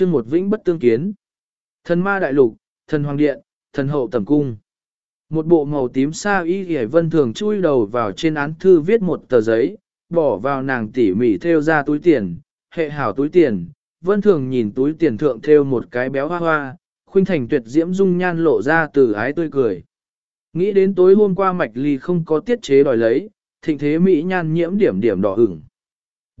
chương một vĩnh bất tương kiến. Thần ma đại lục, thần hoàng điện, thần hậu tẩm cung. Một bộ màu tím sa y hề vân thường chui đầu vào trên án thư viết một tờ giấy, bỏ vào nàng tỉ mỉ theo ra túi tiền, hệ hảo túi tiền. Vân thường nhìn túi tiền thượng theo một cái béo hoa hoa, khuynh thành tuyệt diễm dung nhan lộ ra từ ái tươi cười. Nghĩ đến tối hôm qua mạch ly không có tiết chế đòi lấy, thịnh thế mỹ nhan nhiễm điểm điểm đỏ ửng.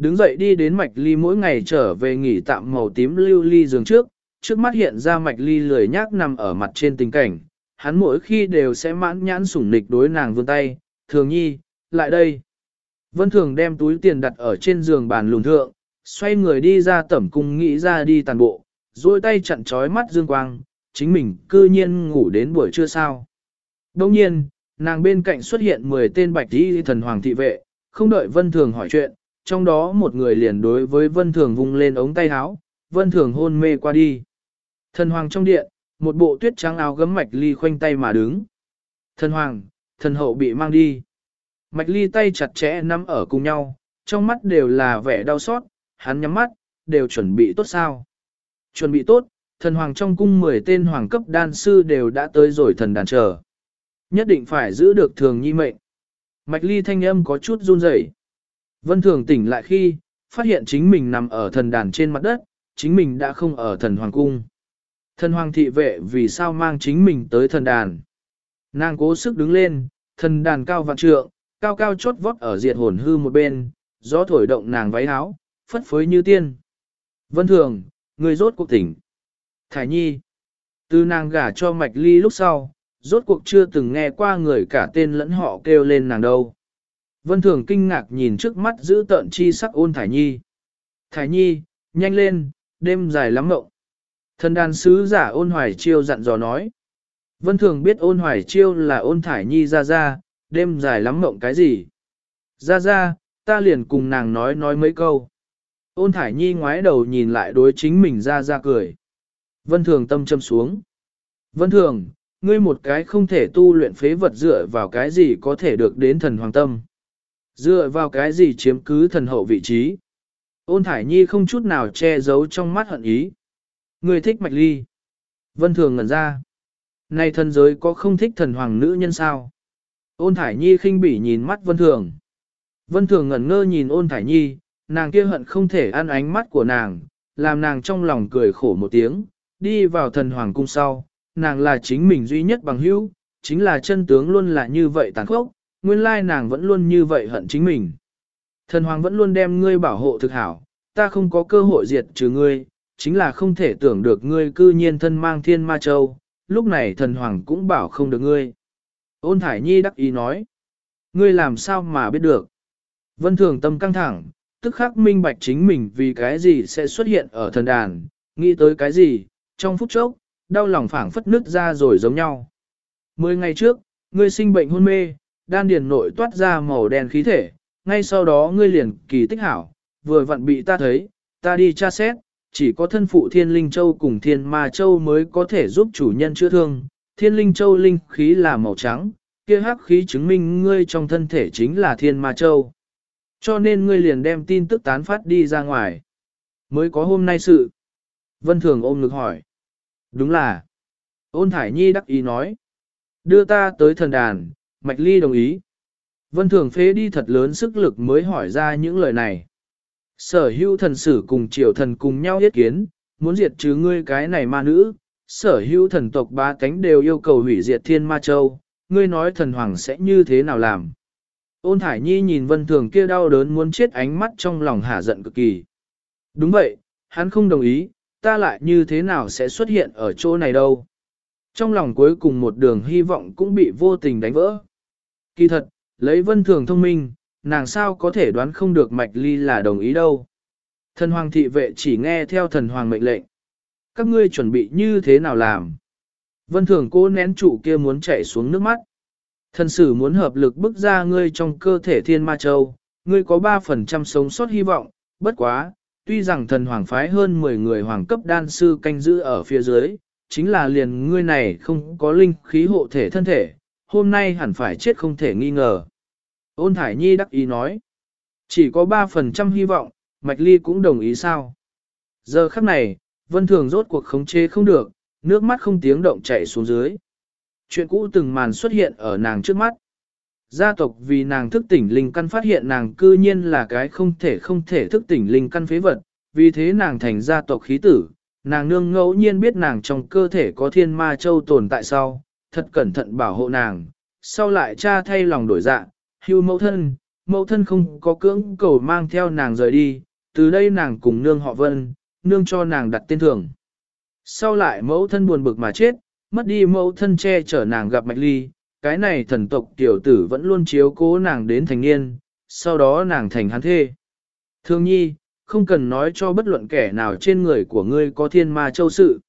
Đứng dậy đi đến mạch ly mỗi ngày trở về nghỉ tạm màu tím lưu ly giường trước, trước mắt hiện ra mạch ly lười nhác nằm ở mặt trên tình cảnh, hắn mỗi khi đều sẽ mãn nhãn sủng nịch đối nàng vươn tay, thường nhi, lại đây. Vân thường đem túi tiền đặt ở trên giường bàn lùn thượng, xoay người đi ra tẩm cung nghĩ ra đi tàn bộ, duỗi tay chặn trói mắt dương quang, chính mình cư nhiên ngủ đến buổi trưa sao. Đồng nhiên, nàng bên cạnh xuất hiện 10 tên bạch y thần hoàng thị vệ, không đợi vân thường hỏi chuyện, trong đó một người liền đối với vân thường vung lên ống tay áo, vân thường hôn mê qua đi. Thần hoàng trong điện, một bộ tuyết trắng áo gấm mạch ly khoanh tay mà đứng. Thần hoàng, thần hậu bị mang đi. Mạch ly tay chặt chẽ nắm ở cùng nhau, trong mắt đều là vẻ đau xót, hắn nhắm mắt, đều chuẩn bị tốt sao. Chuẩn bị tốt, thần hoàng trong cung 10 tên hoàng cấp đan sư đều đã tới rồi thần đàn chờ. Nhất định phải giữ được thường nhi mệnh. Mạch ly thanh âm có chút run rẩy. Vân thường tỉnh lại khi, phát hiện chính mình nằm ở thần đàn trên mặt đất, chính mình đã không ở thần hoàng cung. Thần hoàng thị vệ vì sao mang chính mình tới thần đàn. Nàng cố sức đứng lên, thần đàn cao vạn trượng, cao cao chót vót ở diệt hồn hư một bên, gió thổi động nàng váy áo, phất phới như tiên. Vân thường, người rốt cuộc tỉnh. Thải nhi, từ nàng gả cho mạch ly lúc sau, rốt cuộc chưa từng nghe qua người cả tên lẫn họ kêu lên nàng đâu. Vân thường kinh ngạc nhìn trước mắt giữ tợn chi sắc ôn Thải nhi. Thải nhi, nhanh lên, đêm dài lắm mộng. Thần đàn sứ giả ôn hoài chiêu dặn dò nói. Vân thường biết ôn hoài chiêu là ôn thải nhi ra ra, đêm dài lắm mộng cái gì. Ra ra, ta liền cùng nàng nói nói mấy câu. Ôn thải nhi ngoái đầu nhìn lại đối chính mình ra ra cười. Vân thường tâm châm xuống. Vân thường, ngươi một cái không thể tu luyện phế vật dựa vào cái gì có thể được đến thần hoàng tâm. Dựa vào cái gì chiếm cứ thần hậu vị trí. Ôn thải nhi không chút nào che giấu trong mắt hận ý. người thích mạch ly. Vân thường ngẩn ra. Này thần giới có không thích thần hoàng nữ nhân sao? Ôn thải nhi khinh bỉ nhìn mắt vân thường. Vân thường ngẩn ngơ nhìn ôn thải nhi, nàng kia hận không thể ăn ánh mắt của nàng, làm nàng trong lòng cười khổ một tiếng, đi vào thần hoàng cung sau, nàng là chính mình duy nhất bằng hữu, chính là chân tướng luôn là như vậy tàn khốc, nguyên lai nàng vẫn luôn như vậy hận chính mình. Thần hoàng vẫn luôn đem ngươi bảo hộ thực hảo, ta không có cơ hội diệt trừ ngươi, chính là không thể tưởng được ngươi cư nhiên thân mang thiên ma châu, lúc này thần hoàng cũng bảo không được ngươi. Ôn Thải Nhi đắc ý nói, ngươi làm sao mà biết được. Vân thường tâm căng thẳng, tức khắc minh bạch chính mình vì cái gì sẽ xuất hiện ở thần đàn, nghĩ tới cái gì, trong phút chốc, đau lòng phảng phất nứt ra rồi giống nhau. Mười ngày trước, ngươi sinh bệnh hôn mê, đan điền nội toát ra màu đen khí thể, ngay sau đó ngươi liền kỳ tích hảo, vừa vặn bị ta thấy, ta đi tra xét, chỉ có thân phụ thiên linh châu cùng thiên ma châu mới có thể giúp chủ nhân chữa thương. Thiên linh châu linh khí là màu trắng, kia hắc khí chứng minh ngươi trong thân thể chính là thiên ma châu. Cho nên ngươi liền đem tin tức tán phát đi ra ngoài. Mới có hôm nay sự. Vân Thường ôm ngực hỏi. Đúng là. Ôn Thải Nhi đắc ý nói. Đưa ta tới thần đàn, Mạch Ly đồng ý. Vân Thường phế đi thật lớn sức lực mới hỏi ra những lời này. Sở hữu thần sử cùng triều thần cùng nhau yết kiến, muốn diệt trừ ngươi cái này ma nữ, sở hữu thần tộc ba cánh đều yêu cầu hủy diệt thiên ma châu, ngươi nói thần hoàng sẽ như thế nào làm. Ôn Thải Nhi nhìn vân thường kia đau đớn muốn chết ánh mắt trong lòng hả giận cực kỳ. Đúng vậy, hắn không đồng ý, ta lại như thế nào sẽ xuất hiện ở chỗ này đâu. Trong lòng cuối cùng một đường hy vọng cũng bị vô tình đánh vỡ. Kỳ thật, lấy vân thường thông minh, nàng sao có thể đoán không được mạch ly là đồng ý đâu. Thần hoàng thị vệ chỉ nghe theo thần hoàng mệnh lệnh. Các ngươi chuẩn bị như thế nào làm? Vân thường cố nén trụ kia muốn chạy xuống nước mắt. Thần sử muốn hợp lực bức ra ngươi trong cơ thể thiên ma châu, ngươi có 3% sống sót hy vọng, bất quá, tuy rằng thần hoàng phái hơn 10 người hoàng cấp đan sư canh giữ ở phía dưới, chính là liền ngươi này không có linh khí hộ thể thân thể, hôm nay hẳn phải chết không thể nghi ngờ. Ôn Thải Nhi đắc ý nói, chỉ có 3% hy vọng, Mạch Ly cũng đồng ý sao. Giờ khắc này, vân thường rốt cuộc khống chế không được, nước mắt không tiếng động chảy xuống dưới. Chuyện cũ từng màn xuất hiện ở nàng trước mắt. Gia tộc vì nàng thức tỉnh linh căn phát hiện nàng cư nhiên là cái không thể không thể thức tỉnh linh căn phế vật, vì thế nàng thành gia tộc khí tử, nàng nương ngẫu nhiên biết nàng trong cơ thể có thiên ma châu tồn tại sau, thật cẩn thận bảo hộ nàng, sau lại cha thay lòng đổi dạ, hưu mẫu thân, mẫu thân không có cưỡng cầu mang theo nàng rời đi, từ đây nàng cùng nương họ vân, nương cho nàng đặt tên thường. Sau lại mẫu thân buồn bực mà chết, mất đi mẫu thân che chở nàng gặp mạch ly, cái này thần tộc tiểu tử vẫn luôn chiếu cố nàng đến thành niên, sau đó nàng thành hắn thê. Thương nhi, không cần nói cho bất luận kẻ nào trên người của ngươi có thiên ma châu sự.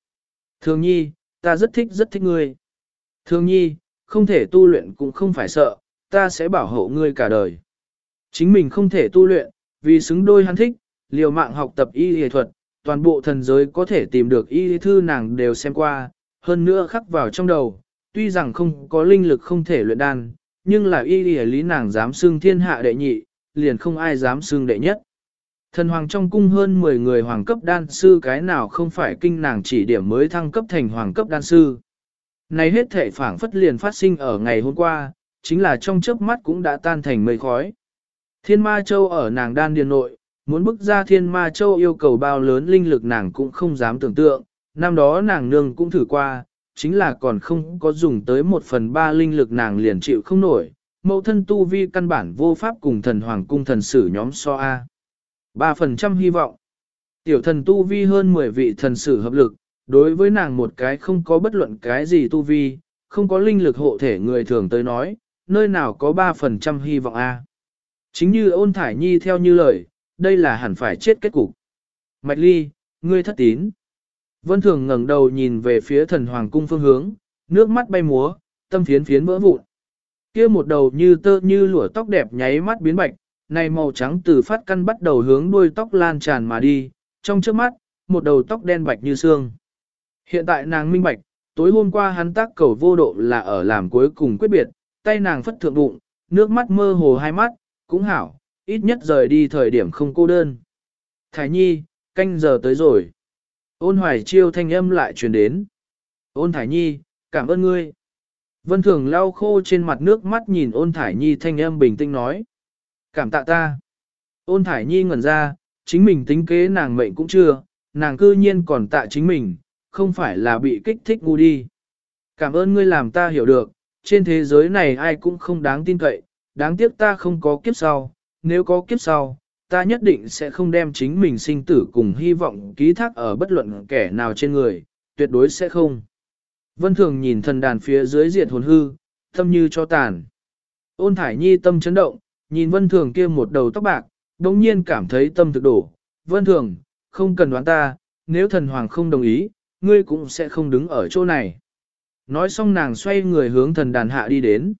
Thương nhi, ta rất thích rất thích ngươi. Thương nhi, không thể tu luyện cũng không phải sợ, ta sẽ bảo hộ ngươi cả đời. Chính mình không thể tu luyện, vì xứng đôi hắn thích, liều mạng học tập y y thuật, toàn bộ thần giới có thể tìm được y thư nàng đều xem qua, hơn nữa khắc vào trong đầu, tuy rằng không có linh lực không thể luyện đan, nhưng là y y lý nàng dám xưng thiên hạ đệ nhị, liền không ai dám xưng đệ nhất. Thần hoàng trong cung hơn 10 người hoàng cấp đan sư cái nào không phải kinh nàng chỉ điểm mới thăng cấp thành hoàng cấp đan sư. Này hết thể phảng phất liền phát sinh ở ngày hôm qua, chính là trong chớp mắt cũng đã tan thành mây khói. Thiên ma châu ở nàng đan điền nội, muốn bức ra thiên ma châu yêu cầu bao lớn linh lực nàng cũng không dám tưởng tượng, năm đó nàng nương cũng thử qua, chính là còn không có dùng tới một phần ba linh lực nàng liền chịu không nổi, mẫu thân tu vi căn bản vô pháp cùng thần hoàng cung thần sử nhóm so A. 3% hy vọng. Tiểu thần tu vi hơn 10 vị thần sử hợp lực, đối với nàng một cái không có bất luận cái gì tu vi, không có linh lực hộ thể người thường tới nói, nơi nào có 3% hy vọng A. Chính như ôn thải nhi theo như lời, đây là hẳn phải chết kết cục. Mạch ly, ngươi thất tín. Vân thường ngẩng đầu nhìn về phía thần hoàng cung phương hướng, nước mắt bay múa, tâm phiến phiến vỡ vụn. kia một đầu như tơ như lụa tóc đẹp nháy mắt biến bạch, này màu trắng từ phát căn bắt đầu hướng đuôi tóc lan tràn mà đi, trong trước mắt, một đầu tóc đen bạch như xương. Hiện tại nàng minh bạch, tối hôm qua hắn tác cầu vô độ là ở làm cuối cùng quyết biệt, tay nàng phất thượng bụng, nước mắt mơ hồ hai mắt, cũng hảo, ít nhất rời đi thời điểm không cô đơn. Thái nhi, canh giờ tới rồi. Ôn hoài chiêu thanh âm lại truyền đến. Ôn Thải Nhi, cảm ơn ngươi. Vân Thường lau khô trên mặt nước mắt nhìn ôn Thải Nhi thanh âm bình tĩnh nói. Cảm tạ ta. Ôn Thải Nhi ngẩn ra, chính mình tính kế nàng mệnh cũng chưa, nàng cư nhiên còn tạ chính mình, không phải là bị kích thích ngu đi. Cảm ơn ngươi làm ta hiểu được, trên thế giới này ai cũng không đáng tin cậy, đáng tiếc ta không có kiếp sau, nếu có kiếp sau, ta nhất định sẽ không đem chính mình sinh tử cùng hy vọng ký thác ở bất luận kẻ nào trên người, tuyệt đối sẽ không. Vân Thường nhìn thần đàn phía dưới diệt hồn hư, tâm như cho tàn. Ôn Thải Nhi tâm chấn động, nhìn Vân Thường kia một đầu tóc bạc, đồng nhiên cảm thấy tâm thực đổ. Vân Thường, không cần đoán ta, nếu thần hoàng không đồng ý, ngươi cũng sẽ không đứng ở chỗ này. Nói xong nàng xoay người hướng thần đàn hạ đi đến.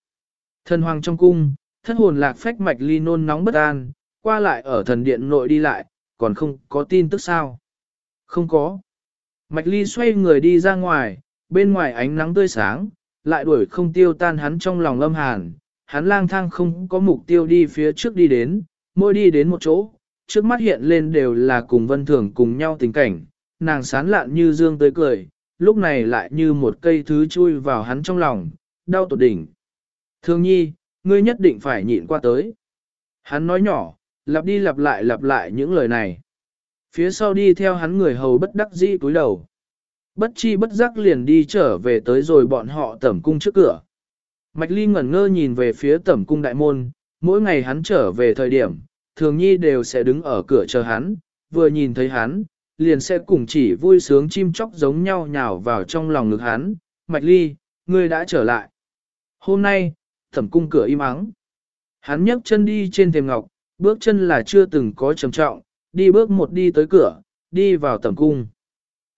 Thần hoàng trong cung, thất hồn lạc phách mạch ly nôn nóng bất an, qua lại ở thần điện nội đi lại, còn không có tin tức sao? Không có. Mạch ly xoay người đi ra ngoài, bên ngoài ánh nắng tươi sáng, lại đuổi không tiêu tan hắn trong lòng lâm hàn. Hắn lang thang không có mục tiêu đi phía trước đi đến, mỗi đi đến một chỗ, trước mắt hiện lên đều là cùng vân thường cùng nhau tình cảnh, nàng sán lạn như dương tới cười, lúc này lại như một cây thứ chui vào hắn trong lòng, đau tột đỉnh. Thương nhi, ngươi nhất định phải nhịn qua tới. Hắn nói nhỏ, lặp đi lặp lại lặp lại những lời này. Phía sau đi theo hắn người hầu bất đắc dĩ cúi đầu. Bất chi bất giác liền đi trở về tới rồi bọn họ tẩm cung trước cửa. Mạch Ly ngẩn ngơ nhìn về phía tẩm cung đại môn, mỗi ngày hắn trở về thời điểm, thường nhi đều sẽ đứng ở cửa chờ hắn, vừa nhìn thấy hắn, liền sẽ cùng chỉ vui sướng chim chóc giống nhau nhào vào trong lòng ngực hắn. Mạch Ly, ngươi đã trở lại. Hôm nay, thẩm cung cửa im ắng. Hắn nhấc chân đi trên thềm ngọc, bước chân là chưa từng có trầm trọng, đi bước một đi tới cửa, đi vào tẩm cung.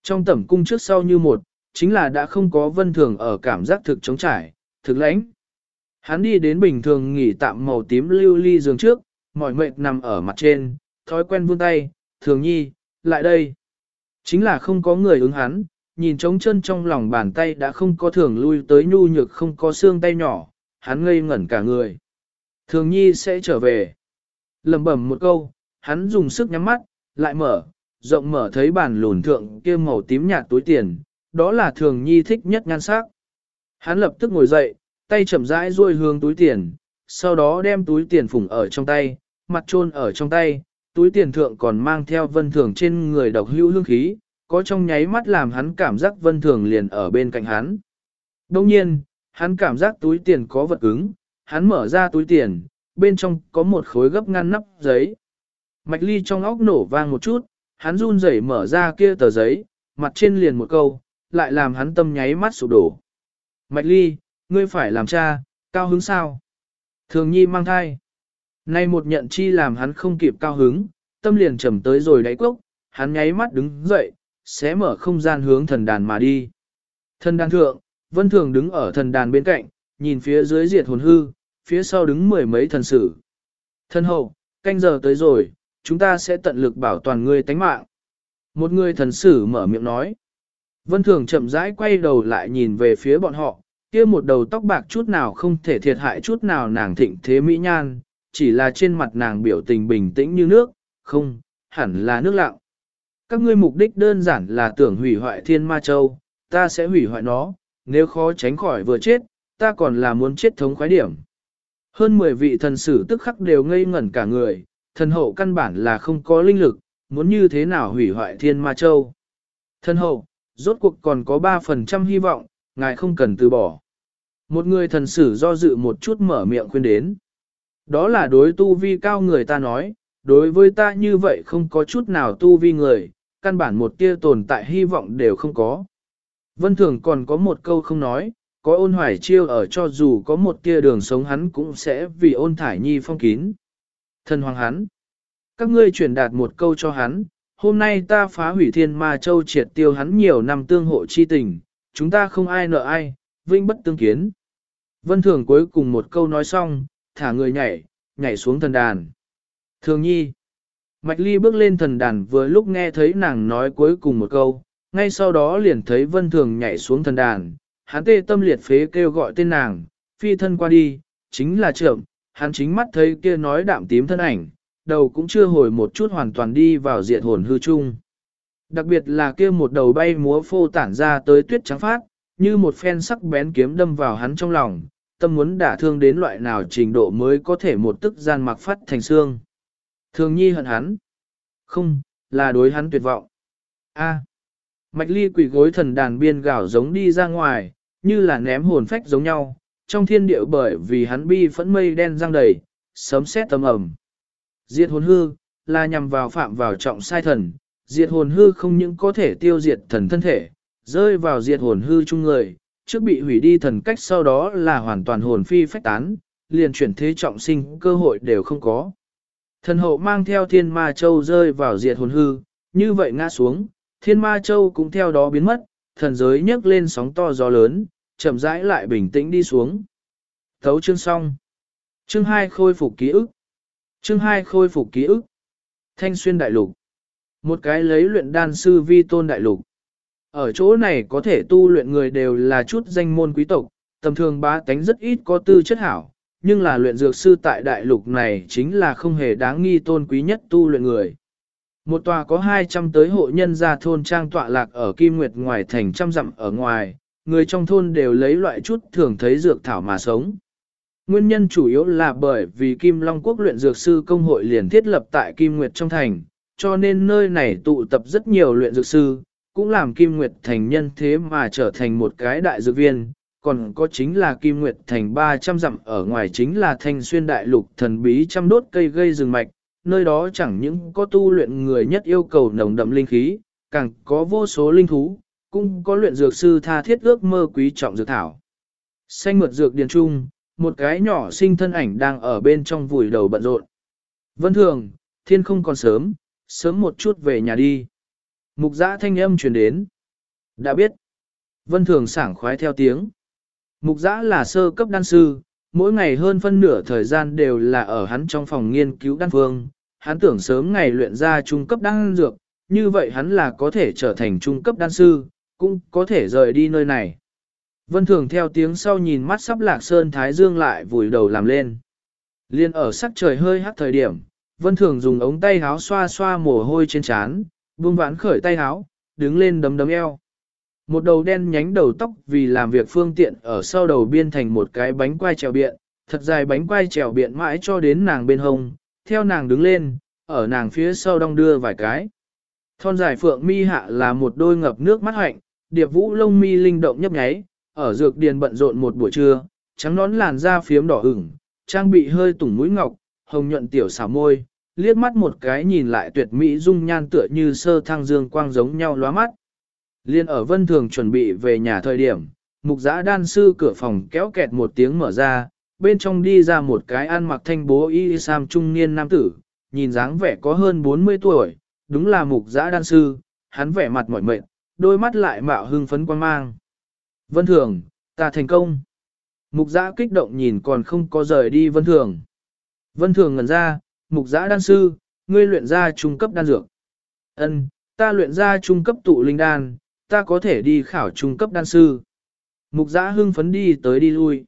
Trong tẩm cung trước sau như một, chính là đã không có vân thường ở cảm giác thực chống trải, thực lãnh. Hắn đi đến bình thường nghỉ tạm màu tím lưu ly giường trước, mỏi mệt nằm ở mặt trên, thói quen vươn tay, thường nhi, lại đây. Chính là không có người ứng hắn, nhìn trống chân trong lòng bàn tay đã không có thường lui tới nhu nhược không có xương tay nhỏ, hắn ngây ngẩn cả người. Thường nhi sẽ trở về lẩm bẩm một câu, hắn dùng sức nhắm mắt, lại mở, rộng mở thấy bàn lùn thượng kia màu tím nhạt túi tiền, đó là thường nhi thích nhất nhan sắc. Hắn lập tức ngồi dậy, tay chậm rãi duỗi hướng túi tiền, sau đó đem túi tiền phủng ở trong tay, mặt trôn ở trong tay, túi tiền thượng còn mang theo vân thường trên người độc hữu hương khí, có trong nháy mắt làm hắn cảm giác vân thường liền ở bên cạnh hắn. Đông nhiên, hắn cảm giác túi tiền có vật cứng, hắn mở ra túi tiền, bên trong có một khối gấp ngăn nắp giấy. Mạch ly trong óc nổ vang một chút, hắn run rẩy mở ra kia tờ giấy, mặt trên liền một câu, lại làm hắn tâm nháy mắt sụp đổ. Mạch ly, ngươi phải làm cha, cao hứng sao? Thường nhi mang thai. Nay một nhận chi làm hắn không kịp cao hứng, tâm liền trầm tới rồi đáy cốc, hắn nháy mắt đứng dậy, sẽ mở không gian hướng thần đàn mà đi. Thần đàn thượng, vân thường đứng ở thần đàn bên cạnh, nhìn phía dưới diệt hồn hư, phía sau đứng mười mấy thần sử. Thân hậu, canh giờ tới rồi, chúng ta sẽ tận lực bảo toàn ngươi tánh mạng. Một người thần sử mở miệng nói. Vân thường chậm rãi quay đầu lại nhìn về phía bọn họ, kia một đầu tóc bạc chút nào không thể thiệt hại chút nào nàng thịnh thế mỹ nhan, chỉ là trên mặt nàng biểu tình bình tĩnh như nước, không, hẳn là nước lặng. Các ngươi mục đích đơn giản là tưởng hủy hoại thiên ma châu, ta sẽ hủy hoại nó, nếu khó tránh khỏi vừa chết, ta còn là muốn chết thống khoái điểm. Hơn 10 vị thần sử tức khắc đều ngây ngẩn cả người, thần hậu căn bản là không có linh lực, muốn như thế nào hủy hoại thiên ma châu. Thần hậu, rốt cuộc còn có 3% hy vọng, ngài không cần từ bỏ. Một người thần sử do dự một chút mở miệng khuyên đến. Đó là đối tu vi cao người ta nói, đối với ta như vậy không có chút nào tu vi người, căn bản một tia tồn tại hy vọng đều không có. Vân Thường còn có một câu không nói, có ôn hoài chiêu ở cho dù có một tia đường sống hắn cũng sẽ vì ôn thải nhi phong kín. Thần hoàng hắn, các ngươi truyền đạt một câu cho hắn, hôm nay ta phá hủy thiên ma châu triệt tiêu hắn nhiều năm tương hộ chi tình, chúng ta không ai nợ ai, vinh bất tương kiến. Vân Thường cuối cùng một câu nói xong, thả người nhảy, nhảy xuống thần đàn. Thường nhi. Mạch Ly bước lên thần đàn vừa lúc nghe thấy nàng nói cuối cùng một câu, ngay sau đó liền thấy Vân Thường nhảy xuống thần đàn, hắn tê tâm liệt phế kêu gọi tên nàng, phi thân qua đi, chính là trưởng, hắn chính mắt thấy kia nói đạm tím thân ảnh, đầu cũng chưa hồi một chút hoàn toàn đi vào diện hồn hư chung. Đặc biệt là kia một đầu bay múa phô tản ra tới tuyết trắng phát, như một phen sắc bén kiếm đâm vào hắn trong lòng, tâm muốn đả thương đến loại nào trình độ mới có thể một tức gian mặc phát thành xương. Thường nhi hận hắn. Không, là đối hắn tuyệt vọng. A. Mạch ly quỷ gối thần đàn biên gạo giống đi ra ngoài, như là ném hồn phách giống nhau, trong thiên địa bởi vì hắn bi phẫn mây đen răng đầy, sấm sét tầm ẩm. Diệt hồn hư, là nhằm vào phạm vào trọng sai thần, diệt hồn hư không những có thể tiêu diệt thần thân thể, rơi vào diệt hồn hư chung người, trước bị hủy đi thần cách sau đó là hoàn toàn hồn phi phách tán, liền chuyển thế trọng sinh cơ hội đều không có. Thần hậu mang theo thiên ma châu rơi vào diệt hồn hư, như vậy ngã xuống, thiên ma châu cũng theo đó biến mất, thần giới nhấc lên sóng to gió lớn, chậm rãi lại bình tĩnh đi xuống. Thấu chương xong. Chương 2 khôi phục ký ức. Chương 2 khôi phục ký ức. Thanh xuyên đại lục. Một cái lấy luyện đan sư vi tôn đại lục. Ở chỗ này có thể tu luyện người đều là chút danh môn quý tộc, tầm thường bá tánh rất ít có tư chất hảo, nhưng là luyện dược sư tại đại lục này chính là không hề đáng nghi tôn quý nhất tu luyện người. Một tòa có 200 tới hộ nhân gia thôn trang tọa lạc ở Kim Nguyệt ngoài thành trăm dặm ở ngoài, người trong thôn đều lấy loại chút thường thấy dược thảo mà sống. Nguyên nhân chủ yếu là bởi vì Kim Long Quốc luyện dược sư công hội liền thiết lập tại Kim Nguyệt trong thành, cho nên nơi này tụ tập rất nhiều luyện dược sư, cũng làm Kim Nguyệt thành nhân thế mà trở thành một cái đại dược viên, còn có chính là Kim Nguyệt thành 300 dặm ở ngoài chính là thanh xuyên đại lục thần bí trăm đốt cây gây rừng mạch, nơi đó chẳng những có tu luyện người nhất yêu cầu nồng đậm linh khí, càng có vô số linh thú, cũng có luyện dược sư tha thiết ước mơ quý trọng dược thảo. Xanh mượt dược điền trung, một cái nhỏ sinh thân ảnh đang ở bên trong vùi đầu bận rộn. Vân thường, thiên không còn sớm, sớm một chút về nhà đi. Mục giã thanh âm truyền đến. Đã biết. Vân thường sảng khoái theo tiếng. Mục giã là sơ cấp đan sư, mỗi ngày hơn phân nửa thời gian đều là ở hắn trong phòng nghiên cứu đan phương. Hắn tưởng sớm ngày luyện ra trung cấp đan dược, như vậy hắn là có thể trở thành trung cấp đan sư, cũng có thể rời đi nơi này. Vân Thường theo tiếng sau nhìn mắt sắp lạc sơn Thái Dương lại vùi đầu làm lên. Liên ở sắc trời hơi hắt thời điểm, Vân Thường dùng ống tay háo xoa xoa mồ hôi trên trán, Buông vãn khởi tay háo, đứng lên đấm đấm eo. Một đầu đen nhánh đầu tóc vì làm việc phương tiện ở sau đầu biên thành một cái bánh quai trèo biện, thật dài bánh quai trèo biện mãi cho đến nàng bên hông, theo nàng đứng lên, ở nàng phía sau đong đưa vài cái. Thon dài phượng mi hạ là một đôi ngập nước mắt hạnh, điệp vũ lông mi linh động nhấp nháy, ở dược điền bận rộn một buổi trưa, trắng nón làn da phiếm đỏ ửng, trang bị hơi tủng mũi ngọc, hồng nhuận tiểu xả môi, liếc mắt một cái nhìn lại tuyệt mỹ dung nhan tựa như sơ thăng dương quang giống nhau lóa mắt. Liên ở vân thường chuẩn bị về nhà thời điểm, mục giã đan sư cửa phòng kéo kẹt một tiếng mở ra, bên trong đi ra một cái ăn mặc thanh bố y sam trung niên nam tử, nhìn dáng vẻ có hơn 40 tuổi, đúng là mục giã đan sư, hắn vẻ mặt mỏi mệt, đôi mắt lại mạo hưng phấn quan mang. Vân thường, ta thành công. Mục giã kích động nhìn còn không có rời đi vân thường. Vân thường ngần ra, mục giã đan sư, ngươi luyện ra trung cấp đan dược. Ân, ta luyện ra trung cấp tụ linh đan, ta có thể đi khảo trung cấp đan sư. Mục giã hưng phấn đi tới đi lui.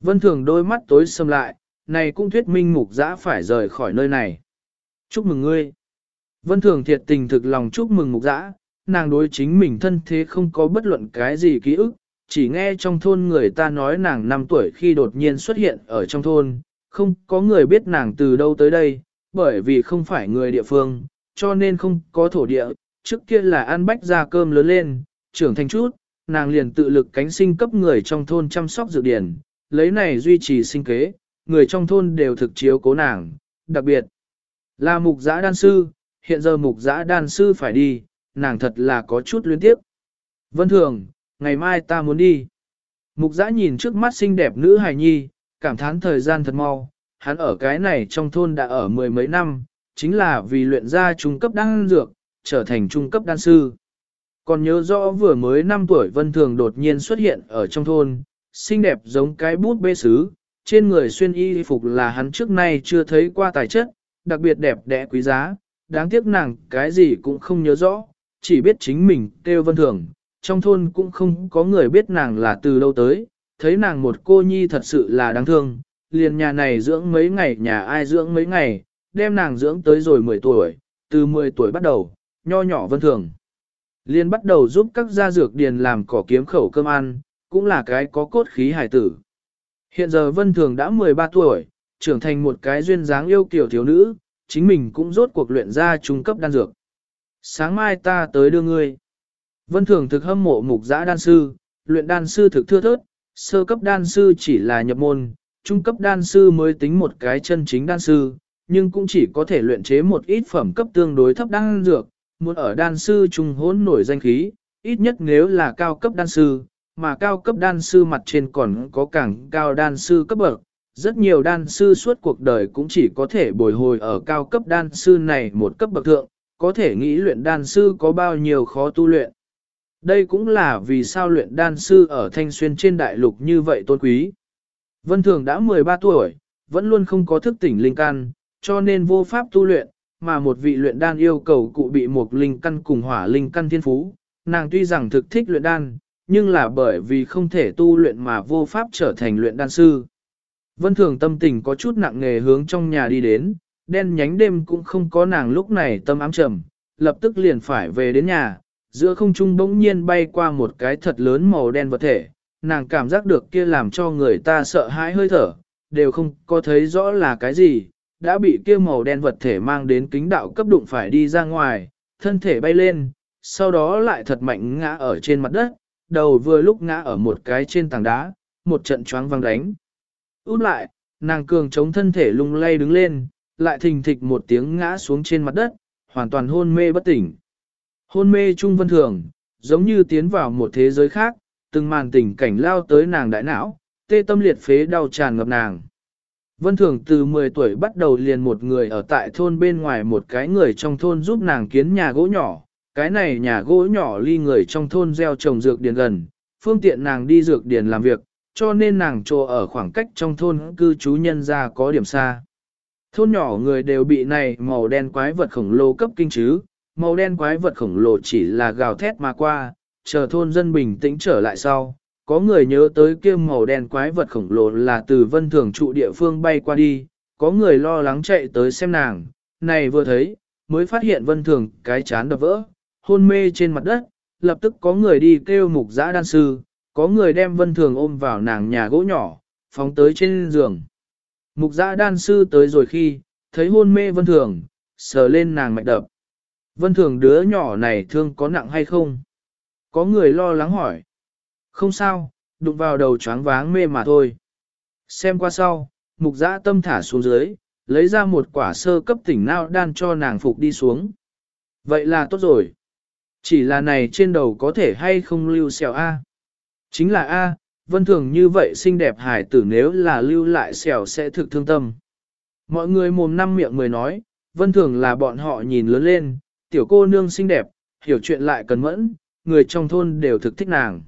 Vân thường đôi mắt tối sầm lại, này cũng thuyết minh mục giã phải rời khỏi nơi này. Chúc mừng ngươi. Vân thường thiệt tình thực lòng chúc mừng mục giã, nàng đối chính mình thân thế không có bất luận cái gì ký ức, chỉ nghe trong thôn người ta nói nàng 5 tuổi khi đột nhiên xuất hiện ở trong thôn, không có người biết nàng từ đâu tới đây, bởi vì không phải người địa phương, cho nên không có thổ địa, trước kia là ăn bách ra cơm lớn lên, trưởng thành chút, nàng liền tự lực cánh sinh cấp người trong thôn chăm sóc dược điển, lấy này duy trì sinh kế, người trong thôn đều thực chiếu cố nàng, đặc biệt là mục giã đan sư, hiện giờ mục giã đan sư phải đi, nàng thật là có chút luyến tiếp. Vân thường, ngày mai ta muốn đi. Mục giã nhìn trước mắt xinh đẹp nữ hài nhi, cảm thán thời gian thật mau, hắn ở cái này trong thôn đã ở mười mấy năm, chính là vì luyện ra trung cấp đan dược, trở thành trung cấp đan sư. Còn nhớ rõ vừa mới 5 tuổi Vân Thường đột nhiên xuất hiện ở trong thôn, xinh đẹp giống cái bút bê sứ, trên người xuyên y phục là hắn trước nay chưa thấy qua tài chất, đặc biệt đẹp đẽ quý giá, đáng tiếc nàng cái gì cũng không nhớ rõ, chỉ biết chính mình kêu Vân Thường, trong thôn cũng không có người biết nàng là từ đâu tới, thấy nàng một cô nhi thật sự là đáng thương, liền nhà này dưỡng mấy ngày nhà ai dưỡng mấy ngày, đem nàng dưỡng tới rồi 10 tuổi, từ 10 tuổi bắt đầu, nho nhỏ vân thường. liền bắt đầu giúp các gia dược điền làm cỏ kiếm khẩu cơm ăn, cũng là cái có cốt khí hải tử. Hiện giờ vân thường đã 13 tuổi, trưởng thành một cái duyên dáng yêu kiểu thiếu nữ, chính mình cũng rốt cuộc luyện ra trung cấp đan dược. Sáng mai ta tới đưa ngươi. Vân thường thực hâm mộ mục giã đan sư, luyện đan sư thực thưa thớt, sơ cấp đan sư chỉ là nhập môn, trung cấp đan sư mới tính một cái chân chính đan sư, nhưng cũng chỉ có thể luyện chế một ít phẩm cấp tương đối thấp đan dược, muốn ở đan sư trung hỗn nổi danh khí, ít nhất nếu là cao cấp đan sư, mà cao cấp đan sư mặt trên còn có càng cao đan sư cấp bậc. Rất nhiều đan sư suốt cuộc đời cũng chỉ có thể bồi hồi ở cao cấp đan sư này một cấp bậc thượng, có thể nghĩ luyện đan sư có bao nhiêu khó tu luyện. Đây cũng là vì sao luyện đan sư ở Thanh Xuyên trên đại lục như vậy tôn quý. Vân Thường đã 13 tuổi, vẫn luôn không có thức tỉnh linh căn, cho nên vô pháp tu luyện, mà một vị luyện đan yêu cầu cụ bị một linh căn cùng hỏa linh căn thiên phú. Nàng tuy rằng thực thích luyện đan, nhưng là bởi vì không thể tu luyện mà vô pháp trở thành luyện đan sư. Vân Thường tâm tình có chút nặng nề hướng trong nhà đi đến, đen nhánh đêm cũng không có nàng lúc này tâm ám trầm, lập tức liền phải về đến nhà, giữa không trung bỗng nhiên bay qua một cái thật lớn màu đen vật thể, nàng cảm giác được kia làm cho người ta sợ hãi hơi thở, đều không có thấy rõ là cái gì, đã bị kia màu đen vật thể mang đến kính đạo cấp đụng phải đi ra ngoài, thân thể bay lên, sau đó lại thật mạnh ngã ở trên mặt đất, đầu vừa lúc ngã ở một cái trên tảng đá, một trận choáng văng đánh. Út lại, nàng cường chống thân thể lung lay đứng lên, lại thình thịch một tiếng ngã xuống trên mặt đất, hoàn toàn hôn mê bất tỉnh. Hôn mê trung vân thường, giống như tiến vào một thế giới khác, từng màn tình cảnh lao tới nàng đại não, tê tâm liệt phế đau tràn ngập nàng. Vân Thường từ 10 tuổi bắt đầu liền một người ở tại thôn bên ngoài một cái người trong thôn giúp nàng kiến nhà gỗ nhỏ, cái này nhà gỗ nhỏ ly người trong thôn gieo trồng dược điền gần, phương tiện nàng đi dược điền làm việc, cho nên nàng trô ở khoảng cách trong thôn cư trú nhân ra có điểm xa. Thôn nhỏ người đều bị này màu đen quái vật khổng lồ cấp kinh chứ, màu đen quái vật khổng lồ chỉ là gào thét mà qua, chờ thôn dân bình tĩnh trở lại sau. Có người nhớ tới kia màu đen quái vật khổng lồ là từ vân thường trụ địa phương bay qua đi, có người lo lắng chạy tới xem nàng, này vừa thấy, mới phát hiện vân thường cái chán đập vỡ, hôn mê trên mặt đất, lập tức có người đi kêu mục giã đan sư, có người đem vân thường ôm vào nàng nhà gỗ nhỏ, phóng tới trên giường. Mục giã đan sư tới rồi khi, thấy hôn mê vân thường, sờ lên nàng mạch đập. Vân thường đứa nhỏ này thương có nặng hay không? Có người lo lắng hỏi. Không sao, đụng vào đầu choáng váng mê mà thôi. Xem qua sau, mục giã tâm thả xuống dưới, lấy ra một quả sơ cấp tỉnh nao đan cho nàng phục đi xuống. Vậy là tốt rồi. Chỉ là này trên đầu có thể hay không lưu sẹo A. Chính là A, vân thường như vậy xinh đẹp hải tử nếu là lưu lại sẹo sẽ thực thương tâm. Mọi người mồm năm miệng người nói, vân thường là bọn họ nhìn lớn lên, tiểu cô nương xinh đẹp, hiểu chuyện lại cần mẫn, người trong thôn đều thực thích nàng.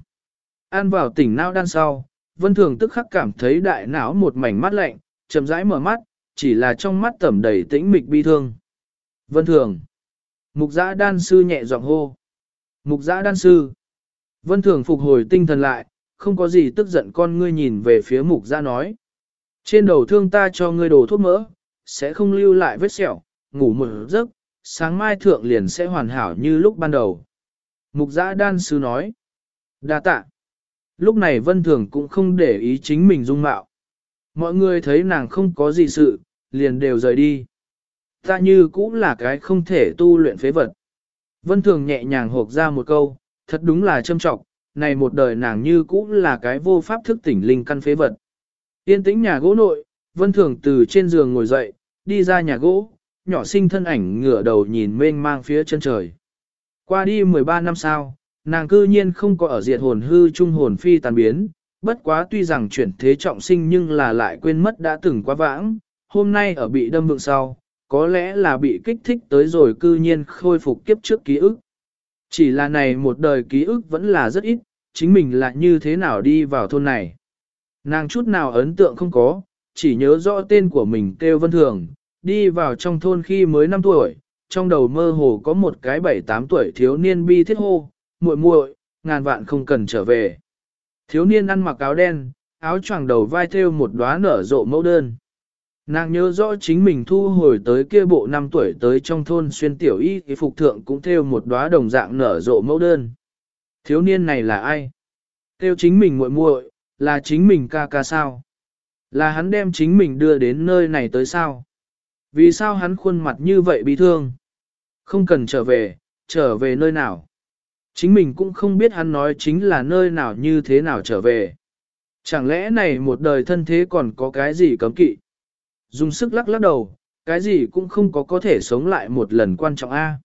An vào tỉnh não đan sau, vân thường tức khắc cảm thấy đại não một mảnh mắt lạnh, chậm rãi mở mắt, chỉ là trong mắt tẩm đầy tĩnh mịch bi thương. Vân thường. Mục giã đan sư nhẹ giọng hô. Mục giã đan sư. Vân thường phục hồi tinh thần lại, không có gì tức giận con ngươi nhìn về phía mục giã nói. Trên đầu thương ta cho ngươi đồ thuốc mỡ, sẽ không lưu lại vết sẹo, ngủ một giấc, sáng mai thượng liền sẽ hoàn hảo như lúc ban đầu. Mục giã đan sư nói. đa tạ. Lúc này vân thường cũng không để ý chính mình dung mạo. Mọi người thấy nàng không có gì sự, liền đều rời đi. Ta như cũng là cái không thể tu luyện phế vật. Vân thường nhẹ nhàng hộp ra một câu, thật đúng là châm trọng, này một đời nàng như cũng là cái vô pháp thức tỉnh linh căn phế vật. Yên tĩnh nhà gỗ nội, vân thường từ trên giường ngồi dậy, đi ra nhà gỗ, nhỏ sinh thân ảnh ngửa đầu nhìn mênh mang phía chân trời. Qua đi 13 năm sau, nàng cư nhiên không có ở diệt hồn hư trung hồn phi tàn biến, bất quá tuy rằng chuyển thế trọng sinh nhưng là lại quên mất đã từng quá vãng, hôm nay ở bị đâm vượng sau, có lẽ là bị kích thích tới rồi cư nhiên khôi phục kiếp trước ký ức. Chỉ là này một đời ký ức vẫn là rất ít, chính mình là như thế nào đi vào thôn này. Nàng chút nào ấn tượng không có, chỉ nhớ rõ tên của mình kêu Vân Thường, đi vào trong thôn khi mới 5 tuổi, trong đầu mơ hồ có một cái 7-8 tuổi thiếu niên bi thiết hô, muội muội, ngàn vạn không cần trở về. Thiếu niên ăn mặc áo đen, áo choàng đầu vai thêu một đóa nở rộ mẫu đơn. Nàng nhớ rõ chính mình thu hồi tới kia bộ năm tuổi tới trong thôn xuyên tiểu y thì phục thượng cũng thêu một đóa đồng dạng nở rộ mẫu đơn. Thiếu niên này là ai? Thêu chính mình muội muội, là chính mình ca ca sao? Là hắn đem chính mình đưa đến nơi này tới sao? Vì sao hắn khuôn mặt như vậy bị thương? Không cần trở về, trở về nơi nào? Chính mình cũng không biết hắn nói chính là nơi nào như thế nào trở về. Chẳng lẽ này một đời thân thế còn có cái gì cấm kỵ? Dùng sức lắc lắc đầu, cái gì cũng không có có thể sống lại một lần quan trọng A.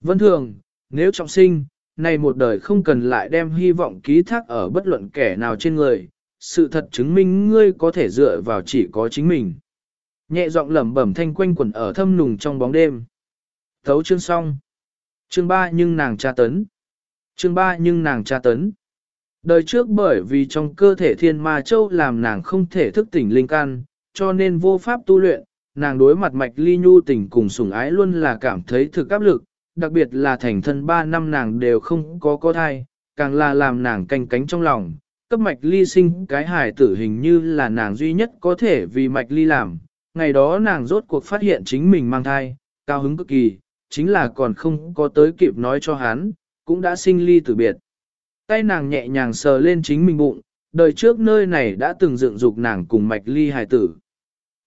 Vân thường, nếu trọng sinh, này một đời không cần lại đem hy vọng ký thác ở bất luận kẻ nào trên người, sự thật chứng minh ngươi có thể dựa vào chỉ có chính mình. Nhẹ giọng lẩm bẩm thanh quanh quẩn ở thâm nùng trong bóng đêm. Thấu chương xong. Chương 3 nhưng nàng tra tấn. Chương 3 nhưng nàng tra tấn. Đời trước bởi vì trong cơ thể thiên ma châu làm nàng không thể thức tỉnh linh can, cho nên vô pháp tu luyện, nàng đối mặt mạch ly nhu tình cùng sủng ái luôn là cảm thấy thực áp lực, đặc biệt là thành thân 3 năm nàng đều không có có thai, càng là làm nàng canh cánh trong lòng, cấp mạch ly sinh cái hài tử hình như là nàng duy nhất có thể vì mạch ly làm. Ngày đó nàng rốt cuộc phát hiện chính mình mang thai, cao hứng cực kỳ, chính là còn không có tới kịp nói cho hắn, cũng đã sinh ly tử biệt. Tay nàng nhẹ nhàng sờ lên chính mình bụng, đời trước nơi này đã từng dựng dục nàng cùng mạch ly hài tử.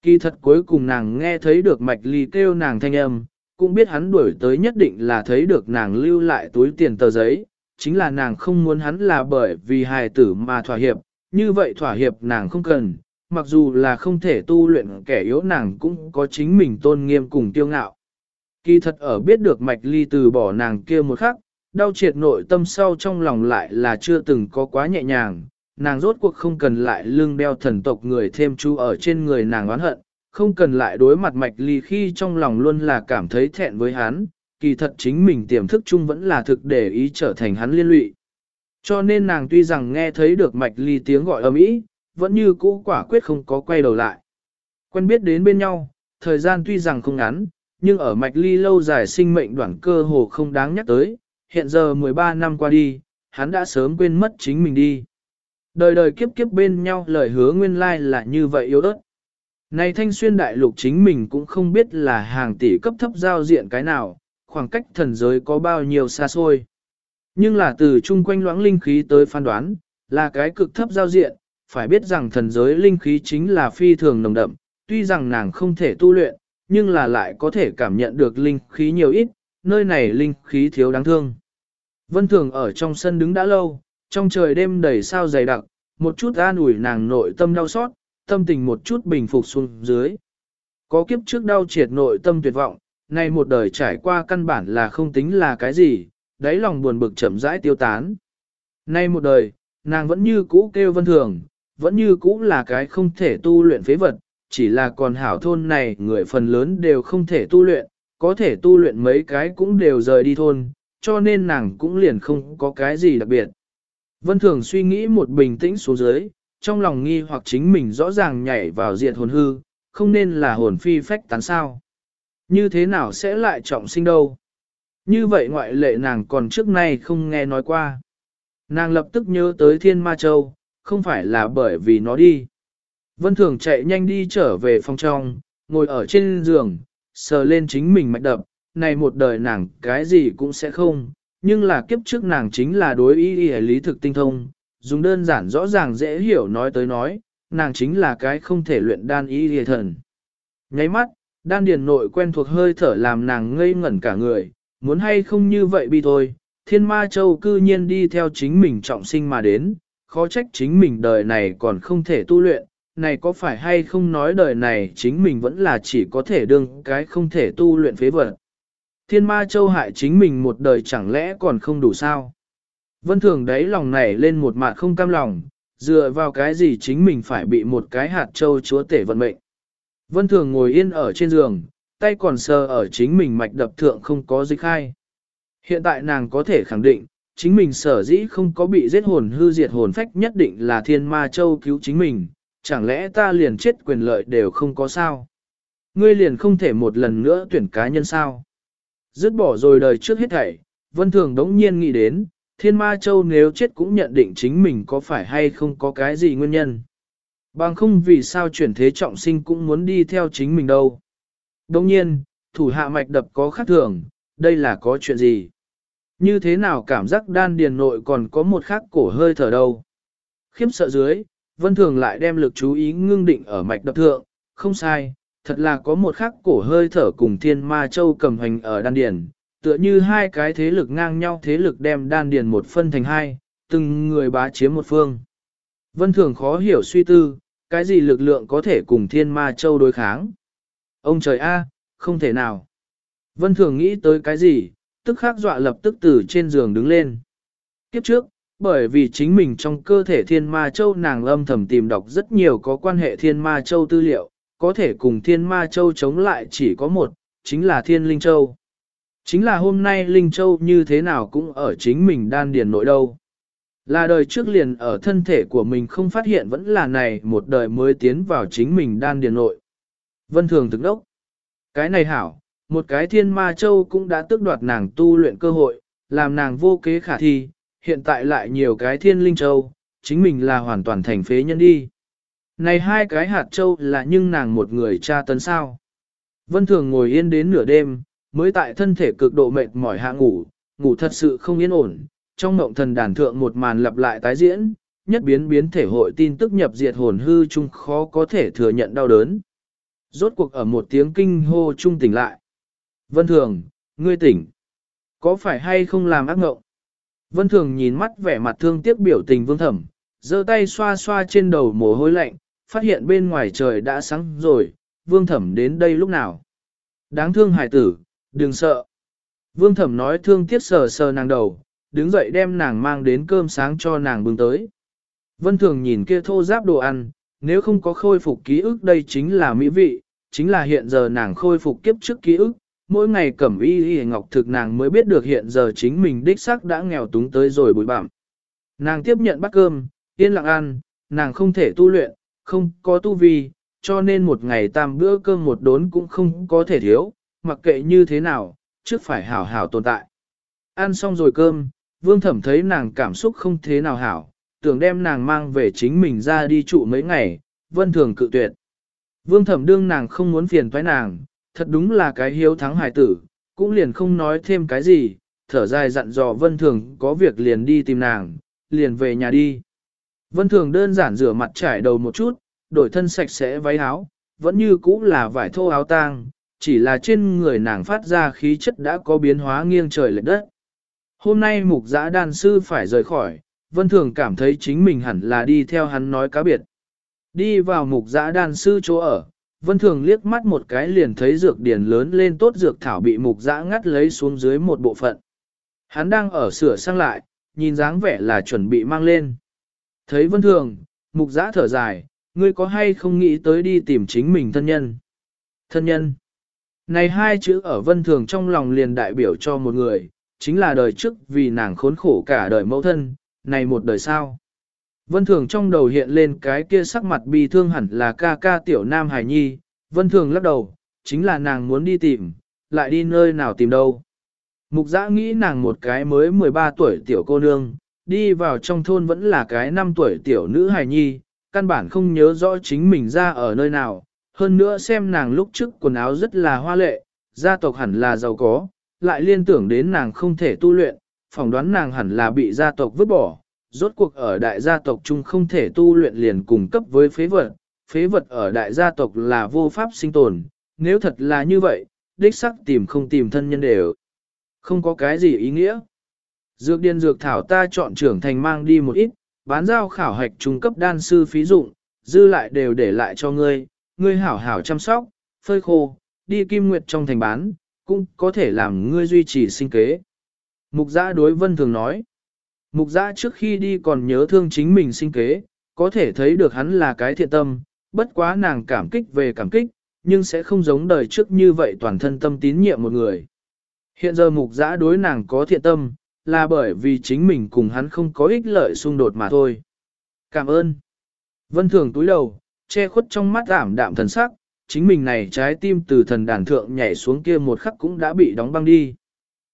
Kỳ thật cuối cùng nàng nghe thấy được mạch ly kêu nàng thanh âm, cũng biết hắn đuổi tới nhất định là thấy được nàng lưu lại túi tiền tờ giấy, chính là nàng không muốn hắn là bởi vì hài tử mà thỏa hiệp, như vậy thỏa hiệp nàng không cần, mặc dù là không thể tu luyện kẻ yếu nàng cũng có chính mình tôn nghiêm cùng tiêu ngạo. Kỳ thật ở biết được mạch ly từ bỏ nàng kia một khắc, đau triệt nội tâm sâu trong lòng lại là chưa từng có quá nhẹ nhàng, nàng rốt cuộc không cần lại lưng đeo thần tộc người thêm chú ở trên người nàng oán hận, không cần lại đối mặt mạch ly khi trong lòng luôn là cảm thấy thẹn với hắn, kỳ thật chính mình tiềm thức chung vẫn là thực để ý trở thành hắn liên lụy. Cho nên nàng tuy rằng nghe thấy được mạch ly tiếng gọi ầm ĩ, vẫn như cũ quả quyết không có quay đầu lại. Quen biết đến bên nhau, thời gian tuy rằng không ngắn, nhưng ở mạch ly lâu dài sinh mệnh đoạn cơ hồ không đáng nhắc tới, hiện giờ 13 năm qua đi, hắn đã sớm quên mất chính mình đi. Đời đời kiếp kiếp bên nhau lời hứa nguyên lai là như vậy yếu ớt. Này thanh xuyên đại lục chính mình cũng không biết là hàng tỷ cấp thấp giao diện cái nào, khoảng cách thần giới có bao nhiêu xa xôi. Nhưng là từ chung quanh loãng linh khí tới phán đoán, là cái cực thấp giao diện, phải biết rằng thần giới linh khí chính là phi thường nồng đậm, tuy rằng nàng không thể tu luyện, nhưng là lại có thể cảm nhận được linh khí nhiều ít, nơi này linh khí thiếu đáng thương. Vân Thường ở trong sân đứng đã lâu, trong trời đêm đầy sao dày đặc, một chút an ủi nàng nội tâm đau xót, tâm tình một chút bình phục xuống dưới. Có kiếp trước đau triệt nội tâm tuyệt vọng, nay một đời trải qua căn bản là không tính là cái gì, đáy lòng buồn bực chậm rãi tiêu tán. Nay một đời, nàng vẫn như cũ kêu vân thường, vẫn như cũng là cái không thể tu luyện phế vật, chỉ là còn hảo thôn này người phần lớn đều không thể tu luyện, có thể tu luyện mấy cái cũng đều rời đi thôn, cho nên nàng cũng liền không có cái gì đặc biệt. Vân thường suy nghĩ một bình tĩnh xuống dưới, trong lòng nghi hoặc chính mình rõ ràng nhảy vào diện hồn hư, không nên là hồn phi phách tán sao. Như thế nào sẽ lại trọng sinh đâu? Như vậy ngoại lệ nàng còn trước nay không nghe nói qua. Nàng lập tức nhớ tới thiên ma châu, không phải là bởi vì nó đi. Vân Thường chạy nhanh đi trở về phòng trong, ngồi ở trên giường, sờ lên chính mình mạch đập, này một đời nàng cái gì cũng sẽ không, nhưng là kiếp trước nàng chính là đối ý y lý thực tinh thông, dùng đơn giản rõ ràng dễ hiểu nói tới nói, nàng chính là cái không thể luyện đan ý y thần. Nháy mắt, đan điền nội quen thuộc hơi thở làm nàng ngây ngẩn cả người, muốn hay không như vậy bi thôi, thiên ma châu cư nhiên đi theo chính mình trọng sinh mà đến, khó trách chính mình đời này còn không thể tu luyện, này có phải hay không nói đời này chính mình vẫn là chỉ có thể đương cái không thể tu luyện phế vật. Thiên ma châu hại chính mình một đời chẳng lẽ còn không đủ sao? Vân thường đấy lòng này lên một mạng không cam lòng, dựa vào cái gì chính mình phải bị một cái hạt châu chúa tể vận mệnh. Vân thường ngồi yên ở trên giường, tay còn sờ ở chính mình mạch đập thượng không có dịch khai. Hiện tại nàng có thể khẳng định, chính mình sở dĩ không có bị giết hồn hư diệt hồn phách nhất định là thiên ma châu cứu chính mình, chẳng lẽ ta liền chết quyền lợi đều không có sao? Ngươi liền không thể một lần nữa tuyển cá nhân sao? Dứt bỏ rồi đời trước hết thảy, Vân Thường đống nhiên nghĩ đến, Thiên Ma Châu nếu chết cũng nhận định chính mình có phải hay không có cái gì nguyên nhân. Bằng không vì sao chuyển thế trọng sinh cũng muốn đi theo chính mình đâu. Đồng nhiên, thủ hạ mạch đập có khác thường, đây là có chuyện gì? Như thế nào cảm giác đan điền nội còn có một khắc cổ hơi thở đâu? Khiếm sợ dưới, Vân Thường lại đem lực chú ý ngưng định ở mạch đập thượng, không sai, thật là có một khắc cổ hơi thở cùng thiên ma châu cầm hành ở đan điền, tựa như hai cái thế lực ngang nhau thế lực đem đan điền một phân thành hai, từng người bá chiếm một phương. Vân Thường khó hiểu suy tư, cái gì lực lượng có thể cùng thiên ma châu đối kháng. Ông trời A, không thể nào. Vân Thường nghĩ tới cái gì, tức khắc dọa lập tức từ trên giường đứng lên. Kiếp trước, bởi vì chính mình trong cơ thể thiên ma châu nàng âm thầm tìm đọc rất nhiều có quan hệ thiên ma châu tư liệu, có thể cùng thiên ma châu chống lại chỉ có một, chính là thiên linh châu. Chính là hôm nay linh châu như thế nào cũng ở chính mình đan điền nội đâu. Là đời trước liền ở thân thể của mình không phát hiện vẫn là này một đời mới tiến vào chính mình đan điền nội. Vân thường thực đốc. Cái này hảo, một cái thiên ma châu cũng đã tước đoạt nàng tu luyện cơ hội, làm nàng vô kế khả thi, hiện tại lại nhiều cái thiên linh châu, chính mình là hoàn toàn thành phế nhân đi. Này hai cái hạt châu là nhưng nàng một người cha tấn sao. Vân Thường ngồi yên đến nửa đêm, mới tại thân thể cực độ mệt mỏi hạ ngủ, ngủ thật sự không yên ổn, trong mộng thần đàn thượng một màn lặp lại tái diễn, nhất biến biến thể hội tin tức nhập diệt hồn hư chung khó có thể thừa nhận đau đớn. Rốt cuộc ở một tiếng kinh hô chung tỉnh lại. Vân Thường, ngươi tỉnh. Có phải hay không làm ác ngộng? Vân Thường nhìn mắt vẻ mặt thương tiếc biểu tình vương thẩm, giơ tay xoa xoa trên đầu mồ hôi lạnh, phát hiện bên ngoài trời đã sáng rồi, vương thẩm đến đây lúc nào. Đáng thương hải tử, đừng sợ. Vương thẩm nói thương tiếc sờ sờ nàng đầu, đứng dậy đem nàng mang đến cơm sáng cho nàng bưng tới. Vân thường nhìn kia thô giáp đồ ăn, nếu không có khôi phục ký ức đây chính là mỹ vị, chính là hiện giờ nàng khôi phục kiếp trước ký ức, mỗi ngày cẩm y y ngọc thực nàng mới biết được hiện giờ chính mình đích xác đã nghèo túng tới rồi bụi bặm. Nàng tiếp nhận bát cơm, yên lặng ăn, nàng không thể tu luyện, không có tu vi, cho nên một ngày tam bữa cơm một đốn cũng không có thể thiếu, mặc kệ như thế nào, trước phải hảo hảo tồn tại. Ăn xong rồi cơm, vương thẩm thấy nàng cảm xúc không thế nào hảo, tưởng đem nàng mang về chính mình ra đi trụ mấy ngày, vân thường cự tuyệt. Vương thẩm đương nàng không muốn phiền toái nàng, thật đúng là cái hiếu thắng hải tử, cũng liền không nói thêm cái gì, thở dài dặn dò Vân Thường có việc liền đi tìm nàng, liền về nhà đi. Vân Thường đơn giản rửa mặt trải đầu một chút, đổi thân sạch sẽ váy áo, vẫn như cũ là vải thô áo tang, chỉ là trên người nàng phát ra khí chất đã có biến hóa nghiêng trời lệch đất. Hôm nay mục giã đàn sư phải rời khỏi, Vân Thường cảm thấy chính mình hẳn là đi theo hắn nói cá biệt. Đi vào mục giã đàn sư chỗ ở, Vân Thường liếc mắt một cái liền thấy dược điển lớn lên tốt dược thảo bị mục dã ngắt lấy xuống dưới một bộ phận. Hắn đang ở sửa sang lại, nhìn dáng vẻ là chuẩn bị mang lên. Thấy Vân Thường, mục dã thở dài, ngươi có hay không nghĩ tới đi tìm chính mình thân nhân? Thân nhân. Này hai chữ ở Vân Thường trong lòng liền đại biểu cho một người, chính là đời trước vì nàng khốn khổ cả đời mẫu thân, này một đời sao. Vân Thường trong đầu hiện lên cái kia sắc mặt bi thương hẳn là ca ca tiểu nam hải nhi, Vân Thường lắc đầu, chính là nàng muốn đi tìm, lại đi nơi nào tìm đâu. Mục giã nghĩ nàng một cái mới 13 tuổi tiểu cô nương, đi vào trong thôn vẫn là cái 5 tuổi tiểu nữ hài nhi, căn bản không nhớ rõ chính mình ra ở nơi nào, hơn nữa xem nàng lúc trước quần áo rất là hoa lệ, gia tộc hẳn là giàu có, lại liên tưởng đến nàng không thể tu luyện, phỏng đoán nàng hẳn là bị gia tộc vứt bỏ, rốt cuộc ở đại gia tộc chung không thể tu luyện liền cùng cấp với phế vật, phế vật ở đại gia tộc là vô pháp sinh tồn, nếu thật là như vậy, đích sắc tìm không tìm thân nhân đều, không có cái gì ý nghĩa. Dược điên dược thảo ta chọn trưởng thành mang đi một ít, bán giao khảo hạch trung cấp đan sư phí dụng, dư lại đều để lại cho ngươi, ngươi hảo hảo chăm sóc, phơi khô, đi kim nguyệt trong thành bán, cũng có thể làm ngươi duy trì sinh kế. Mục giã đối vân thường nói, mục giã trước khi đi còn nhớ thương chính mình sinh kế, có thể thấy được hắn là cái thiện tâm, bất quá nàng cảm kích về cảm kích, nhưng sẽ không giống đời trước như vậy toàn thân tâm tín nhiệm một người. Hiện giờ mục giã đối nàng có thiện tâm, là bởi vì chính mình cùng hắn không có ích lợi xung đột mà thôi. Cảm ơn. Vân thường túi đầu, che khuất trong mắt ảm đạm thần sắc, chính mình này trái tim từ thần đàn thượng nhảy xuống kia một khắc cũng đã bị đóng băng đi.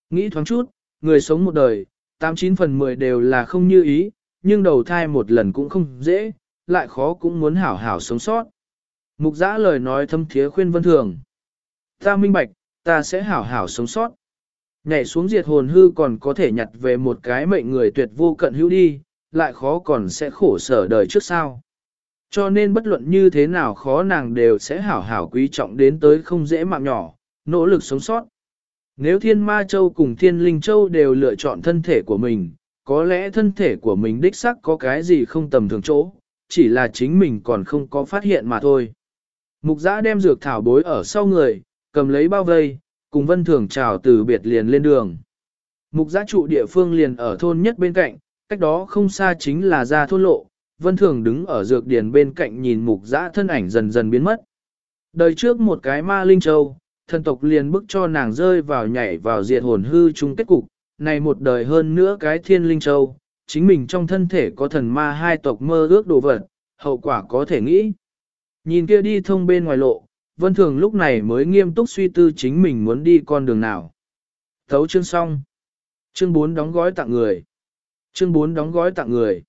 Nghĩ thoáng chút, người sống một đời, 89 phần 10 đều là không như ý, nhưng đầu thai một lần cũng không dễ, lại khó cũng muốn hảo hảo sống sót. Mục giã lời nói thâm thiế khuyên vân thường. Ta minh bạch, ta sẽ hảo hảo sống sót. Nhảy xuống diệt hồn hư còn có thể nhặt về một cái mệnh người tuyệt vô cận hữu đi, lại khó còn sẽ khổ sở đời trước sao. Cho nên bất luận như thế nào khó nàng đều sẽ hảo hảo quý trọng đến tới không dễ mạng nhỏ, nỗ lực sống sót. Nếu thiên ma châu cùng thiên linh châu đều lựa chọn thân thể của mình, có lẽ thân thể của mình đích sắc có cái gì không tầm thường chỗ, chỉ là chính mình còn không có phát hiện mà thôi. Mục giã đem dược thảo bối ở sau người, cầm lấy bao vây, cùng vân thường chào từ biệt liền lên đường. Mục giã trụ địa phương liền ở thôn nhất bên cạnh, cách đó không xa chính là ra thôn lộ, vân thường đứng ở dược điền bên cạnh nhìn mục giã thân ảnh dần dần biến mất. Đời trước một cái ma linh châu, thần tộc liền bức cho nàng rơi vào nhảy vào diệt hồn hư chung kết cục, này một đời hơn nữa cái thiên linh châu, chính mình trong thân thể có thần ma hai tộc mơ ước đồ vật, hậu quả có thể nghĩ. Nhìn kia đi thông bên ngoài lộ, Vân Thường lúc này mới nghiêm túc suy tư chính mình muốn đi con đường nào. Thấu chương xong. Chương 4 đóng gói tặng người. Chương 4 đóng gói tặng người.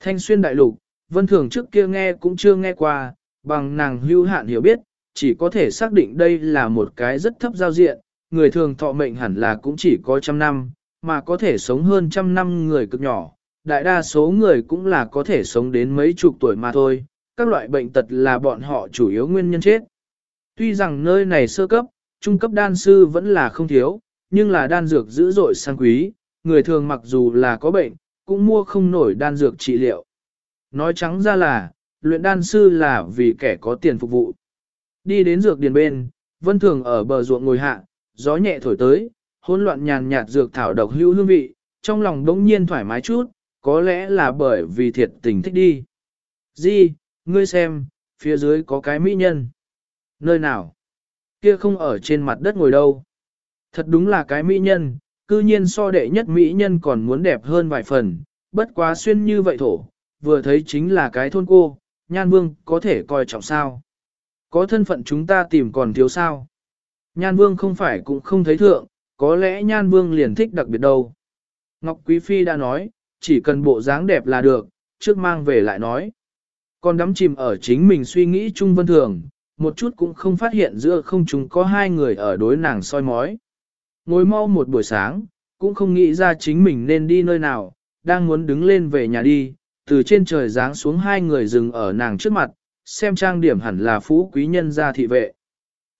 Thanh xuyên đại lục, Vân Thường trước kia nghe cũng chưa nghe qua, bằng nàng hưu hạn hiểu biết, chỉ có thể xác định đây là một cái rất thấp giao diện, người thường thọ mệnh hẳn là cũng chỉ có trăm năm, mà có thể sống hơn trăm năm người cực nhỏ, đại đa số người cũng là có thể sống đến mấy chục tuổi mà thôi, các loại bệnh tật là bọn họ chủ yếu nguyên nhân chết. Tuy rằng nơi này sơ cấp, trung cấp đan sư vẫn là không thiếu, nhưng là đan dược dữ dội sang quý, người thường mặc dù là có bệnh, cũng mua không nổi đan dược trị liệu. Nói trắng ra là, luyện đan sư là vì kẻ có tiền phục vụ. Đi đến dược điền bên, vân thường ở bờ ruộng ngồi hạ, gió nhẹ thổi tới, hỗn loạn nhàn nhạt dược thảo độc hữu hương vị, trong lòng đống nhiên thoải mái chút, có lẽ là bởi vì thiệt tình thích đi. Di, ngươi xem, phía dưới có cái mỹ nhân. Nơi nào? Kia không ở trên mặt đất ngồi đâu. Thật đúng là cái mỹ nhân, cư nhiên so đệ nhất mỹ nhân còn muốn đẹp hơn vài phần, bất quá xuyên như vậy thổ, vừa thấy chính là cái thôn cô, nhan vương có thể coi trọng sao. Có thân phận chúng ta tìm còn thiếu sao. Nhan vương không phải cũng không thấy thượng, có lẽ nhan vương liền thích đặc biệt đâu. Ngọc Quý Phi đã nói, chỉ cần bộ dáng đẹp là được, trước mang về lại nói. Còn đắm chìm ở chính mình suy nghĩ chung vân thường, một chút cũng không phát hiện giữa không chúng có hai người ở đối nàng soi mói. Ngồi mau một buổi sáng, cũng không nghĩ ra chính mình nên đi nơi nào, đang muốn đứng lên về nhà đi, từ trên trời giáng xuống hai người dừng ở nàng trước mặt, xem trang điểm hẳn là phú quý nhân gia thị vệ.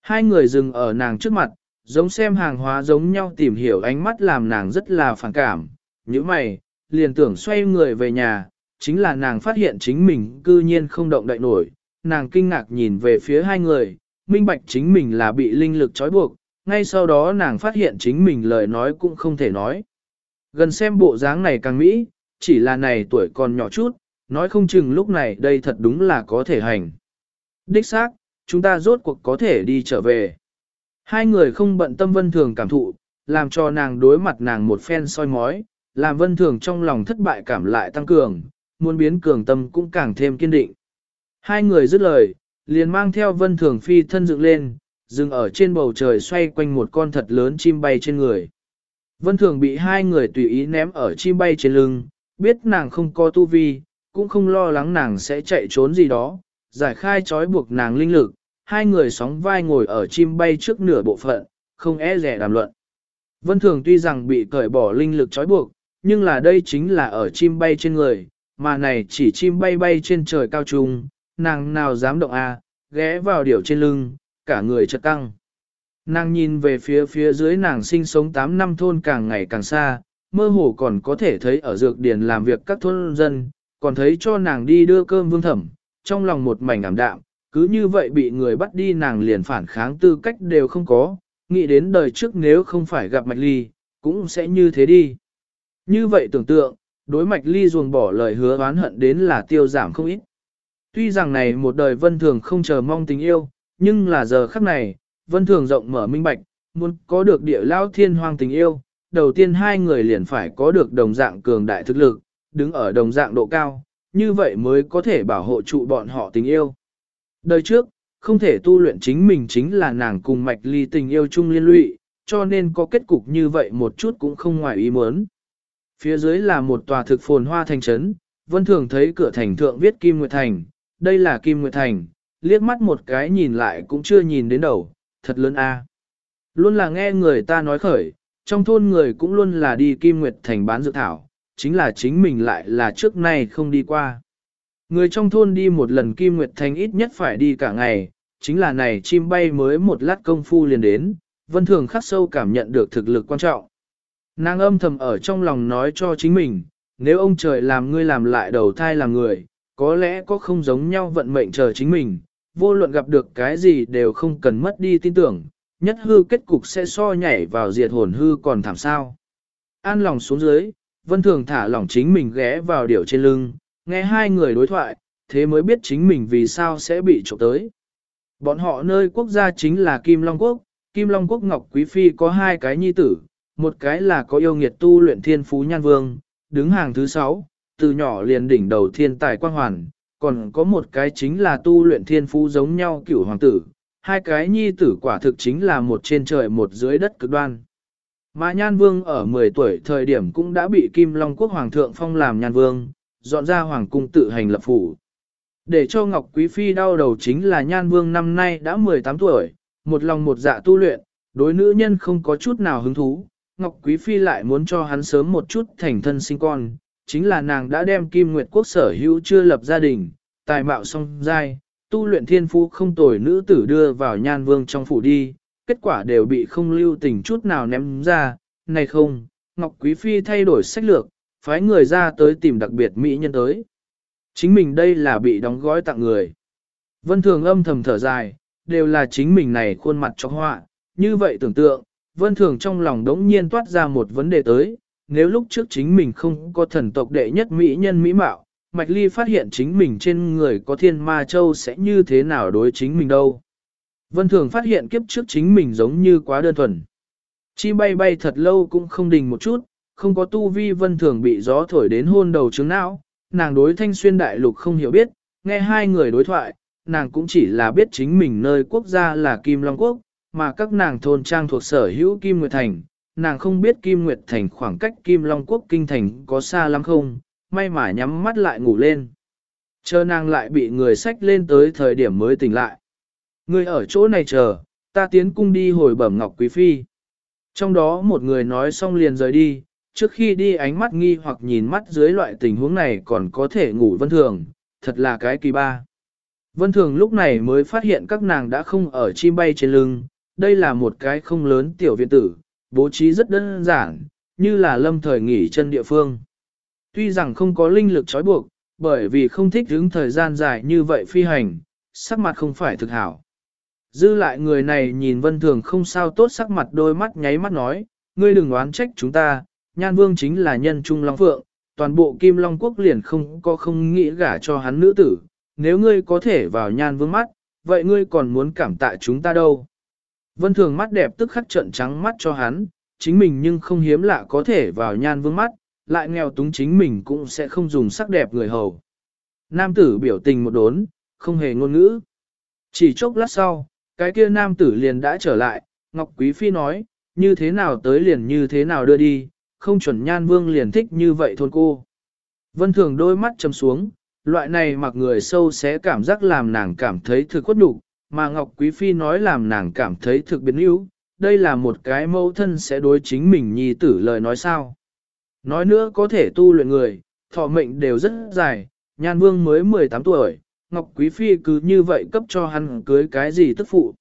Hai người dừng ở nàng trước mặt, giống xem hàng hóa giống nhau tìm hiểu ánh mắt làm nàng rất là phản cảm. Như mày, liền tưởng xoay người về nhà, chính là nàng phát hiện chính mình cư nhiên không động đậy nổi. Nàng kinh ngạc nhìn về phía hai người, minh bạch chính mình là bị linh lực trói buộc, ngay sau đó nàng phát hiện chính mình lời nói cũng không thể nói. Gần xem bộ dáng này càng mỹ, chỉ là này tuổi còn nhỏ chút, nói không chừng lúc này đây thật đúng là có thể hành. Đích xác, chúng ta rốt cuộc có thể đi trở về. Hai người không bận tâm vân thường cảm thụ, làm cho nàng đối mặt nàng một phen soi mói, làm vân thường trong lòng thất bại cảm lại tăng cường, muốn biến cường tâm cũng càng thêm kiên định. Hai người dứt lời, liền mang theo vân thường phi thân dựng lên, dừng ở trên bầu trời xoay quanh một con thật lớn chim bay trên người. Vân thường bị hai người tùy ý ném ở chim bay trên lưng, biết nàng không có tu vi, cũng không lo lắng nàng sẽ chạy trốn gì đó, giải khai trói buộc nàng linh lực, hai người sóng vai ngồi ở chim bay trước nửa bộ phận, không e rẻ đàm luận. Vân Thường tuy rằng bị cởi bỏ linh lực trói buộc, nhưng là đây chính là ở chim bay trên người, mà này chỉ chim bay bay trên trời cao trung, nàng nào dám động a, à, ghé vào điểu trên lưng, cả người chật căng. Nàng nhìn về phía phía dưới nàng sinh sống 8 năm thôn càng ngày càng xa, mơ hồ còn có thể thấy ở dược điển làm việc các thôn dân, còn thấy cho nàng đi đưa cơm vương thẩm, trong lòng một mảnh ảm đạm, cứ như vậy bị người bắt đi nàng liền phản kháng tư cách đều không có, nghĩ đến đời trước nếu không phải gặp Mạch Ly, cũng sẽ như thế đi. Như vậy tưởng tượng, đối Mạch Ly ruồng bỏ lời hứa oán hận đến là tiêu giảm không ít. Tuy rằng này một đời vân thường không chờ mong tình yêu, nhưng là giờ khắc này, vân thường rộng mở minh bạch, muốn có được địa lao thiên hoang tình yêu, đầu tiên hai người liền phải có được đồng dạng cường đại thực lực, đứng ở đồng dạng độ cao, như vậy mới có thể bảo hộ trụ bọn họ tình yêu. Đời trước, không thể tu luyện chính mình chính là nàng cùng mạch ly tình yêu chung liên lụy, cho nên có kết cục như vậy một chút cũng không ngoài ý muốn. Phía dưới là một tòa thực phồn hoa thành trấn, vân thường thấy cửa thành thượng viết Kim Nguyệt Thành, đây là Kim Nguyệt Thành, liếc mắt một cái nhìn lại cũng chưa nhìn đến đầu, thật lớn a. Luôn là nghe người ta nói khởi, trong thôn người cũng luôn là đi Kim Nguyệt Thành bán dược thảo, chính là chính mình lại là trước nay không đi qua. Người trong thôn đi một lần Kim Nguyệt Thành ít nhất phải đi cả ngày, chính là này chim bay mới một lát công phu liền đến, vân thường khắc sâu cảm nhận được thực lực quan trọng. Nàng âm thầm ở trong lòng nói cho chính mình, nếu ông trời làm ngươi làm lại đầu thai làm người, có lẽ có không giống nhau vận mệnh chờ chính mình, vô luận gặp được cái gì đều không cần mất đi tin tưởng, nhất hư kết cục sẽ so nhảy vào diệt hồn hư còn thảm sao. An lòng xuống dưới, vân thường thả lỏng chính mình ghé vào điểu trên lưng, nghe hai người đối thoại, thế mới biết chính mình vì sao sẽ bị trộm tới. Bọn họ nơi quốc gia chính là Kim Long Quốc, Kim Long Quốc Ngọc Quý Phi có hai cái nhi tử, một cái là có yêu nghiệt tu luyện thiên phú nhan vương, đứng hàng thứ sáu, từ nhỏ liền đỉnh đầu thiên tài quang hoàn, còn có một cái chính là tu luyện thiên phú giống nhau cửu hoàng tử, hai cái nhi tử quả thực chính là một trên trời một dưới đất cực đoan. Mà Nhan Vương ở 10 tuổi thời điểm cũng đã bị Kim Long Quốc Hoàng thượng phong làm Nhan Vương, dọn ra Hoàng cung tự hành lập phủ. Để cho Ngọc Quý Phi đau đầu chính là Nhan Vương năm nay đã 18 tuổi, một lòng một dạ tu luyện, đối nữ nhân không có chút nào hứng thú. Ngọc Quý Phi lại muốn cho hắn sớm một chút thành thân sinh con, chính là nàng đã đem Kim Nguyệt Quốc sở hữu chưa lập gia đình, tài mạo song giai, tu luyện thiên phú không tồi nữ tử đưa vào nhan vương trong phủ đi, kết quả đều bị không lưu tình chút nào ném ra, này không, Ngọc Quý Phi thay đổi sách lược, phái người ra tới tìm đặc biệt mỹ nhân tới. Chính mình đây là bị đóng gói tặng người. Vân Thường âm thầm thở dài, đều là chính mình này khuôn mặt cho họa, như vậy tưởng tượng, Vân Thường trong lòng đống nhiên toát ra một vấn đề tới, nếu lúc trước chính mình không có thần tộc đệ nhất mỹ nhân mỹ mạo, Mạch Ly phát hiện chính mình trên người có thiên ma châu sẽ như thế nào đối chính mình đâu. Vân Thường phát hiện kiếp trước chính mình giống như quá đơn thuần. Chi bay bay thật lâu cũng không đình một chút, không có tu vi Vân Thường bị gió thổi đến hôn đầu trứng não, nàng đối thanh xuyên đại lục không hiểu biết, nghe hai người đối thoại, nàng cũng chỉ là biết chính mình nơi quốc gia là Kim Long Quốc, mà các nàng thôn trang thuộc sở hữu Kim Nguyệt Thành, nàng không biết Kim Nguyệt Thành khoảng cách Kim Long Quốc kinh thành có xa lắm không, may mà nhắm mắt lại ngủ lên. Chờ nàng lại bị người sách lên tới thời điểm mới tỉnh lại. Ngươi ở chỗ này chờ, ta tiến cung đi hồi bẩm Ngọc Quý Phi. Trong đó một người nói xong liền rời đi, trước khi đi ánh mắt nghi hoặc nhìn mắt dưới loại tình huống này còn có thể ngủ vân thường, thật là cái kỳ ba. Vân thường lúc này mới phát hiện các nàng đã không ở chim bay trên lưng, đây là một cái không lớn tiểu viện tử, bố trí rất đơn giản, như là lâm thời nghỉ chân địa phương. Tuy rằng không có linh lực trói buộc, bởi vì không thích đứng thời gian dài như vậy phi hành, sắc mặt không phải thực hảo. Dư lại người này nhìn vân thường không sao tốt sắc mặt đôi mắt nháy mắt nói, ngươi đừng oán trách chúng ta, nhan vương chính là nhân trung long phượng, toàn bộ kim long quốc liền không có không nghĩ gả cho hắn nữ tử, nếu ngươi có thể vào nhan vương mắt, vậy ngươi còn muốn cảm tạ chúng ta đâu. Vân thường mắt đẹp tức khắc trận trắng mắt cho hắn, chính mình nhưng không hiếm lạ có thể vào nhan vương mắt, lại nghèo túng chính mình cũng sẽ không dùng sắc đẹp người hầu. Nam tử biểu tình một đốn, không hề ngôn ngữ. Chỉ chốc lát sau, cái kia nam tử liền đã trở lại, Ngọc Quý Phi nói, như thế nào tới liền như thế nào đưa đi, không chuẩn nhan vương liền thích như vậy thôn cô. Vân thường đôi mắt chầm xuống, loại này mặc người sâu sẽ cảm giác làm nàng cảm thấy thực quất đủ, mà Ngọc Quý Phi nói làm nàng cảm thấy thực biến yếu, đây là một cái mẫu thân sẽ đối chính mình nhi tử lời nói sao. Nói nữa có thể tu luyện người, thọ mệnh đều rất dài, nhan vương mới 18 tuổi, Ngọc Quý Phi cứ như vậy cấp cho hắn cưới cái gì tức phụ.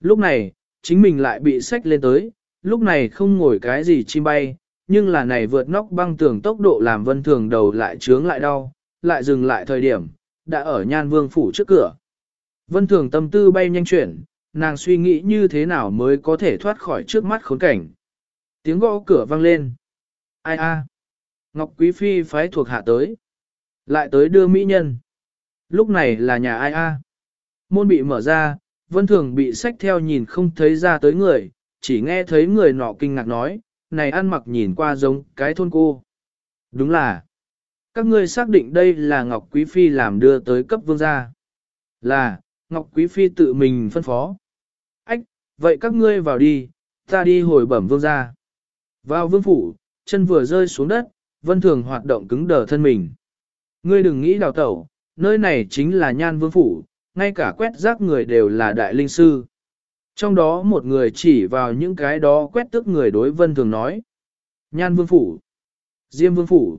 Lúc này, chính mình lại bị sách lên tới, lúc này không ngồi cái gì chim bay, nhưng là này vượt nóc băng tường tốc độ làm vân thường đầu lại trướng lại đau, lại dừng lại thời điểm, đã ở nhan vương phủ trước cửa. Vân thường tâm tư bay nhanh chuyển, nàng suy nghĩ như thế nào mới có thể thoát khỏi trước mắt khốn cảnh. Tiếng gõ cửa vang lên. Ai a? Ngọc Quý Phi phái thuộc hạ tới. Lại tới đưa mỹ nhân. Lúc này là nhà ai a? Môn bị mở ra, vân thường bị sách theo nhìn không thấy ra tới người, chỉ nghe thấy người nọ kinh ngạc nói, này ăn mặc nhìn qua giống cái thôn cô. Đúng là, các ngươi xác định đây là Ngọc Quý Phi làm đưa tới cấp vương gia. Là, Ngọc Quý Phi tự mình phân phó. Ách, vậy các ngươi vào đi, ta đi hồi bẩm vương gia. Vào vương phủ, chân vừa rơi xuống đất, vân thường hoạt động cứng đờ thân mình. Ngươi đừng nghĩ đào tẩu, nơi này chính là nhan vương phủ, ngay cả quét rác người đều là đại linh sư. Trong đó một người chỉ vào những cái đó quét tức người đối vân thường nói. Nhan vương phủ, diêm vương phủ.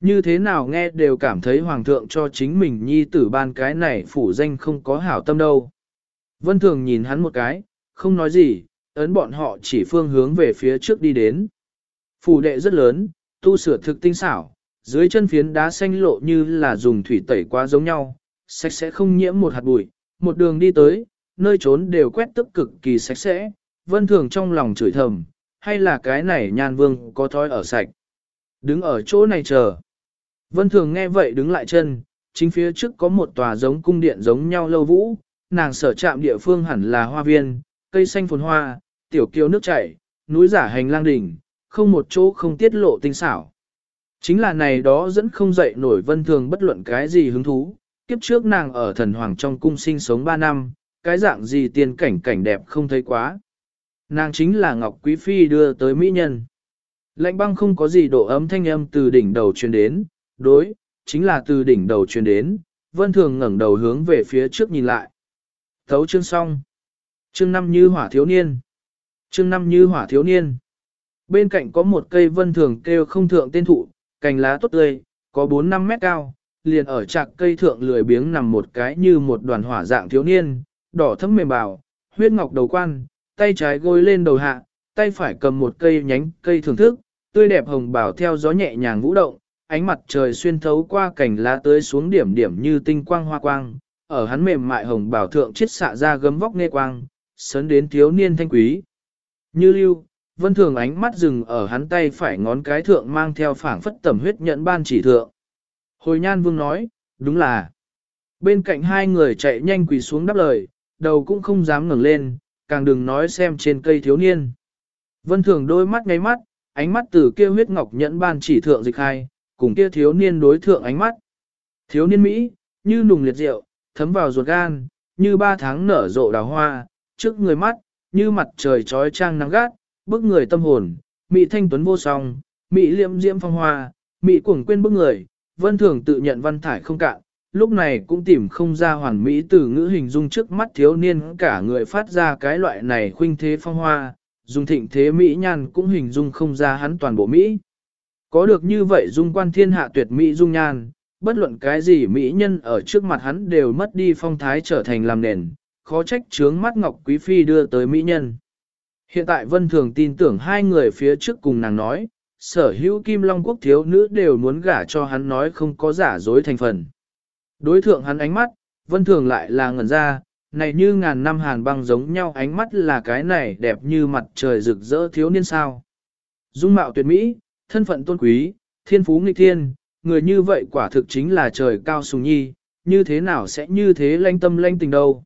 Như thế nào nghe đều cảm thấy hoàng thượng cho chính mình nhi tử ban cái này phủ danh không có hảo tâm đâu. Vân thường nhìn hắn một cái, không nói gì, ấn bọn họ chỉ phương hướng về phía trước đi đến. Phủ đệ rất lớn, tu sửa thực tinh xảo, dưới chân phiến đá xanh lộ như là dùng thủy tẩy quá giống nhau, sạch sẽ không nhiễm một hạt bụi, một đường đi tới, nơi trốn đều quét tức cực kỳ sạch sẽ, vân thường trong lòng chửi thầm, hay là cái này nhan vương có thói ở sạch. Đứng ở chỗ này chờ. Vân thường nghe vậy đứng lại chân, chính phía trước có một tòa giống cung điện giống nhau lâu vũ, nàng sở trạm địa phương hẳn là hoa viên, cây xanh phồn hoa, tiểu kiều nước chảy, núi giả hành lang đỉnh, không một chỗ không tiết lộ tinh xảo. Chính là này đó dẫn không dậy nổi vân thường bất luận cái gì hứng thú, kiếp trước nàng ở thần hoàng trong cung sinh sống 3 năm, cái dạng gì tiền cảnh cảnh đẹp không thấy quá. Nàng chính là Ngọc Quý Phi đưa tới mỹ nhân. Lạnh băng không có gì độ ấm thanh âm từ đỉnh đầu truyền đến, đối, chính là từ đỉnh đầu truyền đến, vân thường ngẩng đầu hướng về phía trước nhìn lại. Thấu chương xong. Chương năm như hỏa thiếu niên. Chương năm như hỏa thiếu niên. Bên cạnh có một cây vân thường kêu không thượng tên thụ, cành lá tốt tươi, có 4-5 mét cao, liền ở chạc cây thượng lười biếng nằm một cái như một đoàn hỏa dạng thiếu niên, đỏ thấm mềm bào, huyết ngọc đầu quan, tay trái gối lên đầu hạ, tay phải cầm một cây nhánh cây thưởng thức, tươi đẹp hồng bảo theo gió nhẹ nhàng vũ động, ánh mặt trời xuyên thấu qua cành lá tới xuống điểm điểm như tinh quang hoa quang, ở hắn mềm mại hồng bảo thượng chiết xạ ra gấm vóc nghe quang, sấn đến thiếu niên thanh quý. Như lưu, vân thường ánh mắt dừng ở hắn tay phải ngón cái thượng mang theo phảng phất tẩm huyết nhận ban chỉ thượng. Hồi nhan vương nói, đúng là. Bên cạnh hai người chạy nhanh quỳ xuống đáp lời, đầu cũng không dám ngẩng lên, càng đừng nói xem trên cây thiếu niên. Vân thường đôi mắt ngáy mắt, ánh mắt từ kia huyết ngọc nhẫn ban chỉ thượng dịch hai, cùng kia thiếu niên đối thượng ánh mắt. Thiếu niên Mỹ, như nùng liệt rượu, thấm vào ruột gan, như ba tháng nở rộ đào hoa, trước người mắt, như mặt trời trói trang nắng gắt, bức người tâm hồn, Mỹ thanh tuấn vô song, Mỹ liệm diễm phong hoa, Mỹ cuồng quên bức người, vân thường tự nhận văn thải không cạn, lúc này cũng tìm không ra hoàn mỹ từ ngữ hình dung trước mắt thiếu niên cả người phát ra cái loại này khuynh thế phong hoa, dùng thịnh thế Mỹ nhan cũng hình dung không ra hắn toàn bộ Mỹ. Có được như vậy dung quan thiên hạ tuyệt Mỹ dung nhan, bất luận cái gì Mỹ nhân ở trước mặt hắn đều mất đi phong thái trở thành làm nền, khó trách trướng mắt Ngọc Quý Phi đưa tới Mỹ nhân. Hiện tại Vân Thường tin tưởng hai người phía trước cùng nàng nói, sở hữu Kim Long Quốc thiếu nữ đều muốn gả cho hắn nói không có giả dối thành phần. Đối thượng hắn ánh mắt, Vân Thường lại là ngẩn ra, này như ngàn năm hàn băng giống nhau ánh mắt là cái này đẹp như mặt trời rực rỡ thiếu niên sao. Dung mạo tuyệt mỹ, thân phận tôn quý, thiên phú nghịch thiên, người như vậy quả thực chính là trời cao sùng nhi, như thế nào sẽ như thế lanh tâm lanh tình đâu.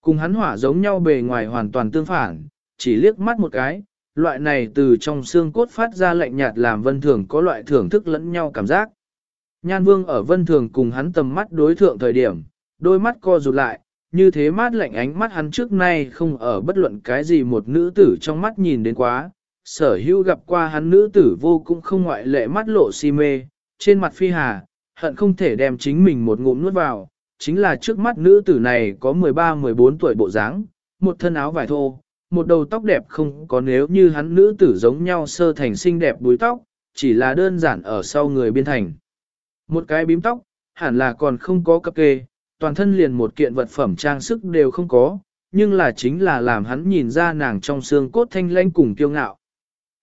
Cùng hắn hỏa giống nhau bề ngoài hoàn toàn tương phản, chỉ liếc mắt một cái, loại này từ trong xương cốt phát ra lạnh nhạt làm vân thường có loại thưởng thức lẫn nhau cảm giác. Nhan vương ở vân thường cùng hắn tầm mắt đối thượng thời điểm, đôi mắt co rụt lại, như thế mát lạnh ánh mắt hắn trước nay không ở bất luận cái gì một nữ tử trong mắt nhìn đến quá. Sở hữu gặp qua hắn nữ tử vô cũng không ngoại lệ mắt lộ si mê, trên mặt phi hà, hận không thể đem chính mình một ngụm nuốt vào, chính là trước mắt nữ tử này có 13-14 tuổi bộ dáng, một thân áo vải thô, một đầu tóc đẹp không có nếu như hắn nữ tử giống nhau sơ thành xinh đẹp búi tóc, chỉ là đơn giản ở sau người biên thành. Một cái bím tóc, hẳn là còn không có cấp kê, toàn thân liền một kiện vật phẩm trang sức đều không có, nhưng là chính là làm hắn nhìn ra nàng trong xương cốt thanh lãnh cùng kiêu ngạo.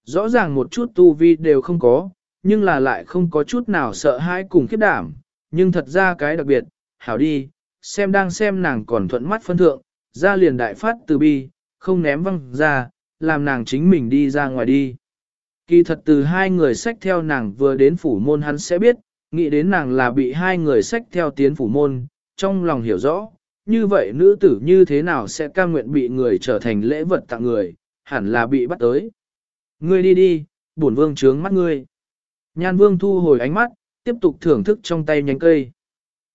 Rõ ràng một chút tu vi đều không có, nhưng là lại không có chút nào sợ hãi cùng khiếp đảm, nhưng thật ra cái đặc biệt, hảo đi, xem đang xem nàng còn thuận mắt phân thượng, ra liền đại phát từ bi, không ném văng ra, làm nàng chính mình đi ra ngoài đi. Kỳ thật từ hai người sách theo nàng vừa đến phủ môn hắn sẽ biết, nghĩ đến nàng là bị hai người sách theo tiến phủ môn, trong lòng hiểu rõ, như vậy nữ tử như thế nào sẽ cam nguyện bị người trở thành lễ vật tặng người, hẳn là bị bắt tới. Ngươi đi đi, bổn vương trướng mắt ngươi. Nhan vương thu hồi ánh mắt, tiếp tục thưởng thức trong tay nhánh cây.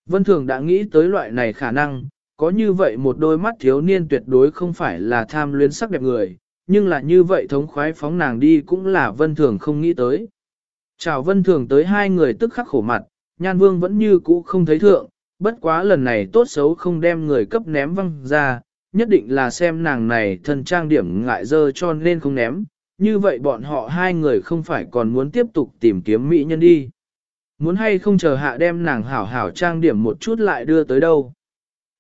Vân Thường đã nghĩ tới loại này khả năng, có như vậy một đôi mắt thiếu niên tuyệt đối không phải là tham luyến sắc đẹp người, nhưng là như vậy thống khoái phóng nàng đi cũng là Vân Thường không nghĩ tới. Chào Vân Thường tới hai người tức khắc khổ mặt, Nhan Vương vẫn như cũ không thấy thượng, bất quá lần này tốt xấu không đem người cấp ném văng ra, nhất định là xem nàng này thân trang điểm ngại dơ cho nên không ném, như vậy bọn họ hai người không phải còn muốn tiếp tục tìm kiếm mỹ nhân đi. Muốn hay không chờ hạ đem nàng hảo hảo trang điểm một chút lại đưa tới đâu.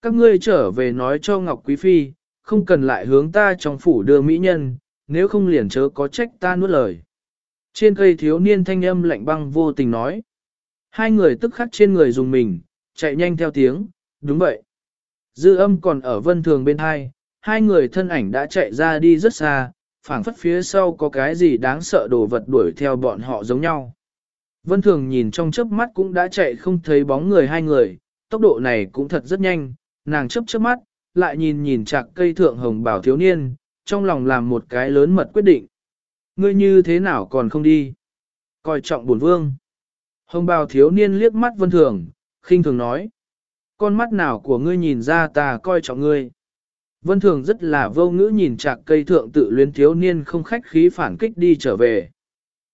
Các ngươi trở về nói cho Ngọc Quý Phi, không cần lại hướng ta trong phủ đưa mỹ nhân, nếu không liền chớ có trách ta nuốt lời. Trên cây thiếu niên thanh âm lạnh băng vô tình nói. Hai người tức khắc trên người dùng mình, chạy nhanh theo tiếng, đúng vậy. Dư âm còn ở vân thường bên hai, hai người thân ảnh đã chạy ra đi rất xa, phảng phất phía sau có cái gì đáng sợ đồ vật đuổi theo bọn họ giống nhau. Vân thường nhìn trong chớp mắt cũng đã chạy không thấy bóng người hai người, tốc độ này cũng thật rất nhanh, nàng chớp chớp mắt, lại nhìn nhìn chạc cây thượng hồng bảo thiếu niên, trong lòng làm một cái lớn mật quyết định. Ngươi như thế nào còn không đi? Coi trọng bổn vương. Hồng bào thiếu niên liếc mắt vân thường, khinh thường nói. Con mắt nào của ngươi nhìn ra ta coi trọng ngươi. Vân thường rất là vô ngữ nhìn chạc cây thượng tự luyến thiếu niên không khách khí phản kích đi trở về.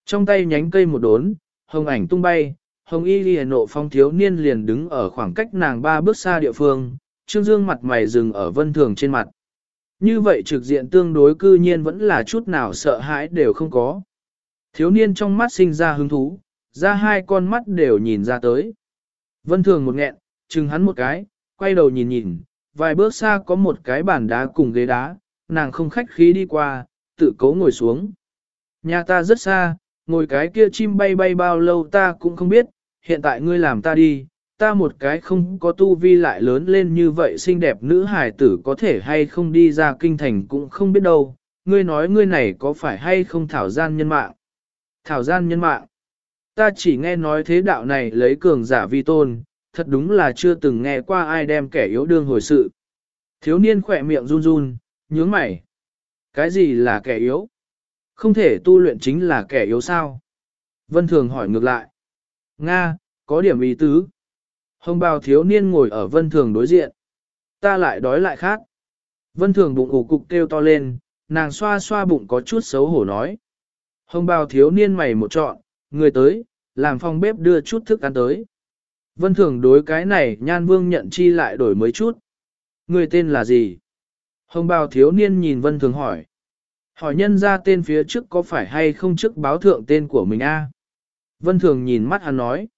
Trong tay nhánh cây một đốn, hồng ảnh tung bay, hồng y ghi nộ phong thiếu niên liền đứng ở khoảng cách nàng ba bước xa địa phương, trương dương mặt mày dừng ở vân thường trên mặt. Như vậy trực diện tương đối cư nhiên vẫn là chút nào sợ hãi đều không có. Thiếu niên trong mắt sinh ra hứng thú, ra hai con mắt đều nhìn ra tới. Vân thường một nghẹn, chừng hắn một cái, quay đầu nhìn nhìn, vài bước xa có một cái bàn đá cùng ghế đá, nàng không khách khí đi qua, tự cố ngồi xuống. Nhà ta rất xa, ngồi cái kia chim bay bay bao lâu ta cũng không biết, hiện tại ngươi làm ta đi, ta một cái không có tu vi lại lớn lên như vậy xinh đẹp nữ hài tử có thể hay không đi ra kinh thành cũng không biết đâu, ngươi nói ngươi này có phải hay không thảo gian nhân mạng. Thảo gian nhân mạng. Ta chỉ nghe nói thế đạo này lấy cường giả vi tôn, thật đúng là chưa từng nghe qua ai đem kẻ yếu đương hồi sự. Thiếu niên khỏe miệng run run, nhướng mày. Cái gì là kẻ yếu? Không thể tu luyện chính là kẻ yếu sao? Vân Thường hỏi ngược lại. Nga, có điểm ý tứ. Hồng bào thiếu niên ngồi ở Vân Thường đối diện. Ta lại đói lại khát. Vân Thường bụng ủ cục kêu to lên, nàng xoa xoa bụng có chút xấu hổ nói. Hồng bào thiếu niên mày một trọn, người tới, làm phòng bếp đưa chút thức ăn tới. Vân thường đối cái này nhan vương nhận chi lại đổi mới chút. Người tên là gì? Hồng bào thiếu niên nhìn vân thường hỏi. Hỏi nhân ra tên phía trước có phải hay không trước báo thượng tên của mình a? Vân thường nhìn mắt hắn nói.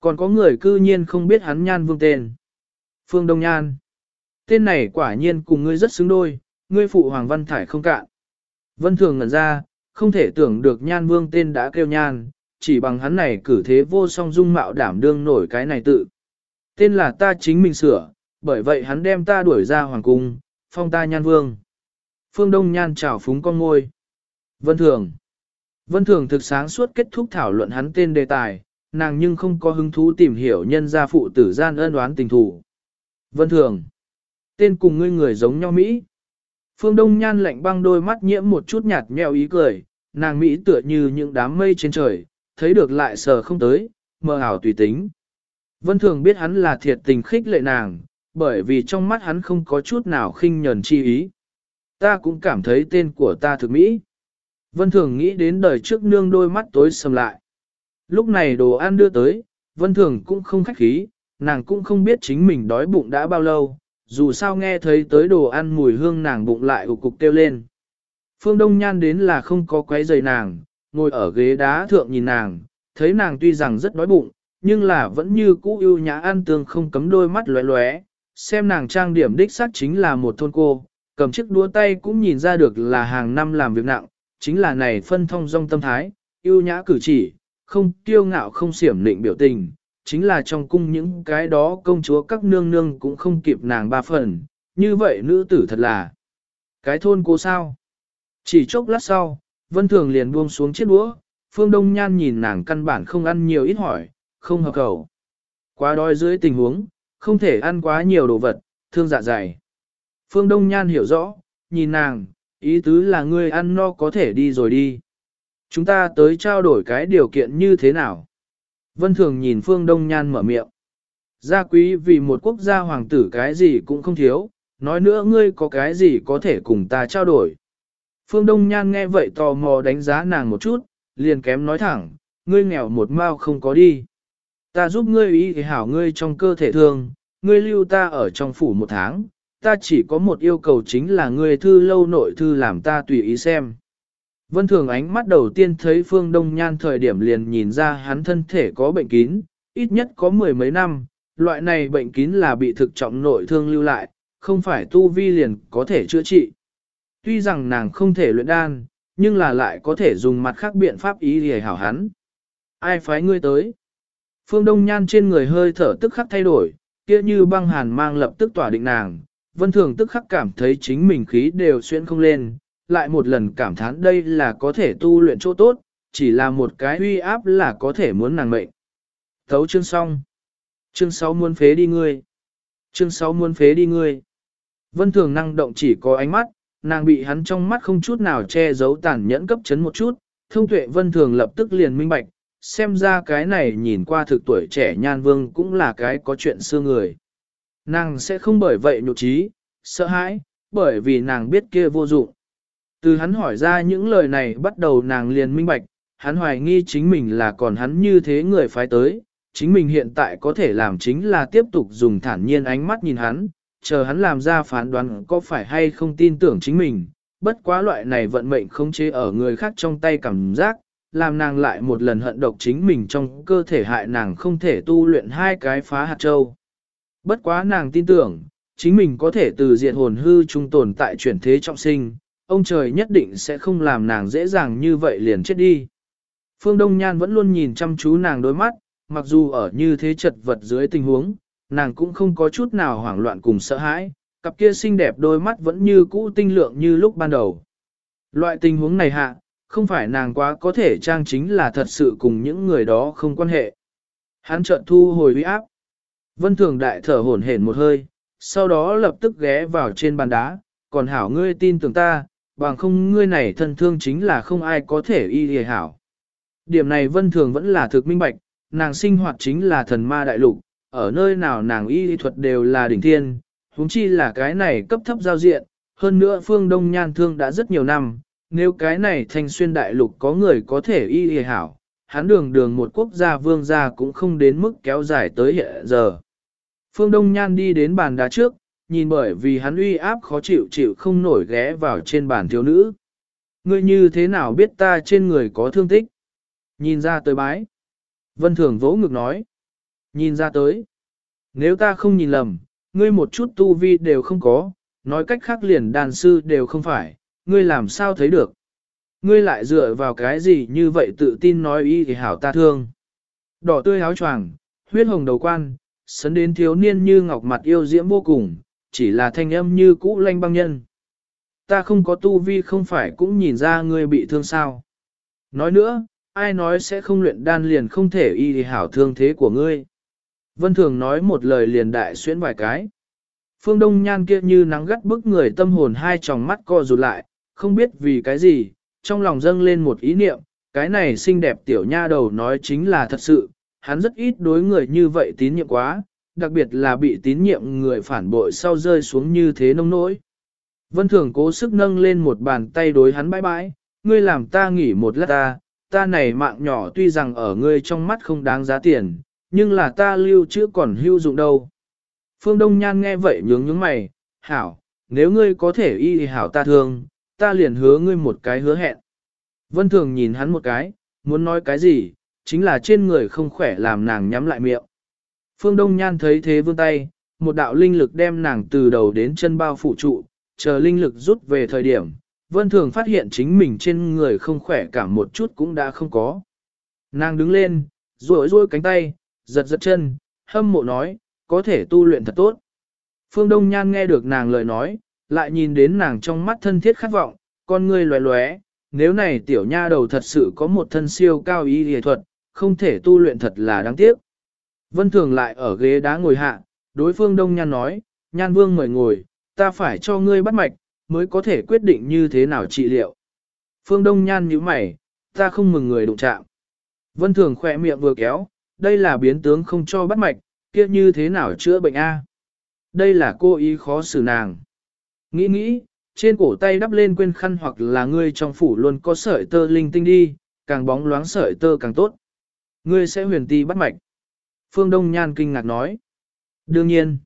Còn có người cư nhiên không biết hắn nhan vương tên. Phương Đông Nhan. Tên này quả nhiên cùng ngươi rất xứng đôi, ngươi phụ Hoàng Văn Thải không cạn. Vân thường ngẩn ra, không thể tưởng được nhan vương tên đã kêu nhan, chỉ bằng hắn này cử thế vô song dung mạo đảm đương nổi cái này tự. Tên là ta chính mình sửa, bởi vậy hắn đem ta đuổi ra hoàng cung, phong ta nhan vương. Phương Đông nhan trào phúng con ngôi. Vân Thường. Vân Thường thực sáng suốt kết thúc thảo luận hắn tên đề tài, nàng nhưng không có hứng thú tìm hiểu nhân gia phụ tử gian ân oán tình thù. Vân Thường. Tên cùng ngươi người giống nhau Mỹ. Phương Đông nhan lạnh băng đôi mắt nhiễm một chút nhạt nhẽo ý cười, nàng Mỹ tựa như những đám mây trên trời, thấy được lại sờ không tới, mơ ảo tùy tính. Vân Thường biết hắn là thiệt tình khích lệ nàng, bởi vì trong mắt hắn không có chút nào khinh nhẫn chi ý. Ta cũng cảm thấy tên của ta thực mỹ. Vân Thường nghĩ đến đời trước nương đôi mắt tối sầm lại. Lúc này đồ ăn đưa tới, Vân Thường cũng không khách khí, nàng cũng không biết chính mình đói bụng đã bao lâu, dù sao nghe thấy tới đồ ăn mùi hương nàng bụng lại ục cục kêu lên. Phương Đông Nhan đến là không có quấy giày nàng, ngồi ở ghế đá thượng nhìn nàng, thấy nàng tuy rằng rất đói bụng, nhưng là vẫn như cũ ưu nhã ăn tương không cấm đôi mắt lóe lóe, xem nàng trang điểm đích xác chính là một thôn cô, cầm chiếc đũa tay cũng nhìn ra được là hàng năm làm việc nặng, chính là này phân thông dong tâm thái, ưu nhã cử chỉ, không kiêu ngạo không xiểm nịnh biểu tình, chính là trong cung những cái đó công chúa các nương nương cũng không kịp nàng ba phần, như vậy nữ tử thật là cái thôn cô sao. Chỉ chốc lát sau, Vân Thường liền buông xuống chiếc đũa, Phương Đông Nhan nhìn nàng căn bản không ăn nhiều ít hỏi, không hợp khẩu Quá đói dưới tình huống, không thể ăn quá nhiều đồ vật, thương dạ dày. Phương Đông Nhan hiểu rõ, nhìn nàng, ý tứ là ngươi ăn no có thể đi rồi đi. Chúng ta tới trao đổi cái điều kiện như thế nào? Vân Thường nhìn Phương Đông Nhan mở miệng. Gia quý vì một quốc gia hoàng tử cái gì cũng không thiếu, nói nữa ngươi có cái gì có thể cùng ta trao đổi. Phương Đông Nhan nghe vậy tò mò đánh giá nàng một chút, liền kém nói thẳng, ngươi nghèo một mao không có đi. Ta giúp ngươi ý thì hảo ngươi trong cơ thể thương, ngươi lưu ta ở trong phủ một tháng, ta chỉ có một yêu cầu chính là ngươi thư lâu nội thư làm ta tùy ý xem. Vân Thường ánh mắt đầu tiên thấy Phương Đông Nhan thời điểm liền nhìn ra hắn thân thể có bệnh kín, ít nhất có mười mấy năm, loại này bệnh kín là bị thực trọng nội thương lưu lại, không phải tu vi liền có thể chữa trị. Tuy rằng nàng không thể luyện đan, nhưng là lại có thể dùng mặt khác biện pháp ý để hảo hắn. Ai phái ngươi tới? Phương Đông Nhan trên người hơi thở tức khắc thay đổi, kia như băng hàn mang lập tức tỏa định nàng, vân thường tức khắc cảm thấy chính mình khí đều xuyên không lên, lại một lần cảm thán đây là có thể tu luyện chỗ tốt, chỉ là một cái uy áp là có thể muốn nàng mệnh. Thấu chương xong. Chương 6 muốn phế đi ngươi. Chương 6 muốn phế đi ngươi. Vân thường năng động chỉ có ánh mắt, nàng bị hắn trong mắt không chút nào che giấu tàn nhẫn cấp chấn một chút, thông tuệ vân thường lập tức liền minh bạch, xem ra cái này nhìn qua thực tuổi trẻ nhan vương cũng là cái có chuyện xưa người. Nàng sẽ không bởi vậy nhục trí, sợ hãi, bởi vì nàng biết kia vô dụng. Từ hắn hỏi ra những lời này bắt đầu nàng liền minh bạch, hắn hoài nghi chính mình là còn hắn như thế người phái tới, chính mình hiện tại có thể làm chính là tiếp tục dùng thản nhiên ánh mắt nhìn hắn, chờ hắn làm ra phán đoán có phải hay không tin tưởng chính mình, bất quá loại này vận mệnh không chế ở người khác trong tay cảm giác, làm nàng lại một lần hận độc chính mình trong cơ thể hại nàng không thể tu luyện hai cái phá hạt châu. Bất quá nàng tin tưởng, chính mình có thể từ diện hồn hư trung tồn tại chuyển thế trọng sinh, ông trời nhất định sẽ không làm nàng dễ dàng như vậy liền chết đi. Phương Đông Nhan vẫn luôn nhìn chăm chú nàng đôi mắt, mặc dù ở như thế chật vật dưới tình huống, nàng cũng không có chút nào hoảng loạn cùng sợ hãi, cặp kia xinh đẹp đôi mắt vẫn như cũ tinh lượng như lúc ban đầu. Loại tình huống này hạ, không phải nàng quá có thể trang chính là thật sự cùng những người đó không quan hệ. Hắn chợt thu hồi uy áp. Vân Thường đại thở hổn hển một hơi, sau đó lập tức ghé vào trên bàn đá, còn hảo ngươi tin tưởng ta, bằng không ngươi này thân thương chính là không ai có thể y hề hảo. Điểm này Vân Thường vẫn là thực minh bạch, nàng sinh hoạt chính là thần ma đại lục, ở nơi nào nàng y thuật đều là đỉnh thiên, huống chi là cái này cấp thấp giao diện, hơn nữa phương đông nhan thương đã rất nhiều năm, nếu cái này thanh xuyên đại lục có người có thể y y hảo, hắn đường đường một quốc gia vương gia cũng không đến mức kéo dài tới hiện giờ. Phương Đông Nhan đi đến bàn đá trước, nhìn bởi vì hắn uy áp khó chịu chịu không nổi ghé vào trên bàn thiếu nữ. Ngươi như thế nào biết ta trên người có thương tích? Nhìn ra tới bái. Vân Thường vỗ ngực nói. Nhìn ra tới. Nếu ta không nhìn lầm, ngươi một chút tu vi đều không có, nói cách khác liền đàn sư đều không phải, ngươi làm sao thấy được. Ngươi lại dựa vào cái gì như vậy tự tin nói ý thì hảo ta thương. Đỏ tươi áo choàng, huyết hồng đầu quan, sấn đến thiếu niên như ngọc mặt yêu diễm vô cùng, chỉ là thanh âm như cũ lanh băng nhân. Ta không có tu vi không phải cũng nhìn ra ngươi bị thương sao. Nói nữa, ai nói sẽ không luyện đan liền không thể y thì hảo thương thế của ngươi. Vân Thường nói một lời liền đại xuyến vài cái. Phương Đông Nhan kia như nắng gắt bức người tâm hồn hai tròng mắt co rụt lại, không biết vì cái gì, trong lòng dâng lên một ý niệm, cái này xinh đẹp tiểu nha đầu nói chính là thật sự, hắn rất ít đối người như vậy tín nhiệm quá, đặc biệt là bị tín nhiệm người phản bội sau rơi xuống như thế nông nỗi. Vân Thường cố sức nâng lên một bàn tay đối hắn bãi bãi, ngươi làm ta nghỉ một lát ta, ta này mạng nhỏ tuy rằng ở ngươi trong mắt không đáng giá tiền, nhưng là ta lưu trữ còn hữu dụng đâu. Phương Đông Nhan nghe vậy nhướng nhướng mày, hảo, nếu ngươi có thể y hảo ta thương, ta liền hứa ngươi một cái hứa hẹn. Vân Thường nhìn hắn một cái, muốn nói cái gì, chính là trên người không khỏe làm nàng nhắm lại miệng. Phương Đông Nhan thấy thế vươn tay, một đạo linh lực đem nàng từ đầu đến chân bao phủ trụ, chờ linh lực rút về thời điểm, Vân Thường phát hiện chính mình trên người không khỏe cả một chút cũng đã không có. Nàng đứng lên, rối rối cánh tay, giật giật chân, hâm mộ nói, có thể tu luyện thật tốt. Phương Đông Nhan nghe được nàng lời nói, lại nhìn đến nàng trong mắt thân thiết khát vọng, con ngươi loé loé, nếu này tiểu nha đầu thật sự có một thân siêu cao ý y thuật, không thể tu luyện thật là đáng tiếc. Vân Thường lại ở ghế đá ngồi hạ, đối phương Đông Nhan nói, Nhan Vương mời ngồi, ta phải cho ngươi bắt mạch, mới có thể quyết định như thế nào trị liệu. Phương Đông Nhan nhíu mày, ta không mừng người đụng chạm. Vân Thường khỏe miệng vừa kéo, đây là biến tướng không cho bắt mạch, kia như thế nào chữa bệnh A. Đây là cô ý khó xử nàng. Nghĩ nghĩ, trên cổ tay đắp lên quên khăn hoặc là ngươi trong phủ luôn có sợi tơ linh tinh đi, càng bóng loáng sợi tơ càng tốt. Ngươi sẽ huyền ti bắt mạch. Phương Đông Nhan kinh ngạc nói. Đương nhiên,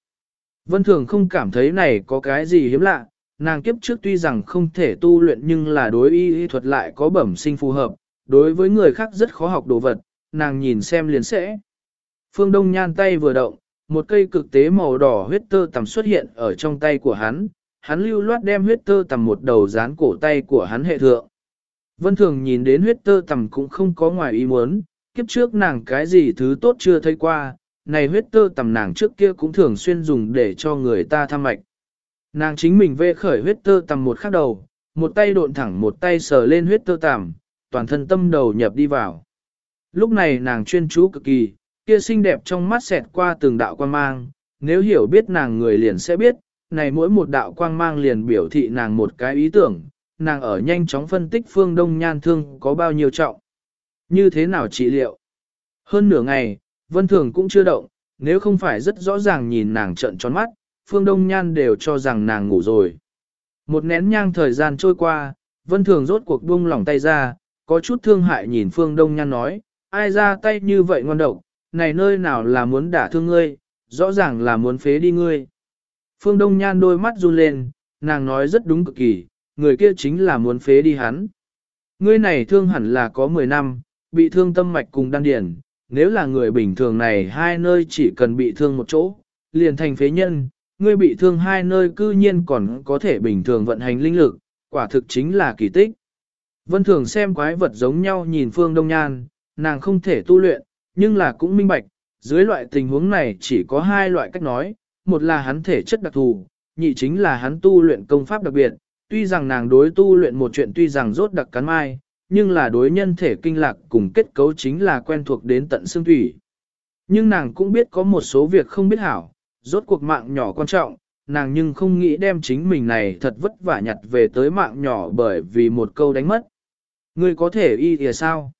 Vân Thường không cảm thấy này có cái gì hiếm lạ, nàng kiếp trước tuy rằng không thể tu luyện nhưng là đối y y thuật lại có bẩm sinh phù hợp, đối với người khác rất khó học đồ vật, nàng nhìn xem liền sẽ. Phương Đông Nhan tay vừa động, một cây cực tế màu đỏ huyết tơ tầm xuất hiện ở trong tay của hắn, hắn lưu loát đem huyết tơ tầm một đầu dán cổ tay của hắn hệ thượng. Vân Thường nhìn đến huyết tơ tầm cũng không có ngoài ý muốn, kiếp trước nàng cái gì thứ tốt chưa thấy qua, này huyết tơ tầm nàng trước kia cũng thường xuyên dùng để cho người ta thăm mạch. Nàng chính mình vê khởi huyết tơ tầm một khắc đầu, một tay độn thẳng một tay sờ lên huyết tơ tầm, toàn thân tâm đầu nhập đi vào. Lúc này nàng chuyên chú cực kỳ, kia xinh đẹp trong mắt xẹt qua từng đạo quan mang, nếu hiểu biết nàng người liền sẽ biết, này mỗi một đạo quang mang liền biểu thị nàng một cái ý tưởng, nàng ở nhanh chóng phân tích phương đông nhan thương có bao nhiêu trọng. Như thế nào trị liệu? Hơn nửa ngày, Vân Thường cũng chưa động, nếu không phải rất rõ ràng nhìn nàng trợn tròn mắt, phương đông nhan đều cho rằng nàng ngủ rồi. Một nén nhang thời gian trôi qua, Vân Thường rốt cuộc buông lỏng tay ra, có chút thương hại nhìn phương đông nhan nói, ai ra tay như vậy ngon độc, này nơi nào là muốn đả thương ngươi, rõ ràng là muốn phế đi ngươi. Phương Đông Nhan đôi mắt run lên, nàng nói rất đúng cực kỳ, người kia chính là muốn phế đi hắn. Ngươi này thương hẳn là có 10 năm, bị thương tâm mạch cùng đan điển, nếu là người bình thường này hai nơi chỉ cần bị thương một chỗ, liền thành phế nhân, ngươi bị thương hai nơi cư nhiên còn có thể bình thường vận hành linh lực, quả thực chính là kỳ tích. Vân thường xem quái vật giống nhau nhìn Phương Đông Nhan, nàng không thể tu luyện, nhưng là cũng minh bạch, dưới loại tình huống này chỉ có hai loại cách nói, một là hắn thể chất đặc thù, nhị chính là hắn tu luyện công pháp đặc biệt, tuy rằng nàng đối tu luyện một chuyện tuy rằng rốt đặc cắn mai, nhưng là đối nhân thể kinh lạc cùng kết cấu chính là quen thuộc đến tận xương thủy. Nhưng nàng cũng biết có một số việc không biết hảo, rốt cuộc mạng nhỏ quan trọng, nàng nhưng không nghĩ đem chính mình này thật vất vả nhặt về tới mạng nhỏ bởi vì một câu đánh mất. Ngươi có thể y thì sao?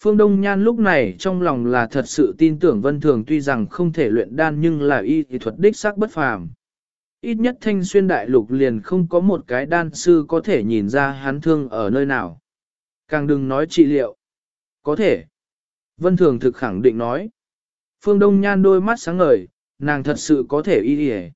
Phương Đông Nhan lúc này trong lòng là thật sự tin tưởng Vân Thường tuy rằng không thể luyện đan nhưng là y thì thuật đích xác bất phàm. Ít nhất thanh xuyên đại lục liền không có một cái đan sư có thể nhìn ra hắn thương ở nơi nào. Càng đừng nói trị liệu. Có thể. Vân Thường thực khẳng định nói. Phương Đông Nhan đôi mắt sáng ngời, nàng thật sự có thể y y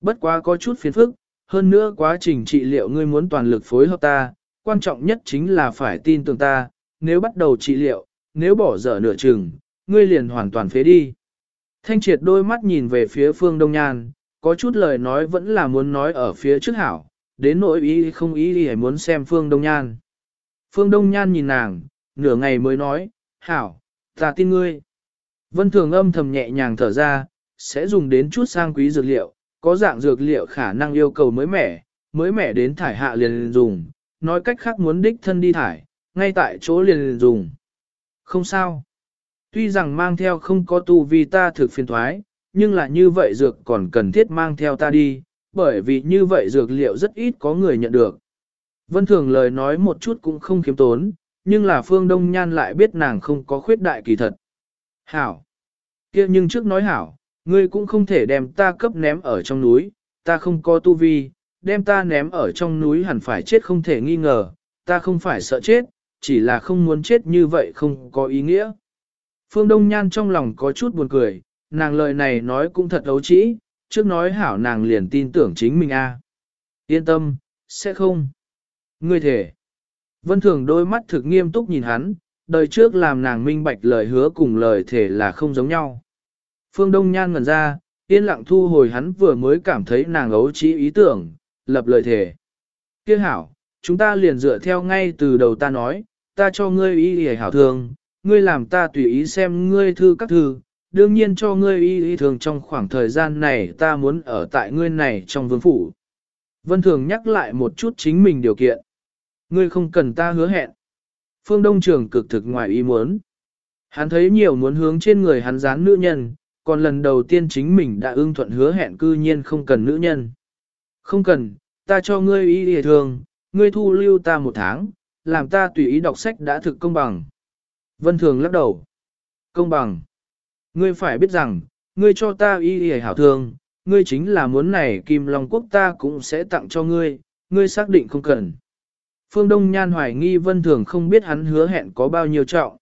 Bất quá có chút phiền phức, hơn nữa quá trình trị liệu ngươi muốn toàn lực phối hợp ta, quan trọng nhất chính là phải tin tưởng ta, nếu bắt đầu trị liệu, nếu bỏ dở nửa chừng, ngươi liền hoàn toàn phế đi. Thanh triệt đôi mắt nhìn về phía phương Đông Nhan, có chút lời nói vẫn là muốn nói ở phía trước hảo, đến nỗi ý không ý thì muốn xem phương Đông Nhan. Phương Đông Nhan nhìn nàng, nửa ngày mới nói, hảo, ta tin ngươi. Vân Thường âm thầm nhẹ nhàng thở ra, sẽ dùng đến chút sang quý dược liệu, có dạng dược liệu khả năng yêu cầu mới mẻ, mới mẻ đến thải hạ liền dùng, nói cách khác muốn đích thân đi thải, ngay tại chỗ liền dùng. Không sao. Tuy rằng mang theo không có tu vi ta thực phiền thoái, nhưng là như vậy dược còn cần thiết mang theo ta đi, bởi vì như vậy dược liệu rất ít có người nhận được. Vân Thường lời nói một chút cũng không kiếm tốn, nhưng là Phương Đông Nhan lại biết nàng không có khuyết đại kỳ thật. Hảo! kia nhưng trước nói hảo, ngươi cũng không thể đem ta cấp ném ở trong núi, ta không có tu vi, đem ta ném ở trong núi hẳn phải chết không thể nghi ngờ, ta không phải sợ chết, chỉ là không muốn chết như vậy không có ý nghĩa. Phương Đông Nhan trong lòng có chút buồn cười, nàng lời này nói cũng thật ấu trĩ, trước nói hảo nàng liền tin tưởng chính mình a. Yên tâm, sẽ không. Ngươi thể. Vân Thường đôi mắt thực nghiêm túc nhìn hắn, đời trước làm nàng minh bạch lời hứa cùng lời thể là không giống nhau. Phương Đông Nhan ngẩn ra, yên lặng thu hồi hắn vừa mới cảm thấy nàng ấu trí ý tưởng, lập lời thể. Kia hảo, chúng ta liền dựa theo ngay từ đầu ta nói, ta cho ngươi ý ý hảo thường, ngươi làm ta tùy ý xem ngươi thư các thư, đương nhiên cho ngươi ý ý thường trong khoảng thời gian này ta muốn ở tại ngươi này trong vương phủ. Vân Thường nhắc lại một chút chính mình điều kiện. Ngươi không cần ta hứa hẹn. Phương Đông Trường cực thực ngoài ý muốn. Hắn thấy nhiều muốn hướng trên người hắn dán nữ nhân, còn lần đầu tiên chính mình đã ưng thuận hứa hẹn cư nhiên không cần nữ nhân. Không cần, ta cho ngươi ý địa thường, ngươi thu lưu ta một tháng, làm ta tùy ý đọc sách đã thực công bằng. Vân Thường lắc đầu. Công bằng. Ngươi phải biết rằng, ngươi cho ta ý địa hảo thương, ngươi chính là muốn này Kim Long Quốc ta cũng sẽ tặng cho ngươi, ngươi xác định không cần. Phương Đông Nhan hoài nghi Vân Thường không biết hắn hứa hẹn có bao nhiêu trọng.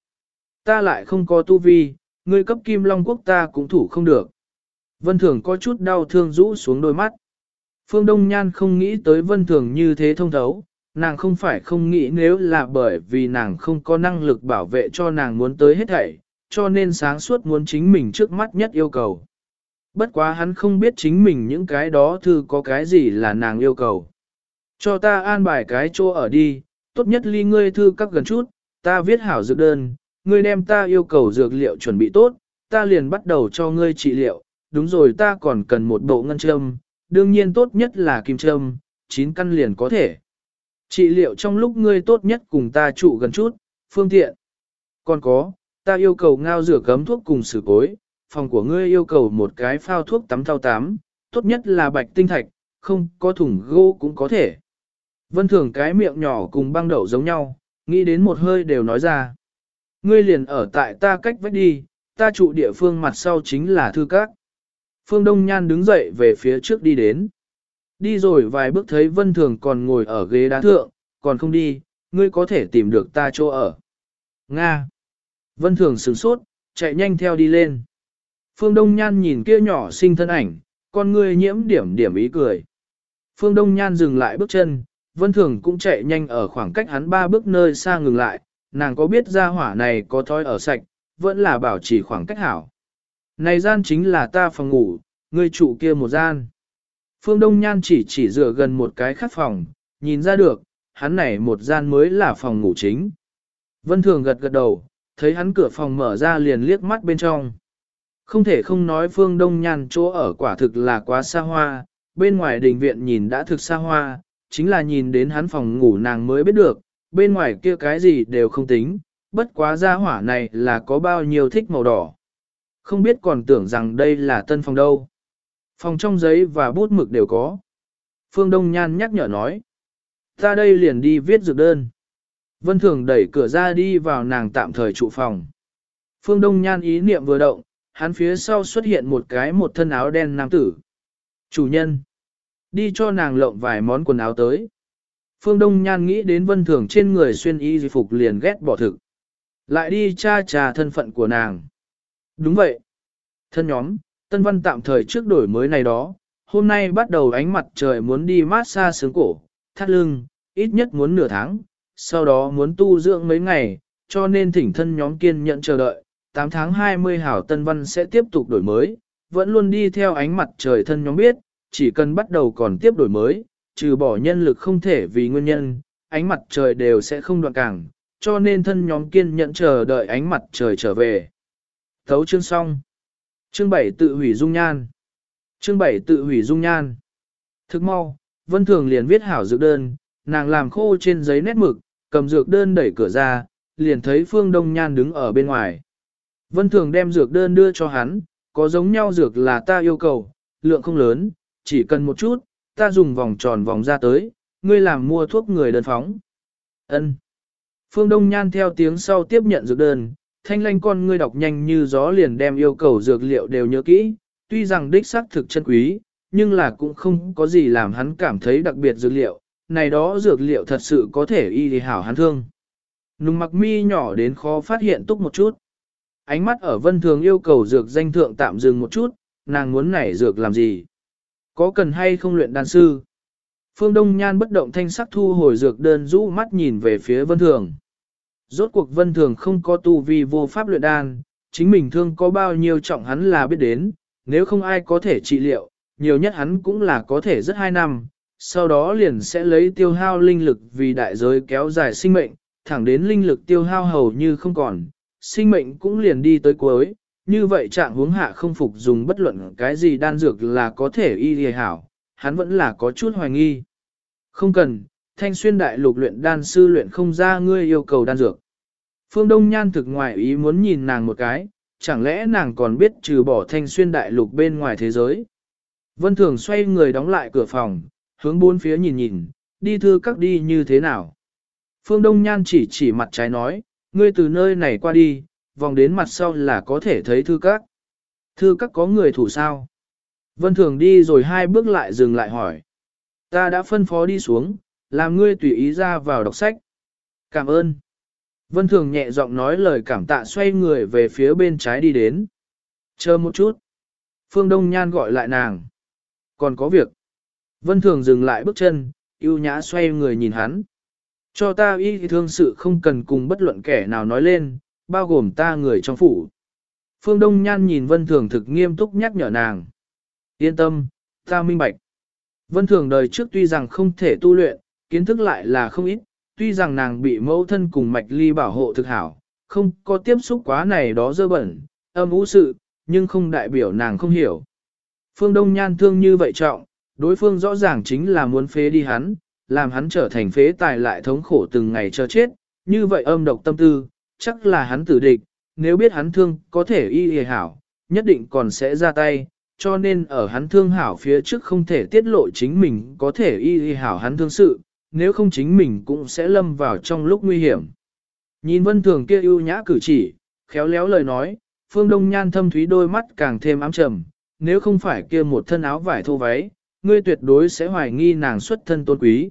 Ta lại không có tu vi, ngươi cấp Kim Long Quốc ta cũng thủ không được. Vân Thường có chút đau thương rũ xuống đôi mắt. Phương Đông Nhan không nghĩ tới Vân Thường như thế thông thấu, nàng không phải không nghĩ nếu là bởi vì nàng không có năng lực bảo vệ cho nàng muốn tới hết thảy, cho nên sáng suốt muốn chính mình trước mắt nhất yêu cầu. Bất quá hắn không biết chính mình những cái đó thư có cái gì là nàng yêu cầu. Cho ta an bài cái chỗ ở đi, tốt nhất ly ngươi thư các gần chút, ta viết hảo dược đơn, ngươi đem ta yêu cầu dược liệu chuẩn bị tốt, ta liền bắt đầu cho ngươi trị liệu, đúng rồi ta còn cần một bộ ngân châm, đương nhiên tốt nhất là kim châm, chín căn liền có thể. Trị liệu trong lúc ngươi tốt nhất cùng ta trụ gần chút, phương tiện. Còn có, ta yêu cầu ngao rửa cấm thuốc cùng sử cối, phòng của ngươi yêu cầu một cái phao thuốc tắm thao tám, tốt nhất là bạch tinh thạch, không có thùng gỗ cũng có thể. Vân thường cái miệng nhỏ cùng băng đậu giống nhau, nghĩ đến một hơi đều nói ra. Ngươi liền ở tại ta cách vách đi, ta trụ địa phương mặt sau chính là thư các. Phương Đông Nhan đứng dậy về phía trước đi đến. Đi rồi vài bước thấy Vân Thường còn ngồi ở ghế đá thượng, còn không đi, ngươi có thể tìm được ta chỗ ở. Nga. Vân Thường sửng sốt, chạy nhanh theo đi lên. Phương Đông Nhan nhìn kia nhỏ xinh thân ảnh, con ngươi nhiễm điểm điểm ý cười. Phương Đông Nhan dừng lại bước chân, Vân Thường cũng chạy nhanh ở khoảng cách hắn ba bước nơi xa ngừng lại, nàng có biết ra hỏa này có thói ở sạch, vẫn là bảo trì khoảng cách hảo. Này gian chính là ta phòng ngủ, ngươi trụ kia một gian. Phương Đông Nhan chỉ chỉ dựa gần một cái khắc phòng, nhìn ra được, hắn này một gian mới là phòng ngủ chính. Vân Thường gật gật đầu, thấy hắn cửa phòng mở ra liền liếc mắt bên trong. Không thể không nói Phương Đông Nhan chỗ ở quả thực là quá xa hoa, bên ngoài đình viện nhìn đã thực xa hoa, chính là nhìn đến hắn phòng ngủ nàng mới biết được, bên ngoài kia cái gì đều không tính, bất quá gia hỏa này là có bao nhiêu thích màu đỏ. Không biết còn tưởng rằng đây là tân phòng đâu. Phòng trong giấy và bút mực đều có. Phương Đông Nhan nhắc nhở nói. Ta đây liền đi viết dược đơn. Vân Thường đẩy cửa ra đi vào nàng tạm thời trụ phòng. Phương Đông Nhan ý niệm vừa động, hắn phía sau xuất hiện một cái một thân áo đen nam tử. Chủ nhân. Đi cho nàng lộng vài món quần áo tới. Phương Đông Nhan nghĩ đến vân thường trên người xuyên y di phục liền ghét bỏ thực. Lại đi tra trà thân phận của nàng. Đúng vậy. Thân nhóm, Tân Văn tạm thời trước đổi mới này đó, hôm nay bắt đầu ánh mặt trời muốn đi mát xa sướng cổ, thắt lưng, ít nhất muốn nửa tháng, sau đó muốn tu dưỡng mấy ngày, cho nên thỉnh thân nhóm kiên nhận chờ đợi, 8 tháng 20 hảo Tân Văn sẽ tiếp tục đổi mới, vẫn luôn đi theo ánh mặt trời thân nhóm biết, chỉ cần bắt đầu còn tiếp đổi mới, trừ bỏ nhân lực không thể vì nguyên nhân, ánh mặt trời đều sẽ không đoạn cảng, cho nên thân nhóm kiên nhẫn chờ đợi ánh mặt trời trở về. Thấu chương xong. Chương 7 tự hủy dung nhan. Chương 7 tự hủy dung nhan. Thức mau, Vân Thường liền viết hảo dược đơn, nàng làm khô trên giấy nét mực, cầm dược đơn đẩy cửa ra, liền thấy Phương Đông Nhan đứng ở bên ngoài. Vân Thường đem dược đơn đưa cho hắn, có giống nhau dược là ta yêu cầu, lượng không lớn, chỉ cần một chút, ta dùng vòng tròn vòng ra tới, ngươi làm mua thuốc người đơn phóng. Ân. Phương Đông Nhan theo tiếng sau tiếp nhận dược đơn, thanh lanh con ngươi đọc nhanh như gió liền đem yêu cầu dược liệu đều nhớ kỹ, tuy rằng đích xác thực chân quý, nhưng là cũng không có gì làm hắn cảm thấy đặc biệt dược liệu, này đó dược liệu thật sự có thể y thì hảo hắn thương. Nùng mặc mi nhỏ đến khó phát hiện túc một chút. Ánh mắt ở vân thường yêu cầu dược danh thượng tạm dừng một chút, nàng muốn nảy dược làm gì? Có cần hay không luyện đan sư? Phương Đông Nhan bất động thanh sắc thu hồi dược đơn rũ mắt nhìn về phía vân thường. Rốt cuộc vân thường không có tu vi vô pháp luyện đan, chính mình thương có bao nhiêu trọng hắn là biết đến, nếu không ai có thể trị liệu, nhiều nhất hắn cũng là có thể rất hai năm, sau đó liền sẽ lấy tiêu hao linh lực vì đại giới kéo dài sinh mệnh, thẳng đến linh lực tiêu hao hầu như không còn, sinh mệnh cũng liền đi tới cuối, như vậy trạng huống hạ không phục dùng bất luận cái gì đan dược là có thể y lìa hảo, hắn vẫn là có chút hoài nghi. Không cần, thanh xuyên đại lục luyện đan sư luyện không ra ngươi yêu cầu đan dược. Phương Đông Nhan thực ngoài ý muốn nhìn nàng một cái, chẳng lẽ nàng còn biết trừ bỏ thanh xuyên đại lục bên ngoài thế giới. Vân Thường xoay người đóng lại cửa phòng, hướng bốn phía nhìn nhìn, đi thư các đi như thế nào. Phương Đông Nhan chỉ chỉ mặt trái nói, ngươi từ nơi này qua đi, vòng đến mặt sau là có thể thấy thư các. Thư các có người thủ sao? Vân Thường đi rồi hai bước lại dừng lại hỏi. Ta đã phân phó đi xuống, làm ngươi tùy ý ra vào đọc sách. Cảm ơn. Vân Thường nhẹ giọng nói lời cảm tạ xoay người về phía bên trái đi đến. Chờ một chút. Phương Đông Nhan gọi lại nàng. Còn có việc. Vân Thường dừng lại bước chân, yêu nhã xoay người nhìn hắn. Cho ta y thương sự không cần cùng bất luận kẻ nào nói lên, bao gồm ta người trong phủ. Phương Đông Nhan nhìn Vân Thường thực nghiêm túc nhắc nhở nàng. Yên tâm, ta minh bạch. Vân Thường đời trước tuy rằng không thể tu luyện, kiến thức lại là không ít, tuy rằng nàng bị mẫu thân cùng mạch ly bảo hộ thực hảo, không có tiếp xúc quá này đó dơ bẩn, âm ú sự, nhưng không đại biểu nàng không hiểu. Phương Đông Nhan thương như vậy trọng, đối phương rõ ràng chính là muốn phế đi hắn, làm hắn trở thành phế tài lại thống khổ từng ngày chờ chết, như vậy âm độc tâm tư, chắc là hắn tử địch, nếu biết hắn thương có thể y y hảo, nhất định còn sẽ ra tay, cho nên ở hắn thương hảo phía trước không thể tiết lộ chính mình có thể y y hảo hắn thương sự, nếu không chính mình cũng sẽ lâm vào trong lúc nguy hiểm. Nhìn vân thường kia ưu nhã cử chỉ, khéo léo lời nói, phương đông nhan thâm thúy đôi mắt càng thêm ám trầm, nếu không phải kia một thân áo vải thô váy, ngươi tuyệt đối sẽ hoài nghi nàng xuất thân tôn quý.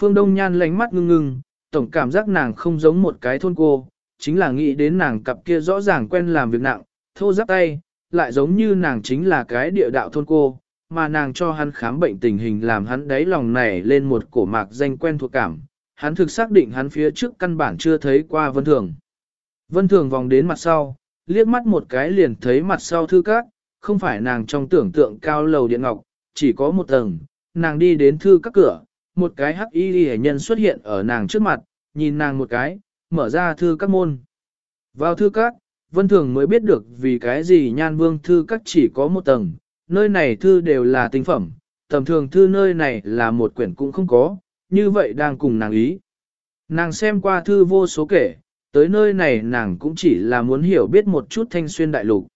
Phương Đông Nhan lánh mắt ngưng ngưng, tổng cảm giác nàng không giống một cái thôn cô, chính là nghĩ đến nàng cặp kia rõ ràng quen làm việc nặng, thô giáp tay, lại giống như nàng chính là cái địa đạo thôn cô, mà nàng cho hắn khám bệnh tình hình làm hắn đáy lòng này lên một cổ mạc danh quen thuộc cảm, hắn thực xác định hắn phía trước căn bản chưa thấy qua Vân Thường. Vân Thường vòng đến mặt sau, liếc mắt một cái liền thấy mặt sau thư các, không phải nàng trong tưởng tượng cao lầu điện ngọc, chỉ có một tầng, nàng đi đến thư các cửa, một cái hắc y hệ nhân xuất hiện ở nàng trước mặt, nhìn nàng một cái, mở ra thư các môn. Vào thư các, Vân Thường mới biết được vì cái gì nhan vương thư các chỉ có một tầng, nơi này thư đều là tinh phẩm, tầm thường thư nơi này là một quyển cũng không có, như vậy đang cùng nàng ý. Nàng xem qua thư vô số kể, tới nơi này nàng cũng chỉ là muốn hiểu biết một chút thanh xuyên đại lục.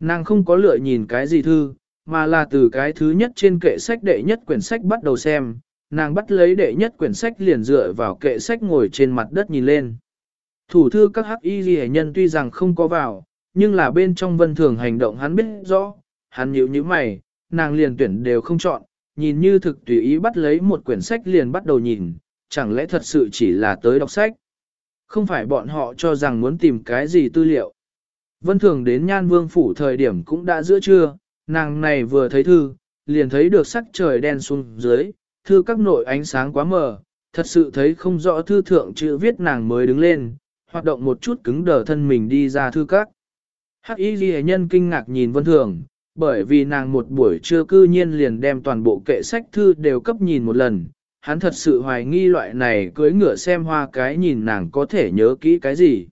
Nàng không có lựa nhìn cái gì thư, mà là từ cái thứ nhất trên kệ sách đệ nhất quyển sách bắt đầu xem, nàng bắt lấy đệ nhất quyển sách liền dựa vào kệ sách ngồi trên mặt đất nhìn lên. Thủ thư các hắc y ghi nhân tuy rằng không có vào, nhưng là bên trong vân thường hành động hắn biết rõ, hắn nhíu như mày, nàng liền tuyển đều không chọn, nhìn như thực tùy ý bắt lấy một quyển sách liền bắt đầu nhìn, chẳng lẽ thật sự chỉ là tới đọc sách. Không phải bọn họ cho rằng muốn tìm cái gì tư liệu. Vân Thường đến Nhan Vương phủ thời điểm cũng đã giữa trưa, nàng này vừa thấy thư, liền thấy được sắc trời đen xuống dưới, thư các nội ánh sáng quá mờ, thật sự thấy không rõ thư thượng chữ viết nàng mới đứng lên, hoạt động một chút cứng đờ thân mình đi ra thư các. Hắc y ghi nhân kinh ngạc nhìn Vân Thường, bởi vì nàng một buổi trưa cư nhiên liền đem toàn bộ kệ sách thư đều cấp nhìn một lần, hắn thật sự hoài nghi loại này cưới ngựa xem hoa cái nhìn nàng có thể nhớ kỹ cái gì.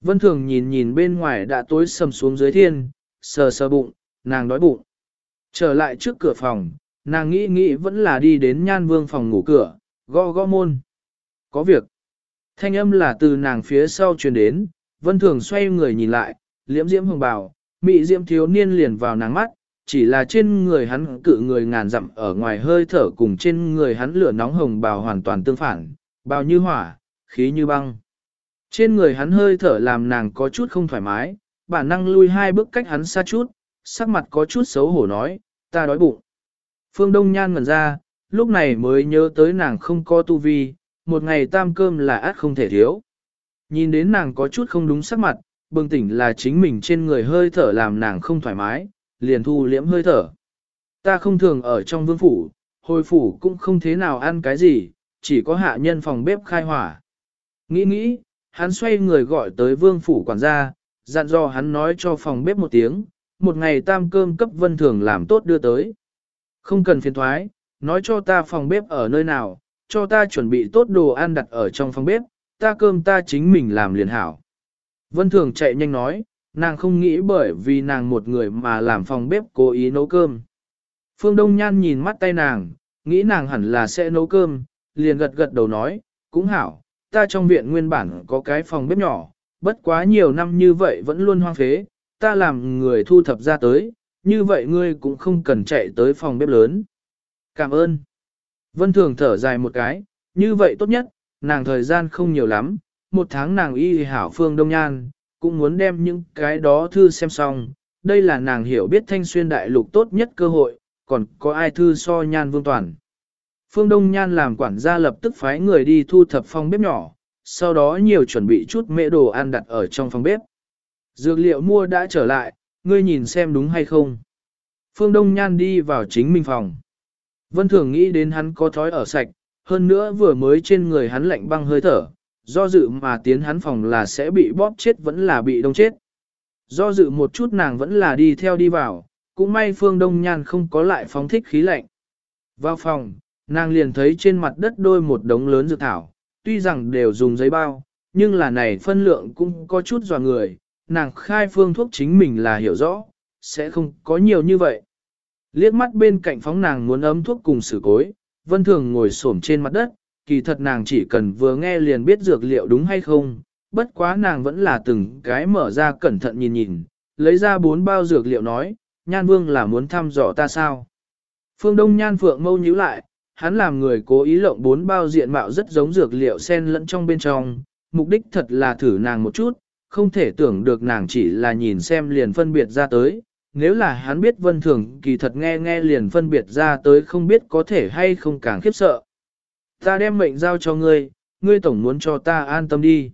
Vân Thường nhìn nhìn bên ngoài đã tối sầm xuống dưới thiên, sờ sờ bụng, nàng đói bụng. Trở lại trước cửa phòng, nàng nghĩ nghĩ vẫn là đi đến nhan vương phòng ngủ cửa, gõ gõ môn. Có việc. Thanh âm là từ nàng phía sau truyền đến, Vân Thường xoay người nhìn lại, liễm diễm hồng bào, mị diễm thiếu niên liền vào nàng mắt, chỉ là trên người hắn cự người ngàn dặm ở ngoài hơi thở cùng trên người hắn lửa nóng hồng bào hoàn toàn tương phản, bào như hỏa, khí như băng. Trên người hắn hơi thở làm nàng có chút không thoải mái, bản năng lui hai bước cách hắn xa chút, sắc mặt có chút xấu hổ nói, ta đói bụng. Phương Đông Nhan ngẩn ra, lúc này mới nhớ tới nàng không có tu vi, một ngày tam cơm là át không thể thiếu. Nhìn đến nàng có chút không đúng sắc mặt, bừng tỉnh là chính mình trên người hơi thở làm nàng không thoải mái, liền thu liễm hơi thở. Ta không thường ở trong vương phủ, hồi phủ cũng không thế nào ăn cái gì, chỉ có hạ nhân phòng bếp khai hỏa. Nghĩ nghĩ, hắn xoay người gọi tới vương phủ quản gia, dặn dò hắn nói cho phòng bếp một tiếng, một ngày tam cơm cấp vân thường làm tốt đưa tới. Không cần phiền thoái, nói cho ta phòng bếp ở nơi nào, cho ta chuẩn bị tốt đồ ăn đặt ở trong phòng bếp, ta cơm ta chính mình làm liền hảo. Vân thường chạy nhanh nói, nàng không nghĩ bởi vì nàng một người mà làm phòng bếp cố ý nấu cơm. Phương Đông Nhan nhìn mắt tay nàng, nghĩ nàng hẳn là sẽ nấu cơm, liền gật gật đầu nói, cũng hảo, ta trong viện nguyên bản có cái phòng bếp nhỏ, bất quá nhiều năm như vậy vẫn luôn hoang phế, ta làm người thu thập ra tới, như vậy ngươi cũng không cần chạy tới phòng bếp lớn. Cảm ơn. Vân Thường thở dài một cái, như vậy tốt nhất, nàng thời gian không nhiều lắm, một tháng nàng y hảo phương đông nhan, cũng muốn đem những cái đó thư xem xong, đây là nàng hiểu biết thanh xuyên đại lục tốt nhất cơ hội, còn có ai thư so nhan vương toàn. Phương Đông Nhan làm quản gia lập tức phái người đi thu thập phòng bếp nhỏ, sau đó nhiều chuẩn bị chút mễ đồ ăn đặt ở trong phòng bếp. Dược liệu mua đã trở lại, ngươi nhìn xem đúng hay không. Phương Đông Nhan đi vào chính mình phòng. Vân Thường nghĩ đến hắn có thói ở sạch, hơn nữa vừa mới trên người hắn lạnh băng hơi thở, do dự mà tiến hắn phòng là sẽ bị bóp chết vẫn là bị đông chết. Do dự một chút nàng vẫn là đi theo đi vào, cũng may Phương Đông Nhan không có lại phóng thích khí lạnh. Vào phòng, nàng liền thấy trên mặt đất đôi một đống lớn dược thảo, tuy rằng đều dùng giấy bao, nhưng là này phân lượng cũng có chút dò người, nàng khai phương thuốc chính mình là hiểu rõ, sẽ không có nhiều như vậy. Liếc mắt bên cạnh phóng nàng muốn ấm thuốc cùng sử cối, vân thường ngồi xổm trên mặt đất, kỳ thật nàng chỉ cần vừa nghe liền biết dược liệu đúng hay không, bất quá nàng vẫn là từng cái mở ra cẩn thận nhìn nhìn, lấy ra bốn bao dược liệu nói, nhan vương là muốn thăm dò ta sao. Phương Đông nhan phượng mâu nhíu lại, hắn làm người cố ý lộng bốn bao diện mạo rất giống dược liệu xen lẫn trong bên trong, mục đích thật là thử nàng một chút, không thể tưởng được nàng chỉ là nhìn xem liền phân biệt ra tới. Nếu là hắn biết vân thường kỳ thật nghe nghe liền phân biệt ra tới không biết có thể hay không càng khiếp sợ. Ta đem mệnh giao cho ngươi, ngươi tổng muốn cho ta an tâm đi.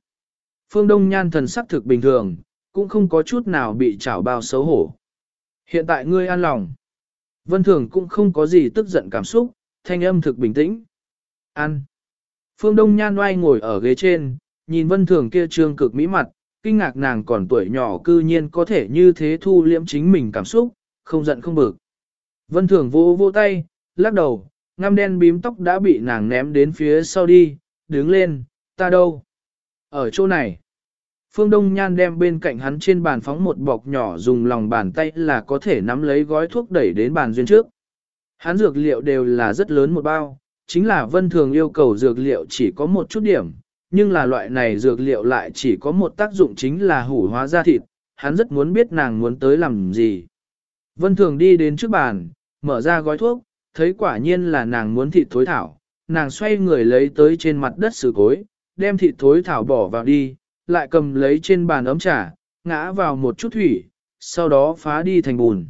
Phương Đông Nhan thần sắc thực bình thường, cũng không có chút nào bị trảo bao xấu hổ. Hiện tại ngươi an lòng. Vân Thường cũng không có gì tức giận cảm xúc, thanh âm thực bình tĩnh. Ăn. Phương Đông Nhan oai ngồi ở ghế trên, nhìn Vân Thường kia trương cực mỹ mặt, kinh ngạc nàng còn tuổi nhỏ cư nhiên có thể như thế thu liễm chính mình cảm xúc, không giận không bực. Vân Thường vô vô tay, lắc đầu, ngăm đen bím tóc đã bị nàng ném đến phía sau đi, đứng lên, ta đâu? Ở chỗ này. Phương Đông Nhan đem bên cạnh hắn trên bàn phóng một bọc nhỏ dùng lòng bàn tay là có thể nắm lấy gói thuốc đẩy đến bàn duyên trước. Hắn dược liệu đều là rất lớn một bao, chính là vân thường yêu cầu dược liệu chỉ có một chút điểm, nhưng là loại này dược liệu lại chỉ có một tác dụng chính là hủ hóa da thịt, hắn rất muốn biết nàng muốn tới làm gì. Vân thường đi đến trước bàn, mở ra gói thuốc, thấy quả nhiên là nàng muốn thịt thối thảo, nàng xoay người lấy tới trên mặt đất sử cối, đem thịt thối thảo bỏ vào đi, lại cầm lấy trên bàn ấm trà, ngã vào một chút thủy, sau đó phá đi thành bùn.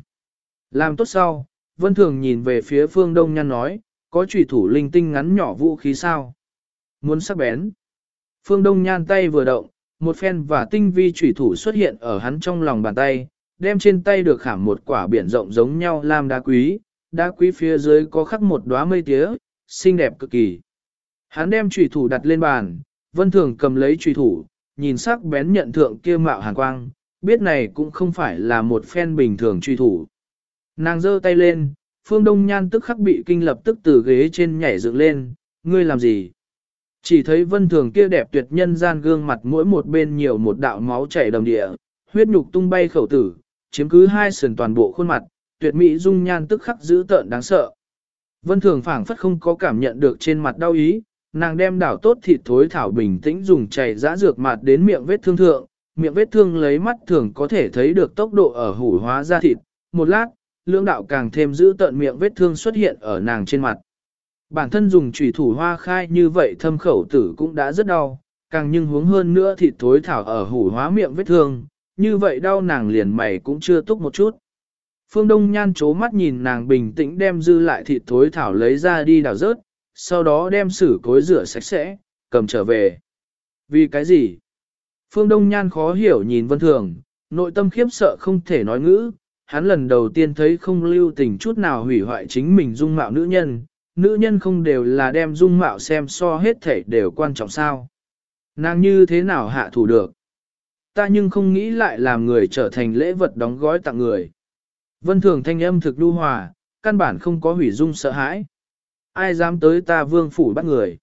Làm tốt sau, Vân Thường nhìn về phía phương đông nhăn nói, có trùy thủ linh tinh ngắn nhỏ vũ khí sao? Muốn sắc bén. Phương Đông Nhan tay vừa động, một phen và tinh vi chủy thủ xuất hiện ở hắn trong lòng bàn tay, đem trên tay được khảm một quả biển rộng giống nhau lam đá quý, đá quý phía dưới có khắc một đóa mây tía, xinh đẹp cực kỳ. Hắn đem chủy thủ đặt lên bàn, vân thường cầm lấy chủy thủ, nhìn sắc bén nhận thượng kia mạo hàn quang, biết này cũng không phải là một phen bình thường truy thủ. Nàng giơ tay lên, phương đông nhan tức khắc bị kinh lập tức từ ghế trên nhảy dựng lên, ngươi làm gì? Chỉ thấy vân thường kia đẹp tuyệt nhân gian gương mặt mỗi một bên nhiều một đạo máu chảy đầm địa, huyết nhục tung bay khẩu tử, chiếm cứ hai sườn toàn bộ khuôn mặt, tuyệt mỹ dung nhan tức khắc dữ tợn đáng sợ. Vân thường phảng phất không có cảm nhận được trên mặt đau ý, nàng đem đảo tốt thịt thối thảo bình tĩnh dùng chảy dã dược mặt đến miệng vết thương thượng, miệng vết thương lấy mắt thường có thể thấy được tốc độ ở hủ hóa ra thịt. Một lát, lưỡng đạo càng thêm dữ tợn miệng vết thương xuất hiện ở nàng trên mặt. Bản thân dùng chủy thủ hoa khai như vậy thâm khẩu tử cũng đã rất đau, càng nhưng hướng hơn nữa thịt thối thảo ở hủ hóa miệng vết thương, như vậy đau nàng liền mày cũng chưa túc một chút. Phương Đông Nhan chố mắt nhìn nàng bình tĩnh đem dư lại thịt thối thảo lấy ra đi đào rớt, sau đó đem sử cối rửa sạch sẽ, cầm trở về. Vì cái gì? Phương Đông Nhan khó hiểu nhìn Vân Thường, nội tâm khiếp sợ không thể nói ngữ, hắn lần đầu tiên thấy không lưu tình chút nào hủy hoại chính mình dung mạo nữ nhân, nữ nhân không đều là đem dung mạo xem so hết thể đều quan trọng sao. Nàng như thế nào hạ thủ được? Ta nhưng không nghĩ lại làm người trở thành lễ vật đóng gói tặng người. Vân Thường thanh âm thực lưu hòa, căn bản không có hủy dung sợ hãi. Ai dám tới ta vương phủ bắt người?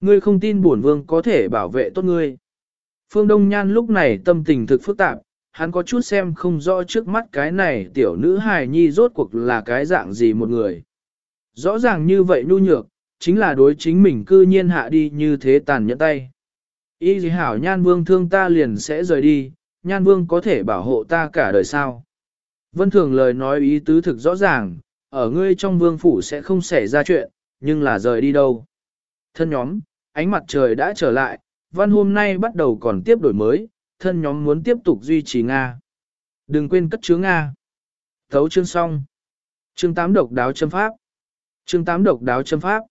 Ngươi không tin bổn vương có thể bảo vệ tốt ngươi. Phương Đông Nhan lúc này tâm tình thực phức tạp, hắn có chút xem không rõ trước mắt cái này tiểu nữ hài nhi rốt cuộc là cái dạng gì một người. Rõ ràng như vậy nhu nhược, chính là đối chính mình cư nhiên hạ đi như thế tàn nhẫn tay. Y gì hảo nhan vương thương ta liền sẽ rời đi, nhan vương có thể bảo hộ ta cả đời sao. Vân thường lời nói ý tứ thực rõ ràng, ở ngươi trong vương phủ sẽ không xảy ra chuyện, nhưng là rời đi đâu. Thân nhóm, ánh mặt trời đã trở lại, văn hôm nay bắt đầu còn tiếp đổi mới, thân nhóm muốn tiếp tục duy trì Nga. Đừng quên cất chứa Nga. Thấu chương xong. Chương 8 độc đáo châm pháp. Chương 8 độc đáo châm pháp.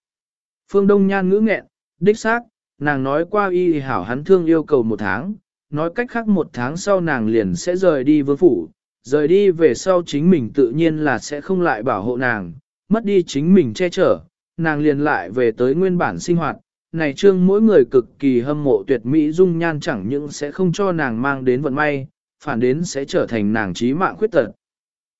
Phương Đông Nhan ngữ nghẹn, đích xác, nàng nói qua y hảo hắn thương yêu cầu một tháng, nói cách khác một tháng sau nàng liền sẽ rời đi vương phủ, rời đi về sau chính mình tự nhiên là sẽ không lại bảo hộ nàng, mất đi chính mình che chở, nàng liền lại về tới nguyên bản sinh hoạt, này trương mỗi người cực kỳ hâm mộ tuyệt mỹ dung nhan chẳng những sẽ không cho nàng mang đến vận may, phản đến sẽ trở thành nàng trí mạng khuyết tật.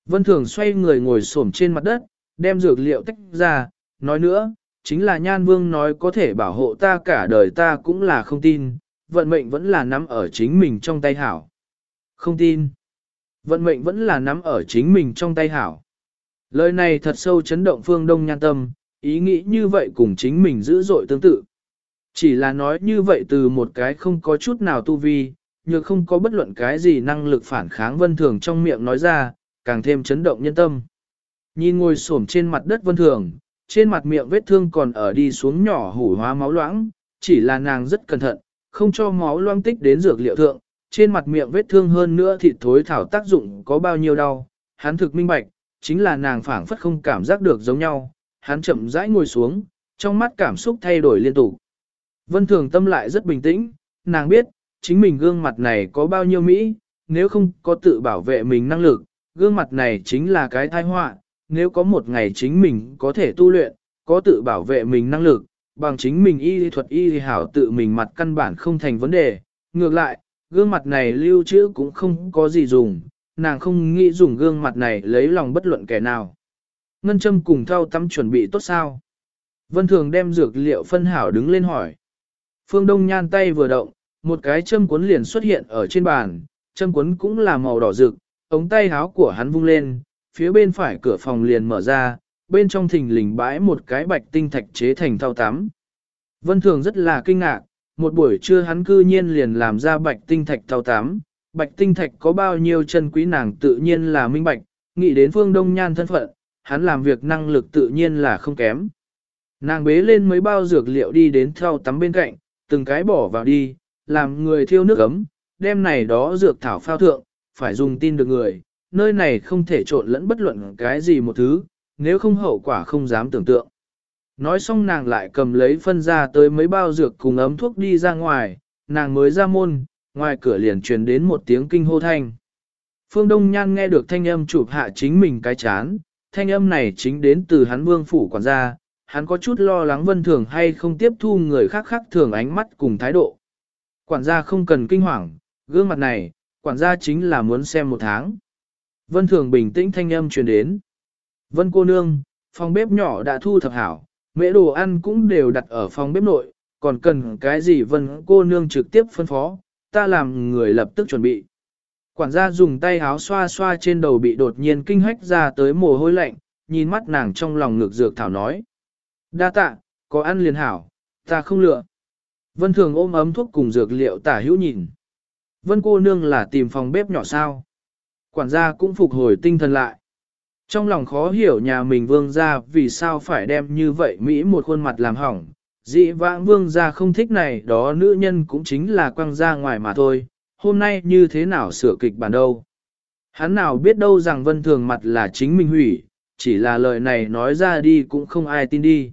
Vân Thường xoay người ngồi xổm trên mặt đất, đem dược liệu tách ra, nói nữa, chính là Nhan Vương nói có thể bảo hộ ta cả đời ta cũng là không tin, vận mệnh vẫn là nắm ở chính mình trong tay hảo. Không tin. Vận mệnh vẫn là nắm ở chính mình trong tay hảo. Lời này thật sâu chấn động phương đông nhan tâm, ý nghĩ như vậy cùng chính mình dữ dội tương tự. Chỉ là nói như vậy từ một cái không có chút nào tu vi, nhược không có bất luận cái gì năng lực phản kháng vân thường trong miệng nói ra, càng thêm chấn động nhân tâm. Nhìn ngồi xổm trên mặt đất vân thường, trên mặt miệng vết thương còn ở đi xuống nhỏ hủ hóa máu loãng, chỉ là nàng rất cẩn thận, không cho máu loang tích đến dược liệu thượng, trên mặt miệng vết thương hơn nữa thịt thối thảo tác dụng có bao nhiêu đau, hắn thực minh bạch, chính là nàng phảng phất không cảm giác được giống nhau, hắn chậm rãi ngồi xuống, trong mắt cảm xúc thay đổi liên tục. Vân Thường tâm lại rất bình tĩnh, nàng biết, chính mình gương mặt này có bao nhiêu Mỹ, nếu không có tự bảo vệ mình năng lực, gương mặt này chính là cái tai họa, nếu có một ngày chính mình có thể tu luyện, có tự bảo vệ mình năng lực, bằng chính mình y thuật y hảo tự mình mặt căn bản không thành vấn đề. Ngược lại, gương mặt này lưu trữ cũng không có gì dùng, nàng không nghĩ dùng gương mặt này lấy lòng bất luận kẻ nào. Ngân châm cùng thao tắm chuẩn bị tốt sao? Vân Thường đem dược liệu phân hảo đứng lên hỏi. Phương Đông nhan tay vừa động, một cái châm cuốn liền xuất hiện ở trên bàn, châm cuốn cũng là màu đỏ rực, ống tay háo của hắn vung lên, phía bên phải cửa phòng liền mở ra, bên trong thình lình bãi một cái bạch tinh thạch chế thành thao tắm. Vân Thường rất là kinh ngạc, một buổi trưa hắn cư nhiên liền làm ra bạch tinh thạch thao tắm, bạch tinh thạch có bao nhiêu chân quý nàng tự nhiên là minh bạch, nghĩ đến phương đông nhan thân phận, hắn làm việc năng lực tự nhiên là không kém. Nàng bế lên mấy bao dược liệu đi đến thao tắm bên cạnh, từng cái bỏ vào đi, làm người thiêu nước ấm, đem này đó dược thảo phao thượng, phải dùng tin được người, nơi này không thể trộn lẫn bất luận cái gì một thứ, nếu không hậu quả không dám tưởng tượng. Nói xong nàng lại cầm lấy phân ra tới mấy bao dược cùng ấm thuốc đi ra ngoài, nàng mới ra môn, ngoài cửa liền truyền đến một tiếng kinh hô thanh. Phương Đông Nhan nghe được thanh âm chụp hạ chính mình cái chán, thanh âm này chính đến từ hắn vương phủ quản gia, hắn có chút lo lắng vân thường hay không tiếp thu người khác khác thường ánh mắt cùng thái độ. Quản gia không cần kinh hoàng, gương mặt này, quản gia chính là muốn xem một tháng. Vân thường bình tĩnh thanh âm truyền đến. Vân cô nương, phòng bếp nhỏ đã thu thập hảo, mễ đồ ăn cũng đều đặt ở phòng bếp nội, còn cần cái gì vân cô nương trực tiếp phân phó, ta làm người lập tức chuẩn bị. Quản gia dùng tay háo xoa xoa trên đầu bị đột nhiên kinh hách ra tới mồ hôi lạnh, nhìn mắt nàng trong lòng ngược dược thảo nói. Đa tạ, có ăn liền hảo, ta không lựa. Vân thường ôm ấm thuốc cùng dược liệu tả hữu nhìn. Vân cô nương là tìm phòng bếp nhỏ sao. Quản gia cũng phục hồi tinh thần lại. Trong lòng khó hiểu nhà mình vương gia vì sao phải đem như vậy Mỹ một khuôn mặt làm hỏng. Dị vãng vương gia không thích này đó nữ nhân cũng chính là quăng ra ngoài mà thôi. Hôm nay như thế nào sửa kịch bản đâu. Hắn nào biết đâu rằng vân thường mặt là chính mình hủy, chỉ là lời này nói ra đi cũng không ai tin đi.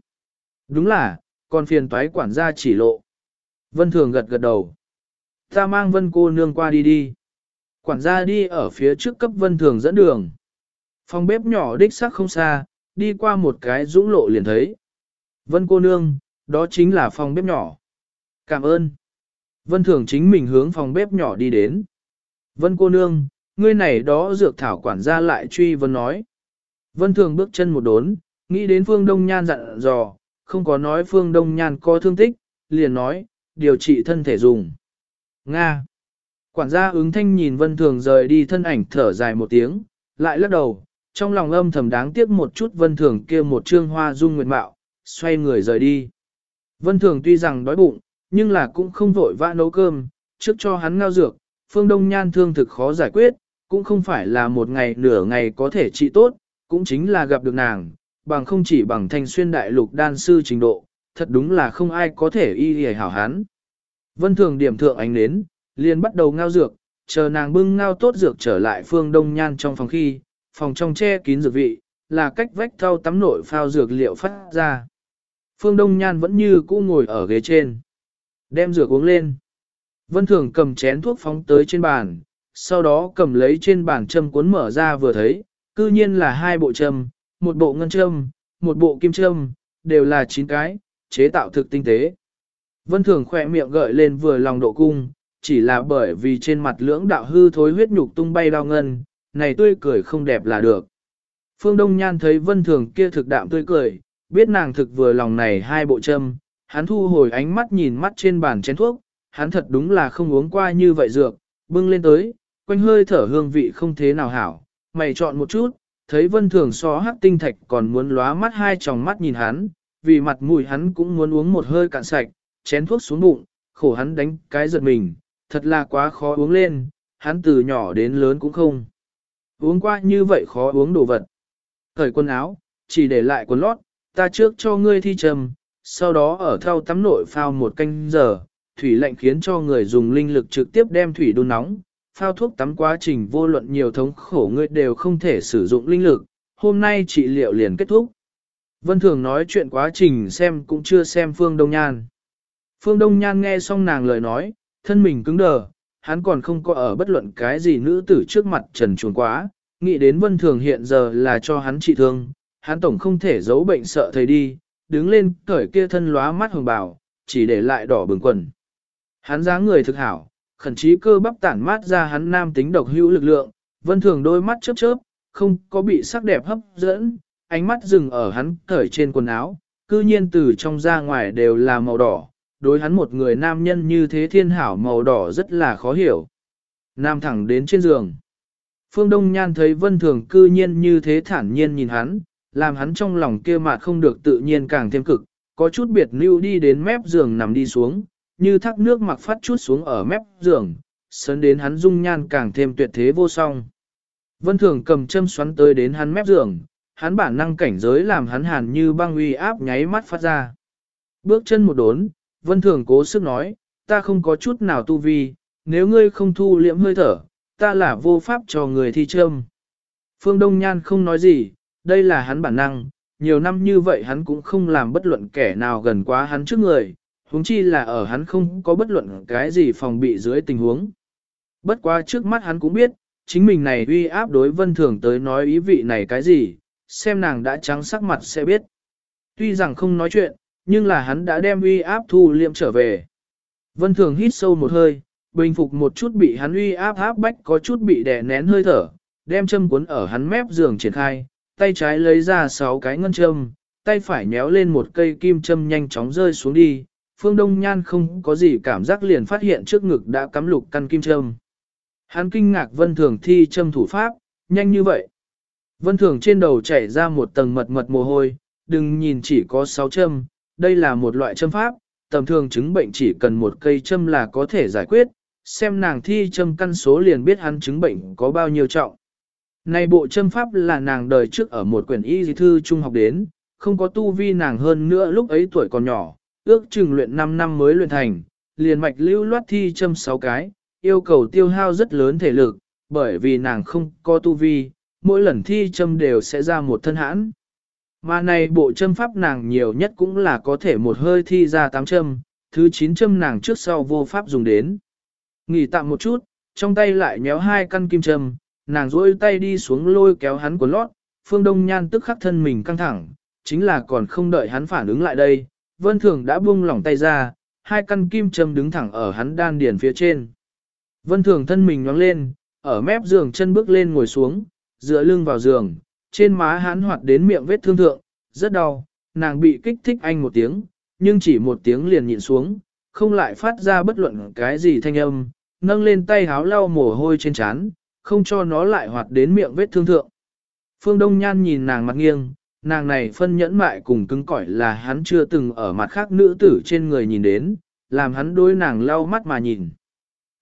Đúng là, con phiền toái quản gia chỉ lộ. Vân thường gật gật đầu. Ta mang vân cô nương qua đi đi. Quản gia đi ở phía trước cấp vân thường dẫn đường. Phòng bếp nhỏ đích xác không xa, đi qua một cái dũng lộ liền thấy. Vân cô nương, đó chính là phòng bếp nhỏ. Cảm ơn. Vân thường chính mình hướng phòng bếp nhỏ đi đến. Vân cô nương, ngươi này đó dược thảo quản gia lại truy vân nói. Vân thường bước chân một đốn, nghĩ đến phương đông nhan dặn dò, không có nói phương đông nhan có thương tích, liền nói, điều trị thân thể dùng. Nga. Quản gia ứng thanh nhìn vân thường rời đi thân ảnh thở dài một tiếng, lại lắc đầu, trong lòng âm thầm đáng tiếc một chút vân thường kia một trương hoa dung nguyệt mạo, xoay người rời đi. Vân thường tuy rằng đói bụng, nhưng là cũng không vội vã nấu cơm, trước cho hắn ngao dược, phương đông nhan thương thực khó giải quyết, cũng không phải là một ngày nửa ngày có thể trị tốt, cũng chính là gặp được nàng, bằng không chỉ bằng thanh xuyên đại lục đan sư trình độ, thật đúng là không ai có thể y hề hảo hắn. Vân thường điểm thượng ánh nến, liền bắt đầu ngao dược, chờ nàng bưng ngao tốt dược trở lại phương đông nhan trong phòng khi, phòng trong che kín dược vị, là cách vách thau tắm nội phao dược liệu phát ra. Phương Đông Nhan vẫn như cũ ngồi ở ghế trên. Đem dược uống lên. Vân Thường cầm chén thuốc phóng tới trên bàn, sau đó cầm lấy trên bàn châm cuốn mở ra vừa thấy, cư nhiên là hai bộ châm, một bộ ngân châm, một bộ kim châm, đều là chín cái, chế tạo thực tinh tế. Vân Thường khỏe miệng gợi lên vừa lòng độ cung, chỉ là bởi vì trên mặt lưỡng đạo hư thối huyết nhục tung bay đau ngân, này tươi cười không đẹp là được. Phương Đông Nhan thấy Vân Thường kia thực đạm tươi cười, biết nàng thực vừa lòng này hai bộ châm, hắn thu hồi ánh mắt nhìn mắt trên bàn chén thuốc, hắn thật đúng là không uống qua như vậy dược, bưng lên tới, quanh hơi thở hương vị không thế nào hảo, mày chọn một chút, thấy Vân Thường so hắc tinh thạch còn muốn lóa mắt hai tròng mắt nhìn hắn, vì mặt mũi hắn cũng muốn uống một hơi cạn sạch, chén thuốc xuống bụng, khổ hắn đánh cái giật mình, thật là quá khó uống lên, hắn từ nhỏ đến lớn cũng không. Uống qua như vậy khó uống đồ vật. Thời quần áo, chỉ để lại quần lót, ta trước cho ngươi thi trầm, sau đó ở thau tắm nội phao một canh giờ, thủy lạnh khiến cho người dùng linh lực trực tiếp đem thủy đun nóng, phao thuốc tắm quá trình vô luận nhiều thống khổ ngươi đều không thể sử dụng linh lực, hôm nay trị liệu liền kết thúc. Vân Thường nói chuyện quá trình xem cũng chưa xem Phương Đông Nhan. Phương Đông Nhan nghe xong nàng lời nói, thân mình cứng đờ, hắn còn không có ở bất luận cái gì nữ tử trước mặt trần chuồn quá, nghĩ đến vân thường hiện giờ là cho hắn trị thương, hắn tổng không thể giấu bệnh sợ thầy đi, đứng lên cởi kia thân lóa mắt hồng bào, chỉ để lại đỏ bừng quần. Hắn dáng người thực hảo, khẩn trí cơ bắp tản mát ra hắn nam tính độc hữu lực lượng, vân thường đôi mắt chớp chớp, không có bị sắc đẹp hấp dẫn, ánh mắt dừng ở hắn cởi trên quần áo, cư nhiên từ trong ra ngoài đều là màu đỏ, đối hắn một người nam nhân như thế thiên hảo màu đỏ rất là khó hiểu. Nam thẳng đến trên giường. Phương Đông Nhan thấy vân thường cư nhiên như thế thản nhiên nhìn hắn, làm hắn trong lòng kia mà không được tự nhiên càng thêm cực, có chút biệt lưu đi đến mép giường nằm đi xuống, như thác nước mặc phát chút xuống ở mép giường, sấn đến hắn dung nhan càng thêm tuyệt thế vô song. Vân thường cầm châm xoắn tới đến hắn mép giường, hắn bản năng cảnh giới làm hắn hàn như băng uy áp nháy mắt phát ra. Bước chân một đốn, Vân Thường cố sức nói, ta không có chút nào tu vi, nếu ngươi không thu liễm hơi thở, ta là vô pháp cho người thi châm. Phương Đông Nhan không nói gì, đây là hắn bản năng, nhiều năm như vậy hắn cũng không làm bất luận kẻ nào gần quá hắn trước người, huống chi là ở hắn không có bất luận cái gì phòng bị dưới tình huống. Bất quá trước mắt hắn cũng biết, chính mình này uy áp đối vân thường tới nói ý vị này cái gì, xem nàng đã trắng sắc mặt sẽ biết. Tuy rằng không nói chuyện, nhưng là hắn đã đem uy áp thu liệm trở về. Vân thường hít sâu một hơi, bình phục một chút bị hắn uy áp áp bách có chút bị đè nén hơi thở, đem châm cuốn ở hắn mép giường triển khai, tay trái lấy ra sáu cái ngân châm, tay phải nhéo lên một cây kim châm nhanh chóng rơi xuống đi. Phương Đông Nhan không có gì cảm giác liền phát hiện trước ngực đã cắm lục căn kim châm. Hắn kinh ngạc vân thường thi châm thủ pháp, nhanh như vậy. Vân thường trên đầu chảy ra một tầng mật mật mồ hôi, đừng nhìn chỉ có sáu châm, đây là một loại châm pháp, tầm thường chứng bệnh chỉ cần một cây châm là có thể giải quyết, xem nàng thi châm căn số liền biết hắn chứng bệnh có bao nhiêu trọng. Này bộ châm pháp là nàng đời trước ở một quyển y thư trung học đến, không có tu vi nàng hơn nữa lúc ấy tuổi còn nhỏ, ước chừng luyện 5 năm mới luyện thành, liền mạch lưu loát thi châm 6 cái, yêu cầu tiêu hao rất lớn thể lực, bởi vì nàng không có tu vi, mỗi lần thi châm đều sẽ ra một thân hãn. Mà này bộ châm pháp nàng nhiều nhất cũng là có thể một hơi thi ra 8 châm, thứ 9 châm nàng trước sau vô pháp dùng đến. Nghỉ tạm một chút, trong tay lại nhéo hai căn kim châm, nàng duỗi tay đi xuống lôi kéo hắn của lót, phương đông nhan tức khắc thân mình căng thẳng, chính là còn không đợi hắn phản ứng lại đây, vân thường đã buông lỏng tay ra, hai căn kim châm đứng thẳng ở hắn đan điền phía trên. Vân thường thân mình nhoáng lên, ở mép giường chân bước lên ngồi xuống, dựa lưng vào giường, trên má hắn hoạt đến miệng vết thương thượng, rất đau, nàng bị kích thích anh một tiếng, nhưng chỉ một tiếng liền nhịn xuống, không lại phát ra bất luận cái gì thanh âm, nâng lên tay háo lau mồ hôi trên trán, không cho nó lại hoạt đến miệng vết thương thượng. Phương Đông Nhan nhìn nàng mặt nghiêng, nàng này phân nhẫn mại cùng cứng cỏi là hắn chưa từng ở mặt khác nữ tử trên người nhìn đến, làm hắn đối nàng lau mắt mà nhìn.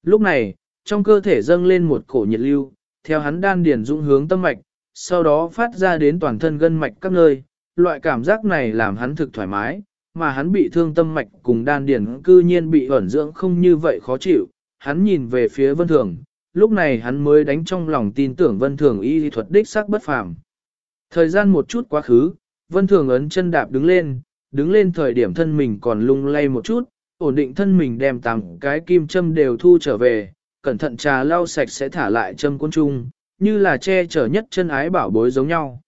Lúc này, trong cơ thể dâng lên một cổ nhiệt lưu, theo hắn đan điền dũng hướng tâm mạch, sau đó phát ra đến toàn thân gân mạch các nơi, loại cảm giác này làm hắn thực thoải mái, mà hắn bị thương tâm mạch cùng đan điển cư nhiên bị ẩn dưỡng không như vậy khó chịu, hắn nhìn về phía vân thường, lúc này hắn mới đánh trong lòng tin tưởng vân thường y thuật đích sắc bất phàm. Thời gian một chút quá khứ, vân thường ấn chân đạp đứng lên, đứng lên thời điểm thân mình còn lung lay một chút, ổn định thân mình đem tám cái kim châm đều thu trở về, cẩn thận trà lau sạch sẽ thả lại châm côn trung, như là che chở nhất chân ái bảo bối giống nhau.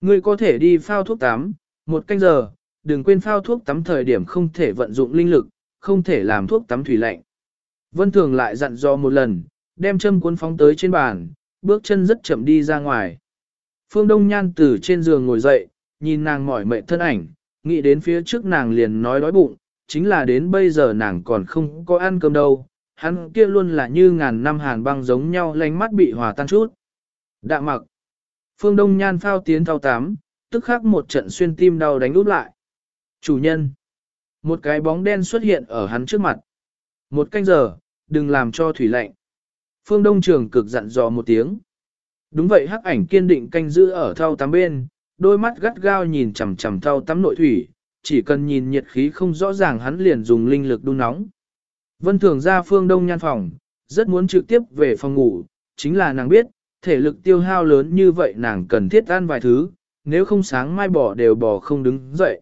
Ngươi có thể đi phao thuốc tắm, một canh giờ, đừng quên phao thuốc tắm thời điểm không thể vận dụng linh lực, không thể làm thuốc tắm thủy lạnh. Vân Thường lại dặn dò một lần, đem châm cuốn phóng tới trên bàn, bước chân rất chậm đi ra ngoài. Phương Đông Nhan từ trên giường ngồi dậy, nhìn nàng mỏi mệt thân ảnh, nghĩ đến phía trước nàng liền nói đói bụng, chính là đến bây giờ nàng còn không có ăn cơm đâu, hắn kia luôn là như ngàn năm hàn băng giống nhau lánh mắt bị hòa tan chút. Đạ mặc. Phương Đông Nhan phao tiến thao tám, tức khắc một trận xuyên tim đau đánh úp lại. Chủ nhân. Một cái bóng đen xuất hiện ở hắn trước mặt. Một canh giờ, đừng làm cho thủy lạnh. Phương Đông Trường cực dặn dò một tiếng. Đúng vậy hắc ảnh kiên định canh giữ ở thao tắm bên, đôi mắt gắt gao nhìn chằm chằm thao tắm nội thủy, chỉ cần nhìn nhiệt khí không rõ ràng hắn liền dùng linh lực đun nóng. Vân Thường ra phương Đông nhan phòng, rất muốn trực tiếp về phòng ngủ, chính là nàng biết, thể lực tiêu hao lớn như vậy nàng cần thiết ăn vài thứ, nếu không sáng mai bỏ đều bỏ không đứng dậy.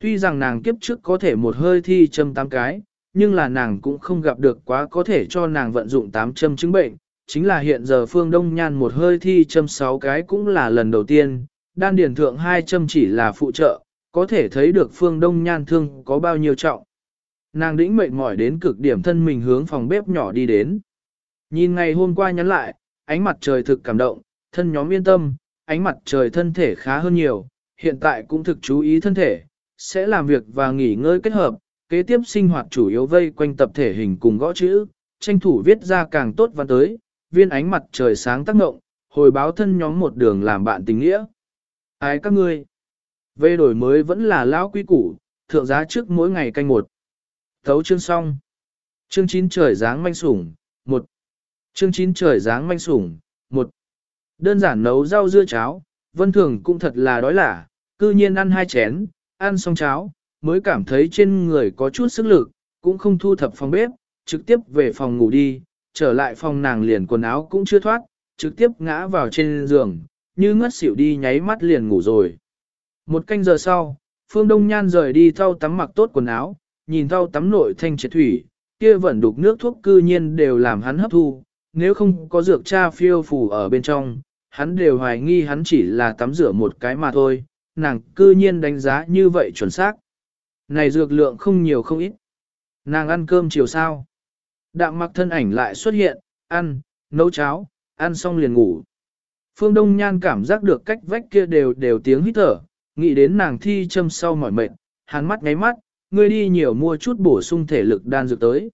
Tuy rằng nàng kiếp trước có thể một hơi thi châm tám cái, nhưng là nàng cũng không gặp được quá có thể cho nàng vận dụng tám châm chứng bệnh, chính là hiện giờ phương đông nhan một hơi thi châm sáu cái cũng là lần đầu tiên, đan điển thượng hai châm chỉ là phụ trợ, có thể thấy được phương đông nhan thương có bao nhiêu trọng. Nàng đĩnh mệt mỏi đến cực điểm thân mình hướng phòng bếp nhỏ đi đến. Nhìn ngày hôm qua nhắn lại, ánh mặt trời thực cảm động, thân nhóm yên tâm, ánh mặt trời thân thể khá hơn nhiều, hiện tại cũng thực chú ý thân thể, sẽ làm việc và nghỉ ngơi kết hợp, kế tiếp sinh hoạt chủ yếu vây quanh tập thể hình cùng gõ chữ, tranh thủ viết ra càng tốt văn tới, viên ánh mặt trời sáng tác ngộng, hồi báo thân nhóm một đường làm bạn tình nghĩa. Ái các ngươi, về đổi mới vẫn là lão quý củ, thượng giá trước mỗi ngày canh một. Thấu chương xong. Chương 9 trời dáng manh sủng, một. Chương 9 trời dáng manh sủng, một. Đơn giản nấu rau dưa cháo, vân thường cũng thật là đói lả, cư nhiên ăn hai chén, ăn xong cháo, mới cảm thấy trên người có chút sức lực, cũng không thu thập phòng bếp, trực tiếp về phòng ngủ đi, trở lại phòng nàng liền quần áo cũng chưa thoát, trực tiếp ngã vào trên giường, như ngất xỉu đi nháy mắt liền ngủ rồi. Một canh giờ sau, Phương Đông Nhan rời đi thau tắm mặc tốt quần áo, nhìn thau tắm nội thanh triệt thủy, kia vẫn đục nước thuốc cư nhiên đều làm hắn hấp thu, nếu không có dược cha phiêu phù ở bên trong, hắn đều hoài nghi hắn chỉ là tắm rửa một cái mà thôi, nàng cư nhiên đánh giá như vậy chuẩn xác. Này dược lượng không nhiều không ít. Nàng ăn cơm chiều sao. Đạm mặc thân ảnh lại xuất hiện, ăn, nấu cháo, ăn xong liền ngủ. Phương Đông Nhan cảm giác được cách vách kia đều đều tiếng hít thở, nghĩ đến nàng thi châm sau mỏi mệt, hắn mắt ngáy mắt, ngươi đi nhiều mua chút bổ sung thể lực đan dược tới.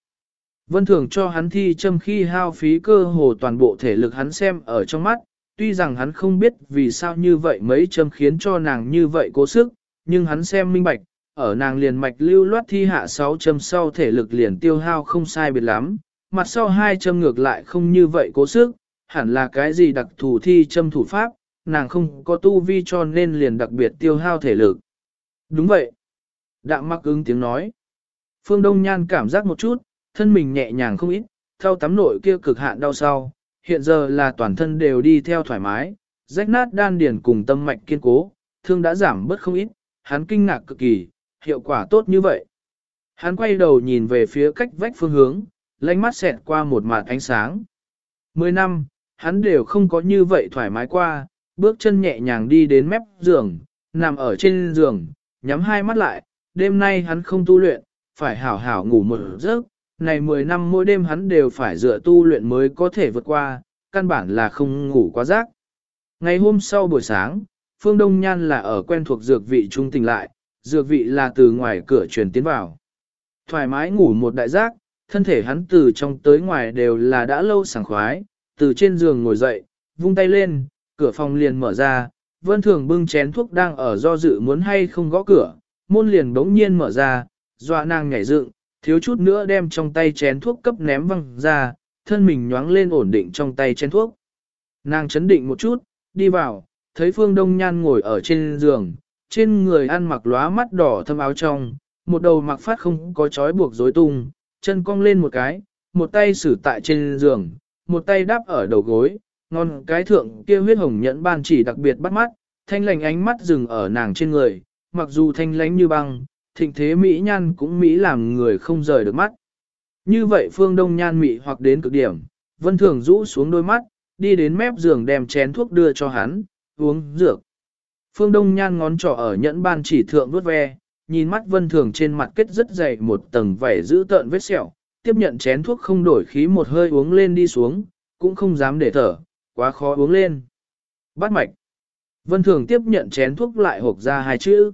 Vân thường cho hắn thi châm khi hao phí cơ hồ toàn bộ thể lực hắn xem ở trong mắt, tuy rằng hắn không biết vì sao như vậy mấy châm khiến cho nàng như vậy cố sức, nhưng hắn xem minh bạch, ở nàng liền mạch lưu loát thi hạ 6 châm sau thể lực liền tiêu hao không sai biệt lắm, mặt sau hai châm ngược lại không như vậy cố sức, hẳn là cái gì đặc thù thi châm thủ pháp, nàng không có tu vi cho nên liền đặc biệt tiêu hao thể lực. Đúng vậy. Đạm mắc ứng tiếng nói. Phương Đông Nhan cảm giác một chút, thân mình nhẹ nhàng không ít, theo tắm nội kia cực hạn đau sau, hiện giờ là toàn thân đều đi theo thoải mái, rách nát đan điền cùng tâm mạch kiên cố, thương đã giảm bớt không ít, hắn kinh ngạc cực kỳ, hiệu quả tốt như vậy. Hắn quay đầu nhìn về phía cách vách phương hướng, lánh mắt xẹt qua một mạt ánh sáng. Mười năm, hắn đều không có như vậy thoải mái qua, bước chân nhẹ nhàng đi đến mép giường, nằm ở trên giường, nhắm hai mắt lại, đêm nay hắn không tu luyện, phải hảo hảo ngủ một giấc, này 10 năm mỗi đêm hắn đều phải dựa tu luyện mới có thể vượt qua, căn bản là không ngủ quá giấc. Ngày hôm sau buổi sáng, Phương Đông Nhan là ở quen thuộc dược vị trung tình lại, dược vị là từ ngoài cửa truyền tiến vào. Thoải mái ngủ một đại giác, thân thể hắn từ trong tới ngoài đều là đã lâu sảng khoái, từ trên giường ngồi dậy, vung tay lên, cửa phòng liền mở ra, vân thường bưng chén thuốc đang ở do dự muốn hay không gõ cửa, môn liền bỗng nhiên mở ra, dọa nàng nhảy dựng, thiếu chút nữa đem trong tay chén thuốc cấp ném văng ra, thân mình nhoáng lên ổn định trong tay chén thuốc. Nàng chấn định một chút, đi vào, thấy Phương Đông Nhan ngồi ở trên giường, trên người ăn mặc lóa mắt đỏ thâm áo trong, một đầu mặc phát không có chói buộc rối tung, chân cong lên một cái, một tay xử tại trên giường, một tay đáp ở đầu gối, ngon cái thượng kia huyết hồng nhẫn ban chỉ đặc biệt bắt mắt, thanh lành ánh mắt dừng ở nàng trên người, mặc dù thanh lánh như băng, thịnh thế Mỹ nhan cũng Mỹ làm người không rời được mắt. Như vậy phương đông nhan Mỹ hoặc đến cực điểm, vân thường rũ xuống đôi mắt, đi đến mép giường đem chén thuốc đưa cho hắn, uống dược. Phương đông nhan ngón trỏ ở nhẫn ban chỉ thượng vuốt ve, nhìn mắt vân thường trên mặt kết rất dày một tầng vảy giữ tợn vết sẹo, tiếp nhận chén thuốc không đổi khí một hơi uống lên đi xuống, cũng không dám để thở, quá khó uống lên. Bắt mạch. Vân thường tiếp nhận chén thuốc lại hộp ra hai chữ.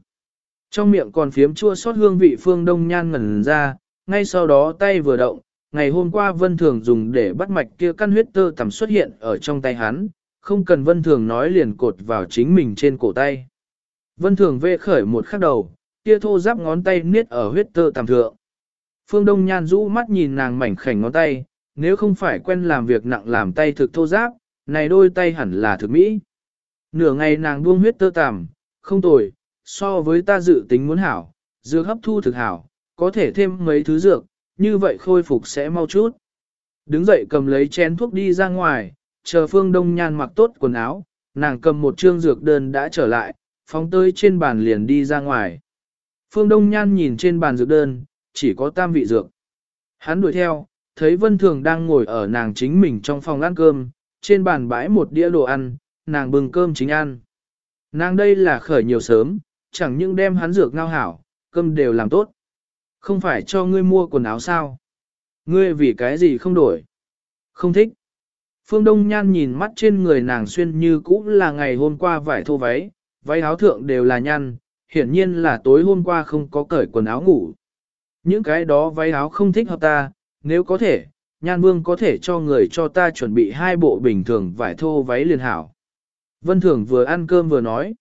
Trong miệng còn phiếm chua sót hương vị phương đông nhan ngẩn ra, ngay sau đó tay vừa động, ngày hôm qua vân thường dùng để bắt mạch kia căn huyết tơ tầm xuất hiện ở trong tay hắn, không cần vân thường nói liền cột vào chính mình trên cổ tay. Vân thường vê khởi một khắc đầu, kia thô giáp ngón tay niết ở huyết tơ tầm thượng. Phương Đông Nhan rũ mắt nhìn nàng mảnh khảnh ngón tay, nếu không phải quen làm việc nặng làm tay thực thô giáp, này đôi tay hẳn là thực mỹ. Nửa ngày nàng buông huyết tơ tằm, không tồi, so với ta dự tính muốn hảo, dược hấp thu thực hảo, có thể thêm mấy thứ dược, như vậy khôi phục sẽ mau chút. Đứng dậy cầm lấy chén thuốc đi ra ngoài, chờ phương đông nhan mặc tốt quần áo, nàng cầm một trương dược đơn đã trở lại, phóng tới trên bàn liền đi ra ngoài. Phương đông nhan nhìn trên bàn dược đơn, chỉ có tam vị dược. Hắn đuổi theo, thấy vân thường đang ngồi ở nàng chính mình trong phòng ăn cơm, trên bàn bãi một đĩa đồ ăn, nàng bưng cơm chính ăn. Nàng đây là khởi nhiều sớm, chẳng những đem hắn dược ngao hảo, cơm đều làm tốt. Không phải cho ngươi mua quần áo sao? Ngươi vì cái gì không đổi? Không thích. Phương Đông Nhan nhìn mắt trên người nàng xuyên như cũ là ngày hôm qua vải thô váy, váy áo thượng đều là nhăn, hiển nhiên là tối hôm qua không có cởi quần áo ngủ. Những cái đó váy áo không thích hợp ta, nếu có thể, Nhan Vương có thể cho người cho ta chuẩn bị hai bộ bình thường vải thô váy liền hảo. Vân Thường vừa ăn cơm vừa nói.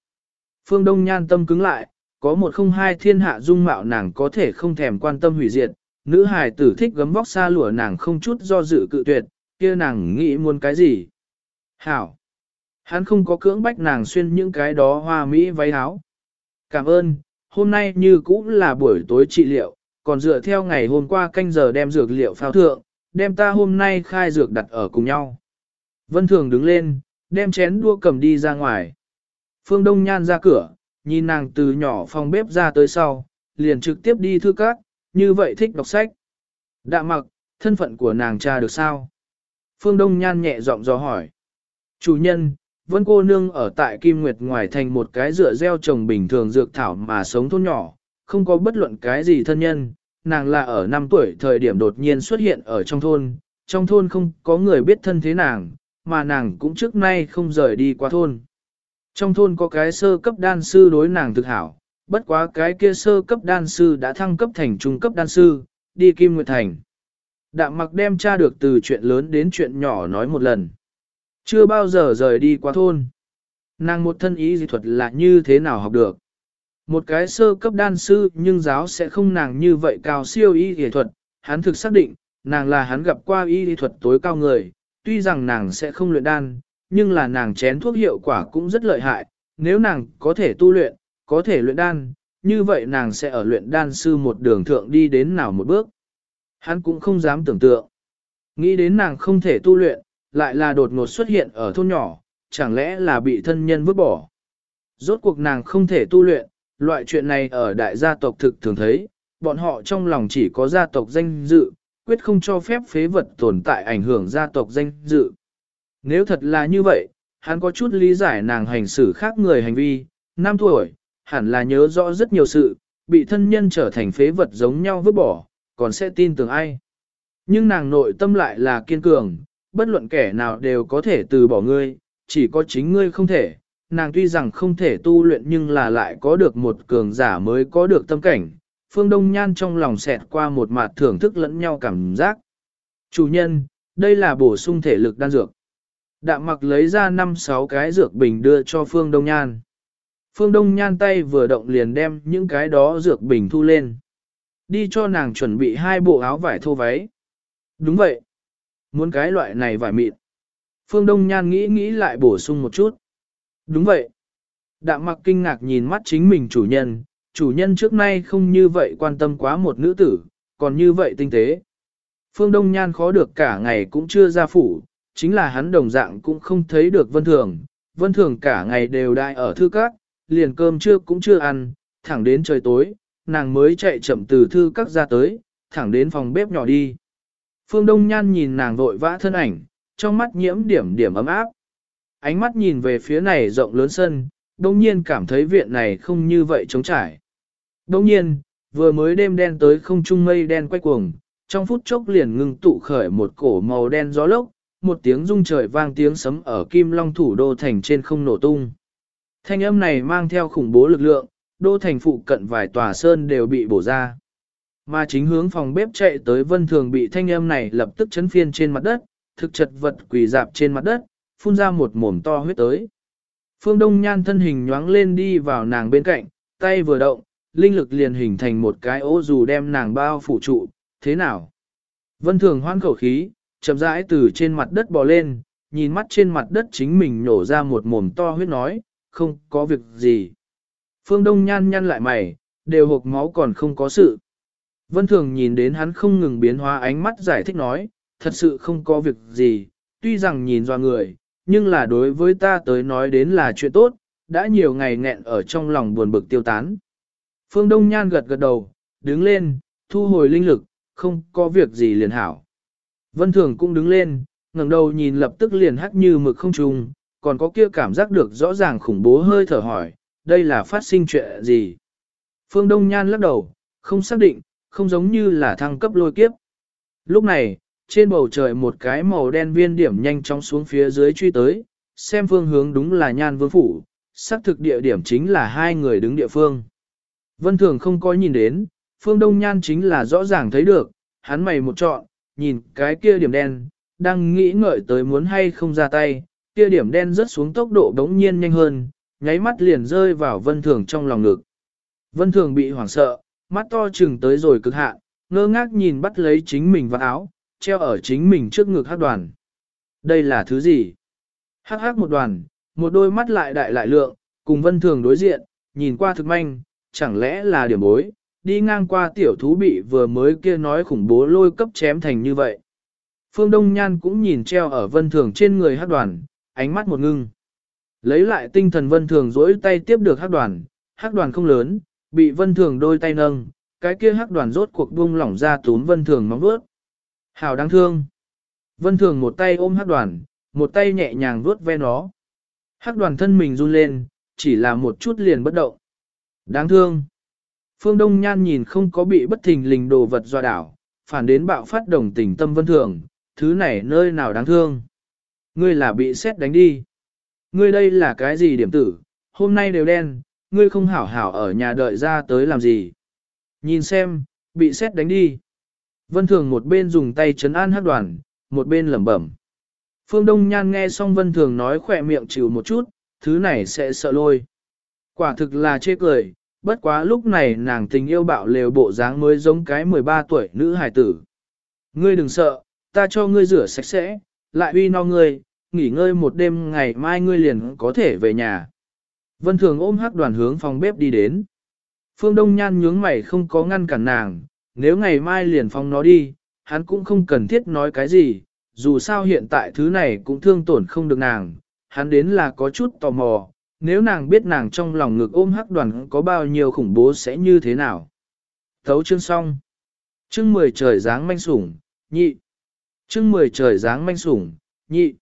Phương Đông Nhan tâm cứng lại, có một không hai thiên hạ dung mạo nàng có thể không thèm quan tâm hủy diệt, nữ hài tử thích gấm vóc xa lụa nàng không chút do dự cự tuyệt, kia nàng nghĩ muốn cái gì. Hảo! Hắn không có cưỡng bách nàng xuyên những cái đó hoa mỹ váy áo. Cảm ơn, hôm nay như cũ là buổi tối trị liệu, còn dựa theo ngày hôm qua canh giờ đem dược liệu phao thượng, đem ta hôm nay khai dược đặt ở cùng nhau. Vân Thường đứng lên, đem chén đua cầm đi ra ngoài. Phương Đông Nhan ra cửa, nhìn nàng từ nhỏ phòng bếp ra tới sau, liền trực tiếp đi thư các, như vậy thích đọc sách. Đạ mặc, thân phận của nàng cha được sao? Phương Đông Nhan nhẹ giọng dò hỏi. Chủ nhân, Vân cô nương ở tại Kim Nguyệt ngoài thành một cái dựa gieo trồng bình thường dược thảo mà sống thôn nhỏ, không có bất luận cái gì thân nhân, nàng là ở 5 tuổi thời điểm đột nhiên xuất hiện ở trong thôn, trong thôn không có người biết thân thế nàng, mà nàng cũng trước nay không rời đi qua thôn. Trong thôn có cái sơ cấp đan sư đối nàng thực hảo, bất quá cái kia sơ cấp đan sư đã thăng cấp thành trung cấp đan sư, đi Kim Nguyệt Thành. Đạm mặc đem tra được từ chuyện lớn đến chuyện nhỏ nói một lần. Chưa bao giờ rời đi qua thôn. Nàng một thân ý dị thuật là như thế nào học được. Một cái sơ cấp đan sư nhưng giáo sẽ không nàng như vậy cao siêu y dị thuật. Hắn thực xác định, nàng là hắn gặp qua y dị thuật tối cao người. Tuy rằng nàng sẽ không luyện đan, nhưng là nàng chén thuốc hiệu quả cũng rất lợi hại. Nếu nàng có thể tu luyện, có thể luyện đan, như vậy nàng sẽ ở luyện đan sư một đường thượng đi đến nào một bước. Hắn cũng không dám tưởng tượng. Nghĩ đến nàng không thể tu luyện, lại là đột ngột xuất hiện ở thôn nhỏ, chẳng lẽ là bị thân nhân vứt bỏ. Rốt cuộc nàng không thể tu luyện, loại chuyện này ở đại gia tộc thực thường thấy, bọn họ trong lòng chỉ có gia tộc danh dự, quyết không cho phép phế vật tồn tại ảnh hưởng gia tộc danh dự. Nếu thật là như vậy, hắn có chút lý giải nàng hành xử khác người hành vi, năm tuổi, hẳn là nhớ rõ rất nhiều sự, bị thân nhân trở thành phế vật giống nhau vứt bỏ, còn sẽ tin tưởng ai. Nhưng nàng nội tâm lại là kiên cường, bất luận kẻ nào đều có thể từ bỏ ngươi, chỉ có chính ngươi không thể. Nàng tuy rằng không thể tu luyện nhưng là lại có được một cường giả mới có được tâm cảnh. Phương Đông Nhan trong lòng xẹt qua một mặt thưởng thức lẫn nhau cảm giác. Chủ nhân, đây là bổ sung thể lực đan dược. Đạm mặc lấy ra 5-6 cái dược bình đưa cho Phương Đông Nhan. Phương Đông Nhan tay vừa động liền đem những cái đó dược bình thu lên. Đi cho nàng chuẩn bị hai bộ áo vải thô váy. Đúng vậy. Muốn cái loại này vải mịn. Phương Đông Nhan nghĩ nghĩ lại bổ sung một chút. Đúng vậy. Đạm mặc kinh ngạc nhìn mắt chính mình chủ nhân, chủ nhân trước nay không như vậy quan tâm quá một nữ tử, còn như vậy tinh tế. Phương Đông Nhan khó được cả ngày cũng chưa ra phủ, chính là hắn đồng dạng cũng không thấy được Vân Thường. Vân Thường cả ngày đều đại ở thư các, liền cơm trưa cũng chưa ăn, thẳng đến trời tối, nàng mới chạy chậm từ thư các ra tới, thẳng đến phòng bếp nhỏ đi. Phương Đông Nhan nhìn nàng vội vã thân ảnh, trong mắt nhiễm điểm điểm ấm áp. Ánh mắt nhìn về phía này rộng lớn sân, đông nhiên cảm thấy viện này không như vậy trống trải. Đông nhiên, vừa mới đêm đen tới không trung mây đen quay cuồng, trong phút chốc liền ngưng tụ khởi một cổ màu đen gió lốc, một tiếng rung trời vang tiếng sấm ở kim long thủ đô thành trên không nổ tung. Thanh âm này mang theo khủng bố lực lượng, đô thành phụ cận vài tòa sơn đều bị bổ ra. Mà chính hướng phòng bếp chạy tới vân thường bị thanh âm này lập tức chấn phiên trên mặt đất, thực chật vật quỳ dạp trên mặt đất, phun ra một mồm to huyết tới. Phương Đông Nhan thân hình nhoáng lên đi vào nàng bên cạnh, tay vừa động, linh lực liền hình thành một cái ố dù đem nàng bao phủ trụ, thế nào? Vân thường hoan khẩu khí, chậm rãi từ trên mặt đất bò lên, nhìn mắt trên mặt đất chính mình nổ ra một mồm to huyết nói, không có việc gì. Phương Đông Nhan nhăn lại mày, đều hộp máu còn không có sự. Vân Thường nhìn đến hắn không ngừng biến hóa ánh mắt giải thích nói, thật sự không có việc gì, tuy rằng nhìn do người, nhưng là đối với ta tới nói đến là chuyện tốt, đã nhiều ngày nghẹn ở trong lòng buồn bực tiêu tán. Phương Đông Nhan gật gật đầu, đứng lên, thu hồi linh lực, không có việc gì liền hảo. Vân Thường cũng đứng lên, ngẩng đầu nhìn lập tức liền hắt như mực không trùng, còn có kia cảm giác được rõ ràng khủng bố hơi thở hỏi, đây là phát sinh chuyện gì? Phương Đông Nhan lắc đầu, không xác định, không giống như là thăng cấp lôi kiếp. Lúc này, trên bầu trời một cái màu đen viên điểm nhanh chóng xuống phía dưới truy tới, xem phương hướng đúng là nhan vương phủ, xác thực địa điểm chính là hai người đứng địa phương. Vân Thường không có nhìn đến, phương đông nhan chính là rõ ràng thấy được, hắn mày một trọn, nhìn cái kia điểm đen, đang nghĩ ngợi tới muốn hay không ra tay, kia điểm đen rớt xuống tốc độ đống nhiên nhanh hơn, nháy mắt liền rơi vào Vân Thường trong lòng ngực. Vân Thường bị hoảng sợ, mắt to chừng tới rồi cực hạn, ngơ ngác nhìn bắt lấy chính mình vào áo, treo ở chính mình trước ngực hát đoàn. Đây là thứ gì? Hắc hắc một đoàn, một đôi mắt lại đại lại lượng, cùng vân thường đối diện, nhìn qua thực manh, chẳng lẽ là điểm bối, đi ngang qua tiểu thú bị vừa mới kia nói khủng bố lôi cấp chém thành như vậy. Phương Đông Nhan cũng nhìn treo ở vân thường trên người hát đoàn, ánh mắt một ngưng. Lấy lại tinh thần vân thường dỗi tay tiếp được hát đoàn, hắc đoàn không lớn, bị vân thường đôi tay nâng, cái kia hắc đoàn rốt cuộc buông lỏng ra túm vân thường móng vuốt. hào đáng thương. Vân thường một tay ôm hắc đoàn, một tay nhẹ nhàng vuốt ve nó. Hắc đoàn thân mình run lên, chỉ là một chút liền bất động. Đáng thương. Phương Đông Nhan nhìn không có bị bất thình lình đồ vật dọa đảo, phản đến bạo phát đồng tình tâm vân thường, thứ này nơi nào đáng thương. Ngươi là bị xét đánh đi. Ngươi đây là cái gì điểm tử, hôm nay đều đen, ngươi không hảo hảo ở nhà đợi ra tới làm gì. Nhìn xem, bị xét đánh đi. Vân Thường một bên dùng tay chấn an hát đoàn, một bên lẩm bẩm. Phương Đông Nhan nghe xong Vân Thường nói khỏe miệng chịu một chút, thứ này sẽ sợ lôi. Quả thực là chê cười, bất quá lúc này nàng tình yêu bạo lều bộ dáng mới giống cái 13 tuổi nữ hài tử. Ngươi đừng sợ, ta cho ngươi rửa sạch sẽ, lại uy no ngươi, nghỉ ngơi một đêm ngày mai ngươi liền có thể về nhà. Vân Thường ôm hắc đoàn hướng phòng bếp đi đến. Phương Đông Nhan nhướng mày không có ngăn cản nàng, nếu ngày mai liền phong nó đi, hắn cũng không cần thiết nói cái gì, dù sao hiện tại thứ này cũng thương tổn không được nàng, hắn đến là có chút tò mò, nếu nàng biết nàng trong lòng ngực ôm hắc đoàn có bao nhiêu khủng bố sẽ như thế nào. Thấu chương xong. Chương 10 trời dáng manh sủng, nhị. Chương 10 trời dáng manh sủng, nhị.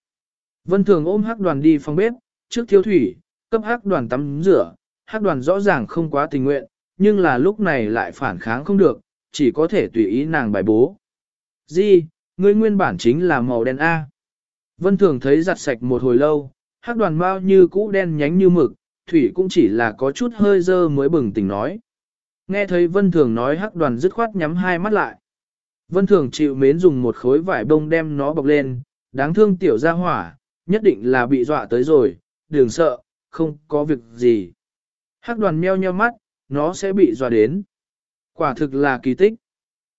Vân Thường ôm hắc đoàn đi phòng bếp, trước thiếu thủy, cấp hắc đoàn tắm rửa, hắc đoàn rõ ràng không quá tình nguyện, nhưng là lúc này lại phản kháng không được, chỉ có thể tùy ý nàng bài bố. Di, ngươi nguyên bản chính là màu đen A. Vân Thường thấy giặt sạch một hồi lâu, hắc đoàn bao như cũ đen nhánh như mực, thủy cũng chỉ là có chút hơi dơ mới bừng tỉnh nói. Nghe thấy Vân Thường nói hắc đoàn dứt khoát nhắm hai mắt lại. Vân Thường chịu mến dùng một khối vải bông đem nó bọc lên, đáng thương tiểu ra hỏa, nhất định là bị dọa tới rồi, đừng sợ, không có việc gì. Hắc đoàn meo nheo mắt, nó sẽ bị dọa đến. Quả thực là kỳ tích.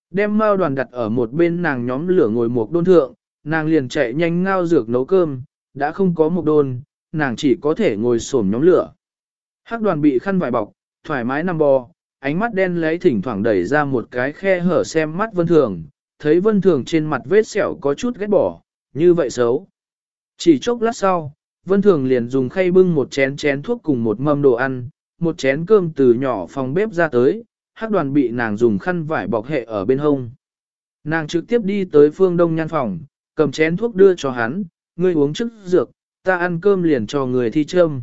Đem mao đoàn đặt ở một bên nàng nhóm lửa ngồi một đôn thượng, nàng liền chạy nhanh ngao dược nấu cơm, đã không có một đôn, nàng chỉ có thể ngồi xổm nhóm lửa. Hắc đoàn bị khăn vải bọc, thoải mái nằm bò, ánh mắt đen lấy thỉnh thoảng đẩy ra một cái khe hở xem mắt vân thường, thấy vân thường trên mặt vết sẹo có chút ghét bỏ, như vậy xấu. Chỉ chốc lát sau, vân thường liền dùng khay bưng một chén chén thuốc cùng một mâm đồ ăn, một chén cơm từ nhỏ phòng bếp ra tới, hắc đoàn bị nàng dùng khăn vải bọc hệ ở bên hông. Nàng trực tiếp đi tới phương đông nhan phòng, cầm chén thuốc đưa cho hắn, ngươi uống trước dược, ta ăn cơm liền cho người thi châm.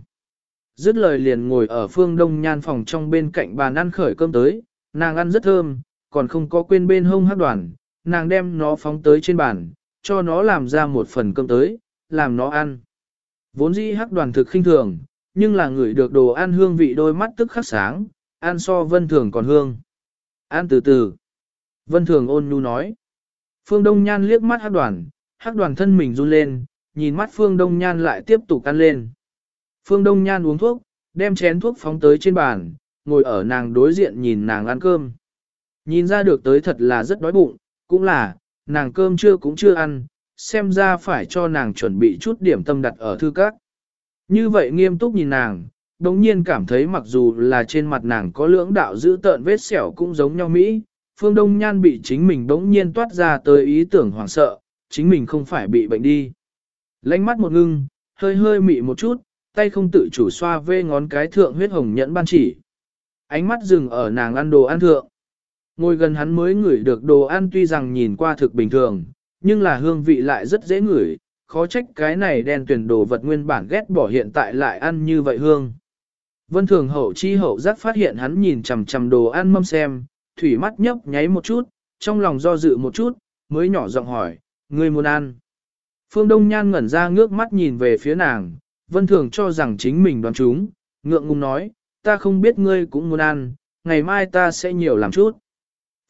Dứt lời liền ngồi ở phương đông nhan phòng trong bên cạnh bàn ăn khởi cơm tới, nàng ăn rất thơm, còn không có quên bên hông hắc đoàn, nàng đem nó phóng tới trên bàn, cho nó làm ra một phần cơm tới, làm nó ăn. Vốn dĩ hắc đoàn thực khinh thường, nhưng là người được đồ ăn hương vị đôi mắt tức khắc sáng, ăn so vân thường còn hương. Ăn từ từ. Vân thường ôn nhu nói. Phương Đông Nhan liếc mắt hắc đoàn, hắc đoàn thân mình run lên, nhìn mắt Phương Đông Nhan lại tiếp tục ăn lên. Phương Đông Nhan uống thuốc, đem chén thuốc phóng tới trên bàn, ngồi ở nàng đối diện nhìn nàng ăn cơm. Nhìn ra được tới thật là rất đói bụng, cũng là, nàng cơm chưa cũng chưa ăn, xem ra phải cho nàng chuẩn bị chút điểm tâm đặt ở thư các. Như vậy nghiêm túc nhìn nàng, đồng nhiên cảm thấy mặc dù là trên mặt nàng có lưỡng đạo giữ tợn vết sẹo cũng giống nhau Mỹ, Phương Đông Nhan bị chính mình đống nhiên toát ra tới ý tưởng hoảng sợ, chính mình không phải bị bệnh đi. Lánh mắt một ngưng, hơi hơi mị một chút, tay không tự chủ xoa vê ngón cái thượng huyết hồng nhẫn ban chỉ. Ánh mắt dừng ở nàng ăn đồ ăn thượng. Ngồi gần hắn mới ngửi được đồ ăn tuy rằng nhìn qua thực bình thường, nhưng là hương vị lại rất dễ ngửi, khó trách cái này đen tuyển đồ vật nguyên bản ghét bỏ hiện tại lại ăn như vậy hương. Vân thường hậu chi hậu giác phát hiện hắn nhìn chằm chằm đồ ăn mâm xem, thủy mắt nhấp nháy một chút, trong lòng do dự một chút, mới nhỏ giọng hỏi, ngươi muốn ăn. Phương Đông Nhan ngẩn ra ngước mắt nhìn về phía nàng, vân thường cho rằng chính mình đoán chúng, ngượng ngùng nói, ta không biết ngươi cũng muốn ăn, ngày mai ta sẽ nhiều làm chút.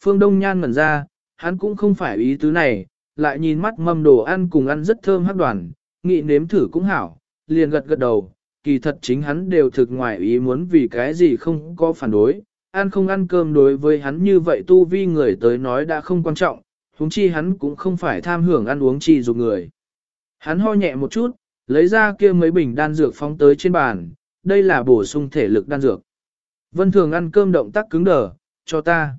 Phương Đông Nhan ngẩn ra, hắn cũng không phải ý tứ này, lại nhìn mắt mâm đồ ăn cùng ăn rất thơm hát đoàn, nghĩ nếm thử cũng hảo, liền gật gật đầu, kỳ thật chính hắn đều thực ngoài ý muốn vì cái gì không có phản đối, ăn không ăn cơm đối với hắn như vậy tu vi người tới nói đã không quan trọng, huống chi hắn cũng không phải tham hưởng ăn uống chi dục người. Hắn ho nhẹ một chút, lấy ra kia mấy bình đan dược phóng tới trên bàn, đây là bổ sung thể lực đan dược. Vân thường ăn cơm động tác cứng đờ, cho ta.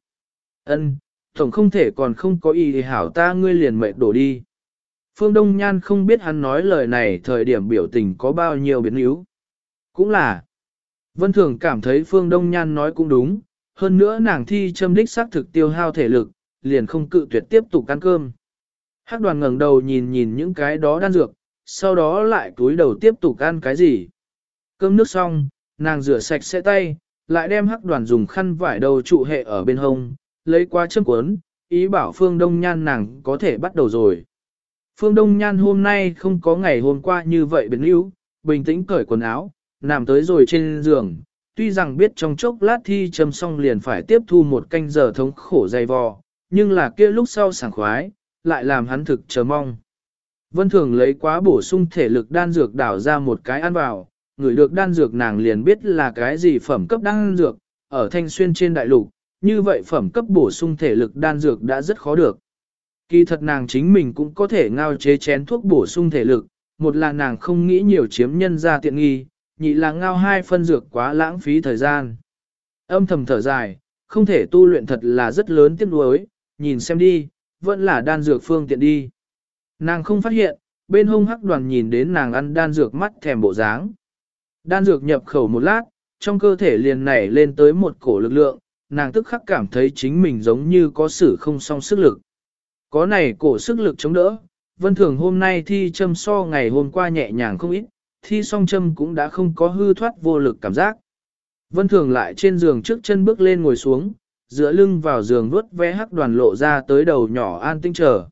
Ân, tổng không thể còn không có ý thì hảo ta ngươi liền mệt đổ đi. Phương Đông Nhan không biết hắn nói lời này thời điểm biểu tình có bao nhiêu biến yếu. Cũng là, Vân Thường cảm thấy Phương Đông Nhan nói cũng đúng, hơn nữa nàng thi châm đích xác thực tiêu hao thể lực, liền không cự tuyệt tiếp tục ăn cơm. Hắc đoàn ngẩng đầu nhìn nhìn những cái đó đan dược, sau đó lại túi đầu tiếp tục ăn cái gì. Cơm nước xong, nàng rửa sạch sẽ tay, lại đem hắc đoàn dùng khăn vải đầu trụ hệ ở bên hông, lấy qua châm cuốn, ý bảo Phương Đông Nhan nàng có thể bắt đầu rồi. Phương Đông Nhan hôm nay không có ngày hôm qua như vậy biến yếu, bình tĩnh cởi quần áo, nằm tới rồi trên giường, tuy rằng biết trong chốc lát thi châm xong liền phải tiếp thu một canh giờ thống khổ dày vò, nhưng là kia lúc sau sảng khoái, lại làm hắn thực chờ mong. Vân Thường lấy quá bổ sung thể lực đan dược đảo ra một cái ăn vào, người được đan dược nàng liền biết là cái gì phẩm cấp đan dược, ở thanh xuyên trên đại lục, như vậy phẩm cấp bổ sung thể lực đan dược đã rất khó được. Kỳ thật nàng chính mình cũng có thể ngao chế chén thuốc bổ sung thể lực, một là nàng không nghĩ nhiều chiếm nhân ra tiện nghi, nhị là ngao hai phân dược quá lãng phí thời gian. Âm thầm thở dài, không thể tu luyện thật là rất lớn tiếc nuối, nhìn xem đi, vẫn là đan dược phương tiện đi. Nàng không phát hiện, bên hông hắc đoàn nhìn đến nàng ăn đan dược mắt thèm bộ dáng. Đan dược nhập khẩu một lát, trong cơ thể liền nảy lên tới một cổ lực lượng, nàng tức khắc cảm thấy chính mình giống như có sử không song sức lực. Có này cổ sức lực chống đỡ, vân thường hôm nay thi châm so ngày hôm qua nhẹ nhàng không ít, thi song châm cũng đã không có hư thoát vô lực cảm giác. Vân thường lại trên giường trước chân bước lên ngồi xuống, dựa lưng vào giường vuốt ve hắc đoàn lộ ra tới đầu nhỏ an tinh trở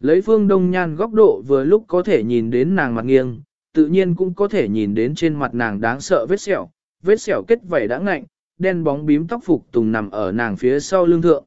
Lấy phương đông nhan góc độ vừa lúc có thể nhìn đến nàng mặt nghiêng, tự nhiên cũng có thể nhìn đến trên mặt nàng đáng sợ vết sẹo, vết sẹo kết vảy đã ngạnh, đen bóng bím tóc phục tùng nằm ở nàng phía sau lưng thượng.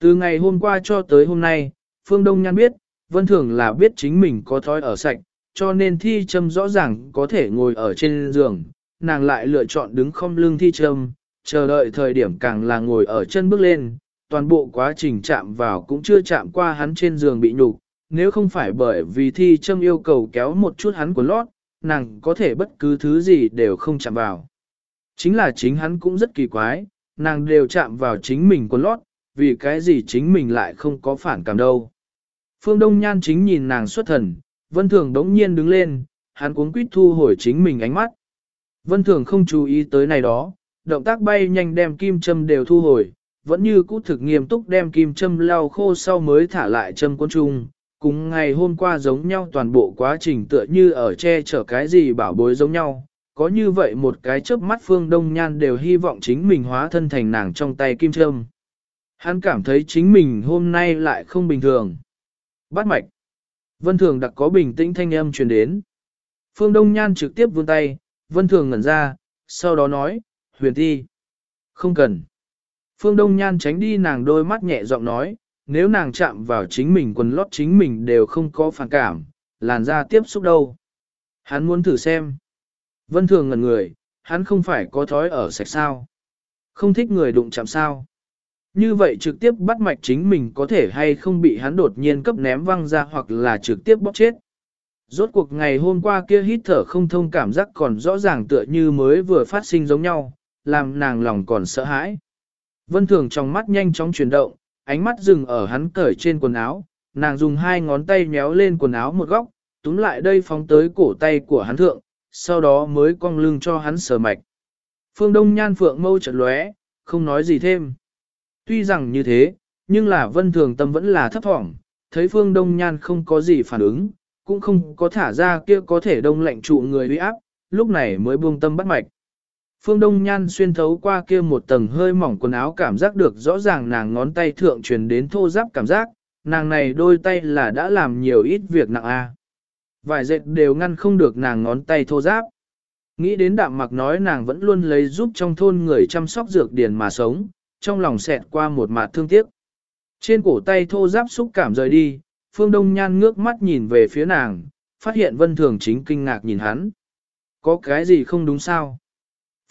Từ ngày hôm qua cho tới hôm nay, Phương Đông Nhan biết, Vân Thường là biết chính mình có thói ở sạch, cho nên thi châm rõ ràng có thể ngồi ở trên giường, nàng lại lựa chọn đứng không lưng thi châm, chờ đợi thời điểm càng là ngồi ở chân bước lên, toàn bộ quá trình chạm vào cũng chưa chạm qua hắn trên giường bị nhục, nếu không phải bởi vì thi châm yêu cầu kéo một chút hắn của lót, nàng có thể bất cứ thứ gì đều không chạm vào. Chính là chính hắn cũng rất kỳ quái, nàng đều chạm vào chính mình của lót, vì cái gì chính mình lại không có phản cảm đâu. Phương Đông Nhan chính nhìn nàng xuất thần, Vân Thường đống nhiên đứng lên, hắn cuống quýt thu hồi chính mình ánh mắt. Vân Thường không chú ý tới này đó, động tác bay nhanh đem kim châm đều thu hồi, vẫn như cũ thực nghiêm túc đem kim châm lau khô sau mới thả lại châm quân trung. Cùng ngày hôm qua giống nhau toàn bộ quá trình tựa như ở che chở cái gì bảo bối giống nhau, có như vậy một cái chớp mắt phương đông nhan đều hy vọng chính mình hóa thân thành nàng trong tay kim châm. Hắn cảm thấy chính mình hôm nay lại không bình thường. Bắt mạch. Vân Thường đặc có bình tĩnh thanh âm truyền đến. Phương Đông Nhan trực tiếp vươn tay, Vân Thường ngẩn ra, sau đó nói, huyền thi. Không cần. Phương Đông Nhan tránh đi nàng đôi mắt nhẹ giọng nói, nếu nàng chạm vào chính mình quần lót chính mình đều không có phản cảm, làn da tiếp xúc đâu. Hắn muốn thử xem. Vân thường ngẩn người, hắn không phải có thói ở sạch sao. Không thích người đụng chạm sao. Như vậy trực tiếp bắt mạch chính mình có thể hay không bị hắn đột nhiên cấp ném văng ra hoặc là trực tiếp bóp chết. Rốt cuộc ngày hôm qua kia hít thở không thông cảm giác còn rõ ràng tựa như mới vừa phát sinh giống nhau, làm nàng lòng còn sợ hãi. Vân thường trong mắt nhanh chóng chuyển động, ánh mắt dừng ở hắn cởi trên quần áo, nàng dùng hai ngón tay méo lên quần áo một góc, túm lại đây phóng tới cổ tay của hắn thượng, sau đó mới cong lưng cho hắn sờ mạch. Phương Đông Nhan Phượng mâu chợt lóe, không nói gì thêm. Tuy rằng như thế, nhưng là vân thường tâm vẫn là thấp thỏm, thấy Phương Đông Nhan không có gì phản ứng, cũng không có thả ra kia có thể đông lạnh trụ người uy áp, lúc này mới buông tâm bắt mạch. Phương Đông Nhan xuyên thấu qua kia một tầng hơi mỏng quần áo cảm giác được rõ ràng nàng ngón tay thượng truyền đến thô giáp cảm giác, nàng này đôi tay là đã làm nhiều ít việc nặng à. a vài dệt đều ngăn không được nàng ngón tay thô giáp. Nghĩ đến đạm mặc nói nàng vẫn luôn lấy giúp trong thôn người chăm sóc dược điền mà sống, trong lòng xẹt qua một mạt thương tiếc. Trên cổ tay thô giáp xúc cảm rời đi, Phương Đông Nhan ngước mắt nhìn về phía nàng, phát hiện Vân Thường chính kinh ngạc nhìn hắn. Có cái gì không đúng sao?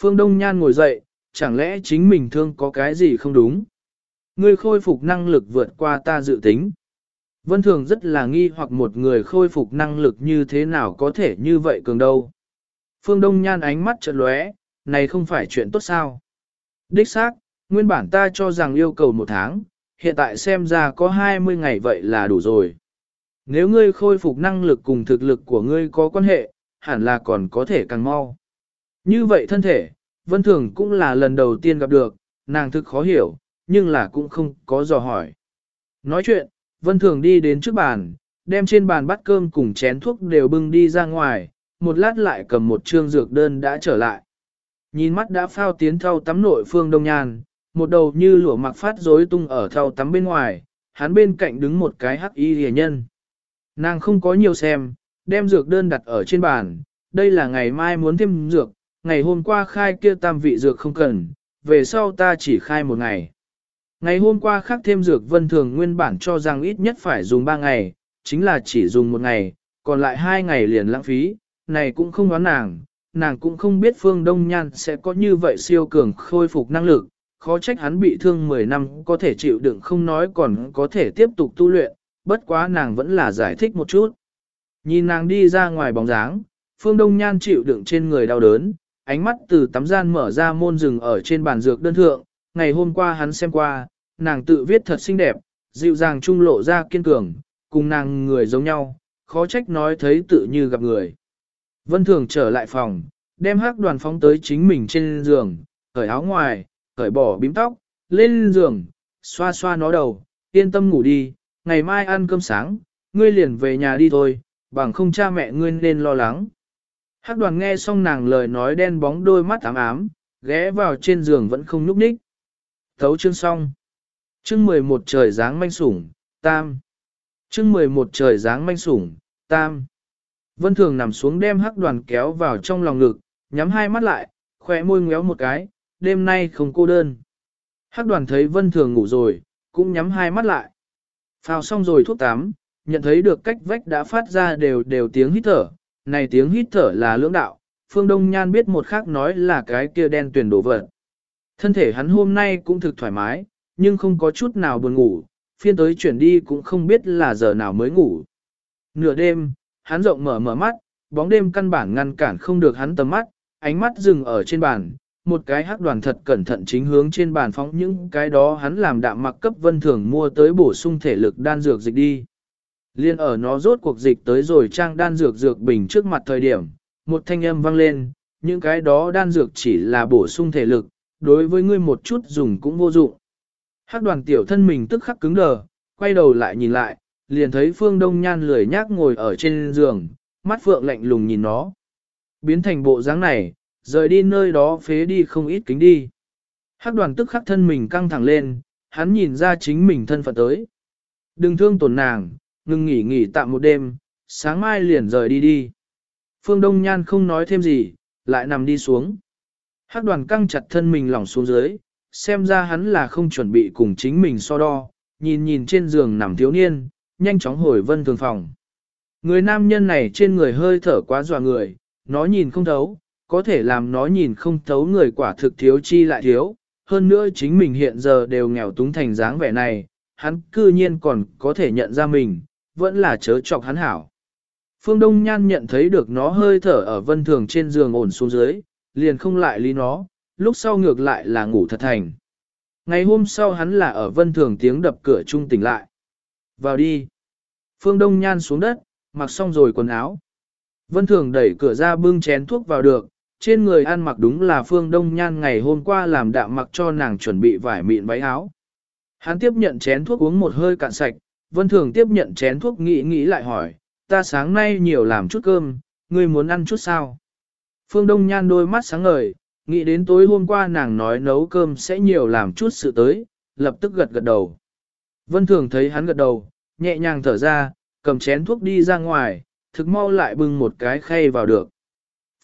Phương Đông Nhan ngồi dậy, chẳng lẽ chính mình thương có cái gì không đúng? Ngươi khôi phục năng lực vượt qua ta dự tính. Vân Thường rất là nghi hoặc một người khôi phục năng lực như thế nào có thể như vậy cường đâu. Phương Đông Nhan ánh mắt chợt lóe, này không phải chuyện tốt sao. Đích xác, nguyên bản ta cho rằng yêu cầu một tháng, hiện tại xem ra có 20 ngày vậy là đủ rồi. Nếu ngươi khôi phục năng lực cùng thực lực của ngươi có quan hệ, hẳn là còn có thể càng mau. Như vậy thân thể, Vân Thường cũng là lần đầu tiên gặp được, nàng thực khó hiểu, nhưng là cũng không có dò hỏi. Nói chuyện, Vân Thường đi đến trước bàn, đem trên bàn bát cơm cùng chén thuốc đều bưng đi ra ngoài, một lát lại cầm một trương dược đơn đã trở lại. Nhìn mắt đã phao tiến thau tắm nội phương đông nhàn một đầu như lụa mặc phát rối tung ở thau tắm bên ngoài, hắn bên cạnh đứng một cái hắc y rìa nhân. Nàng không có nhiều xem, đem dược đơn đặt ở trên bàn, đây là ngày mai muốn thêm dược, ngày hôm qua khai kia tam vị dược không cần, về sau ta chỉ khai một ngày. Ngày hôm qua khắc thêm dược vân thường nguyên bản cho rằng ít nhất phải dùng 3 ngày, chính là chỉ dùng một ngày, còn lại hai ngày liền lãng phí, này cũng không đoán nàng, nàng cũng không biết phương Đông Nhan sẽ có như vậy siêu cường khôi phục năng lực, khó trách hắn bị thương 10 năm có thể chịu đựng không nói còn có thể tiếp tục tu luyện, bất quá nàng vẫn là giải thích một chút. Nhìn nàng đi ra ngoài bóng dáng, phương Đông Nhan chịu đựng trên người đau đớn, ánh mắt từ tắm gian mở ra môn rừng ở trên bàn dược đơn thượng, ngày hôm qua hắn xem qua, nàng tự viết thật xinh đẹp, dịu dàng trung lộ ra kiên cường, cùng nàng người giống nhau, khó trách nói thấy tự như gặp người. Vân Thường trở lại phòng, đem hắc đoàn phóng tới chính mình trên giường, cởi áo ngoài, cởi bỏ bím tóc, lên giường, xoa xoa nó đầu, yên tâm ngủ đi, ngày mai ăn cơm sáng, ngươi liền về nhà đi thôi, bằng không cha mẹ ngươi nên lo lắng. Hắc đoàn nghe xong nàng lời nói đen bóng đôi mắt ám ám, ghé vào trên giường vẫn không nhúc nhích. Thấu chương xong. Chương 11 trời dáng manh sủng, tam. Chương 11 trời dáng manh sủng, tam. Vân Thường nằm xuống đem hắc đoàn kéo vào trong lòng ngực, nhắm hai mắt lại, khỏe môi ngéo một cái, đêm nay không cô đơn. Hắc đoàn thấy Vân Thường ngủ rồi, cũng nhắm hai mắt lại. Phào xong rồi thuốc tắm, nhận thấy được cách vách đã phát ra đều đều tiếng hít thở, này tiếng hít thở là lưỡng đạo, Phương Đông Nhan biết một khác nói là cái kia đen tuyển đổ vật. Thân thể hắn hôm nay cũng thực thoải mái, nhưng không có chút nào buồn ngủ, phiên tới chuyển đi cũng không biết là giờ nào mới ngủ. Nửa đêm, hắn rộng mở mở mắt, bóng đêm căn bản ngăn cản không được hắn tầm mắt, ánh mắt dừng ở trên bàn, một cái hắc đoàn thật cẩn thận chính hướng trên bàn phóng những cái đó hắn làm đạm mặc cấp vân thường mua tới bổ sung thể lực đan dược dịch đi. Liên ở nó rốt cuộc dịch tới rồi trang đan dược dược bình trước mặt thời điểm, một thanh âm vang lên, những cái đó đan dược chỉ là bổ sung thể lực, đối với ngươi một chút dùng cũng vô dụng. Hắc đoàn tiểu thân mình tức khắc cứng đờ, quay đầu lại nhìn lại, liền thấy phương đông nhan lười nhác ngồi ở trên giường, mắt phượng lạnh lùng nhìn nó. Biến thành bộ dáng này, rời đi nơi đó phế đi không ít kính đi. Hắc đoàn tức khắc thân mình căng thẳng lên, hắn nhìn ra chính mình thân phận tới. Đừng thương tổn nàng, ngừng nghỉ nghỉ tạm một đêm, sáng mai liền rời đi đi. Phương Đông Nhan không nói thêm gì, lại nằm đi xuống. Hắc đoàn căng chặt thân mình lỏng xuống dưới, xem ra hắn là không chuẩn bị cùng chính mình so đo, nhìn nhìn trên giường nằm thiếu niên, nhanh chóng hồi vân thường phòng. Người nam nhân này trên người hơi thở quá dọa người, nó nhìn không thấu, có thể làm nó nhìn không thấu người quả thực thiếu chi lại thiếu, hơn nữa chính mình hiện giờ đều nghèo túng thành dáng vẻ này, hắn cư nhiên còn có thể nhận ra mình, vẫn là chớ chọc hắn hảo. Phương Đông Nhan nhận thấy được nó hơi thở ở vân thường trên giường ổn xuống dưới, liền không lại lý nó, lúc sau ngược lại là ngủ thật thành. Ngày hôm sau hắn là ở vân thường tiếng đập cửa trung tỉnh lại. Vào đi. Phương Đông Nhan xuống đất, mặc xong rồi quần áo. Vân thường đẩy cửa ra bưng chén thuốc vào được, trên người ăn mặc đúng là Phương Đông Nhan ngày hôm qua làm đạm mặc cho nàng chuẩn bị vải mịn váy áo. Hắn tiếp nhận chén thuốc uống một hơi cạn sạch, Vân Thường tiếp nhận chén thuốc nghĩ nghĩ lại hỏi, ta sáng nay nhiều làm chút cơm, ngươi muốn ăn chút sao? Phương Đông Nhan đôi mắt sáng ngời, nghĩ đến tối hôm qua nàng nói nấu cơm sẽ nhiều làm chút sự tới, lập tức gật gật đầu. Vân Thường thấy hắn gật đầu, nhẹ nhàng thở ra, cầm chén thuốc đi ra ngoài, thực mau lại bưng một cái khay vào được.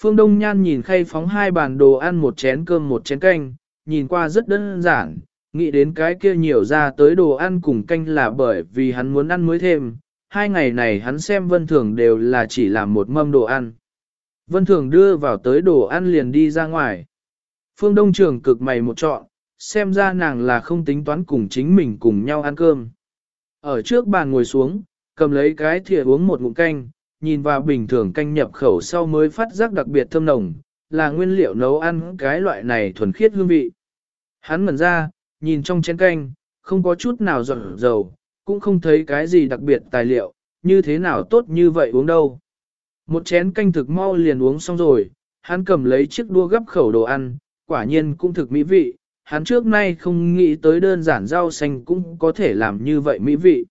Phương Đông Nhan nhìn khay phóng hai bàn đồ ăn một chén cơm một chén canh, nhìn qua rất đơn giản, nghĩ đến cái kia nhiều ra tới đồ ăn cùng canh là bởi vì hắn muốn ăn mới thêm, hai ngày này hắn xem Vân Thường đều là chỉ làm một mâm đồ ăn. Vân Thường đưa vào tới đồ ăn liền đi ra ngoài. Phương Đông Trường cực mày một trọn, xem ra nàng là không tính toán cùng chính mình cùng nhau ăn cơm. Ở trước bàn ngồi xuống, cầm lấy cái thìa uống một ngụm canh, nhìn vào bình thường canh nhập khẩu sau mới phát giác đặc biệt thơm nồng, là nguyên liệu nấu ăn cái loại này thuần khiết hương vị. Hắn mẩn ra, nhìn trong chén canh, không có chút nào giọt dầu, cũng không thấy cái gì đặc biệt tài liệu, như thế nào tốt như vậy uống đâu. Một chén canh thực mau liền uống xong rồi, hắn cầm lấy chiếc đua gấp khẩu đồ ăn, quả nhiên cũng thực mỹ vị, hắn trước nay không nghĩ tới đơn giản rau xanh cũng có thể làm như vậy mỹ vị.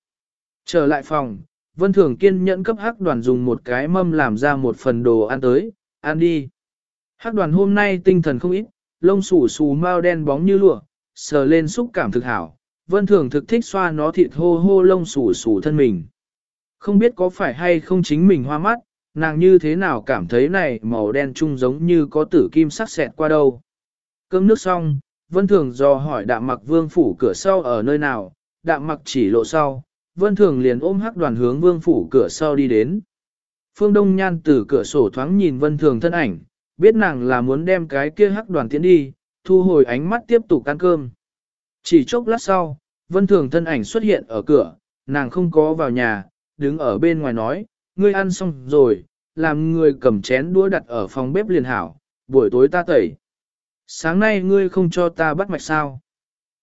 Trở lại phòng, Vân Thường kiên nhẫn cấp hắc đoàn dùng một cái mâm làm ra một phần đồ ăn tới, ăn đi. Hắc đoàn hôm nay tinh thần không ít, lông xù xù mau đen bóng như lụa, sờ lên xúc cảm thực hảo. Vân Thường thực thích xoa nó thịt hô hô lông xù xù thân mình. Không biết có phải hay không chính mình hoa mắt, nàng như thế nào cảm thấy này màu đen trung giống như có tử kim sắc sẹt qua đâu. Cơm nước xong, Vân Thường do hỏi đạm mặc vương phủ cửa sau ở nơi nào, đạm mặc chỉ lộ sau, Vân Thường liền ôm hắc đoàn hướng vương phủ cửa sau đi đến. Phương Đông Nhan từ cửa sổ thoáng nhìn Vân Thường thân ảnh, biết nàng là muốn đem cái kia hắc đoàn tiến đi, thu hồi ánh mắt tiếp tục ăn cơm. Chỉ chốc lát sau, Vân Thường thân ảnh xuất hiện ở cửa, nàng không có vào nhà, đứng ở bên ngoài nói, ngươi ăn xong rồi, làm người cầm chén đũa đặt ở phòng bếp liền hảo, buổi tối ta tẩy. Sáng nay ngươi không cho ta bắt mạch sao?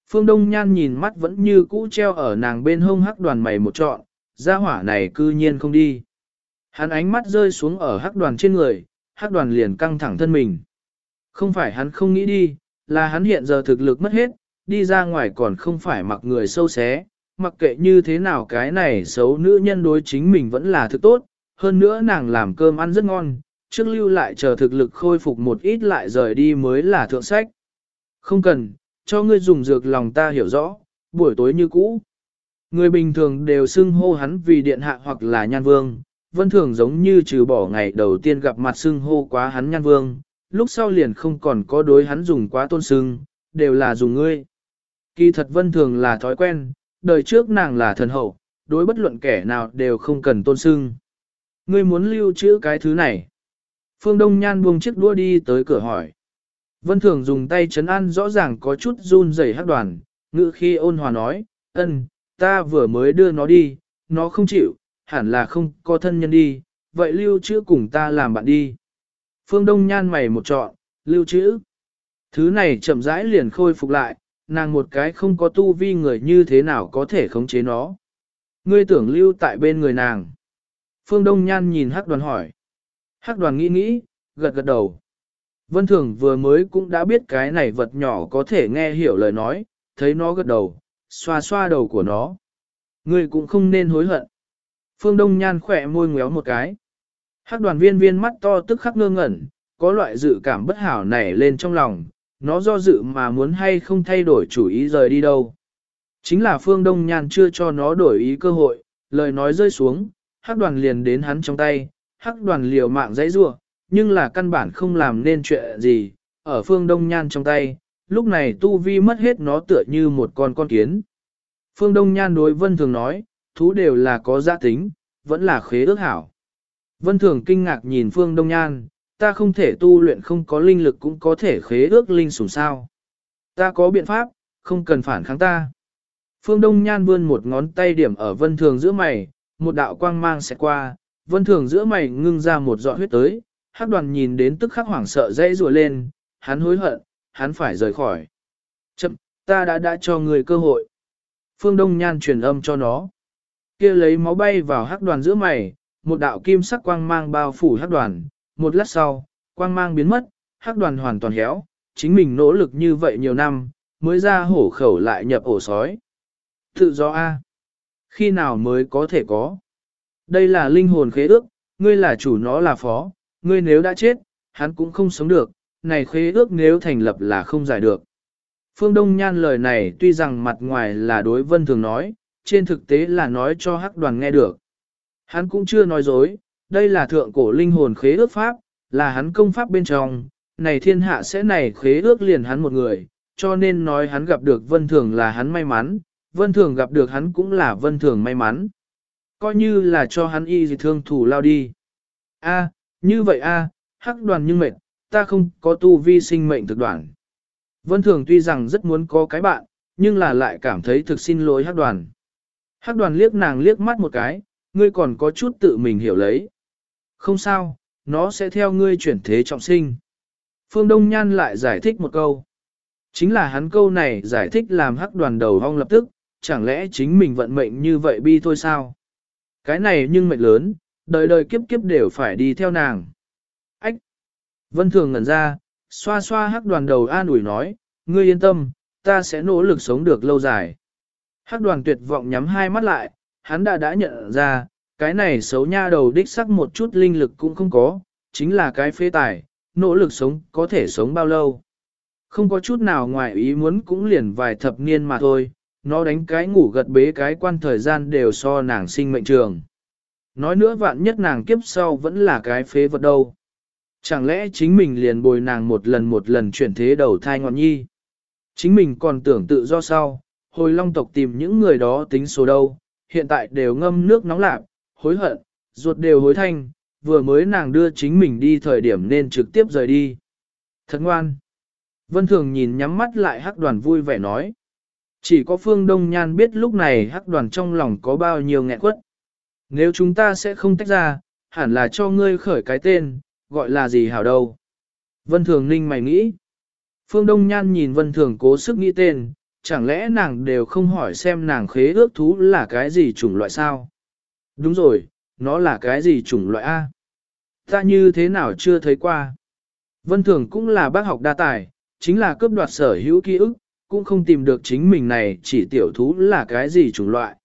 Phương Đông Nhan nhìn mắt vẫn như cũ treo ở nàng bên hông hắc đoàn mày một trọn, gia hỏa này cư nhiên không đi. Hắn ánh mắt rơi xuống ở hắc đoàn trên người, hắc đoàn liền căng thẳng thân mình. Không phải hắn không nghĩ đi, là hắn hiện giờ thực lực mất hết, đi ra ngoài còn không phải mặc người sâu xé, mặc kệ như thế nào cái này xấu nữ nhân đối chính mình vẫn là thực tốt, hơn nữa nàng làm cơm ăn rất ngon, trước lưu lại chờ thực lực khôi phục một ít lại rời đi mới là thượng sách. Không cần, cho ngươi dùng dược lòng ta hiểu rõ, buổi tối như cũ. Người bình thường đều xưng hô hắn vì điện hạ hoặc là nhan vương, vân thường giống như trừ bỏ ngày đầu tiên gặp mặt xưng hô quá hắn nhan vương, lúc sau liền không còn có đối hắn dùng quá tôn sưng, đều là dùng ngươi. Kỳ thật vân thường là thói quen, đời trước nàng là thần hậu, đối bất luận kẻ nào đều không cần tôn sưng. Ngươi muốn lưu trữ cái thứ này. Phương Đông Nhan buông chiếc đua đi tới cửa hỏi. Vân Thường dùng tay chấn an rõ ràng có chút run rẩy hát đoàn, ngự khi ôn hòa nói, ân, ta vừa mới đưa nó đi, nó không chịu, hẳn là không có thân nhân đi, vậy lưu trữ cùng ta làm bạn đi. Phương Đông Nhan mày một trọn, lưu trữ. Thứ này chậm rãi liền khôi phục lại, nàng một cái không có tu vi người như thế nào có thể khống chế nó. Ngươi tưởng lưu tại bên người nàng. Phương Đông Nhan nhìn hắc đoàn hỏi. Hắc đoàn nghĩ nghĩ, gật gật đầu. Vân Thường vừa mới cũng đã biết cái này vật nhỏ có thể nghe hiểu lời nói, thấy nó gật đầu, xoa xoa đầu của nó. Ngươi cũng không nên hối hận. Phương Đông Nhan khỏe môi ngéo một cái. Hắc đoàn viên viên mắt to tức khắc ngơ ngẩn, có loại dự cảm bất hảo nảy lên trong lòng, nó do dự mà muốn hay không thay đổi chủ ý rời đi đâu. Chính là Phương Đông Nhan chưa cho nó đổi ý cơ hội, lời nói rơi xuống, hắc đoàn liền đến hắn trong tay, hắc đoàn liều mạng dãy rua, nhưng là căn bản không làm nên chuyện gì, ở Phương Đông Nhan trong tay, lúc này tu vi mất hết nó tựa như một con con kiến. Phương Đông Nhan đối Vân Thường nói, thú đều là có giá tính, vẫn là khế ước hảo. Vân Thường kinh ngạc nhìn Phương Đông Nhan, ta không thể tu luyện không có linh lực cũng có thể khế ước linh sủng sao. Ta có biện pháp, không cần phản kháng ta. Phương Đông Nhan vươn một ngón tay điểm ở Vân Thường giữa mày, một đạo quang mang sẽ qua, Vân Thường giữa mày ngưng ra một giọt huyết tới, Hắc đoàn nhìn đến tức khắc hoảng sợ dãy rùa lên, hắn hối hận, hắn phải rời khỏi. Chậm, ta đã đã cho người cơ hội. Phương Đông Nhan truyền âm cho nó. kia lấy máu bay vào hắc đoàn giữa mày, một đạo kim sắc quang mang bao phủ hắc đoàn, một lát sau, quang mang biến mất, hắc đoàn hoàn toàn héo, chính mình nỗ lực như vậy nhiều năm, mới ra hổ khẩu lại nhập ổ sói. Tự do A. Khi nào mới có thể có? Đây là linh hồn khế ước, ngươi là chủ nó là phó, ngươi nếu đã chết, hắn cũng không sống được, này khế ước nếu thành lập là không giải được. Phương Đông Nhan lời này tuy rằng mặt ngoài là đối vân thường nói, trên thực tế là nói cho hắc đoàn nghe được. Hắn cũng chưa nói dối, đây là thượng cổ linh hồn khế ước pháp, là hắn công pháp bên trong, này thiên hạ sẽ này khế ước liền hắn một người, cho nên nói hắn gặp được vân thường là hắn may mắn, vân thường gặp được hắn cũng là vân thường may mắn. Coi như là cho hắn y gì thương thủ lao đi. A, như vậy a, hắc đoàn nhưng mệt, ta không có tu vi sinh mệnh thực đoạn. Vân Thường tuy rằng rất muốn có cái bạn, nhưng là lại cảm thấy thực xin lỗi hắc đoàn. Hắc đoàn liếc nàng liếc mắt một cái, ngươi còn có chút tự mình hiểu lấy. Không sao, nó sẽ theo ngươi chuyển thế trọng sinh. Phương Đông Nhan lại giải thích một câu. Chính là hắn câu này giải thích làm hắc đoàn đầu hong lập tức, chẳng lẽ chính mình vận mệnh như vậy bi thôi sao? Cái này nhưng mệnh lớn, đời đời kiếp kiếp đều phải đi theo nàng. Ách! Vân Thường ngẩn ra, xoa xoa hắc đoàn đầu an ủi nói, ngươi yên tâm, ta sẽ nỗ lực sống được lâu dài. Hắc đoàn tuyệt vọng nhắm hai mắt lại, hắn đã đã nhận ra, cái này xấu nha đầu đích sắc một chút linh lực cũng không có, chính là cái phế tài, nỗ lực sống có thể sống bao lâu. Không có chút nào ngoài ý muốn cũng liền vài thập niên mà thôi, nó đánh cái ngủ gật bế cái quan thời gian đều so nàng sinh mệnh trường. Nói nữa vạn nhất nàng kiếp sau vẫn là cái phế vật đâu. Chẳng lẽ chính mình liền bồi nàng một lần một lần chuyển thế đầu thai ngọn nhi. Chính mình còn tưởng tự do sau, hồi long tộc tìm những người đó tính số đâu, hiện tại đều ngâm nước nóng lạc, hối hận, ruột đều hối thanh, vừa mới nàng đưa chính mình đi thời điểm nên trực tiếp rời đi. Thật ngoan. Vân Thường nhìn nhắm mắt lại hắc đoàn vui vẻ nói. Chỉ có Phương Đông Nhan biết lúc này hắc đoàn trong lòng có bao nhiêu nghẹn quất. Nếu chúng ta sẽ không tách ra, hẳn là cho ngươi khởi cái tên, gọi là gì hảo đâu. Vân Thường ninh mày nghĩ. Phương Đông Nhan nhìn Vân Thường cố sức nghĩ tên, chẳng lẽ nàng đều không hỏi xem nàng khế ước thú là cái gì chủng loại sao? Đúng rồi, nó là cái gì chủng loại A? Ta như thế nào chưa thấy qua? Vân Thường cũng là bác học đa tài, chính là cướp đoạt sở hữu ký ức, cũng không tìm được chính mình này chỉ tiểu thú là cái gì chủng loại.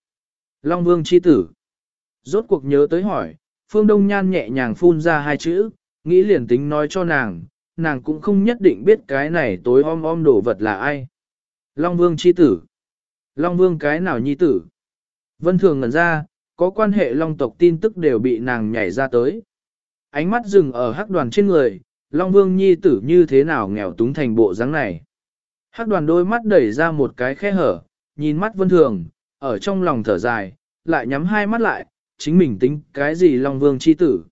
Long Vương chi tử. Rốt cuộc nhớ tới hỏi, Phương Đông Nhan nhẹ nhàng phun ra hai chữ, nghĩ liền tính nói cho nàng, nàng cũng không nhất định biết cái này tối om om đổ vật là ai. Long Vương chi tử. Long Vương cái nào nhi tử? Vân Thường ngẩn ra, có quan hệ Long tộc tin tức đều bị nàng nhảy ra tới. Ánh mắt dừng ở hắc đoàn trên người, Long Vương nhi tử như thế nào nghèo túng thành bộ dáng này. Hắc đoàn đôi mắt đẩy ra một cái khe hở, nhìn mắt Vân Thường, ở trong lòng thở dài, lại nhắm hai mắt lại, chính mình tính cái gì Long Vương chi tử.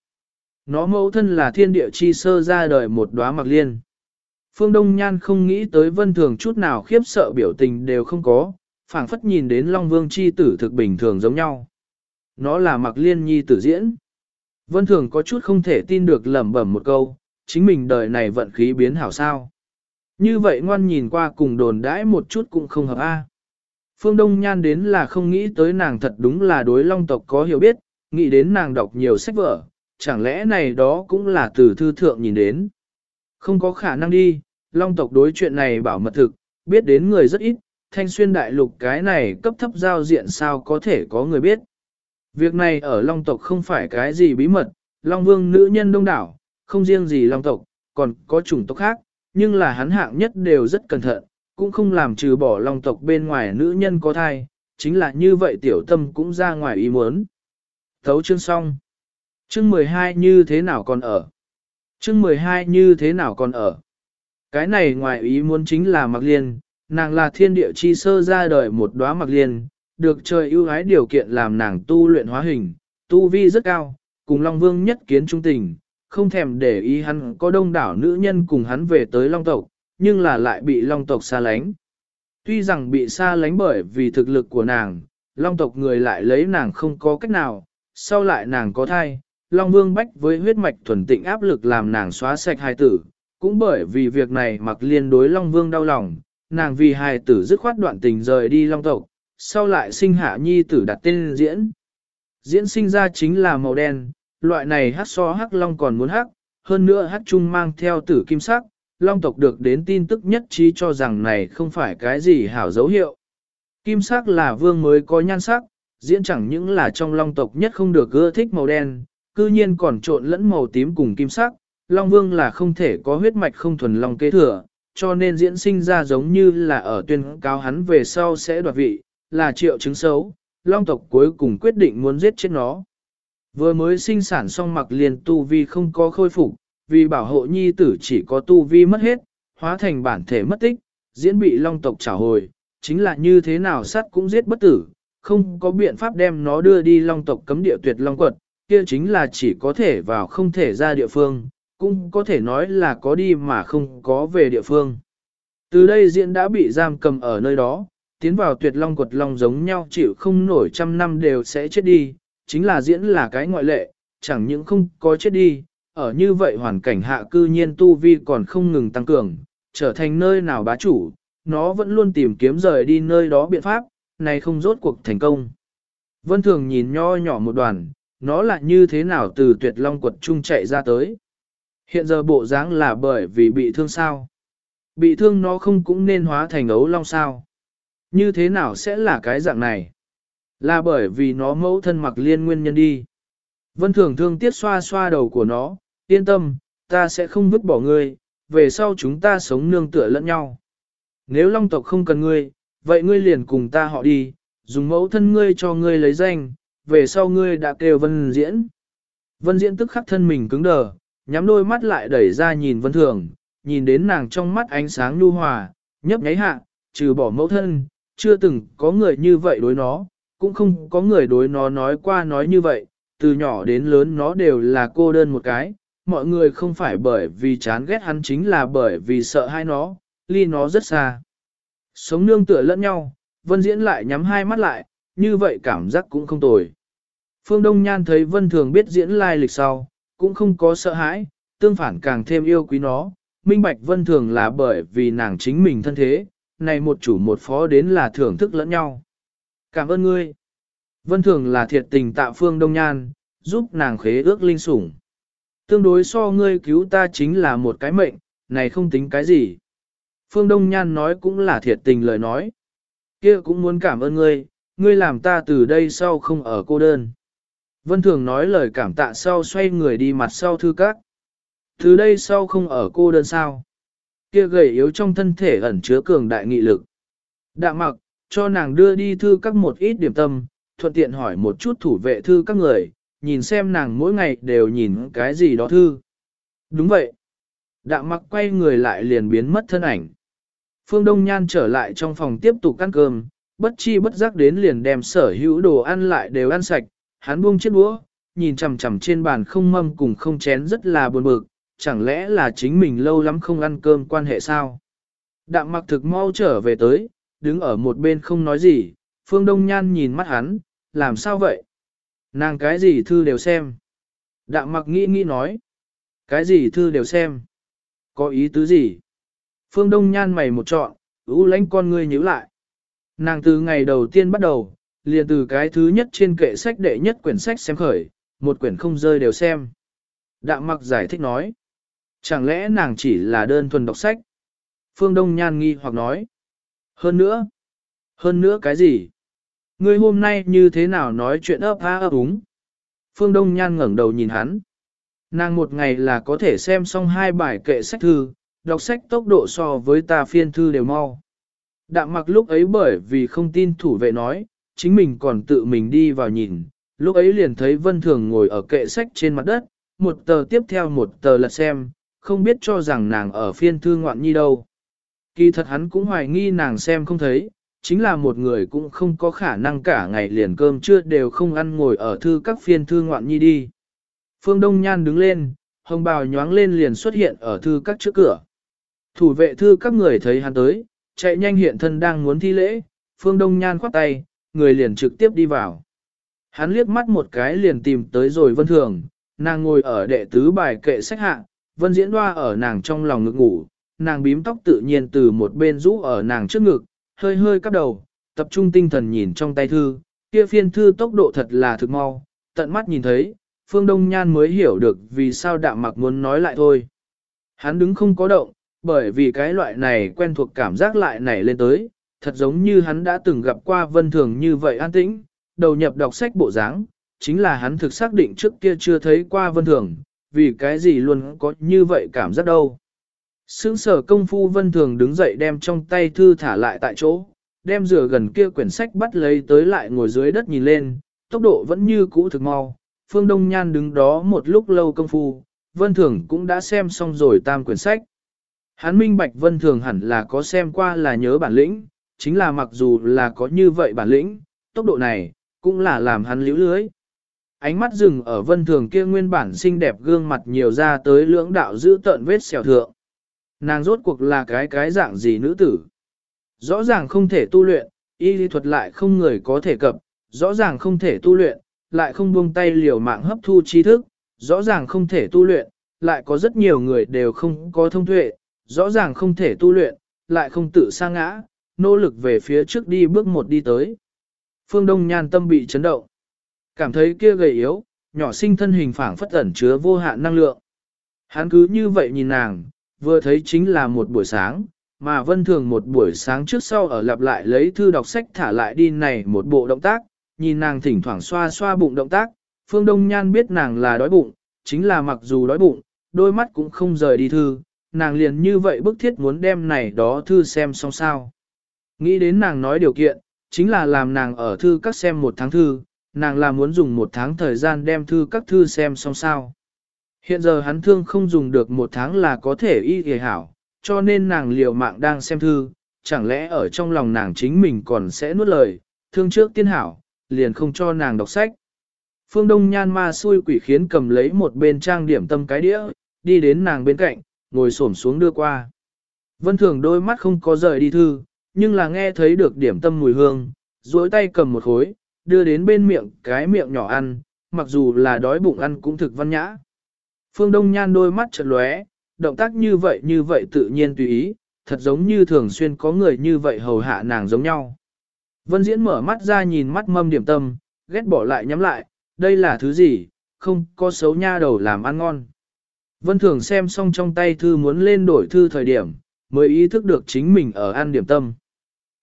Nó mẫu thân là thiên địa chi sơ ra đời một đóa mặc liên. Phương Đông Nhan không nghĩ tới vân thường chút nào khiếp sợ biểu tình đều không có, phảng phất nhìn đến Long Vương chi tử thực bình thường giống nhau. Nó là mặc liên nhi tử diễn. Vân thường có chút không thể tin được lẩm bẩm một câu, chính mình đời này vận khí biến hảo sao. Như vậy ngoan nhìn qua cùng đồn đãi một chút cũng không hợp a. Phương Đông Nhan đến là không nghĩ tới nàng thật đúng là đối long tộc có hiểu biết, nghĩ đến nàng đọc nhiều sách vở, chẳng lẽ này đó cũng là từ thư thượng nhìn đến. Không có khả năng đi, long tộc đối chuyện này bảo mật thực, biết đến người rất ít, thanh xuyên đại lục cái này cấp thấp giao diện sao có thể có người biết. Việc này ở long tộc không phải cái gì bí mật, long vương nữ nhân đông đảo, không riêng gì long tộc, còn có chủng tộc khác, nhưng là hắn hạng nhất đều rất cẩn thận, cũng không làm trừ bỏ long tộc bên ngoài nữ nhân có thai, chính là như vậy tiểu tâm cũng ra ngoài ý muốn. Thấu chương xong. Chương 12 như thế nào còn ở? Chương 12 như thế nào còn ở? Cái này ngoài ý muốn chính là Mạc Liên, nàng là thiên địa chi sơ ra đời một đóa Mạc Liên, được trời ưu ái điều kiện làm nàng tu luyện hóa hình, tu vi rất cao, cùng Long Vương nhất kiến trung tình, không thèm để ý hắn có đông đảo nữ nhân cùng hắn về tới Long tộc, nhưng là lại bị Long tộc xa lánh. Tuy rằng bị xa lánh bởi vì thực lực của nàng, Long tộc người lại lấy nàng không có cách nào, sau lại nàng có thai, Long Vương Bách với huyết mạch thuần tịnh áp lực làm nàng xóa sạch hài tử, cũng bởi vì việc này mặc liên đối Long Vương đau lòng, nàng vì hài tử dứt khoát đoạn tình rời đi Long tộc, sau lại sinh hạ nhi tử đặt tên diễn. Diễn sinh ra chính là màu đen, loại này hát so hắc long còn muốn hắc, hơn nữa hắc Chung mang theo tử kim sắc, long tộc được đến tin tức nhất trí cho rằng này không phải cái gì hảo dấu hiệu. Kim sắc là vương mới có nhan sắc, diễn chẳng những là trong long tộc nhất không được ưa thích màu đen, cư nhiên còn trộn lẫn màu tím cùng kim sắc, long vương là không thể có huyết mạch không thuần long kế thừa, cho nên diễn sinh ra giống như là ở tuyên cáo hắn về sau sẽ đoạt vị, là triệu chứng xấu, long tộc cuối cùng quyết định muốn giết chết nó. Vừa mới sinh sản xong mặc liền tu vi không có khôi phục, vì bảo hộ nhi tử chỉ có tu vi mất hết, hóa thành bản thể mất tích, diễn bị long tộc trả hồi, chính là như thế nào sát cũng giết bất tử, không có biện pháp đem nó đưa đi long tộc cấm địa tuyệt long quật, kia chính là chỉ có thể vào không thể ra địa phương, cũng có thể nói là có đi mà không có về địa phương. Từ đây diễn đã bị giam cầm ở nơi đó, tiến vào tuyệt long quật long giống nhau chịu không nổi trăm năm đều sẽ chết đi, chính là diễn là cái ngoại lệ, chẳng những không có chết đi, ở như vậy hoàn cảnh hạ cư nhiên tu vi còn không ngừng tăng cường, trở thành nơi nào bá chủ, nó vẫn luôn tìm kiếm rời đi nơi đó biện pháp, này không rốt cuộc thành công. Vân Thường nhìn nho nhỏ một đoàn, nó là như thế nào từ tuyệt long quật trung chạy ra tới. Hiện giờ bộ dáng là bởi vì bị thương sao. Bị thương nó không cũng nên hóa thành ấu long sao. Như thế nào sẽ là cái dạng này? Là bởi vì nó mẫu thân mặc liên nguyên nhân đi. Vân thường thương tiếc xoa xoa đầu của nó, yên tâm, ta sẽ không vứt bỏ ngươi, về sau chúng ta sống nương tựa lẫn nhau. Nếu long tộc không cần ngươi, vậy ngươi liền cùng ta họ đi, dùng mẫu thân ngươi cho ngươi lấy danh, về sau ngươi đã kêu vân diễn. Vân diễn tức khắc thân mình cứng đờ, nhắm đôi mắt lại đẩy ra nhìn vân thường, nhìn đến nàng trong mắt ánh sáng nhu hòa, nhấp nháy hạ, trừ bỏ mẫu thân, chưa từng có người như vậy đối nó, cũng không có người đối nó nói qua nói như vậy, từ nhỏ đến lớn nó đều là cô đơn một cái, mọi người không phải bởi vì chán ghét hắn chính là bởi vì sợ hai nó, ly nó rất xa. Sống nương tựa lẫn nhau, Vân Diễn lại nhắm hai mắt lại, như vậy cảm giác cũng không tồi. Phương Đông Nhan thấy Vân Thường biết diễn lai lịch sau, cũng không có sợ hãi, tương phản càng thêm yêu quý nó, minh bạch Vân Thường là bởi vì nàng chính mình thân thế, này một chủ một phó đến là thưởng thức lẫn nhau. Cảm ơn ngươi. Vân Thường là thiệt tình tạ Phương Đông Nhan, giúp nàng khế ước linh sủng. Tương đối so ngươi cứu ta chính là một cái mệnh, này không tính cái gì. Phương Đông Nhan nói cũng là thiệt tình lời nói. kia cũng muốn cảm ơn ngươi, ngươi làm ta từ đây sau không ở cô đơn. Vân Thường nói lời cảm tạ sau xoay người đi mặt sau thư các. Từ đây sau không ở cô đơn sao. Kia gầy yếu trong thân thể ẩn chứa cường đại nghị lực. Đạ mặc, cho nàng đưa đi thư các một ít điểm tâm, thuận tiện hỏi một chút thủ vệ thư các người, nhìn xem nàng mỗi ngày đều nhìn cái gì đó thư. Đúng vậy. Đạ mặc quay người lại liền biến mất thân ảnh. Phương Đông Nhan trở lại trong phòng tiếp tục ăn cơm, bất chi bất giác đến liền đem sở hữu đồ ăn lại đều ăn sạch, hắn buông chiếc đũa, nhìn chằm chằm trên bàn không mâm cùng không chén rất là buồn bực, chẳng lẽ là chính mình lâu lắm không ăn cơm quan hệ sao? Đạm mặc thực mau trở về tới, đứng ở một bên không nói gì, Phương Đông Nhan nhìn mắt hắn, làm sao vậy? Nàng cái gì thư đều xem. Đạm mặc nghĩ nghĩ nói. Cái gì thư đều xem. Có ý tứ gì? Phương Đông Nhan mày một trọn, ưu lãnh con ngươi nhíu lại. Nàng từ ngày đầu tiên bắt đầu, liền từ cái thứ nhất trên kệ sách đệ nhất quyển sách xem khởi, một quyển không rơi đều xem. Đạm mặc giải thích nói. Chẳng lẽ nàng chỉ là đơn thuần đọc sách? Phương Đông Nhan nghi hoặc nói. Hơn nữa. Hơn nữa cái gì? Ngươi hôm nay như thế nào nói chuyện ấp há ấp úng? Phương Đông Nhan ngẩng đầu nhìn hắn. Nàng một ngày là có thể xem xong hai bài kệ sách thư, đọc sách tốc độ so với ta phiên thư đều mau. Đạm mặc lúc ấy bởi vì không tin thủ vệ nói, chính mình còn tự mình đi vào nhìn, lúc ấy liền thấy Vân Thường ngồi ở kệ sách trên mặt đất, một tờ tiếp theo một tờ lật xem, không biết cho rằng nàng ở phiên thư ngoạn nhi đâu. Kỳ thật hắn cũng hoài nghi nàng xem không thấy, chính là một người cũng không có khả năng cả ngày liền cơm trưa đều không ăn ngồi ở thư các phiên thư ngoạn nhi đi. Phương Đông Nhan đứng lên, hồng bào nhoáng lên liền xuất hiện ở thư các trước cửa. Thủ vệ thư các người thấy hắn tới, chạy nhanh hiện thân đang muốn thi lễ, Phương Đông Nhan khoát tay, người liền trực tiếp đi vào. Hắn liếc mắt một cái liền tìm tới rồi Vân Thường, nàng ngồi ở đệ tứ bài kệ sách hạ, Vân Diễn Hoa ở nàng trong lòng ngực ngủ, nàng bím tóc tự nhiên từ một bên rũ ở nàng trước ngực, hơi hơi cắp đầu, tập trung tinh thần nhìn trong tay thư, kia phiên thư tốc độ thật là thực mau, tận mắt nhìn thấy, Phương Đông Nhan mới hiểu được vì sao đạm mặc muốn nói lại thôi. Hắn đứng không có động, bởi vì cái loại này quen thuộc cảm giác lại nảy lên tới, thật giống như hắn đã từng gặp qua vân thường như vậy an tĩnh, đầu nhập đọc sách bộ dáng, chính là hắn thực xác định trước kia chưa thấy qua vân thường, vì cái gì luôn có như vậy cảm giác đâu. Sướng sở công phu vân thường đứng dậy đem trong tay thư thả lại tại chỗ, đem rửa gần kia quyển sách bắt lấy tới lại ngồi dưới đất nhìn lên, tốc độ vẫn như cũ thực mau. Phương Đông Nhan đứng đó một lúc lâu công phu, vân thường cũng đã xem xong rồi tam quyển sách. Hắn minh bạch vân thường hẳn là có xem qua là nhớ bản lĩnh, chính là mặc dù là có như vậy bản lĩnh, tốc độ này, cũng là làm hắn liễu lưới. Ánh mắt dừng ở vân thường kia nguyên bản xinh đẹp gương mặt nhiều ra tới lưỡng đạo giữ tợn vết xẻo thượng. Nàng rốt cuộc là cái cái dạng gì nữ tử? Rõ ràng không thể tu luyện, y lý thuật lại không người có thể cập, rõ ràng không thể tu luyện, lại không buông tay liều mạng hấp thu tri thức, rõ ràng không thể tu luyện, lại có rất nhiều người đều không có thông tuệ, rõ ràng không thể tu luyện, lại không tự sa ngã, nỗ lực về phía trước đi bước một đi tới. Phương Đông Nhan tâm bị chấn động. Cảm thấy kia gầy yếu, nhỏ sinh thân hình phảng phất ẩn chứa vô hạn năng lượng. Hắn cứ như vậy nhìn nàng, vừa thấy chính là một buổi sáng, mà vân thường một buổi sáng trước sau ở lặp lại lấy thư đọc sách thả lại đi này một bộ động tác, nhìn nàng thỉnh thoảng xoa xoa bụng động tác, phương đông nhan biết nàng là đói bụng, chính là mặc dù đói bụng, đôi mắt cũng không rời đi thư, nàng liền như vậy bức thiết muốn đem này đó thư xem xong sao. Nghĩ đến nàng nói điều kiện, chính là làm nàng ở thư các xem một tháng thư, nàng là muốn dùng một tháng thời gian đem thư các thư xem xong sao. Hiện giờ hắn thương không dùng được một tháng là có thể y hề hảo, cho nên nàng liều mạng đang xem thư, chẳng lẽ ở trong lòng nàng chính mình còn sẽ nuốt lời, thương trước tiên hảo, liền không cho nàng đọc sách. Phương Đông Nhan ma xui quỷ khiến cầm lấy một bên trang điểm tâm cái đĩa, đi đến nàng bên cạnh, ngồi xổm xuống đưa qua. Vân Thường đôi mắt không có rời đi thư, nhưng là nghe thấy được điểm tâm mùi hương, duỗi tay cầm một khối, đưa đến bên miệng cái miệng nhỏ ăn, mặc dù là đói bụng ăn cũng thực văn nhã. Phương Đông Nhan đôi mắt chợt lóe, động tác như vậy như vậy tự nhiên tùy ý, thật giống như thường xuyên có người như vậy hầu hạ nàng giống nhau. Vân Diễn mở mắt ra nhìn mắt mâm điểm tâm, ghét bỏ lại nhắm lại, đây là thứ gì, không có xấu nha đầu làm ăn ngon. Vân Thường xem xong trong tay thư muốn lên đổi thư thời điểm, mới ý thức được chính mình ở ăn điểm tâm.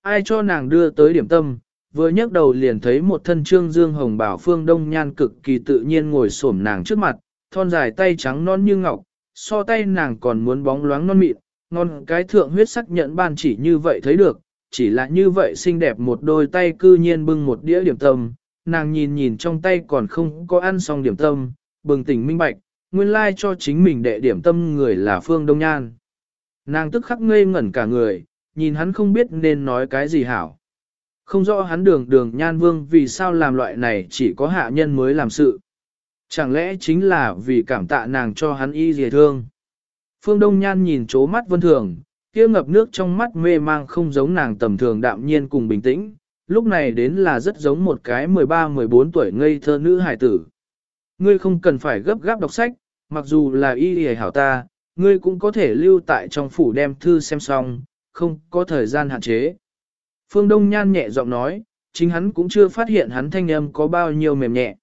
Ai cho nàng đưa tới điểm tâm, vừa nhấc đầu liền thấy một thân trương dương hồng bảo phương đông nhan cực kỳ tự nhiên ngồi xổm nàng trước mặt, thon dài tay trắng non như ngọc, so tay nàng còn muốn bóng loáng non mịn, ngon cái thượng huyết sắc nhận ban chỉ như vậy thấy được, chỉ là như vậy xinh đẹp một đôi tay cư nhiên bưng một đĩa điểm tâm, nàng nhìn nhìn trong tay còn không có ăn xong điểm tâm, bừng tỉnh minh bạch, nguyên lai cho chính mình đệ điểm tâm người là Phương Đông Nhan. Nàng tức khắc ngây ngẩn cả người, nhìn hắn không biết nên nói cái gì hảo. Không rõ hắn đường đường nhan vương vì sao làm loại này chỉ có hạ nhân mới làm sự. Chẳng lẽ chính là vì cảm tạ nàng cho hắn y dề thương. Phương Đông Nhan nhìn chố mắt vân thường, kia ngập nước trong mắt mê mang không giống nàng tầm thường đạm nhiên cùng bình tĩnh, lúc này đến là rất giống một cái 13-14 tuổi ngây thơ nữ hài tử. Ngươi không cần phải gấp gáp đọc sách, mặc dù là y y hảo ta, ngươi cũng có thể lưu tại trong phủ đem thư xem xong, không có thời gian hạn chế. Phương Đông Nhan nhẹ giọng nói, chính hắn cũng chưa phát hiện hắn thanh âm có bao nhiêu mềm nhẹ.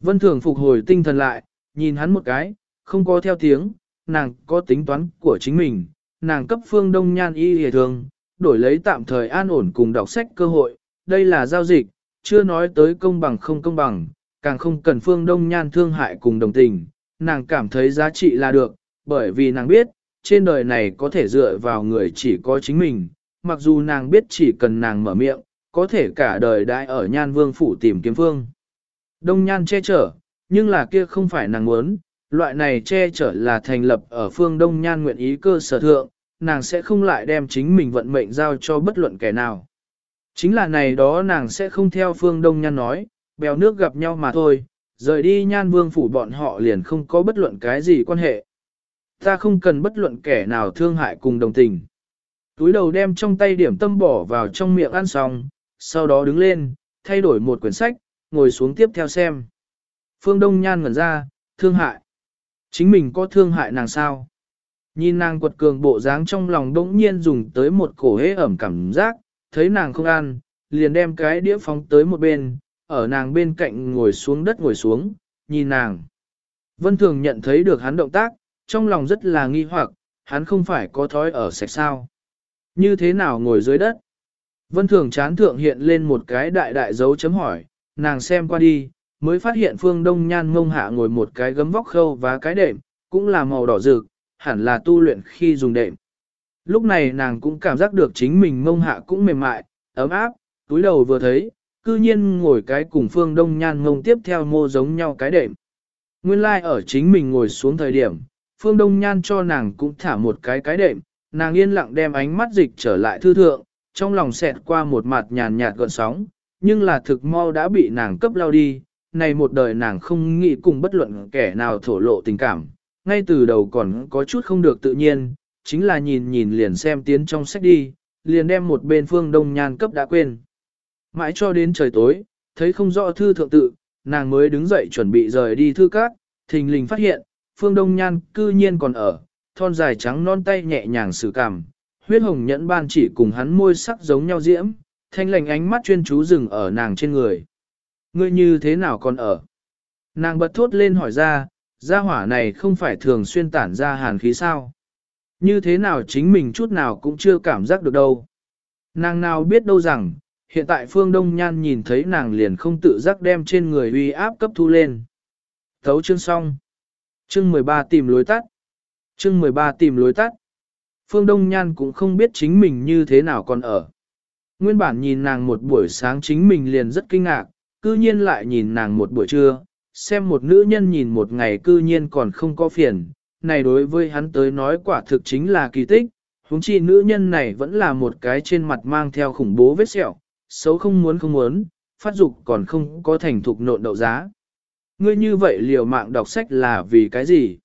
Vân Thường phục hồi tinh thần lại, nhìn hắn một cái, không có theo tiếng, nàng có tính toán của chính mình, nàng cấp Phương Đông Nhan y y thường, đổi lấy tạm thời an ổn cùng đọc sách cơ hội, đây là giao dịch, chưa nói tới công bằng không công bằng, càng không cần Phương Đông Nhan thương hại cùng đồng tình, nàng cảm thấy giá trị là được, bởi vì nàng biết, trên đời này có thể dựa vào người chỉ có chính mình, mặc dù nàng biết chỉ cần nàng mở miệng, có thể cả đời đại ở nhan vương phủ tìm kiếm phương. Đông nhan che chở, nhưng là kia không phải nàng muốn, loại này che chở là thành lập ở phương đông nhan nguyện ý cơ sở thượng, nàng sẽ không lại đem chính mình vận mệnh giao cho bất luận kẻ nào. Chính là này đó nàng sẽ không theo phương đông nhan nói, bèo nước gặp nhau mà thôi, rời đi nhan vương phủ bọn họ liền không có bất luận cái gì quan hệ. Ta không cần bất luận kẻ nào thương hại cùng đồng tình. Túi đầu đem trong tay điểm tâm bỏ vào trong miệng ăn xong, sau đó đứng lên, thay đổi một quyển sách, ngồi xuống tiếp theo xem. Phương Đông Nhan ngẩn ra, thương hại. Chính mình có thương hại nàng sao? Nhìn nàng quật cường bộ dáng trong lòng đống nhiên dùng tới một cổ hế ẩm cảm giác, thấy nàng không ăn, liền đem cái đĩa phóng tới một bên, ở nàng bên cạnh ngồi xuống đất ngồi xuống, nhìn nàng. Vân Thường nhận thấy được hắn động tác, trong lòng rất là nghi hoặc, hắn không phải có thói ở sạch sao. Như thế nào ngồi dưới đất? Vân Thường chán thượng hiện lên một cái đại đại dấu chấm hỏi, nàng xem qua đi, mới phát hiện phương đông nhan ngông hạ ngồi một cái gấm vóc khâu và cái đệm, cũng là màu đỏ rực, hẳn là tu luyện khi dùng đệm. Lúc này nàng cũng cảm giác được chính mình ngông hạ cũng mềm mại, ấm áp, túi đầu vừa thấy, cư nhiên ngồi cái cùng phương đông nhan ngông tiếp theo mô giống nhau cái đệm. Nguyên lai like ở chính mình ngồi xuống thời điểm, phương đông nhan cho nàng cũng thả một cái cái đệm, nàng yên lặng đem ánh mắt dịch trở lại thư thượng, trong lòng xẹt qua một mặt nhàn nhạt gợn sóng, nhưng là thực mau đã bị nàng cấp lao đi, này một đời nàng không nghĩ cùng bất luận kẻ nào thổ lộ tình cảm, ngay từ đầu còn có chút không được tự nhiên, chính là nhìn nhìn liền xem tiến trong sách đi, liền đem một bên phương đông nhan cấp đã quên. Mãi cho đến trời tối, thấy không rõ thư thượng tự, nàng mới đứng dậy chuẩn bị rời đi thư cát, thình lình phát hiện, phương đông nhan cư nhiên còn ở, thon dài trắng non tay nhẹ nhàng xử cảm, huyết hồng nhẫn ban chỉ cùng hắn môi sắc giống nhau diễm, thanh lành ánh mắt chuyên chú dừng ở nàng trên người. Ngươi như thế nào còn ở? Nàng bật thốt lên hỏi ra, Gia hỏa này không phải thường xuyên tản ra hàn khí sao. Như thế nào chính mình chút nào cũng chưa cảm giác được đâu. Nàng nào biết đâu rằng, hiện tại Phương Đông Nhan nhìn thấy nàng liền không tự giác đem trên người uy áp cấp thu lên. Thấu chương xong. Chương 13 tìm lối tắt. Chương 13 tìm lối tắt. Phương Đông Nhan cũng không biết chính mình như thế nào còn ở. Nguyên bản nhìn nàng một buổi sáng chính mình liền rất kinh ngạc, cư nhiên lại nhìn nàng một buổi trưa, xem một nữ nhân nhìn một ngày cư nhiên còn không có phiền, này đối với hắn tới nói quả thực chính là kỳ tích, huống chi nữ nhân này vẫn là một cái trên mặt mang theo khủng bố vết sẹo, xấu không muốn không muốn, phát dục còn không có thành thục nộn đậu giá. Ngươi như vậy liều mạng đọc sách là vì cái gì?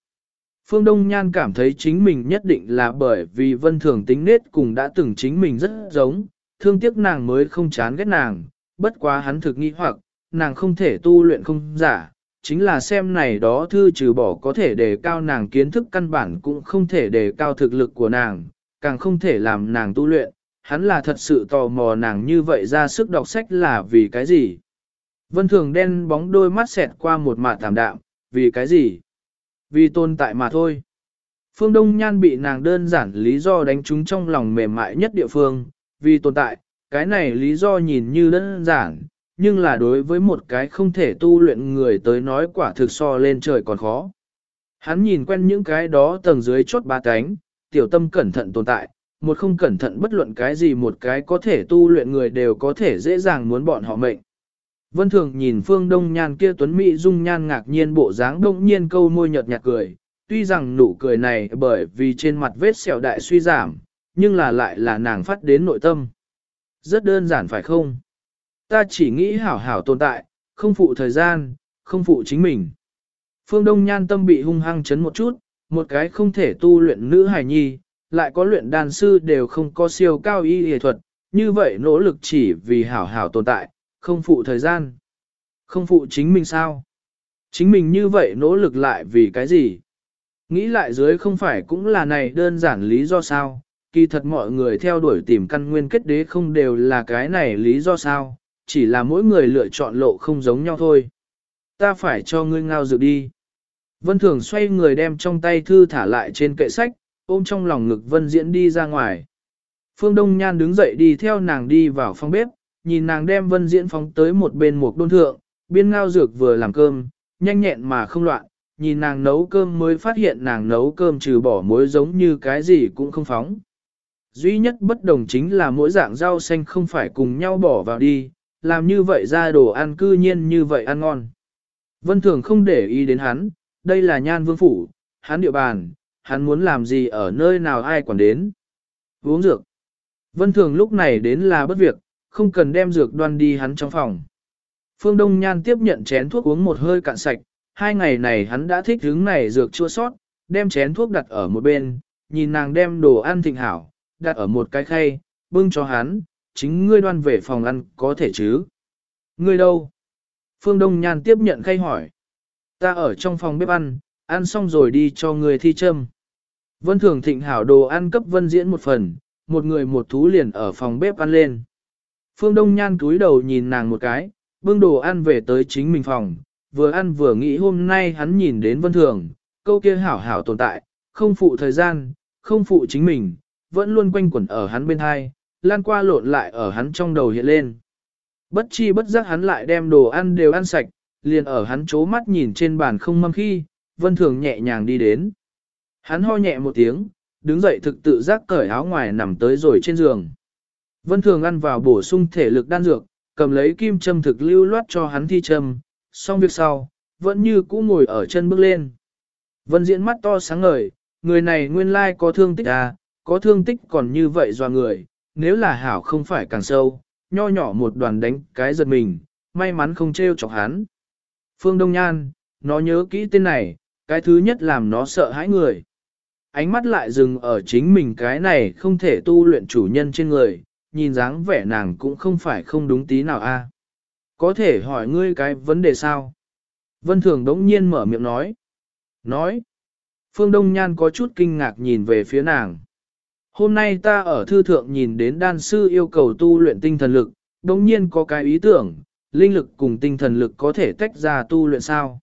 Phương Đông Nhan cảm thấy chính mình nhất định là bởi vì vân thường tính nết cùng đã từng chính mình rất giống, thương tiếc nàng mới không chán ghét nàng, bất quá hắn thực nghĩ hoặc, nàng không thể tu luyện không giả, chính là xem này đó thư trừ bỏ có thể đề cao nàng kiến thức căn bản cũng không thể đề cao thực lực của nàng, càng không thể làm nàng tu luyện, hắn là thật sự tò mò nàng như vậy ra sức đọc sách là vì cái gì. Vân thường đen bóng đôi mắt xẹt qua một mạ tạm đạm, vì cái gì? Vì tồn tại mà thôi. Phương Đông Nhan bị nàng đơn giản lý do đánh trúng trong lòng mềm mại nhất địa phương, vì tồn tại, cái này lý do nhìn như đơn giản, nhưng là đối với một cái không thể tu luyện người tới nói quả thực so lên trời còn khó. Hắn nhìn quen những cái đó tầng dưới chốt ba cánh, tiểu tâm cẩn thận tồn tại, một không cẩn thận bất luận cái gì một cái có thể tu luyện người đều có thể dễ dàng muốn bọn họ mệnh. Vân Thường nhìn Phương Đông Nhan kia tuấn mỹ dung nhan ngạc nhiên bộ dáng đông nhiên câu môi nhợt nhạt cười, tuy rằng nụ cười này bởi vì trên mặt vết sẹo đại suy giảm, nhưng là lại là nàng phát đến nội tâm. Rất đơn giản phải không? Ta chỉ nghĩ hảo hảo tồn tại, không phụ thời gian, không phụ chính mình. Phương Đông Nhan tâm bị hung hăng chấn một chút, một cái không thể tu luyện nữ hài nhi, lại có luyện đan sư đều không có siêu cao y y thuật, như vậy nỗ lực chỉ vì hảo hảo tồn tại, không phụ thời gian. Không phụ chính mình sao? Chính mình như vậy nỗ lực lại vì cái gì? Nghĩ lại dưới không phải cũng là này đơn giản lý do sao? Kỳ thật mọi người theo đuổi tìm căn nguyên kết đế không đều là cái này lý do sao? Chỉ là mỗi người lựa chọn lộ không giống nhau thôi. Ta phải cho ngươi ngao dược đi. Vân Thường xoay người đem trong tay thư thả lại trên kệ sách, ôm trong lòng ngực Vân Diễn đi ra ngoài. Phương Đông Nhan đứng dậy đi theo nàng đi vào phòng bếp, nhìn nàng đem Vân Diễn phóng tới một bên một đôn thượng, biên ngao dược vừa làm cơm, nhanh nhẹn mà không loạn, nhìn nàng nấu cơm mới phát hiện nàng nấu cơm trừ bỏ muối giống như cái gì cũng không phóng. Duy nhất bất đồng chính là mỗi dạng rau xanh không phải cùng nhau bỏ vào đi, làm như vậy ra đồ ăn cư nhiên như vậy ăn ngon. Vân Thường không để ý đến hắn, đây là nhan vương phủ, hắn địa bàn, hắn muốn làm gì ở nơi nào ai quản đến. Uống dược. Vân Thường lúc này đến là bất việc, không cần đem dược đoan đi hắn trong phòng. Phương Đông Nhan tiếp nhận chén thuốc uống một hơi cạn sạch, hai ngày này hắn đã thích hứng này dược chua sót, đem chén thuốc đặt ở một bên, nhìn nàng đem đồ ăn thịnh hảo, đặt ở một cái khay, bưng cho hắn, chính ngươi đoan về phòng ăn có thể chứ. Ngươi đâu? Phương Đông Nhan tiếp nhận khay hỏi. Ta ở trong phòng bếp ăn, ăn xong rồi đi cho người thi châm. Vân Thường thịnh hảo đồ ăn cấp Vân Diễn một phần, một người một thú liền ở phòng bếp ăn lên. Phương Đông Nhan cúi đầu nhìn nàng một cái, bưng đồ ăn về tới chính mình phòng, vừa ăn vừa nghĩ hôm nay hắn nhìn đến Vân Thường, câu kia hảo hảo tồn tại, không phụ thời gian, không phụ chính mình, vẫn luôn quanh quẩn ở hắn bên hai, lan qua lộn lại ở hắn trong đầu hiện lên. Bất chi bất giác hắn lại đem đồ ăn đều ăn sạch, liền ở hắn chố mắt nhìn trên bàn không mâm khi, Vân Thường nhẹ nhàng đi đến. Hắn ho nhẹ một tiếng, đứng dậy thực tự giác cởi áo ngoài nằm tới rồi trên giường. Vân Thường ăn vào bổ sung thể lực đan dược, cầm lấy kim châm thực lưu loát cho hắn thi châm, xong việc sau, vẫn như cũ ngồi ở chân bước lên. Vân Diễn mắt to sáng ngời, người này nguyên lai có thương tích à, có thương tích còn như vậy doa người, nếu là hảo không phải càng sâu, nho nhỏ một đoàn đánh cái giật mình, may mắn không trêu chọc hắn. Phương Đông Nhan, nó nhớ kỹ tên này, cái thứ nhất làm nó sợ hãi người. Ánh mắt lại dừng ở chính mình cái này không thể tu luyện chủ nhân trên người, nhìn dáng vẻ nàng cũng không phải không đúng tí nào a. À? Có thể hỏi ngươi cái vấn đề sao? Vân Thường đống nhiên mở miệng nói. Nói. Phương Đông Nhan có chút kinh ngạc nhìn về phía nàng. Hôm nay ta ở thư thượng nhìn đến đan sư yêu cầu tu luyện tinh thần lực, đống nhiên có cái ý tưởng, linh lực cùng tinh thần lực có thể tách ra tu luyện sao?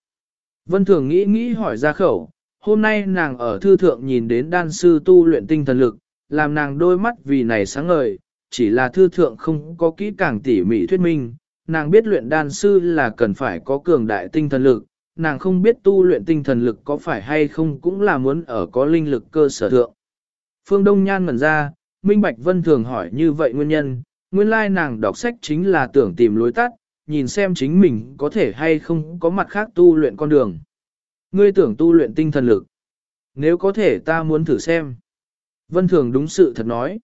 Vân Thường nghĩ nghĩ hỏi ra khẩu, hôm nay nàng ở thư thượng nhìn đến đan sư tu luyện tinh thần lực, làm nàng đôi mắt vì này sáng ngời, chỉ là thư thượng không có kỹ càng tỉ mỉ thuyết minh, nàng biết luyện đan sư là cần phải có cường đại tinh thần lực, nàng không biết tu luyện tinh thần lực có phải hay không cũng là muốn ở có linh lực cơ sở thượng. Phương Đông Nhan mẩn ra, Minh Bạch Vân thường hỏi như vậy nguyên nhân, nguyên lai nàng đọc sách chính là tưởng tìm lối tắt, nhìn xem chính mình có thể hay không có mặt khác tu luyện con đường. Ngươi tưởng tu luyện tinh thần lực. Nếu có thể ta muốn thử xem. Vân Thường đúng sự thật nói.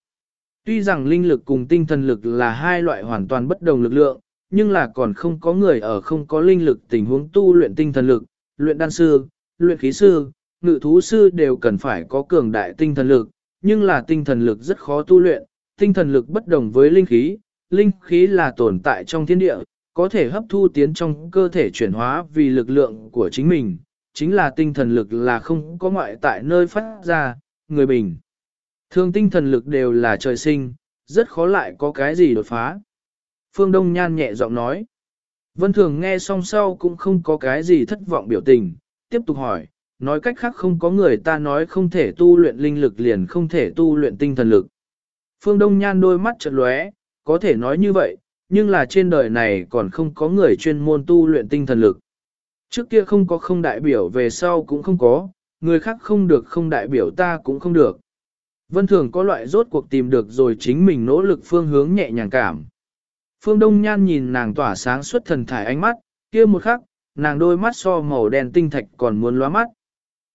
Tuy rằng linh lực cùng tinh thần lực là hai loại hoàn toàn bất đồng lực lượng, nhưng là còn không có người ở không có linh lực tình huống tu luyện tinh thần lực, luyện đan sư, luyện khí sư, ngự thú sư đều cần phải có cường đại tinh thần lực, nhưng là tinh thần lực rất khó tu luyện, tinh thần lực bất đồng với linh khí, linh khí là tồn tại trong thiên địa, có thể hấp thu tiến trong cơ thể chuyển hóa vì lực lượng của chính mình, chính là tinh thần lực là không có ngoại tại nơi phát ra, người bình. Thường tinh thần lực đều là trời sinh, rất khó lại có cái gì đột phá. Phương Đông Nhan nhẹ giọng nói. Vân Thường nghe xong sau cũng không có cái gì thất vọng biểu tình, tiếp tục hỏi, nói cách khác không có người ta nói không thể tu luyện linh lực liền không thể tu luyện tinh thần lực. Phương Đông Nhan đôi mắt chợt lóe, có thể nói như vậy, nhưng là trên đời này còn không có người chuyên môn tu luyện tinh thần lực. Trước kia không có không đại biểu về sau cũng không có, người khác không được không đại biểu ta cũng không được. Vân Thường có loại rốt cuộc tìm được rồi chính mình nỗ lực phương hướng nhẹ nhàng cảm. Phương Đông Nhan nhìn nàng tỏa sáng xuất thần thải ánh mắt, kia một khắc, nàng đôi mắt so màu đen tinh thạch còn muốn lóa mắt.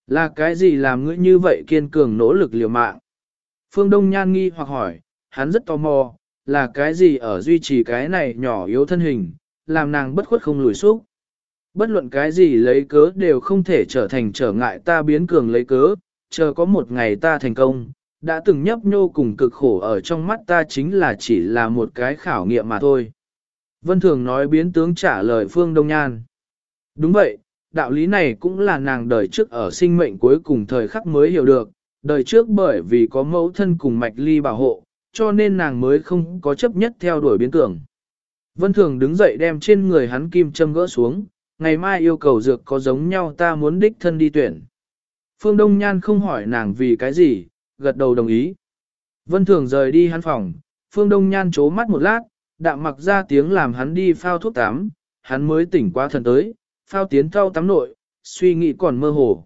Là cái gì làm ngươi như vậy kiên cường nỗ lực liều mạng? Phương Đông Nhan nghi hoặc hỏi, hắn rất tò mò, là cái gì ở duy trì cái này nhỏ yếu thân hình, làm nàng bất khuất không lùi xúc. Bất luận cái gì lấy cớ đều không thể trở thành trở ngại ta biến cường lấy cớ, chờ có một ngày ta thành công, đã từng nhấp nhô cùng cực khổ ở trong mắt ta chính là chỉ là một cái khảo nghiệm mà thôi. Vân Thường nói biến tướng trả lời Phương Đông Nhan. Đúng vậy, đạo lý này cũng là nàng đời trước ở sinh mệnh cuối cùng thời khắc mới hiểu được, đời trước bởi vì có mẫu thân cùng mạch ly bảo hộ, cho nên nàng mới không có chấp nhất theo đuổi biến tưởng. Vân Thường đứng dậy đem trên người hắn kim châm gỡ xuống, ngày mai yêu cầu dược có giống nhau ta muốn đích thân đi tuyển. Phương Đông Nhan không hỏi nàng vì cái gì, gật đầu đồng ý. Vân Thường rời đi hắn phòng, Phương Đông Nhan chố mắt một lát, đạm mặc ra tiếng làm hắn đi phao thuốc tắm, hắn mới tỉnh qua thần tới, phao tiến thao tắm nội, suy nghĩ còn mơ hồ.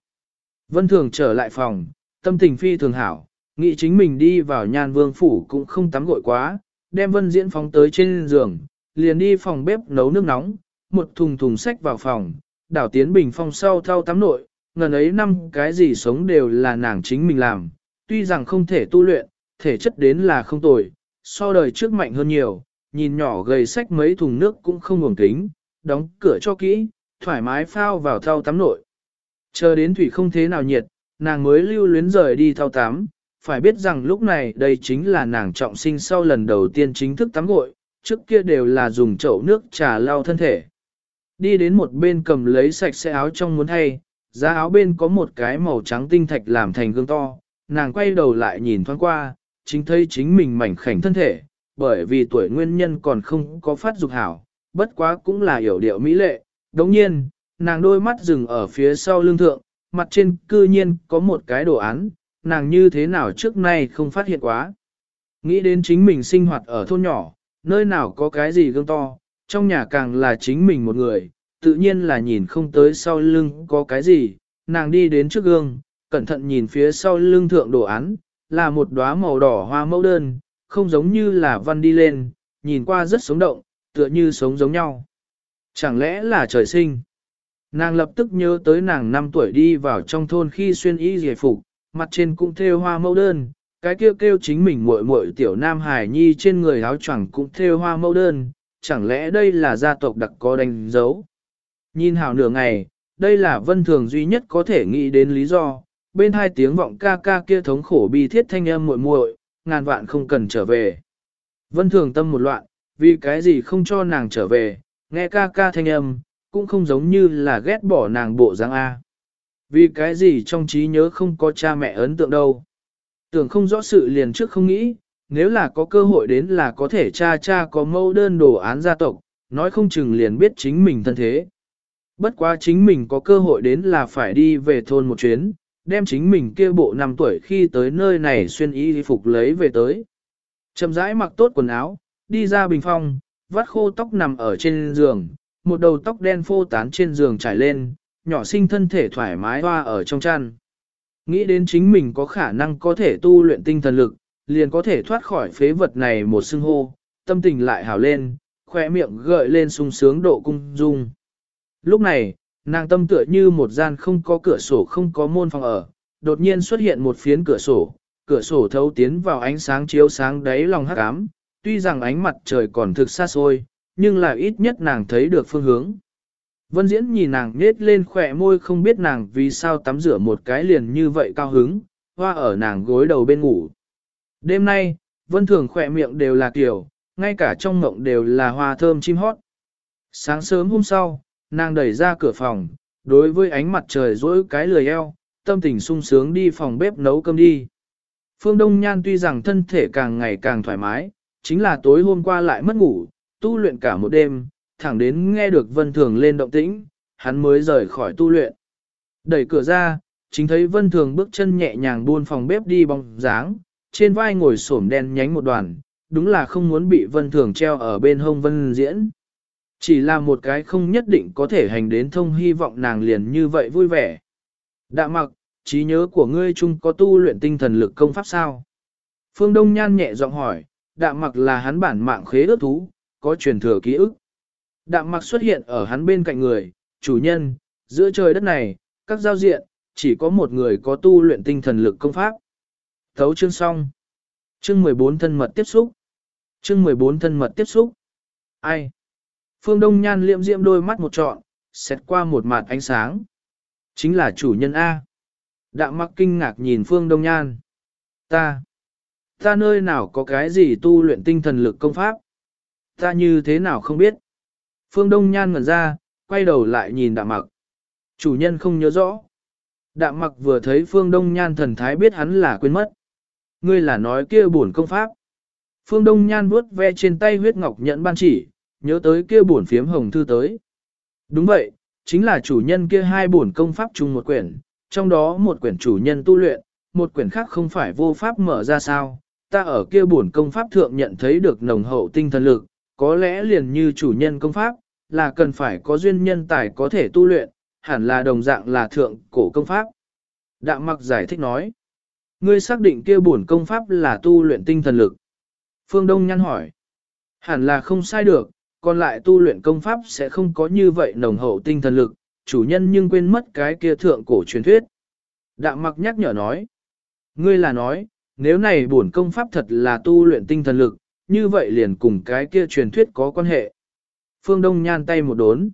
Vân Thường trở lại phòng, tâm tình phi thường hảo, nghĩ chính mình đi vào nhan vương phủ cũng không tắm gội quá, đem Vân Diễn phóng tới trên giường, liền đi phòng bếp nấu nước nóng, một thùng thùng sách vào phòng, đảo tiến bình phong sau thao tắm nội, ngần ấy năm cái gì sống đều là nàng chính mình làm, tuy rằng không thể tu luyện, thể chất đến là không tồi, so đời trước mạnh hơn nhiều, nhìn nhỏ gầy sách mấy thùng nước cũng không ngủng kính, đóng cửa cho kỹ, thoải mái phao vào thao tắm nội. Chờ đến thủy không thế nào nhiệt, nàng mới lưu luyến rời đi thao tắm, phải biết rằng lúc này đây chính là nàng trọng sinh sau lần đầu tiên chính thức tắm gội, trước kia đều là dùng chậu nước trà lau thân thể. Đi đến một bên cầm lấy sạch sẽ áo trong muốn thay, giá áo bên có một cái màu trắng tinh thạch làm thành gương to, nàng quay đầu lại nhìn thoáng qua, chính thấy chính mình mảnh khảnh thân thể, bởi vì tuổi nguyên nhân còn không có phát dục hảo, bất quá cũng là hiểu điệu mỹ lệ. Đồng nhiên, nàng đôi mắt dừng ở phía sau lưng thượng, mặt trên cư nhiên có một cái đồ án, nàng như thế nào trước nay không phát hiện quá. Nghĩ đến chính mình sinh hoạt ở thôn nhỏ, nơi nào có cái gì gương to, trong nhà càng là chính mình một người, tự nhiên là nhìn không tới sau lưng có cái gì, nàng đi đến trước gương, cẩn thận nhìn phía sau lưng thượng đồ án, là một đóa màu đỏ hoa mẫu đơn, không giống như là văn đi lên, nhìn qua rất sống động, tựa như sống giống nhau. Chẳng lẽ là trời sinh? Nàng lập tức nhớ tới nàng 5 tuổi đi vào trong thôn khi xuyên y giải phục, mặt trên cũng thêu hoa mẫu đơn, cái kêu kêu chính mình muội muội tiểu nam hải nhi trên người áo choàng cũng thêu hoa mẫu đơn, chẳng lẽ đây là gia tộc đặc có đánh dấu? Nhìn hảo nửa ngày, đây là vân thường duy nhất có thể nghĩ đến lý do, bên hai tiếng vọng ca ca kia thống khổ bi thiết thanh âm muội muội, ngàn vạn không cần trở về. Vân thường tâm một loạn, vì cái gì không cho nàng trở về, nghe ca ca thanh âm, cũng không giống như là ghét bỏ nàng bộ dáng A. Vì cái gì trong trí nhớ không có cha mẹ ấn tượng đâu. Tưởng không rõ sự liền trước không nghĩ, nếu là có cơ hội đến là có thể cha cha có mẫu đơn đồ án gia tộc, nói không chừng liền biết chính mình thân thế. Bất quá chính mình có cơ hội đến là phải đi về thôn một chuyến, đem chính mình kia bộ năm tuổi khi tới nơi này xuyên y phục lấy về tới. Chậm rãi mặc tốt quần áo, đi ra bình phong, vắt khô tóc nằm ở trên giường, một đầu tóc đen phô tán trên giường trải lên, nhỏ sinh thân thể thoải mái hoa ở trong chăn. Nghĩ đến chính mình có khả năng có thể tu luyện tinh thần lực, liền có thể thoát khỏi phế vật này một xưng hô, tâm tình lại hào lên, khỏe miệng gợi lên sung sướng độ cung dung. Lúc này, nàng tâm tựa như một gian không có cửa sổ không có môn phòng ở, đột nhiên xuất hiện một phiến cửa sổ, cửa sổ thấu tiến vào ánh sáng chiếu sáng đáy lòng hắc ám, tuy rằng ánh mặt trời còn thực xa xôi, nhưng là ít nhất nàng thấy được phương hướng. Vân Diễn nhìn nàng nết lên khỏe môi không biết nàng vì sao tắm rửa một cái liền như vậy cao hứng, hoa ở nàng gối đầu bên ngủ. Đêm nay, Vân Thường khỏe miệng đều là kiểu, ngay cả trong mộng đều là hoa thơm chim hót. Sáng sớm hôm sau, nàng đẩy ra cửa phòng, đối với ánh mặt trời rỗi cái lười eo, tâm tình sung sướng đi phòng bếp nấu cơm đi. Phương Đông Nhan tuy rằng thân thể càng ngày càng thoải mái, chính là tối hôm qua lại mất ngủ, tu luyện cả một đêm, thẳng đến nghe được Vân Thường lên động tĩnh, hắn mới rời khỏi tu luyện. Đẩy cửa ra, chính thấy Vân Thường bước chân nhẹ nhàng buôn phòng bếp đi bóng dáng, trên vai ngồi xổm đen nhánh một đoàn, đúng là không muốn bị Vân Thường treo ở bên hông Vân Diễn. Chỉ là một cái không nhất định có thể hành đến thông hy vọng nàng liền như vậy vui vẻ. Đạ mặc, trí nhớ của ngươi chung có tu luyện tinh thần lực công pháp sao? Phương Đông Nhan nhẹ giọng hỏi, đạm mặc là hắn bản mạng khế ước thú, có truyền thừa ký ức. Đạm mặc xuất hiện ở hắn bên cạnh người, chủ nhân, giữa trời đất này, các giao diện, chỉ có một người có tu luyện tinh thần lực công pháp. Thấu chương xong. Chương 14 thân mật tiếp xúc. Chương 14 thân mật tiếp xúc. Ai? Phương Đông Nhan liệm diễm đôi mắt một trọn, xét qua một mặt ánh sáng. Chính là chủ nhân A. Đạm mặc kinh ngạc nhìn Phương Đông Nhan. Ta. Ta nơi nào có cái gì tu luyện tinh thần lực công pháp? Ta như thế nào không biết? Phương Đông Nhan ngẩn ra, quay đầu lại nhìn đạm mặc. Chủ nhân không nhớ rõ. Đạm mặc vừa thấy Phương Đông Nhan thần thái biết hắn là quên mất. Ngươi là nói kia bổn công pháp. Phương Đông Nhan vuốt ve trên tay huyết ngọc nhận ban chỉ, nhớ tới kia bổn phiếm hồng thư tới. Đúng vậy, chính là chủ nhân kia hai bổn công pháp chung một quyển, trong đó một quyển chủ nhân tu luyện, một quyển khác không phải vô pháp mở ra sao. Ta ở kia bổn công pháp thượng nhận thấy được nồng hậu tinh thần lực, có lẽ liền như chủ nhân công pháp, là cần phải có duyên nhân tài có thể tu luyện, hẳn là đồng dạng là thượng cổ công pháp. Đạm mặc giải thích nói, ngươi xác định kia bổn công pháp là tu luyện tinh thần lực. Phương Đông nhăn hỏi, hẳn là không sai được, còn lại tu luyện công pháp sẽ không có như vậy nồng hậu tinh thần lực, chủ nhân nhưng quên mất cái kia thượng cổ truyền thuyết. Đạm mặc nhắc nhở nói, ngươi là nói, nếu này bổn công pháp thật là tu luyện tinh thần lực, như vậy liền cùng cái kia truyền thuyết có quan hệ. Phương Đông nhan tay một đốn.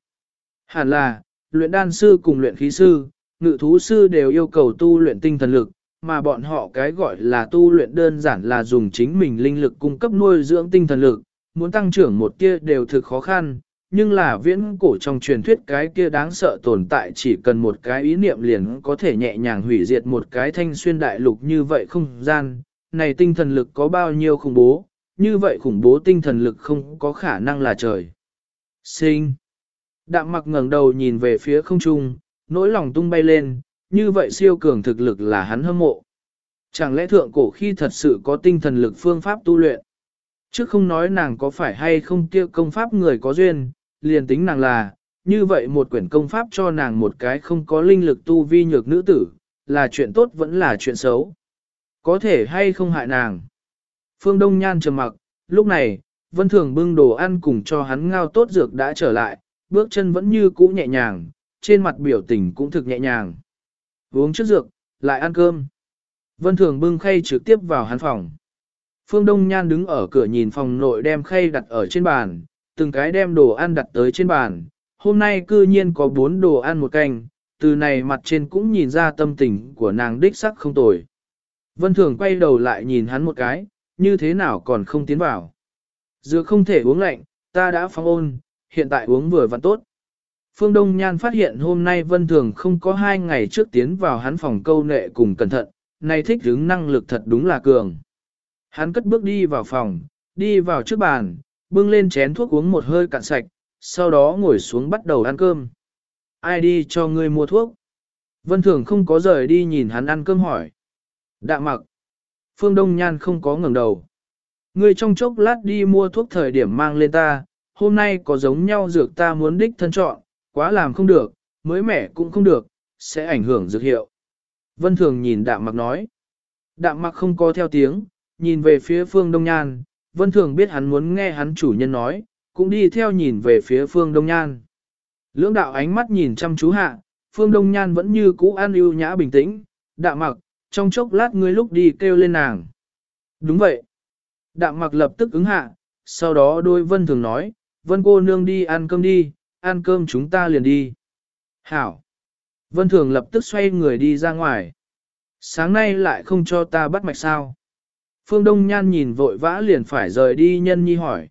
Hẳn là, luyện đan sư cùng luyện khí sư, ngự thú sư đều yêu cầu tu luyện tinh thần lực, mà bọn họ cái gọi là tu luyện đơn giản là dùng chính mình linh lực cung cấp nuôi dưỡng tinh thần lực, muốn tăng trưởng một kia đều thực khó khăn, nhưng là viễn cổ trong truyền thuyết cái kia đáng sợ tồn tại chỉ cần một cái ý niệm liền có thể nhẹ nhàng hủy diệt một cái thanh xuyên đại lục như vậy không gian, này tinh thần lực có bao nhiêu khủng bố, như vậy khủng bố tinh thần lực không có khả năng là trời. Sinh. Đạm mặc ngẩng đầu nhìn về phía không trung, nỗi lòng tung bay lên, như vậy siêu cường thực lực là hắn hâm mộ. Chẳng lẽ thượng cổ khi thật sự có tinh thần lực phương pháp tu luyện? Chứ không nói nàng có phải hay không kia công pháp người có duyên, liền tính nàng là, như vậy một quyển công pháp cho nàng một cái không có linh lực tu vi nhược nữ tử, là chuyện tốt vẫn là chuyện xấu. Có thể hay không hại nàng. Phương Đông Nhan trầm mặc, lúc này, Vân Thường bưng đồ ăn cùng cho hắn ngao tốt dược đã trở lại, bước chân vẫn như cũ nhẹ nhàng, trên mặt biểu tình cũng thực nhẹ nhàng. Uống trước dược, lại ăn cơm. Vân Thường bưng khay trực tiếp vào hắn phòng. Phương Đông Nhan đứng ở cửa nhìn phòng nội đem khay đặt ở trên bàn, từng cái đem đồ ăn đặt tới trên bàn. Hôm nay cư nhiên có bốn đồ ăn một canh, từ này mặt trên cũng nhìn ra tâm tình của nàng đích sắc không tồi. Vân Thường quay đầu lại nhìn hắn một cái, như thế nào còn không tiến vào. Dược không thể uống lạnh, ta đã phong ôn, hiện tại uống vừa vặn tốt. Phương Đông Nhan phát hiện hôm nay Vân Thường không có hai ngày trước tiến vào hắn phòng câu nệ cùng cẩn thận, này thích hứng năng lực thật đúng là cường. Hắn cất bước đi vào phòng, đi vào trước bàn, bưng lên chén thuốc uống một hơi cạn sạch, sau đó ngồi xuống bắt đầu ăn cơm. ai đi cho ngươi mua thuốc? Vân Thường không có rời đi nhìn hắn ăn cơm hỏi. Đạ mặc. Phương Đông Nhan không có ngẩng đầu. Ngươi trong chốc lát đi mua thuốc thời điểm mang lên ta, hôm nay có giống nhau dược ta muốn đích thân chọn, quá làm không được, mới mẻ cũng không được, sẽ ảnh hưởng dược hiệu. Vân Thường nhìn đạm mặc nói. Đạm mặc không có theo tiếng, nhìn về phía Phương Đông Nhan, Vân Thường biết hắn muốn nghe hắn chủ nhân nói, cũng đi theo nhìn về phía Phương Đông Nhan. Lưỡng đạo ánh mắt nhìn chăm chú hạ, Phương Đông Nhan vẫn như cũ an ưu nhã bình tĩnh, đạm mặc, trong chốc lát ngươi lúc đi kêu lên nàng. Đúng vậy. Đạm mặc lập tức ứng hạ, sau đó đôi Vân Thường nói, Vân cô nương đi ăn cơm đi, ăn cơm chúng ta liền đi. Hảo. Vân Thường lập tức xoay người đi ra ngoài. Sáng nay lại không cho ta bắt mạch sao. Phương Đông Nhan nhìn vội vã liền phải rời đi nhân nhi hỏi.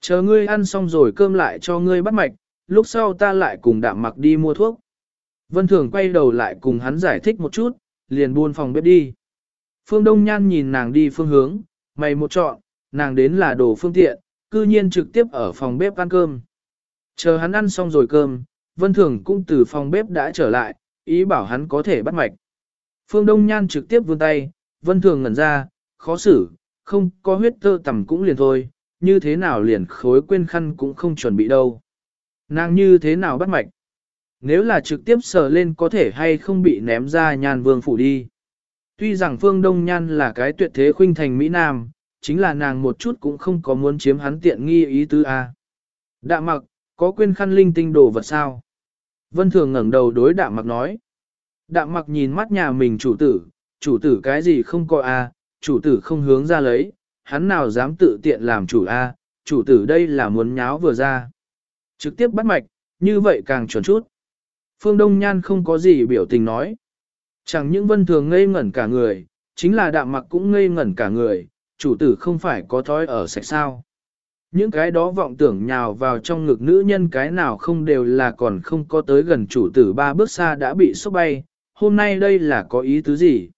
Chờ ngươi ăn xong rồi cơm lại cho ngươi bắt mạch, lúc sau ta lại cùng đạm mặc đi mua thuốc. Vân Thường quay đầu lại cùng hắn giải thích một chút, liền buôn phòng bếp đi. Phương Đông Nhan nhìn nàng đi phương hướng, mày một chọn, nàng đến là đồ phương tiện, cư nhiên trực tiếp ở phòng bếp ăn cơm. Chờ hắn ăn xong rồi cơm, Vân Thường cũng từ phòng bếp đã trở lại, ý bảo hắn có thể bắt mạch. Phương Đông Nhan trực tiếp vươn tay, Vân Thường ngẩn ra, khó xử, không có huyết tơ tầm cũng liền thôi, như thế nào liền khối quên khăn cũng không chuẩn bị đâu. Nàng như thế nào bắt mạch? Nếu là trực tiếp sờ lên có thể hay không bị ném ra nhan vương phủ đi. Tuy rằng Phương Đông Nhan là cái tuyệt thế khuynh thành Mỹ Nam, chính là nàng một chút cũng không có muốn chiếm hắn tiện nghi ý tứ A. Đạ mặc, có quên khăn linh tinh đồ vật sao? Vân Thường ngẩng đầu đối đạm mặc nói. Đạm mặc nhìn mắt nhà mình chủ tử, chủ tử cái gì không có A, chủ tử không hướng ra lấy, hắn nào dám tự tiện làm chủ A, chủ tử đây là muốn nháo vừa ra. Trực tiếp bắt mạch, như vậy càng chuẩn chút. Phương Đông Nhan không có gì biểu tình nói. Chẳng những vân thường ngây ngẩn cả người, chính là đạm mặc cũng ngây ngẩn cả người, chủ tử không phải có thói ở sạch sao. Những cái đó vọng tưởng nhào vào trong ngực nữ nhân cái nào không đều là còn không có tới gần chủ tử ba bước xa đã bị sốc bay, hôm nay đây là có ý tứ gì?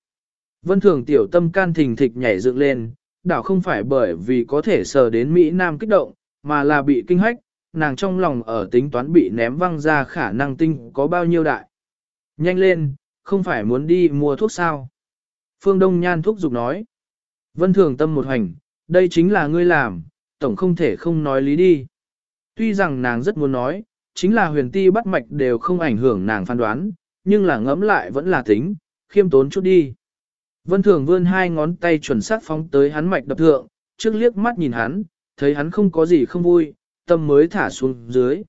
Vân thường tiểu tâm can thình thịch nhảy dựng lên, đảo không phải bởi vì có thể sờ đến Mỹ Nam kích động, mà là bị kinh hách, nàng trong lòng ở tính toán bị ném văng ra khả năng tinh có bao nhiêu đại. Nhanh lên, không phải muốn đi mua thuốc sao? Phương Đông Nhan thuốc dục nói. Vân thường tâm một hành, đây chính là ngươi làm, tổng không thể không nói lý đi. Tuy rằng nàng rất muốn nói, chính là huyền ti bắt mạch đều không ảnh hưởng nàng phán đoán, nhưng là ngẫm lại vẫn là tính, khiêm tốn chút đi. Vân thường vươn hai ngón tay chuẩn xác phóng tới hắn mạch đập thượng, trước liếc mắt nhìn hắn, thấy hắn không có gì không vui, tâm mới thả xuống dưới.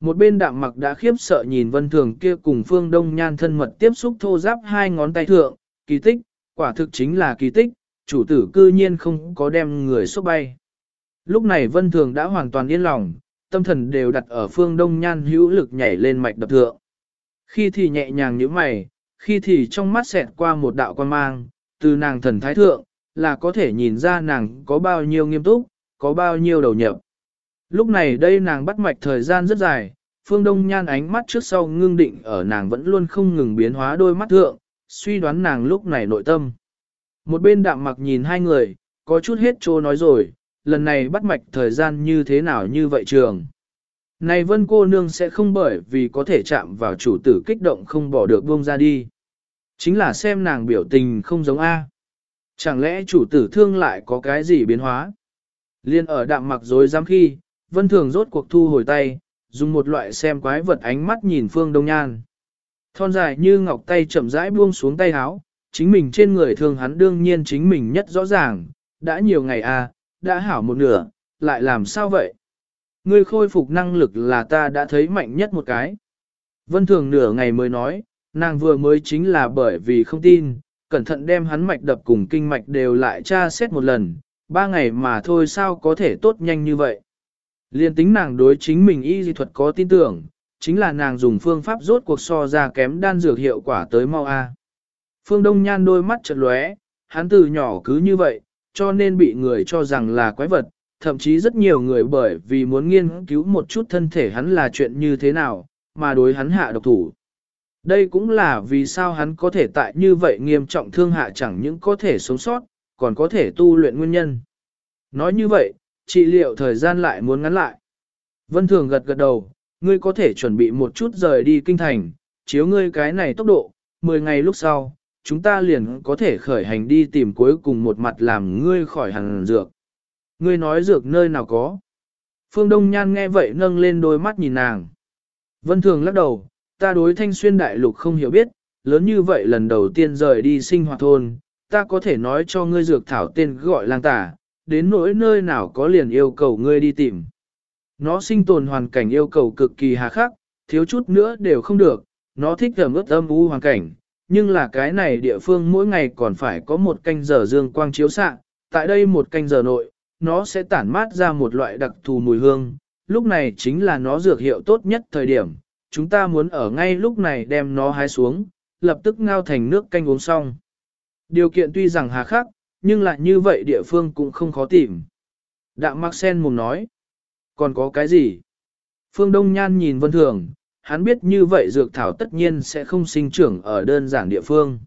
Một bên đạm mặc đã khiếp sợ nhìn vân thường kia cùng phương đông nhan thân mật tiếp xúc thô giáp hai ngón tay thượng, kỳ tích, quả thực chính là kỳ tích, chủ tử cư nhiên không có đem người xúc bay. Lúc này vân thường đã hoàn toàn yên lòng, tâm thần đều đặt ở phương đông nhan hữu lực nhảy lên mạch đập thượng. Khi thì nhẹ nhàng như mày, khi thì trong mắt xẹt qua một đạo quan mang, từ nàng thần thái thượng, là có thể nhìn ra nàng có bao nhiêu nghiêm túc, có bao nhiêu đầu nhập. Lúc này đây nàng bắt mạch thời gian rất dài, phương đông nhan ánh mắt trước sau ngưng định ở nàng vẫn luôn không ngừng biến hóa đôi mắt thượng, suy đoán nàng lúc này nội tâm. Một bên đạm mặc nhìn hai người, có chút hết trô nói rồi, lần này bắt mạch thời gian như thế nào như vậy trường. Này vân cô nương sẽ không bởi vì có thể chạm vào chủ tử kích động không bỏ được buông ra đi. Chính là xem nàng biểu tình không giống A. Chẳng lẽ chủ tử thương lại có cái gì biến hóa? Liên ở đạm mặc dối dám khi, vân thường rốt cuộc thu hồi tay, dùng một loại xem quái vật ánh mắt nhìn phương đông nhan. Thon dài như ngọc tay chậm rãi buông xuống tay háo, chính mình trên người thường hắn đương nhiên chính mình nhất rõ ràng, đã nhiều ngày a, đã hảo một nửa, lại làm sao vậy? Ngươi khôi phục năng lực là ta đã thấy mạnh nhất một cái. Vân thường nửa ngày mới nói, nàng vừa mới chính là bởi vì không tin, cẩn thận đem hắn mạch đập cùng kinh mạch đều lại tra xét một lần, ba ngày mà thôi sao có thể tốt nhanh như vậy. Liên tính nàng đối chính mình y di thuật có tin tưởng, chính là nàng dùng phương pháp rốt cuộc so ra kém đan dược hiệu quả tới mau A. Phương Đông Nhan đôi mắt chợt lóe, hắn từ nhỏ cứ như vậy, cho nên bị người cho rằng là quái vật, thậm chí rất nhiều người bởi vì muốn nghiên cứu một chút thân thể hắn là chuyện như thế nào, mà đối hắn hạ độc thủ. Đây cũng là vì sao hắn có thể tại như vậy nghiêm trọng thương hạ chẳng những có thể sống sót, còn có thể tu luyện nguyên nhân. Nói như vậy, trị liệu thời gian lại muốn ngắn lại. Vân Thường gật gật đầu, ngươi có thể chuẩn bị một chút rời đi kinh thành, chiếu ngươi cái này tốc độ, 10 ngày lúc sau, chúng ta liền có thể khởi hành đi tìm cuối cùng một mặt làm ngươi khỏi hẳn dược. Ngươi nói dược nơi nào có. Phương Đông Nhan nghe vậy nâng lên đôi mắt nhìn nàng. Vân Thường lắc đầu, ta đối thanh xuyên đại lục không hiểu biết, lớn như vậy lần đầu tiên rời đi sinh hoạt thôn, ta có thể nói cho ngươi dược thảo tên gọi lang tả, đến nỗi nơi nào có liền yêu cầu ngươi đi tìm. Nó sinh tồn hoàn cảnh yêu cầu cực kỳ hà khắc, thiếu chút nữa đều không được, nó thích ẩm ướt âm u hoàn cảnh, nhưng là cái này địa phương mỗi ngày còn phải có một canh giờ dương quang chiếu xạ, tại đây một canh giờ nội, nó sẽ tản mát ra một loại đặc thù mùi hương, lúc này chính là nó dược hiệu tốt nhất thời điểm, chúng ta muốn ở ngay lúc này đem nó hái xuống, lập tức ngao thành nước canh uống xong. Điều kiện tuy rằng hà khắc, nhưng lại như vậy địa phương cũng không khó tìm. Đạm Mạc Sen mùng nói, còn có cái gì? Phương Đông Nhan nhìn Vân Thường, hắn biết như vậy dược thảo tất nhiên sẽ không sinh trưởng ở đơn giản địa phương.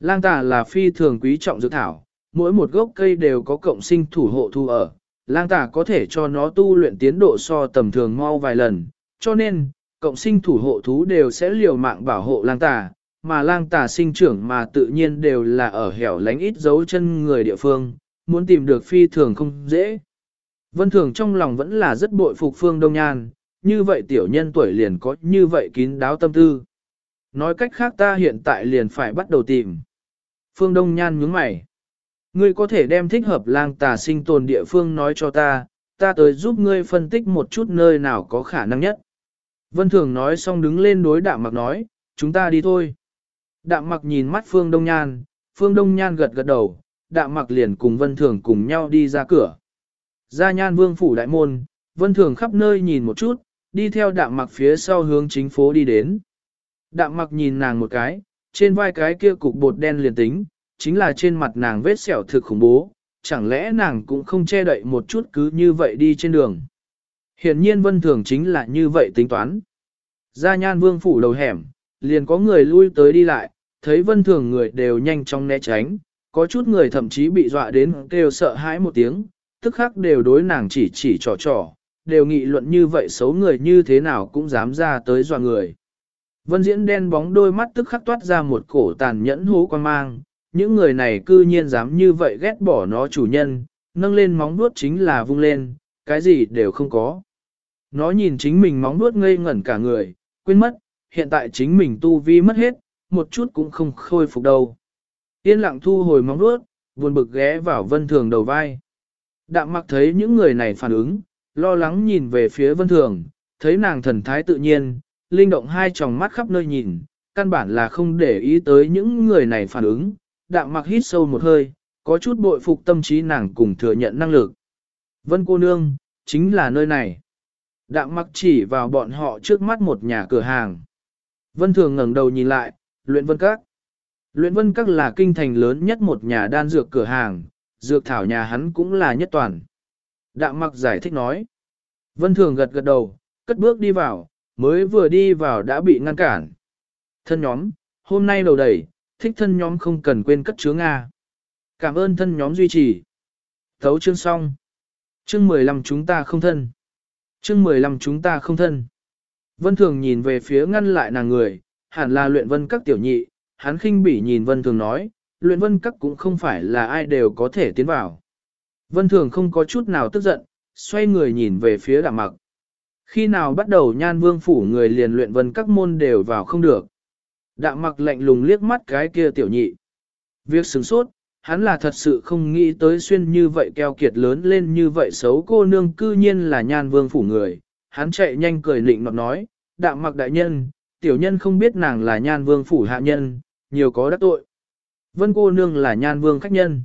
Lang tà là phi thường quý trọng dược thảo, mỗi một gốc cây đều có cộng sinh thủ hộ thu ở. Lang tà có thể cho nó tu luyện tiến độ so tầm thường mau vài lần, cho nên, cộng sinh thủ hộ thú đều sẽ liều mạng bảo hộ lang tà, mà lang tà sinh trưởng mà tự nhiên đều là ở hẻo lánh ít dấu chân người địa phương, muốn tìm được phi thường không dễ. Vân Thường trong lòng vẫn là rất bội phục Phương Đông Nhan, như vậy tiểu nhân tuổi liền có như vậy kín đáo tâm tư. Nói cách khác ta hiện tại liền phải bắt đầu tìm. Phương Đông Nhan nhướng mày. Ngươi có thể đem thích hợp lang tà sinh tồn địa phương nói cho ta, ta tới giúp ngươi phân tích một chút nơi nào có khả năng nhất. Vân Thường nói xong đứng lên đối đạm mặc nói, chúng ta đi thôi. Đạm mặc nhìn mắt Phương Đông Nhan, Phương Đông Nhan gật gật đầu, đạm mặc liền cùng Vân Thường cùng nhau đi ra cửa. Ra nhan vương phủ đại môn, Vân Thường khắp nơi nhìn một chút, đi theo đạm mặc phía sau hướng chính phố đi đến. Đạm mặc nhìn nàng một cái, trên vai cái kia cục bột đen liền tính, chính là trên mặt nàng vết sẹo thực khủng bố, chẳng lẽ nàng cũng không che đậy một chút cứ như vậy đi trên đường. Hiển nhiên vân thường chính là như vậy tính toán. Ra nhan vương phủ đầu hẻm, liền có người lui tới đi lại, thấy vân thường người đều nhanh chóng né tránh, có chút người thậm chí bị dọa đến kêu sợ hãi một tiếng, tức khắc đều đối nàng chỉ chỉ trò trò, đều nghị luận như vậy xấu người như thế nào cũng dám ra tới dọa người. Vân diễn đen bóng đôi mắt tức khắc toát ra một cổ tàn nhẫn hố quan mang, những người này cư nhiên dám như vậy ghét bỏ nó chủ nhân, nâng lên móng vuốt chính là vung lên, cái gì đều không có. Nó nhìn chính mình móng vuốt ngây ngẩn cả người, quên mất, hiện tại chính mình tu vi mất hết, một chút cũng không khôi phục đâu. Yên lặng thu hồi móng vuốt, buồn bực ghé vào vân thường đầu vai. Đạm mặc thấy những người này phản ứng, lo lắng nhìn về phía vân thường, thấy nàng thần thái tự nhiên, linh động hai tròng mắt khắp nơi nhìn, căn bản là không để ý tới những người này phản ứng, đạm mặc hít sâu một hơi, có chút bội phục tâm trí nàng cùng thừa nhận năng lực. Vân cô nương, chính là nơi này. Đạm mặc chỉ vào bọn họ trước mắt một nhà cửa hàng. Vân thường ngẩng đầu nhìn lại, luyện vân các. Luyện vân các là kinh thành lớn nhất một nhà đan dược cửa hàng, dược thảo nhà hắn cũng là nhất toàn. Đạm mặc giải thích nói. Vân thường gật gật đầu, cất bước đi vào, mới vừa đi vào đã bị ngăn cản. Thân nhóm, hôm nay đầu đẩy, thích thân nhóm không cần quên cất chứa Nga. Cảm ơn thân nhóm duy trì. Thấu chương xong. Chương 15 chúng ta không thân. Chương 15 chúng ta không thân. Vân Thường nhìn về phía ngăn lại nàng người, hẳn là luyện vân các tiểu nhị, hắn khinh bỉ nhìn Vân Thường nói, luyện vân các cũng không phải là ai đều có thể tiến vào. Vân Thường không có chút nào tức giận, xoay người nhìn về phía đạm mặc. Khi nào bắt đầu nhan vương phủ người liền luyện vân các môn đều vào không được. Đạm mặc lạnh lùng liếc mắt cái kia tiểu nhị. Việc sửng sốt, hắn là thật sự không nghĩ tới xuyên như vậy keo kiệt lớn lên như vậy xấu cô nương cư nhiên là nhan vương phủ người. Hắn chạy nhanh cười lịnh nọt nói, đạm mặc đại nhân, tiểu nhân không biết nàng là nhan vương phủ hạ nhân, nhiều có đắc tội. Vân cô nương là nhan vương khách nhân.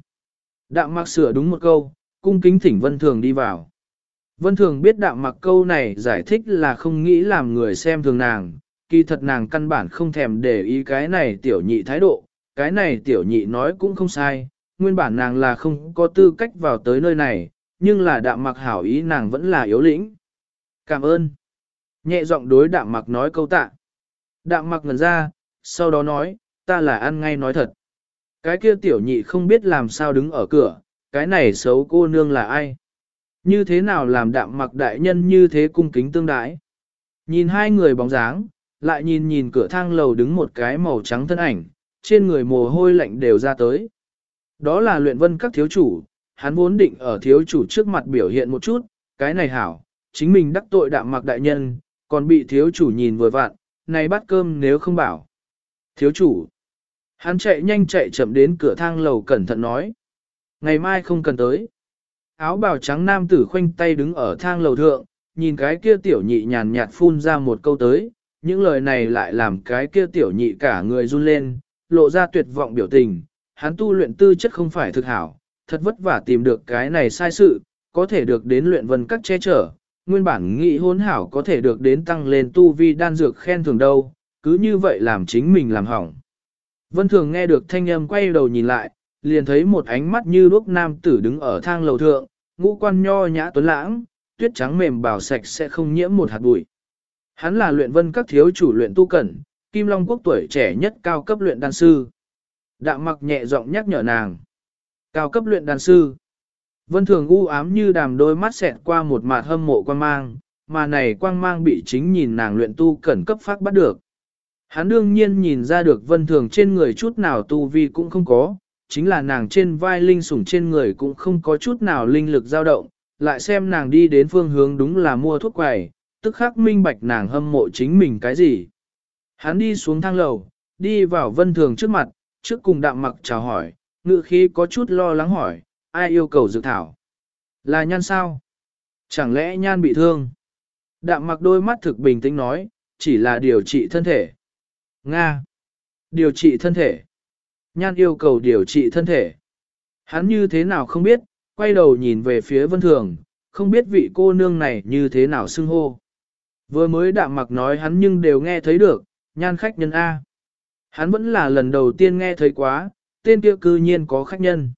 Đạm mặc sửa đúng một câu, cung kính thỉnh vân thường đi vào. Vân thường biết đạm mặc câu này giải thích là không nghĩ làm người xem thường nàng, kỳ thật nàng căn bản không thèm để ý cái này tiểu nhị thái độ, cái này tiểu nhị nói cũng không sai, nguyên bản nàng là không có tư cách vào tới nơi này, nhưng là đạm mặc hảo ý nàng vẫn là yếu lĩnh. Cảm ơn. Nhẹ giọng đối đạm mặc nói câu tạ. Đạm mặc ngần ra, sau đó nói, ta là ăn ngay nói thật. Cái kia tiểu nhị không biết làm sao đứng ở cửa, cái này xấu cô nương là ai? Như thế nào làm đạm mặc đại nhân như thế cung kính tương đái? Nhìn hai người bóng dáng, lại nhìn nhìn cửa thang lầu đứng một cái màu trắng thân ảnh, trên người mồ hôi lạnh đều ra tới. Đó là luyện vân các thiếu chủ, hắn vốn định ở thiếu chủ trước mặt biểu hiện một chút, cái này hảo, chính mình đắc tội đạm mặc đại nhân, còn bị thiếu chủ nhìn vừa vặn, này bắt cơm nếu không bảo. Thiếu chủ, hắn chạy nhanh chạy chậm đến cửa thang lầu cẩn thận nói. Ngày mai không cần tới. Áo bào trắng nam tử khoanh tay đứng ở thang lầu thượng, nhìn cái kia tiểu nhị nhàn nhạt phun ra một câu tới, những lời này lại làm cái kia tiểu nhị cả người run lên, lộ ra tuyệt vọng biểu tình, hắn tu luyện tư chất không phải thực hảo, thật vất vả tìm được cái này sai sự, có thể được đến luyện vân các che chở, nguyên bản nghị hôn hảo có thể được đến tăng lên tu vi đan dược khen thường đâu, cứ như vậy làm chính mình làm hỏng. Vân thường nghe được thanh âm quay đầu nhìn lại, liền thấy một ánh mắt như đuốc nam tử đứng ở thang lầu thượng, ngũ quan nho nhã tuấn lãng, tuyết trắng mềm bảo sạch sẽ không nhiễm một hạt bụi. Hắn là luyện vân các thiếu chủ luyện tu cẩn, Kim Long quốc tuổi trẻ nhất cao cấp luyện đan sư. Đạm mặc nhẹ giọng nhắc nhở nàng. Cao cấp luyện đan sư. Vân thường u ám như đàm đôi mắt xẹt qua một mạt hâm mộ quan mang, mà này quang mang bị chính nhìn nàng luyện tu cẩn cấp phát bắt được. Hắn đương nhiên nhìn ra được vân thường trên người chút nào tu vi cũng không có, chính là nàng trên vai linh sủng trên người cũng không có chút nào linh lực dao động, lại xem nàng đi đến phương hướng đúng là mua thuốc quầy, tức khắc minh bạch nàng hâm mộ chính mình cái gì. Hắn đi xuống thang lầu, đi vào vân thường trước mặt, trước cùng đạm mặc chào hỏi, ngự khí có chút lo lắng hỏi, ai yêu cầu dự thảo? Là nhan sao? Chẳng lẽ nhan bị thương? Đạm mặc đôi mắt thực bình tĩnh nói, chỉ là điều trị thân thể. Nga. Điều trị thân thể. Nhan yêu cầu điều trị thân thể. Hắn như thế nào không biết, quay đầu nhìn về phía vân thường, không biết vị cô nương này như thế nào xưng hô. Vừa mới đạm mặc nói hắn nhưng đều nghe thấy được, nhan khách nhân A. Hắn vẫn là lần đầu tiên nghe thấy quá, tên kia cư nhiên có khách nhân.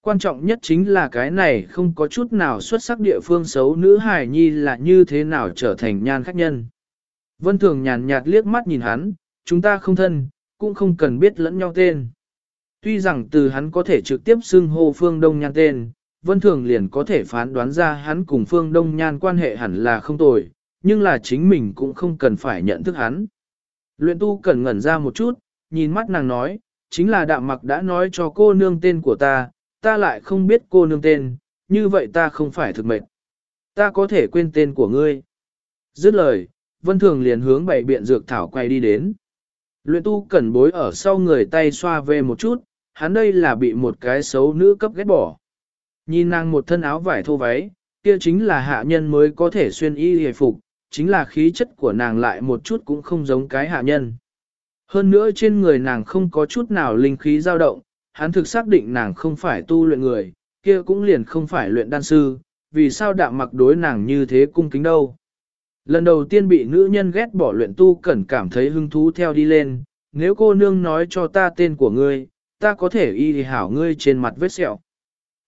Quan trọng nhất chính là cái này không có chút nào xuất sắc địa phương xấu nữ hài nhi là như thế nào trở thành nhan khách nhân. Vân Thường nhàn nhạt liếc mắt nhìn hắn, chúng ta không thân, cũng không cần biết lẫn nhau tên. Tuy rằng từ hắn có thể trực tiếp xưng hô Phương Đông Nhan tên, Vân Thường liền có thể phán đoán ra hắn cùng Phương Đông Nhan quan hệ hẳn là không tồi, nhưng là chính mình cũng không cần phải nhận thức hắn. Luyện tu cần ngẩn ra một chút, nhìn mắt nàng nói, chính là đạm mặc đã nói cho cô nương tên của ta, ta lại không biết cô nương tên, như vậy ta không phải thực mệnh. Ta có thể quên tên của ngươi. Dứt lời, Vân Thường liền hướng bảy biện dược thảo quay đi đến. Luyện tu cẩn bối ở sau người tay xoa về một chút, hắn đây là bị một cái xấu nữ cấp ghét bỏ. Nhìn nàng một thân áo vải thô váy, kia chính là hạ nhân mới có thể xuyên y hề phục, chính là khí chất của nàng lại một chút cũng không giống cái hạ nhân. Hơn nữa trên người nàng không có chút nào linh khí dao động, hắn thực xác định nàng không phải tu luyện người, kia cũng liền không phải luyện đan sư, vì sao đạm mặc đối nàng như thế cung kính đâu. Lần đầu tiên bị nữ nhân ghét bỏ luyện tu cẩn cảm thấy hứng thú theo đi lên, nếu cô nương nói cho ta tên của ngươi, ta có thể y hảo ngươi trên mặt vết sẹo.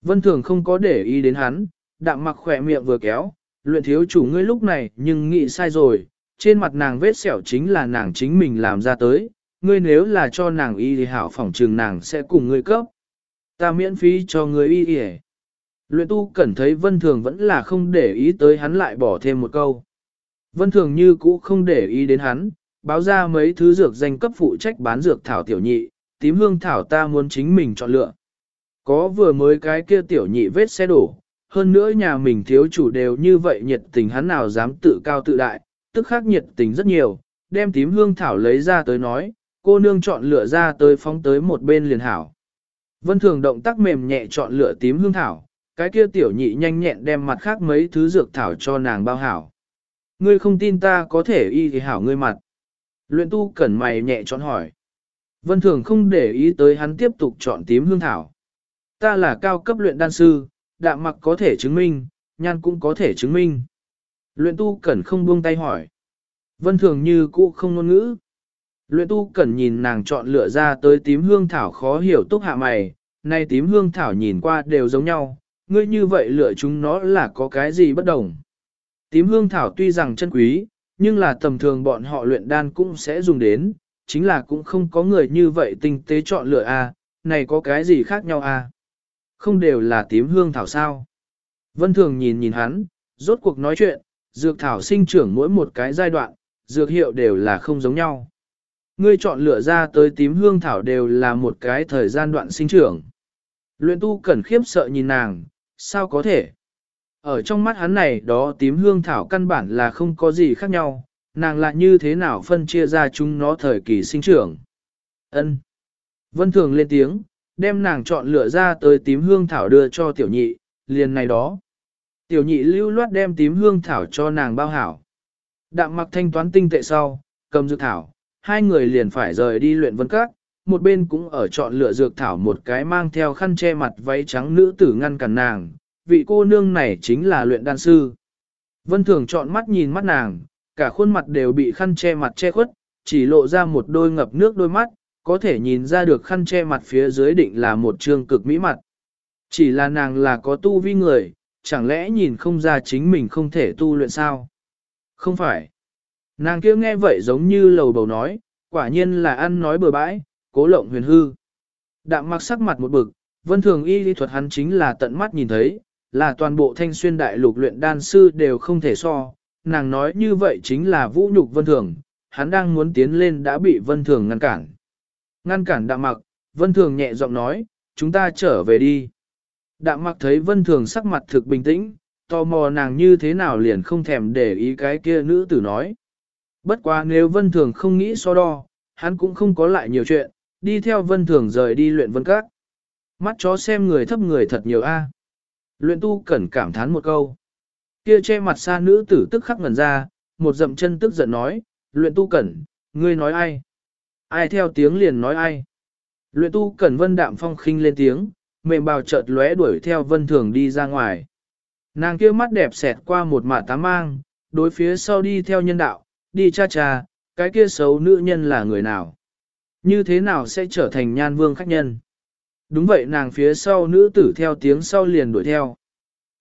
Vân Thường không có để ý đến hắn, đạm mặc khỏe miệng vừa kéo, luyện thiếu chủ ngươi lúc này nhưng nghĩ sai rồi, trên mặt nàng vết sẹo chính là nàng chính mình làm ra tới, ngươi nếu là cho nàng y thì hảo phỏng trường nàng sẽ cùng ngươi cấp. Ta miễn phí cho ngươi y y Luyện tu cẩn thấy vân thường vẫn là không để ý tới hắn lại bỏ thêm một câu. Vân thường như cũ không để ý đến hắn, báo ra mấy thứ dược danh cấp phụ trách bán dược thảo tiểu nhị, tím hương thảo ta muốn chính mình chọn lựa. Có vừa mới cái kia tiểu nhị vết xe đổ, hơn nữa nhà mình thiếu chủ đều như vậy nhiệt tình hắn nào dám tự cao tự đại, tức khác nhiệt tình rất nhiều, đem tím hương thảo lấy ra tới nói, cô nương chọn lựa ra tới phóng tới một bên liền hảo. Vân thường động tác mềm nhẹ chọn lựa tím hương thảo, cái kia tiểu nhị nhanh nhẹn đem mặt khác mấy thứ dược thảo cho nàng bao hảo. Ngươi không tin ta có thể y thì hảo ngươi mặt. Luyện tu cẩn mày nhẹ chọn hỏi. Vân thường không để ý tới hắn tiếp tục chọn tím hương thảo. Ta là cao cấp luyện đan sư, đạm mặc có thể chứng minh, nhan cũng có thể chứng minh. Luyện tu cẩn không buông tay hỏi. Vân thường như cũ không ngôn ngữ. Luyện tu cẩn nhìn nàng chọn lựa ra tới tím hương thảo khó hiểu túc hạ mày, nay tím hương thảo nhìn qua đều giống nhau, ngươi như vậy lựa chúng nó là có cái gì bất đồng. Tím hương thảo tuy rằng chân quý, nhưng là tầm thường bọn họ luyện đan cũng sẽ dùng đến, chính là cũng không có người như vậy tinh tế chọn lựa a, này có cái gì khác nhau a? Không đều là tím hương thảo sao? Vân Thường nhìn nhìn hắn, rốt cuộc nói chuyện, dược thảo sinh trưởng mỗi một cái giai đoạn, dược hiệu đều là không giống nhau. Ngươi chọn lựa ra tới tím hương thảo đều là một cái thời gian đoạn sinh trưởng. Luyện tu cần khiếp sợ nhìn nàng, sao có thể? Ở trong mắt hắn này đó tím hương thảo căn bản là không có gì khác nhau, nàng lại như thế nào phân chia ra chúng nó thời kỳ sinh trưởng. Ân. Vân Thường lên tiếng, đem nàng chọn lựa ra tới tím hương thảo đưa cho tiểu nhị, liền này đó. Tiểu nhị lưu loát đem tím hương thảo cho nàng bao hảo. Đạm mặc thanh toán tinh tệ sau, cầm dược thảo, hai người liền phải rời đi luyện vân các, một bên cũng ở chọn lựa dược thảo một cái mang theo khăn che mặt váy trắng nữ tử ngăn cản nàng, vị cô nương này chính là luyện đan sư. Vân Thường chọn mắt nhìn mắt nàng, cả khuôn mặt đều bị khăn che mặt che khuất, chỉ lộ ra một đôi ngập nước đôi mắt, có thể nhìn ra được khăn che mặt phía dưới định là một trương cực mỹ mặt. Chỉ là nàng là có tu vi người, chẳng lẽ nhìn không ra chính mình không thể tu luyện sao? Không phải. Nàng kia nghe vậy giống như lầu bầu nói, quả nhiên là ăn nói bừa bãi, cố lộng huyền hư. Đạm mặc sắc mặt một bực, vân thường y lý thuật hắn chính là tận mắt nhìn thấy, là toàn bộ thanh xuyên đại lục luyện đan sư đều không thể so. Nàng nói như vậy chính là vũ nhục vân thường, hắn đang muốn tiến lên đã bị vân thường ngăn cản. Ngăn cản đạm mặc, vân thường nhẹ giọng nói, chúng ta trở về đi. Đạm mặc thấy vân thường sắc mặt thực bình tĩnh, tò mò nàng như thế nào liền không thèm để ý cái kia nữ tử nói. Bất quá nếu vân thường không nghĩ so đo, hắn cũng không có lại nhiều chuyện, đi theo vân thường rời đi luyện vân các. Mắt chó xem người thấp người thật nhiều a. Luyện tu cẩn cảm thán một câu. Kia che mặt xa nữ tử tức khắc ngẩn ra, một dậm chân tức giận nói, luyện tu cẩn, ngươi nói ai? Ai theo tiếng liền nói ai? Luyện tu cẩn vân đạm phong khinh lên tiếng, mềm bào chợt lóe đuổi theo vân thường đi ra ngoài. Nàng kia mắt đẹp xẹt qua một mả tá mang, đối phía sau đi theo nhân đạo, đi cha cha, cái kia xấu nữ nhân là người nào? Như thế nào sẽ trở thành nhan vương khách nhân? Đúng vậy nàng phía sau nữ tử theo tiếng sau liền đuổi theo.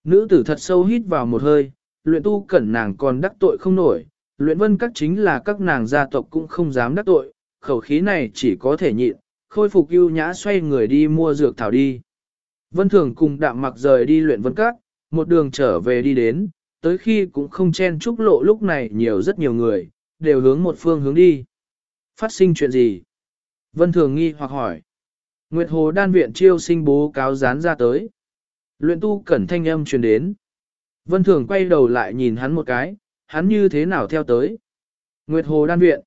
Nữ tử thật sâu hít vào một hơi, luyện tu cẩn nàng còn đắc tội không nổi, luyện vân các chính là các nàng gia tộc cũng không dám đắc tội, khẩu khí này chỉ có thể nhịn, khôi phục ưu nhã xoay người đi mua dược thảo đi. Vân thường cùng đạm mặc rời đi luyện vân các, một đường trở về đi đến, tới khi cũng không chen chúc lộ lúc này nhiều rất nhiều người, đều hướng một phương hướng đi. Phát sinh chuyện gì? Vân thường nghi hoặc hỏi. Nguyệt Hồ đan viện chiêu sinh bố cáo dán ra tới. Luyện tu cẩn thanh âm truyền đến. Vân thường quay đầu lại nhìn hắn một cái, hắn như thế nào theo tới. Nguyệt Hồ đan viện.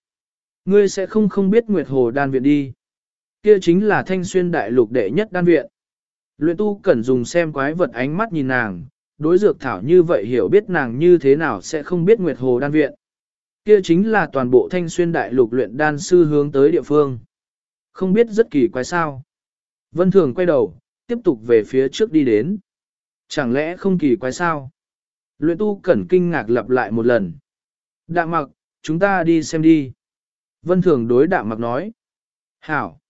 Ngươi sẽ không không biết Nguyệt Hồ đan viện đi. Kia chính là thanh xuyên đại lục đệ nhất đan viện. Luyện tu cẩn dùng xem quái vật ánh mắt nhìn nàng, đối dược thảo như vậy hiểu biết nàng như thế nào sẽ không biết Nguyệt Hồ đan viện. Kia chính là toàn bộ thanh xuyên đại lục luyện đan sư hướng tới địa phương. Không biết rất kỳ quái sao. Vân Thường quay đầu, tiếp tục về phía trước đi đến. Chẳng lẽ không kỳ quái sao? Luyện tu cẩn kinh ngạc lặp lại một lần. Đạm mặc, chúng ta đi xem đi. Vân Thường đối đạm mặc nói. Hảo.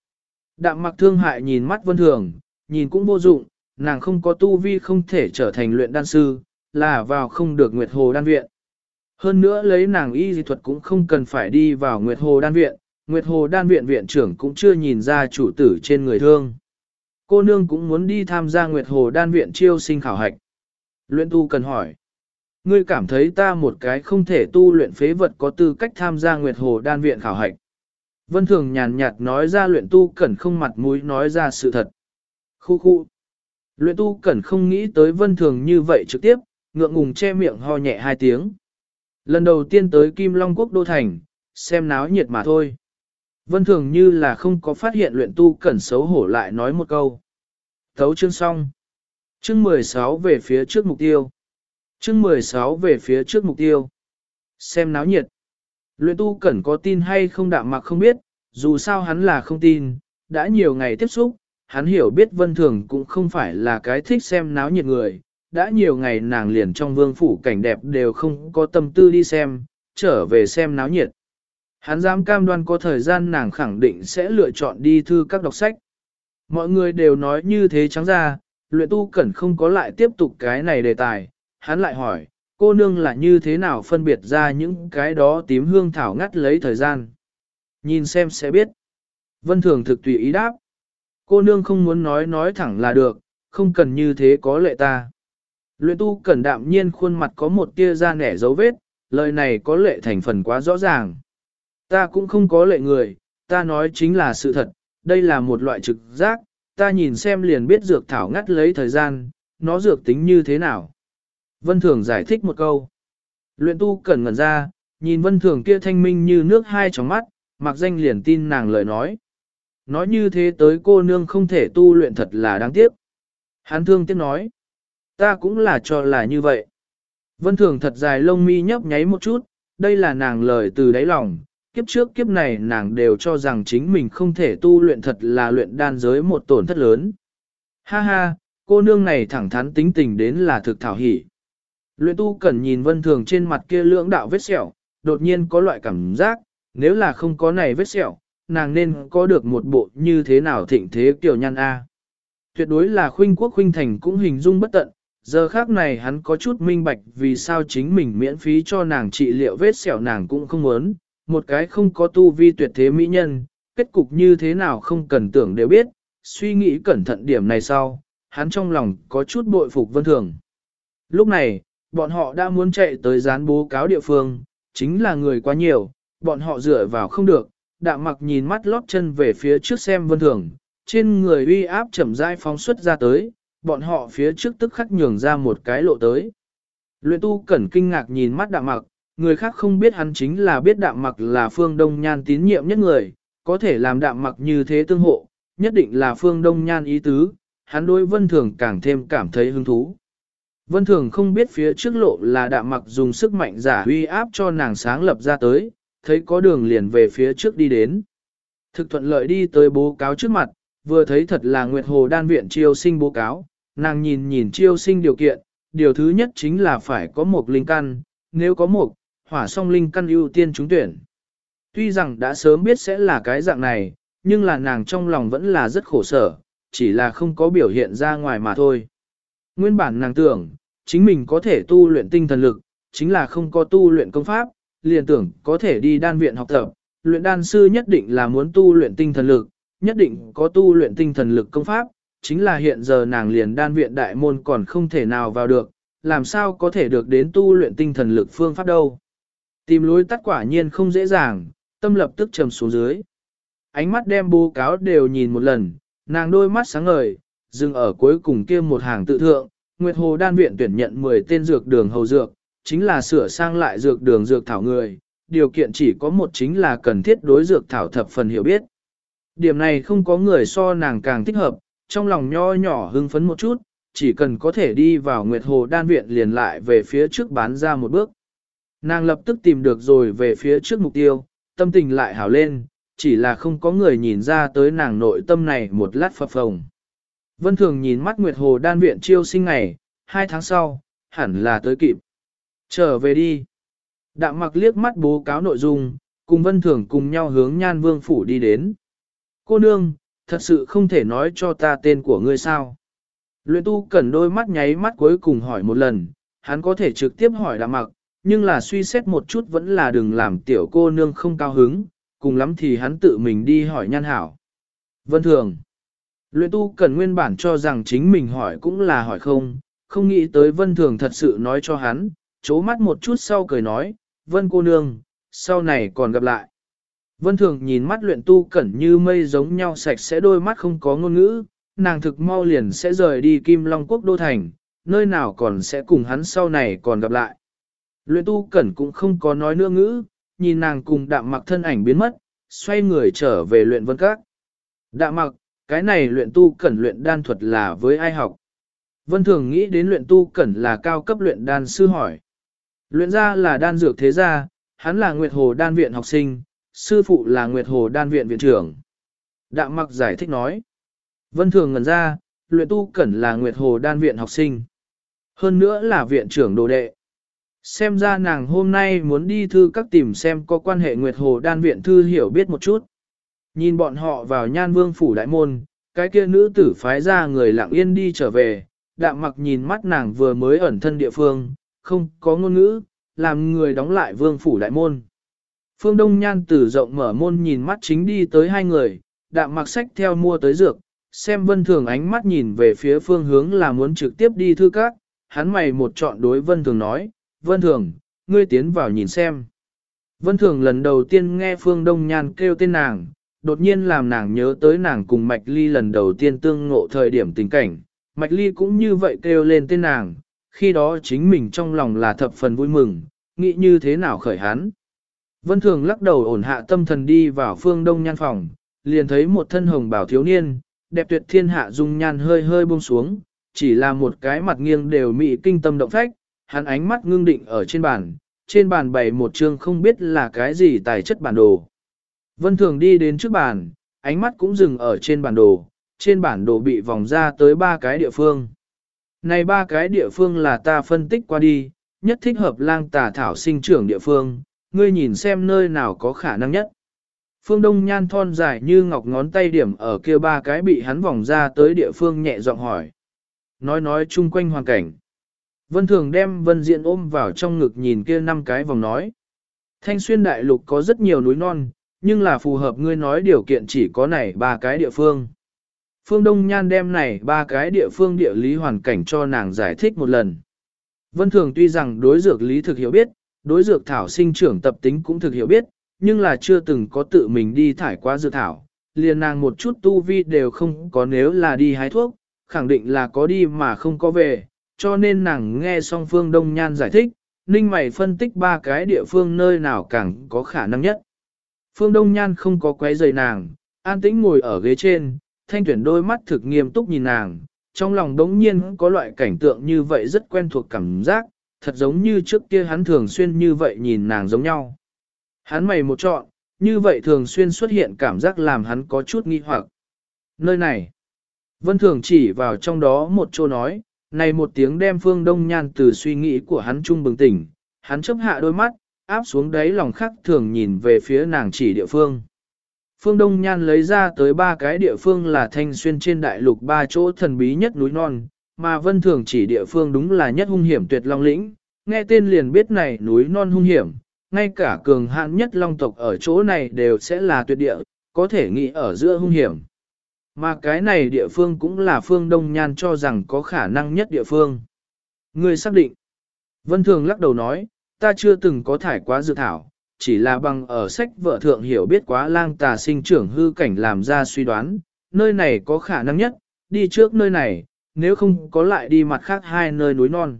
Đạm mặc thương hại nhìn mắt Vân Thường, nhìn cũng vô dụng, nàng không có tu vi không thể trở thành luyện đan sư, là vào không được Nguyệt Hồ đan viện. Hơn nữa lấy nàng y dị thuật cũng không cần phải đi vào Nguyệt Hồ đan viện, Nguyệt Hồ đan viện viện trưởng cũng chưa nhìn ra chủ tử trên người thương. Cô nương cũng muốn đi tham gia Nguyệt Hồ đan viện chiêu sinh khảo hạch. Luyện tu cần hỏi. Ngươi cảm thấy ta một cái không thể tu luyện phế vật có tư cách tham gia Nguyệt Hồ đan viện khảo hạch. Vân Thường nhàn nhạt nói ra luyện tu cần không mặt mũi nói ra sự thật. Khu khu. Luyện tu cẩn không nghĩ tới vân thường như vậy trực tiếp, ngượng ngùng che miệng ho nhẹ hai tiếng. Lần đầu tiên tới Kim Long Quốc Đô Thành, xem náo nhiệt mà thôi. Vân thường như là không có phát hiện luyện tu cẩn xấu hổ lại nói một câu. Thấu chương xong. Chương 16 về phía trước mục tiêu. Chương 16 về phía trước mục tiêu. Xem náo nhiệt. Luyện tu cẩn có tin hay không đạm mặc không biết, dù sao hắn là không tin, đã nhiều ngày tiếp xúc, hắn hiểu biết vân thường cũng không phải là cái thích xem náo nhiệt người, đã nhiều ngày nàng liền trong vương phủ cảnh đẹp đều không có tâm tư đi xem, trở về xem náo nhiệt. Hắn dám cam đoan có thời gian nàng khẳng định sẽ lựa chọn đi thư các đọc sách. Mọi người đều nói như thế trắng ra, luyện tu cẩn không có lại tiếp tục cái này đề tài, hắn lại hỏi, cô nương là như thế nào phân biệt ra những cái đó tím hương thảo ngắt lấy thời gian. Nhìn xem sẽ biết. Vân Thường thực tùy ý đáp. Cô nương không muốn nói nói thẳng là được, không cần như thế có lệ ta. Luyện tu cẩn đạm nhiên khuôn mặt có một tia da nẻ dấu vết, lời này có lệ thành phần quá rõ ràng. Ta cũng không có lệ người, ta nói chính là sự thật, đây là một loại trực giác, ta nhìn xem liền biết dược thảo ngắt lấy thời gian, nó dược tính như thế nào. Vân Thường giải thích một câu. Luyện tu cẩn ngẩn ra, nhìn Vân Thường kia thanh minh như nước hai tróng mắt, mặc danh liền tin nàng lời nói. Nói như thế tới cô nương không thể tu luyện thật là đáng tiếc. hán thương tiếc nói. Ta cũng là cho là như vậy. Vân Thường thật dài lông mi nhấp nháy một chút, đây là nàng lời từ đáy lòng, kiếp trước kiếp này nàng đều cho rằng chính mình không thể tu luyện thật là luyện đan giới một tổn thất lớn. Ha ha, cô nương này thẳng thắn tính tình đến là thực thảo hỉ. Luyện tu cần nhìn vân thường trên mặt kia lưỡng đạo vết sẹo, đột nhiên có loại cảm giác, nếu là không có này vết sẹo, nàng nên có được một bộ như thế nào thịnh thế kiểu nhăn A. Tuyệt đối là khuynh quốc khuynh thành cũng hình dung bất tận, giờ khác này hắn có chút minh bạch vì sao chính mình miễn phí cho nàng trị liệu vết sẹo nàng cũng không muốn, một cái không có tu vi tuyệt thế mỹ nhân, kết cục như thế nào không cần tưởng đều biết, suy nghĩ cẩn thận điểm này sau, hắn trong lòng có chút bội phục vân thường. Lúc này, bọn họ đã muốn chạy tới gián bố cáo địa phương, chính là người quá nhiều, bọn họ dựa vào không được, đạm mặc nhìn mắt lót chân về phía trước xem vân thường, trên người uy áp chậm rãi phóng xuất ra tới, bọn họ phía trước tức khắc nhường ra một cái lộ tới. Luyện tu cẩn kinh ngạc nhìn mắt đạm mặc, người khác không biết hắn chính là biết đạm mặc là phương đông nhan tín nhiệm nhất người, có thể làm đạm mặc như thế tương hộ, nhất định là phương đông nhan ý tứ, hắn đối vân thường càng thêm cảm thấy hứng thú. Vân thường không biết phía trước lộ là đạm mặc dùng sức mạnh giả uy áp cho nàng sáng lập ra tới, thấy có đường liền về phía trước đi đến. Thực thuận lợi đi tới bố cáo trước mặt, vừa thấy thật là Nguyệt Hồ đan viện chiêu sinh bố cáo, nàng nhìn nhìn chiêu sinh điều kiện, điều thứ nhất chính là phải có một linh căn, nếu có một, hỏa song linh căn ưu tiên trúng tuyển. Tuy rằng đã sớm biết sẽ là cái dạng này, nhưng là nàng trong lòng vẫn là rất khổ sở, chỉ là không có biểu hiện ra ngoài mà thôi. Nguyên bản nàng tưởng, chính mình có thể tu luyện tinh thần lực, chính là không có tu luyện công pháp, liền tưởng có thể đi đan viện học tập, luyện đan sư nhất định là muốn tu luyện tinh thần lực, nhất định có tu luyện tinh thần lực công pháp, chính là hiện giờ nàng liền đan viện đại môn còn không thể nào vào được, làm sao có thể được đến tu luyện tinh thần lực phương pháp đâu. Tìm lối tắt quả nhiên không dễ dàng, tâm lập tức trầm xuống dưới. Ánh mắt đem bố cáo đều nhìn một lần, nàng đôi mắt sáng ngời, dừng ở cuối cùng kia một hàng tự thượng, Nguyệt Hồ đan viện tuyển nhận 10 tên dược đường hầu dược, chính là sửa sang lại dược đường dược thảo người, điều kiện chỉ có một chính là cần thiết đối dược thảo thập phần hiểu biết. Điểm này không có người so nàng càng thích hợp, trong lòng nho nhỏ hưng phấn một chút, chỉ cần có thể đi vào Nguyệt Hồ đan viện liền lại về phía trước bán ra một bước. Nàng lập tức tìm được rồi về phía trước mục tiêu, tâm tình lại hảo lên, chỉ là không có người nhìn ra tới nàng nội tâm này một lát phập phồng. Vân Thường nhìn mắt Nguyệt Hồ đan viện chiêu sinh ngày, hai tháng sau, hẳn là tới kịp. Trở về đi. Đạm mặc liếc mắt bố cáo nội dung, cùng Vân Thường cùng nhau hướng Nhan Vương Phủ đi đến. Cô nương, thật sự không thể nói cho ta tên của ngươi sao. Luyện tu cần đôi mắt nháy mắt cuối cùng hỏi một lần, hắn có thể trực tiếp hỏi đạm mặc, nhưng là suy xét một chút vẫn là đừng làm tiểu cô nương không cao hứng, cùng lắm thì hắn tự mình đi hỏi nhan hảo. Vân thường, luyện tu cần nguyên bản cho rằng chính mình hỏi cũng là hỏi không, không nghĩ tới vân thường thật sự nói cho hắn, chố mắt một chút sau cười nói, vân cô nương, sau này còn gặp lại. Vân thường nhìn mắt luyện tu cẩn như mây giống nhau sạch sẽ đôi mắt không có ngôn ngữ, nàng thực mau liền sẽ rời đi Kim Long Quốc Đô Thành, nơi nào còn sẽ cùng hắn sau này còn gặp lại. Luyện tu cẩn cũng không có nói nữa ngữ, nhìn nàng cùng đạm mặc thân ảnh biến mất, xoay người trở về luyện vân các. Đạm mặc, cái này luyện tu cẩn luyện đan thuật là với ai học? Vân thường nghĩ đến luyện tu cẩn là cao cấp luyện đan sư hỏi. Luyện ra là đan dược thế gia, hắn là Nguyệt Hồ đan viện học sinh, sư phụ là Nguyệt Hồ đan viện viện trưởng. Đạm mặc giải thích nói. Vân thường ngần ra, luyện tu cẩn là Nguyệt Hồ đan viện học sinh. Hơn nữa là viện trưởng đồ đệ. Xem ra nàng hôm nay muốn đi thư các tìm xem có quan hệ Nguyệt Hồ đan viện thư hiểu biết một chút. Nhìn bọn họ vào nhan vương phủ đại môn, cái kia nữ tử phái ra người lặng yên đi trở về, đạm mặc nhìn mắt nàng vừa mới ẩn thân địa phương, không có ngôn ngữ, làm người đóng lại vương phủ đại môn. Phương Đông Nhan tử rộng mở môn nhìn mắt chính đi tới hai người, đạm mặc sách theo mua tới dược, xem vân thường ánh mắt nhìn về phía phương hướng là muốn trực tiếp đi thư các, hắn mày một chọn đối Vân Thường nói, Vân Thường, ngươi tiến vào nhìn xem. Vân Thường lần đầu tiên nghe Phương Đông Nhan kêu tên nàng, đột nhiên làm nàng nhớ tới nàng cùng Mạch Ly lần đầu tiên tương ngộ thời điểm tình cảnh. Mạch Ly cũng như vậy kêu lên tên nàng, khi đó chính mình trong lòng là thập phần vui mừng, nghĩ như thế nào khởi hắn. Vân Thường lắc đầu ổn hạ tâm thần đi vào Phương Đông Nhan phòng, liền thấy một thân hồng bảo thiếu niên, đẹp tuyệt thiên hạ dung nhan hơi hơi buông xuống, chỉ là một cái mặt nghiêng đều mị kinh tâm động phách, hắn ánh mắt ngưng định ở trên bàn, trên bàn bày một chương không biết là cái gì tài chất bản đồ. Vân Thường đi đến trước bàn, ánh mắt cũng dừng ở trên bản đồ, trên bản đồ bị vòng ra tới ba cái địa phương. Này ba cái địa phương là ta phân tích qua đi, nhất thích hợp lang tà thảo sinh trưởng địa phương, ngươi nhìn xem nơi nào có khả năng nhất. Phương Đông Nhan thon dài như ngọc ngón tay điểm ở kia ba cái bị hắn vòng ra tới địa phương nhẹ giọng hỏi. Nói nói chung quanh hoàn cảnh. Vân Thường đem Vân Diện ôm vào trong ngực nhìn kia năm cái vòng nói. Thanh xuyên đại lục có rất nhiều núi non, nhưng là phù hợp ngươi nói điều kiện chỉ có này ba cái địa phương. Phương Đông Nhan đem này ba cái địa phương địa lý hoàn cảnh cho nàng giải thích một lần. Vân Thường tuy rằng đối dược lý thực hiểu biết, đối dược thảo sinh trưởng tập tính cũng thực hiểu biết, nhưng là chưa từng có tự mình đi thải qua dược thảo. Liền nàng một chút tu vi đều không có nếu là đi hái thuốc, khẳng định là có đi mà không có về, cho nên nàng nghe xong Phương Đông Nhan giải thích, ninh mày phân tích ba cái địa phương nơi nào càng có khả năng nhất. Phương Đông Nhan không có quấy rầy nàng, an tĩnh ngồi ở ghế trên, thanh tuyển đôi mắt thực nghiêm túc nhìn nàng, trong lòng đống nhiên có loại cảnh tượng như vậy rất quen thuộc cảm giác, thật giống như trước kia hắn thường xuyên như vậy nhìn nàng giống nhau. Hắn mày một chọn, như vậy thường xuyên xuất hiện cảm giác làm hắn có chút nghi hoặc. Nơi này, Vân Thường chỉ vào trong đó một chỗ nói, này một tiếng đem phương đông nhan từ suy nghĩ của hắn trung bừng tỉnh, hắn chấp hạ đôi mắt, áp xuống đáy lòng khắc thường nhìn về phía nàng chỉ địa phương. Phương Đông Nhan lấy ra tới ba cái địa phương là thanh xuyên trên đại lục ba chỗ thần bí nhất núi non, mà vân thường chỉ địa phương đúng là nhất hung hiểm tuyệt long lĩnh, nghe tên liền biết này núi non hung hiểm, ngay cả cường hạn nhất long tộc ở chỗ này đều sẽ là tuyệt địa, có thể nghĩ ở giữa hung hiểm. Mà cái này địa phương cũng là phương Đông Nhan cho rằng có khả năng nhất địa phương. Người xác định. Vân Thường lắc đầu nói, ta chưa từng có thải quá dự thảo, chỉ là bằng ở sách vợ thượng hiểu biết quá lang tà sinh trưởng hư cảnh làm ra suy đoán, nơi này có khả năng nhất, đi trước nơi này, nếu không có lại đi mặt khác hai nơi núi non.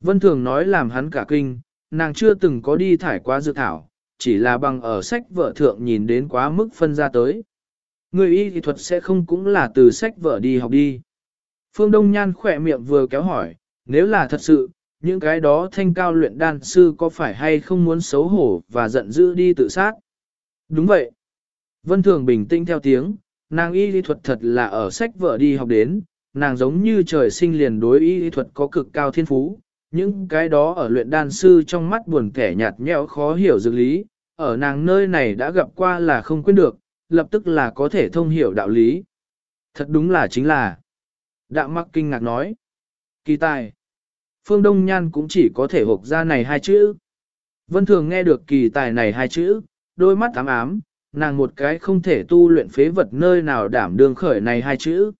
Vân Thường nói làm hắn cả kinh, nàng chưa từng có đi thải quá dự thảo, chỉ là bằng ở sách vợ thượng nhìn đến quá mức phân ra tới. Người y thì thuật sẽ không cũng là từ sách vở đi học đi. Phương Đông Nhan khỏe miệng vừa kéo hỏi, nếu là thật sự, những cái đó thanh cao luyện đan sư có phải hay không muốn xấu hổ và giận dữ đi tự sát? Đúng vậy. Vân Thường bình tĩnh theo tiếng, nàng y lý thuật thật là ở sách vợ đi học đến, nàng giống như trời sinh liền đối y lý thuật có cực cao thiên phú. Những cái đó ở luyện đan sư trong mắt buồn kẻ nhạt nhẽo khó hiểu dược lý, ở nàng nơi này đã gặp qua là không quên được, lập tức là có thể thông hiểu đạo lý. Thật đúng là chính là. Đạm mắc kinh ngạc nói. Kỳ tài. Phương Đông Nhan cũng chỉ có thể hộp ra này hai chữ. Vân Thường nghe được kỳ tài này hai chữ, đôi mắt ám ám, nàng một cái không thể tu luyện phế vật nơi nào đảm đương khởi này hai chữ.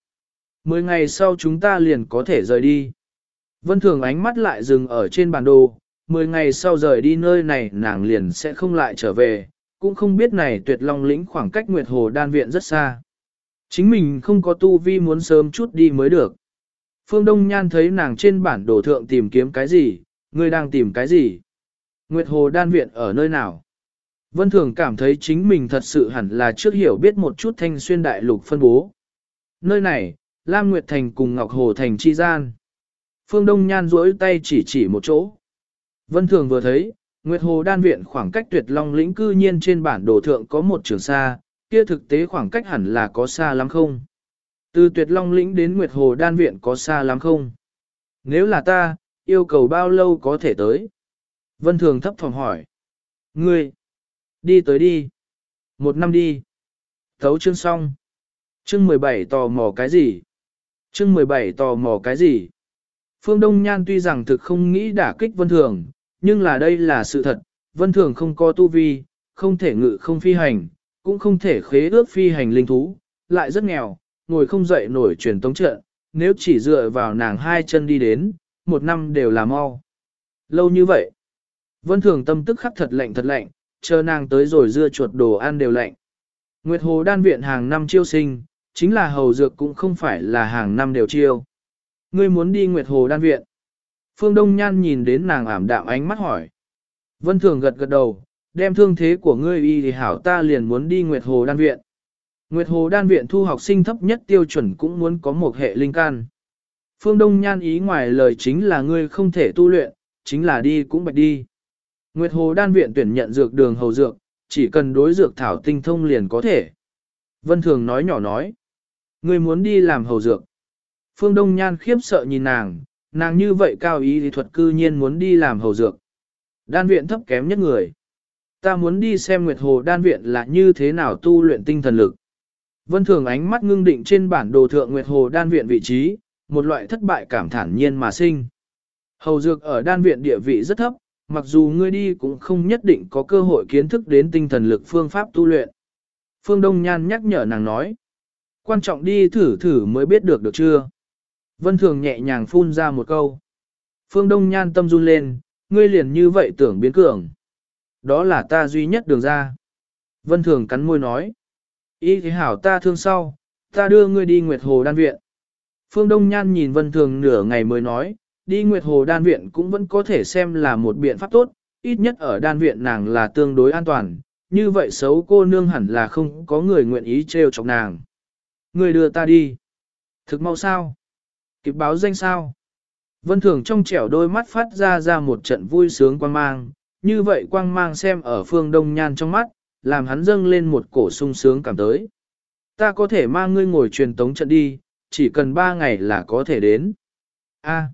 Mười ngày sau chúng ta liền có thể rời đi. Vân Thường ánh mắt lại dừng ở trên bản đồ, mười ngày sau rời đi nơi này nàng liền sẽ không lại trở về, cũng không biết này tuyệt long lĩnh khoảng cách Nguyệt Hồ đan viện rất xa. Chính mình không có tu vi muốn sớm chút đi mới được. Phương Đông Nhan thấy nàng trên bản đồ thượng tìm kiếm cái gì, ngươi đang tìm cái gì? Nguyệt Hồ đan viện ở nơi nào? Vân Thường cảm thấy chính mình thật sự hẳn là trước hiểu biết một chút thanh xuyên đại lục phân bố. Nơi này, Lam Nguyệt Thành cùng Ngọc Hồ Thành chi gian. Phương Đông Nhan duỗi tay chỉ chỉ một chỗ. Vân Thường vừa thấy, Nguyệt Hồ đan viện khoảng cách tuyệt long lĩnh cư nhiên trên bản đồ thượng có một trường xa, kia thực tế khoảng cách hẳn là có xa lắm không? Từ tuyệt long lĩnh đến Nguyệt Hồ đan viện có xa lắm không? Nếu là ta, yêu cầu bao lâu có thể tới? Vân Thường thấp phòng hỏi. Ngươi, đi tới đi. Một năm đi. Thấu chương xong. Chương 17 tò mò cái gì? Chương 17 tò mò cái gì? Phương Đông Nhan tuy rằng thực không nghĩ đả kích Vân Thường, nhưng là đây là sự thật. Vân Thường không có tu vi, không thể ngự không phi hành, cũng không thể khế ước phi hành linh thú, lại rất nghèo, ngồi không dậy nổi truyền tống trận, nếu chỉ dựa vào nàng hai chân đi đến, một năm đều là mau. Lâu như vậy, vân thường tâm tức khắc thật lạnh thật lạnh, chờ nàng tới rồi dưa chuột đồ ăn đều lạnh. Nguyệt Hồ đan viện hàng năm chiêu sinh, chính là hầu dược cũng không phải là hàng năm đều chiêu. Ngươi muốn đi Nguyệt Hồ đan viện. Phương Đông Nhan nhìn đến nàng ảm đạm ánh mắt hỏi. Vân Thường gật gật đầu, đem thương thế của ngươi y thì hảo ta liền muốn đi Nguyệt Hồ đan viện. Nguyệt Hồ đan viện thu học sinh thấp nhất tiêu chuẩn cũng muốn có một hệ linh can. Phương Đông Nhan ý ngoài lời chính là ngươi không thể tu luyện, chính là đi cũng bạch đi. Nguyệt Hồ đan viện tuyển nhận dược đường hầu dược, chỉ cần đối dược thảo tinh thông liền có thể. Vân Thường nói nhỏ nói. Ngươi muốn đi làm hầu dược. Phương Đông Nhan khiếp sợ nhìn nàng, nàng như vậy cao ý thì thuật cư nhiên muốn đi làm hầu dược. Đan viện thấp kém nhất người. Ta muốn đi xem Nguyệt Hồ đan viện là như thế nào tu luyện tinh thần lực. Vân Thường ánh mắt ngưng định trên bản đồ thượng Nguyệt Hồ đan viện vị trí, một loại thất bại cảm thản nhiên mà sinh. Hầu dược ở đan viện địa vị rất thấp, mặc dù ngươi đi cũng không nhất định có cơ hội kiến thức đến tinh thần lực phương pháp tu luyện. Phương Đông Nhan nhắc nhở nàng nói. Quan trọng đi thử thử mới biết được được chưa? Vân Thường nhẹ nhàng phun ra một câu. Phương Đông Nhan tâm run lên, ngươi liền như vậy tưởng biến cường. Đó là ta duy nhất đường ra. Vân Thường cắn môi nói. Ý thế hảo ta thương sau, ta đưa ngươi đi Nguyệt Hồ Đan Viện. Phương Đông Nhan nhìn Vân Thường nửa ngày mới nói, đi Nguyệt Hồ Đan Viện cũng vẫn có thể xem là một biện pháp tốt, ít nhất ở Đan Viện nàng là tương đối an toàn, như vậy xấu cô nương hẳn là không có người nguyện ý trêu chọc nàng. Người đưa ta đi. Thực mau sao? Kịp báo danh sao? Vân Thường trong trẻo đôi mắt phát ra ra một trận vui sướng quang mang, như vậy quang mang xem ở phương đông nhan trong mắt, làm hắn dâng lên một cổ sung sướng cảm tới. Ta có thể mang ngươi ngồi truyền tống trận đi, chỉ cần ba ngày là có thể đến. A.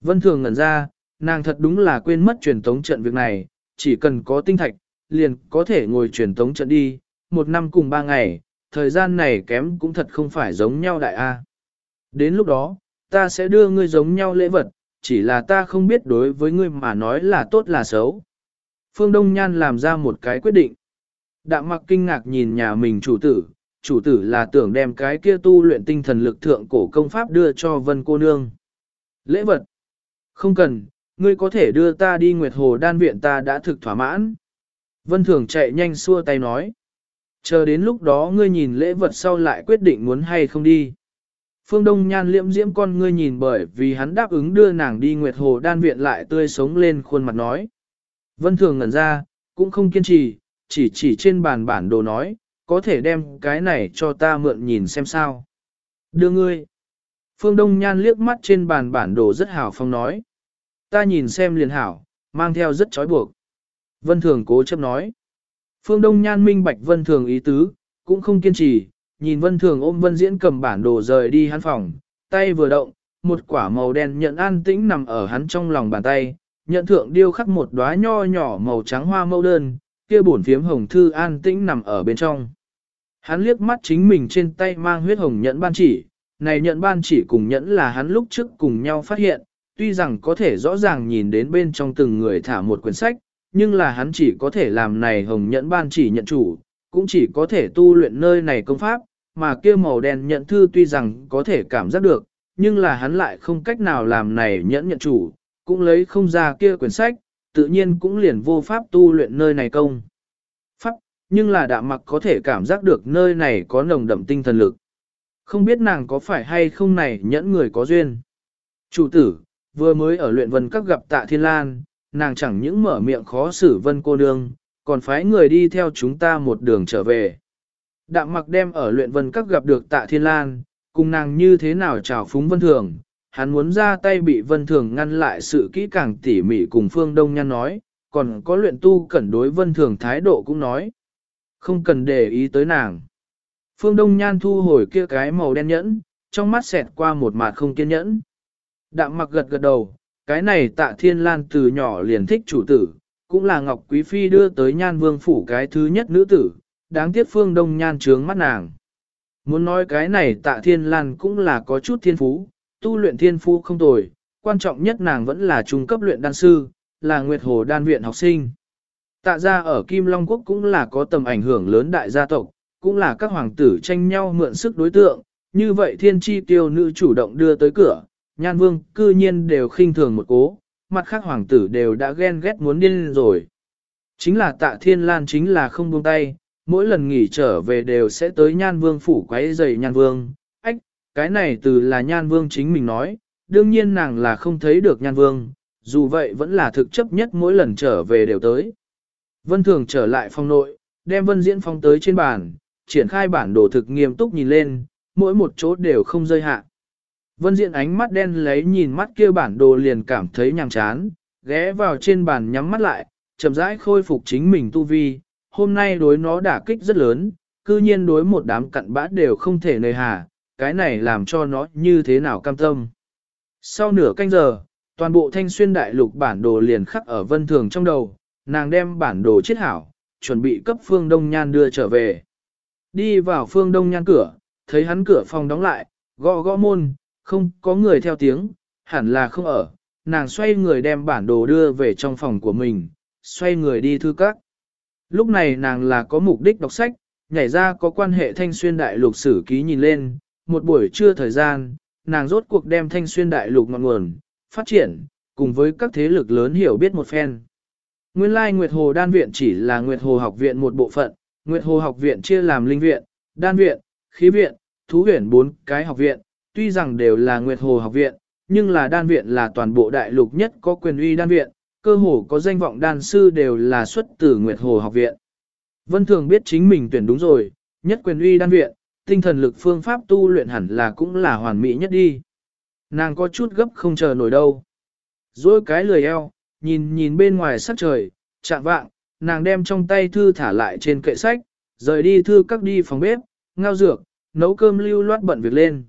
Vân Thường ngẩn ra, nàng thật đúng là quên mất truyền tống trận việc này, chỉ cần có tinh thạch, liền có thể ngồi truyền tống trận đi, một năm cùng ba ngày, thời gian này kém cũng thật không phải giống nhau đại A. Đến lúc đó, ta sẽ đưa ngươi giống nhau lễ vật, chỉ là ta không biết đối với ngươi mà nói là tốt là xấu. Phương Đông Nhan làm ra một cái quyết định. Đạm mặc kinh ngạc nhìn nhà mình chủ tử, chủ tử là tưởng đem cái kia tu luyện tinh thần lực thượng cổ công pháp đưa cho vân cô nương. Lễ vật. Không cần, ngươi có thể đưa ta đi Nguyệt Hồ đan viện ta đã thực thỏa mãn. Vân Thường chạy nhanh xua tay nói. Chờ đến lúc đó ngươi nhìn lễ vật sau lại quyết định muốn hay không đi. Phương Đông Nhan liễm diễm con ngươi nhìn bởi vì hắn đáp ứng đưa nàng đi Nguyệt Hồ đan viện lại tươi sống lên khuôn mặt nói. Vân Thường ngẩn ra, cũng không kiên trì, chỉ chỉ trên bàn bản đồ nói, có thể đem cái này cho ta mượn nhìn xem sao. Đưa ngươi. Phương Đông Nhan liếc mắt trên bàn bản đồ rất hào phong nói. Ta nhìn xem liền hảo, mang theo rất trói buộc. Vân Thường cố chấp nói. Phương Đông Nhan minh bạch Vân Thường ý tứ, cũng không kiên trì, nhìn Vân Thường ôm Vân Diễn cầm bản đồ rời đi hắn phòng, tay vừa động, một quả màu đen nhận an tĩnh nằm ở hắn trong lòng bàn tay, nhận thượng điêu khắc một đóa nho nhỏ màu trắng hoa mẫu đơn, kia bổn phiếm hồng thư an tĩnh nằm ở bên trong. Hắn liếc mắt chính mình trên tay mang huyết hồng nhẫn ban chỉ, này nhận ban chỉ cùng nhẫn là hắn lúc trước cùng nhau phát hiện, tuy rằng có thể rõ ràng nhìn đến bên trong từng người thả một quyển sách, nhưng là hắn chỉ có thể làm này hồng nhẫn ban chỉ nhận chủ, cũng chỉ có thể tu luyện nơi này công pháp, mà kia màu đen nhận thư tuy rằng có thể cảm giác được, nhưng là hắn lại không cách nào làm này nhẫn nhận chủ, cũng lấy không ra kia quyển sách, tự nhiên cũng liền vô pháp tu luyện nơi này công. Pháp, nhưng là đạm mặc có thể cảm giác được nơi này có nồng đậm tinh thần lực. Không biết nàng có phải hay không này nhẫn người có duyên. Chủ tử, vừa mới ở luyện vân các gặp tạ thiên lan, nàng chẳng những mở miệng khó xử vân cô nương, còn phái người đi theo chúng ta một đường trở về. Đạm mặc đem ở luyện vân các gặp được tạ thiên lan, cùng nàng như thế nào chào phúng vân thường, hắn muốn ra tay bị vân thường ngăn lại sự kỹ càng tỉ mỉ cùng phương đông nhan nói, còn có luyện tu cẩn đối vân thường thái độ cũng nói. Không cần để ý tới nàng. Phương đông nhan thu hồi kia cái màu đen nhẫn, trong mắt xẹt qua một mặt không kiên nhẫn. Đạm mặc gật gật đầu, cái này tạ thiên lan từ nhỏ liền thích chủ tử, cũng là Ngọc Quý Phi đưa tới nhan vương phủ cái thứ nhất nữ tử, đáng tiếc phương đông nhan trướng mắt nàng. Muốn nói cái này tạ thiên lan cũng là có chút thiên phú, tu luyện thiên phú không tồi, quan trọng nhất nàng vẫn là trung cấp luyện đan sư, là Nguyệt Hồ đan viện học sinh. Tạ gia ở Kim Long Quốc cũng là có tầm ảnh hưởng lớn đại gia tộc, cũng là các hoàng tử tranh nhau mượn sức đối tượng, như vậy thiên chi tiêu nữ chủ động đưa tới cửa, nhan vương cư nhiên đều khinh thường một cố, mặt khác hoàng tử đều đã ghen ghét muốn điên rồi. Chính là tạ thiên lan chính là không buông tay, mỗi lần nghỉ trở về đều sẽ tới nhan vương phủ quấy giày nhan vương. Ách, cái này từ là nhan vương chính mình nói, đương nhiên nàng là không thấy được nhan vương, dù vậy vẫn là thực chấp nhất mỗi lần trở về đều tới. Vân thường trở lại phòng nội, đem vân diễn phong tới trên bàn, triển khai bản đồ thực nghiêm túc nhìn lên, mỗi một chỗ đều không rơi hạ. Vân diễn ánh mắt đen lấy nhìn mắt kia bản đồ liền cảm thấy nhàm chán, ghé vào trên bàn nhắm mắt lại, chậm rãi khôi phục chính mình tu vi, hôm nay đối nó đả kích rất lớn, cư nhiên đối một đám cặn bã đều không thể nơi hà, cái này làm cho nó như thế nào cam tâm. Sau nửa canh giờ, toàn bộ thanh xuyên đại lục bản đồ liền khắc ở vân thường trong đầu, nàng đem bản đồ chết hảo, chuẩn bị cấp phương đông nhan đưa trở về. Đi vào phương đông nhan cửa, thấy hắn cửa phòng đóng lại, gõ gõ môn, không có người theo tiếng, hẳn là không ở, nàng xoay người đem bản đồ đưa về trong phòng của mình, xoay người đi thư các. Lúc này nàng là có mục đích đọc sách, nhảy ra có quan hệ thanh xuyên đại lục sử ký nhìn lên, một buổi trưa thời gian, nàng rốt cuộc đem thanh xuyên đại lục ngọn nguồn, phát triển, cùng với các thế lực lớn hiểu biết một phen. Nguyên lai Nguyệt Hồ Đan Viện chỉ là Nguyệt Hồ Học Viện một bộ phận, Nguyệt Hồ Học Viện chia làm linh viện, đan viện, khí viện, thú viện bốn cái học viện, tuy rằng đều là Nguyệt Hồ Học Viện, nhưng là đan viện là toàn bộ đại lục nhất có quyền uy đan viện, cơ hồ có danh vọng đan sư đều là xuất từ Nguyệt Hồ học viện. Vân Thường biết chính mình tuyển đúng rồi, nhất quyền uy đan viện, tinh thần lực phương pháp tu luyện hẳn là cũng là hoàn mỹ nhất đi. Nàng có chút gấp không chờ nổi đâu. Rồi cái lười eo, nhìn nhìn bên ngoài sắc trời, chạm vạng, nàng đem trong tay thư thả lại trên kệ sách, rời đi thư các đi phòng bếp, ngao dược, nấu cơm lưu loát bận việc lên.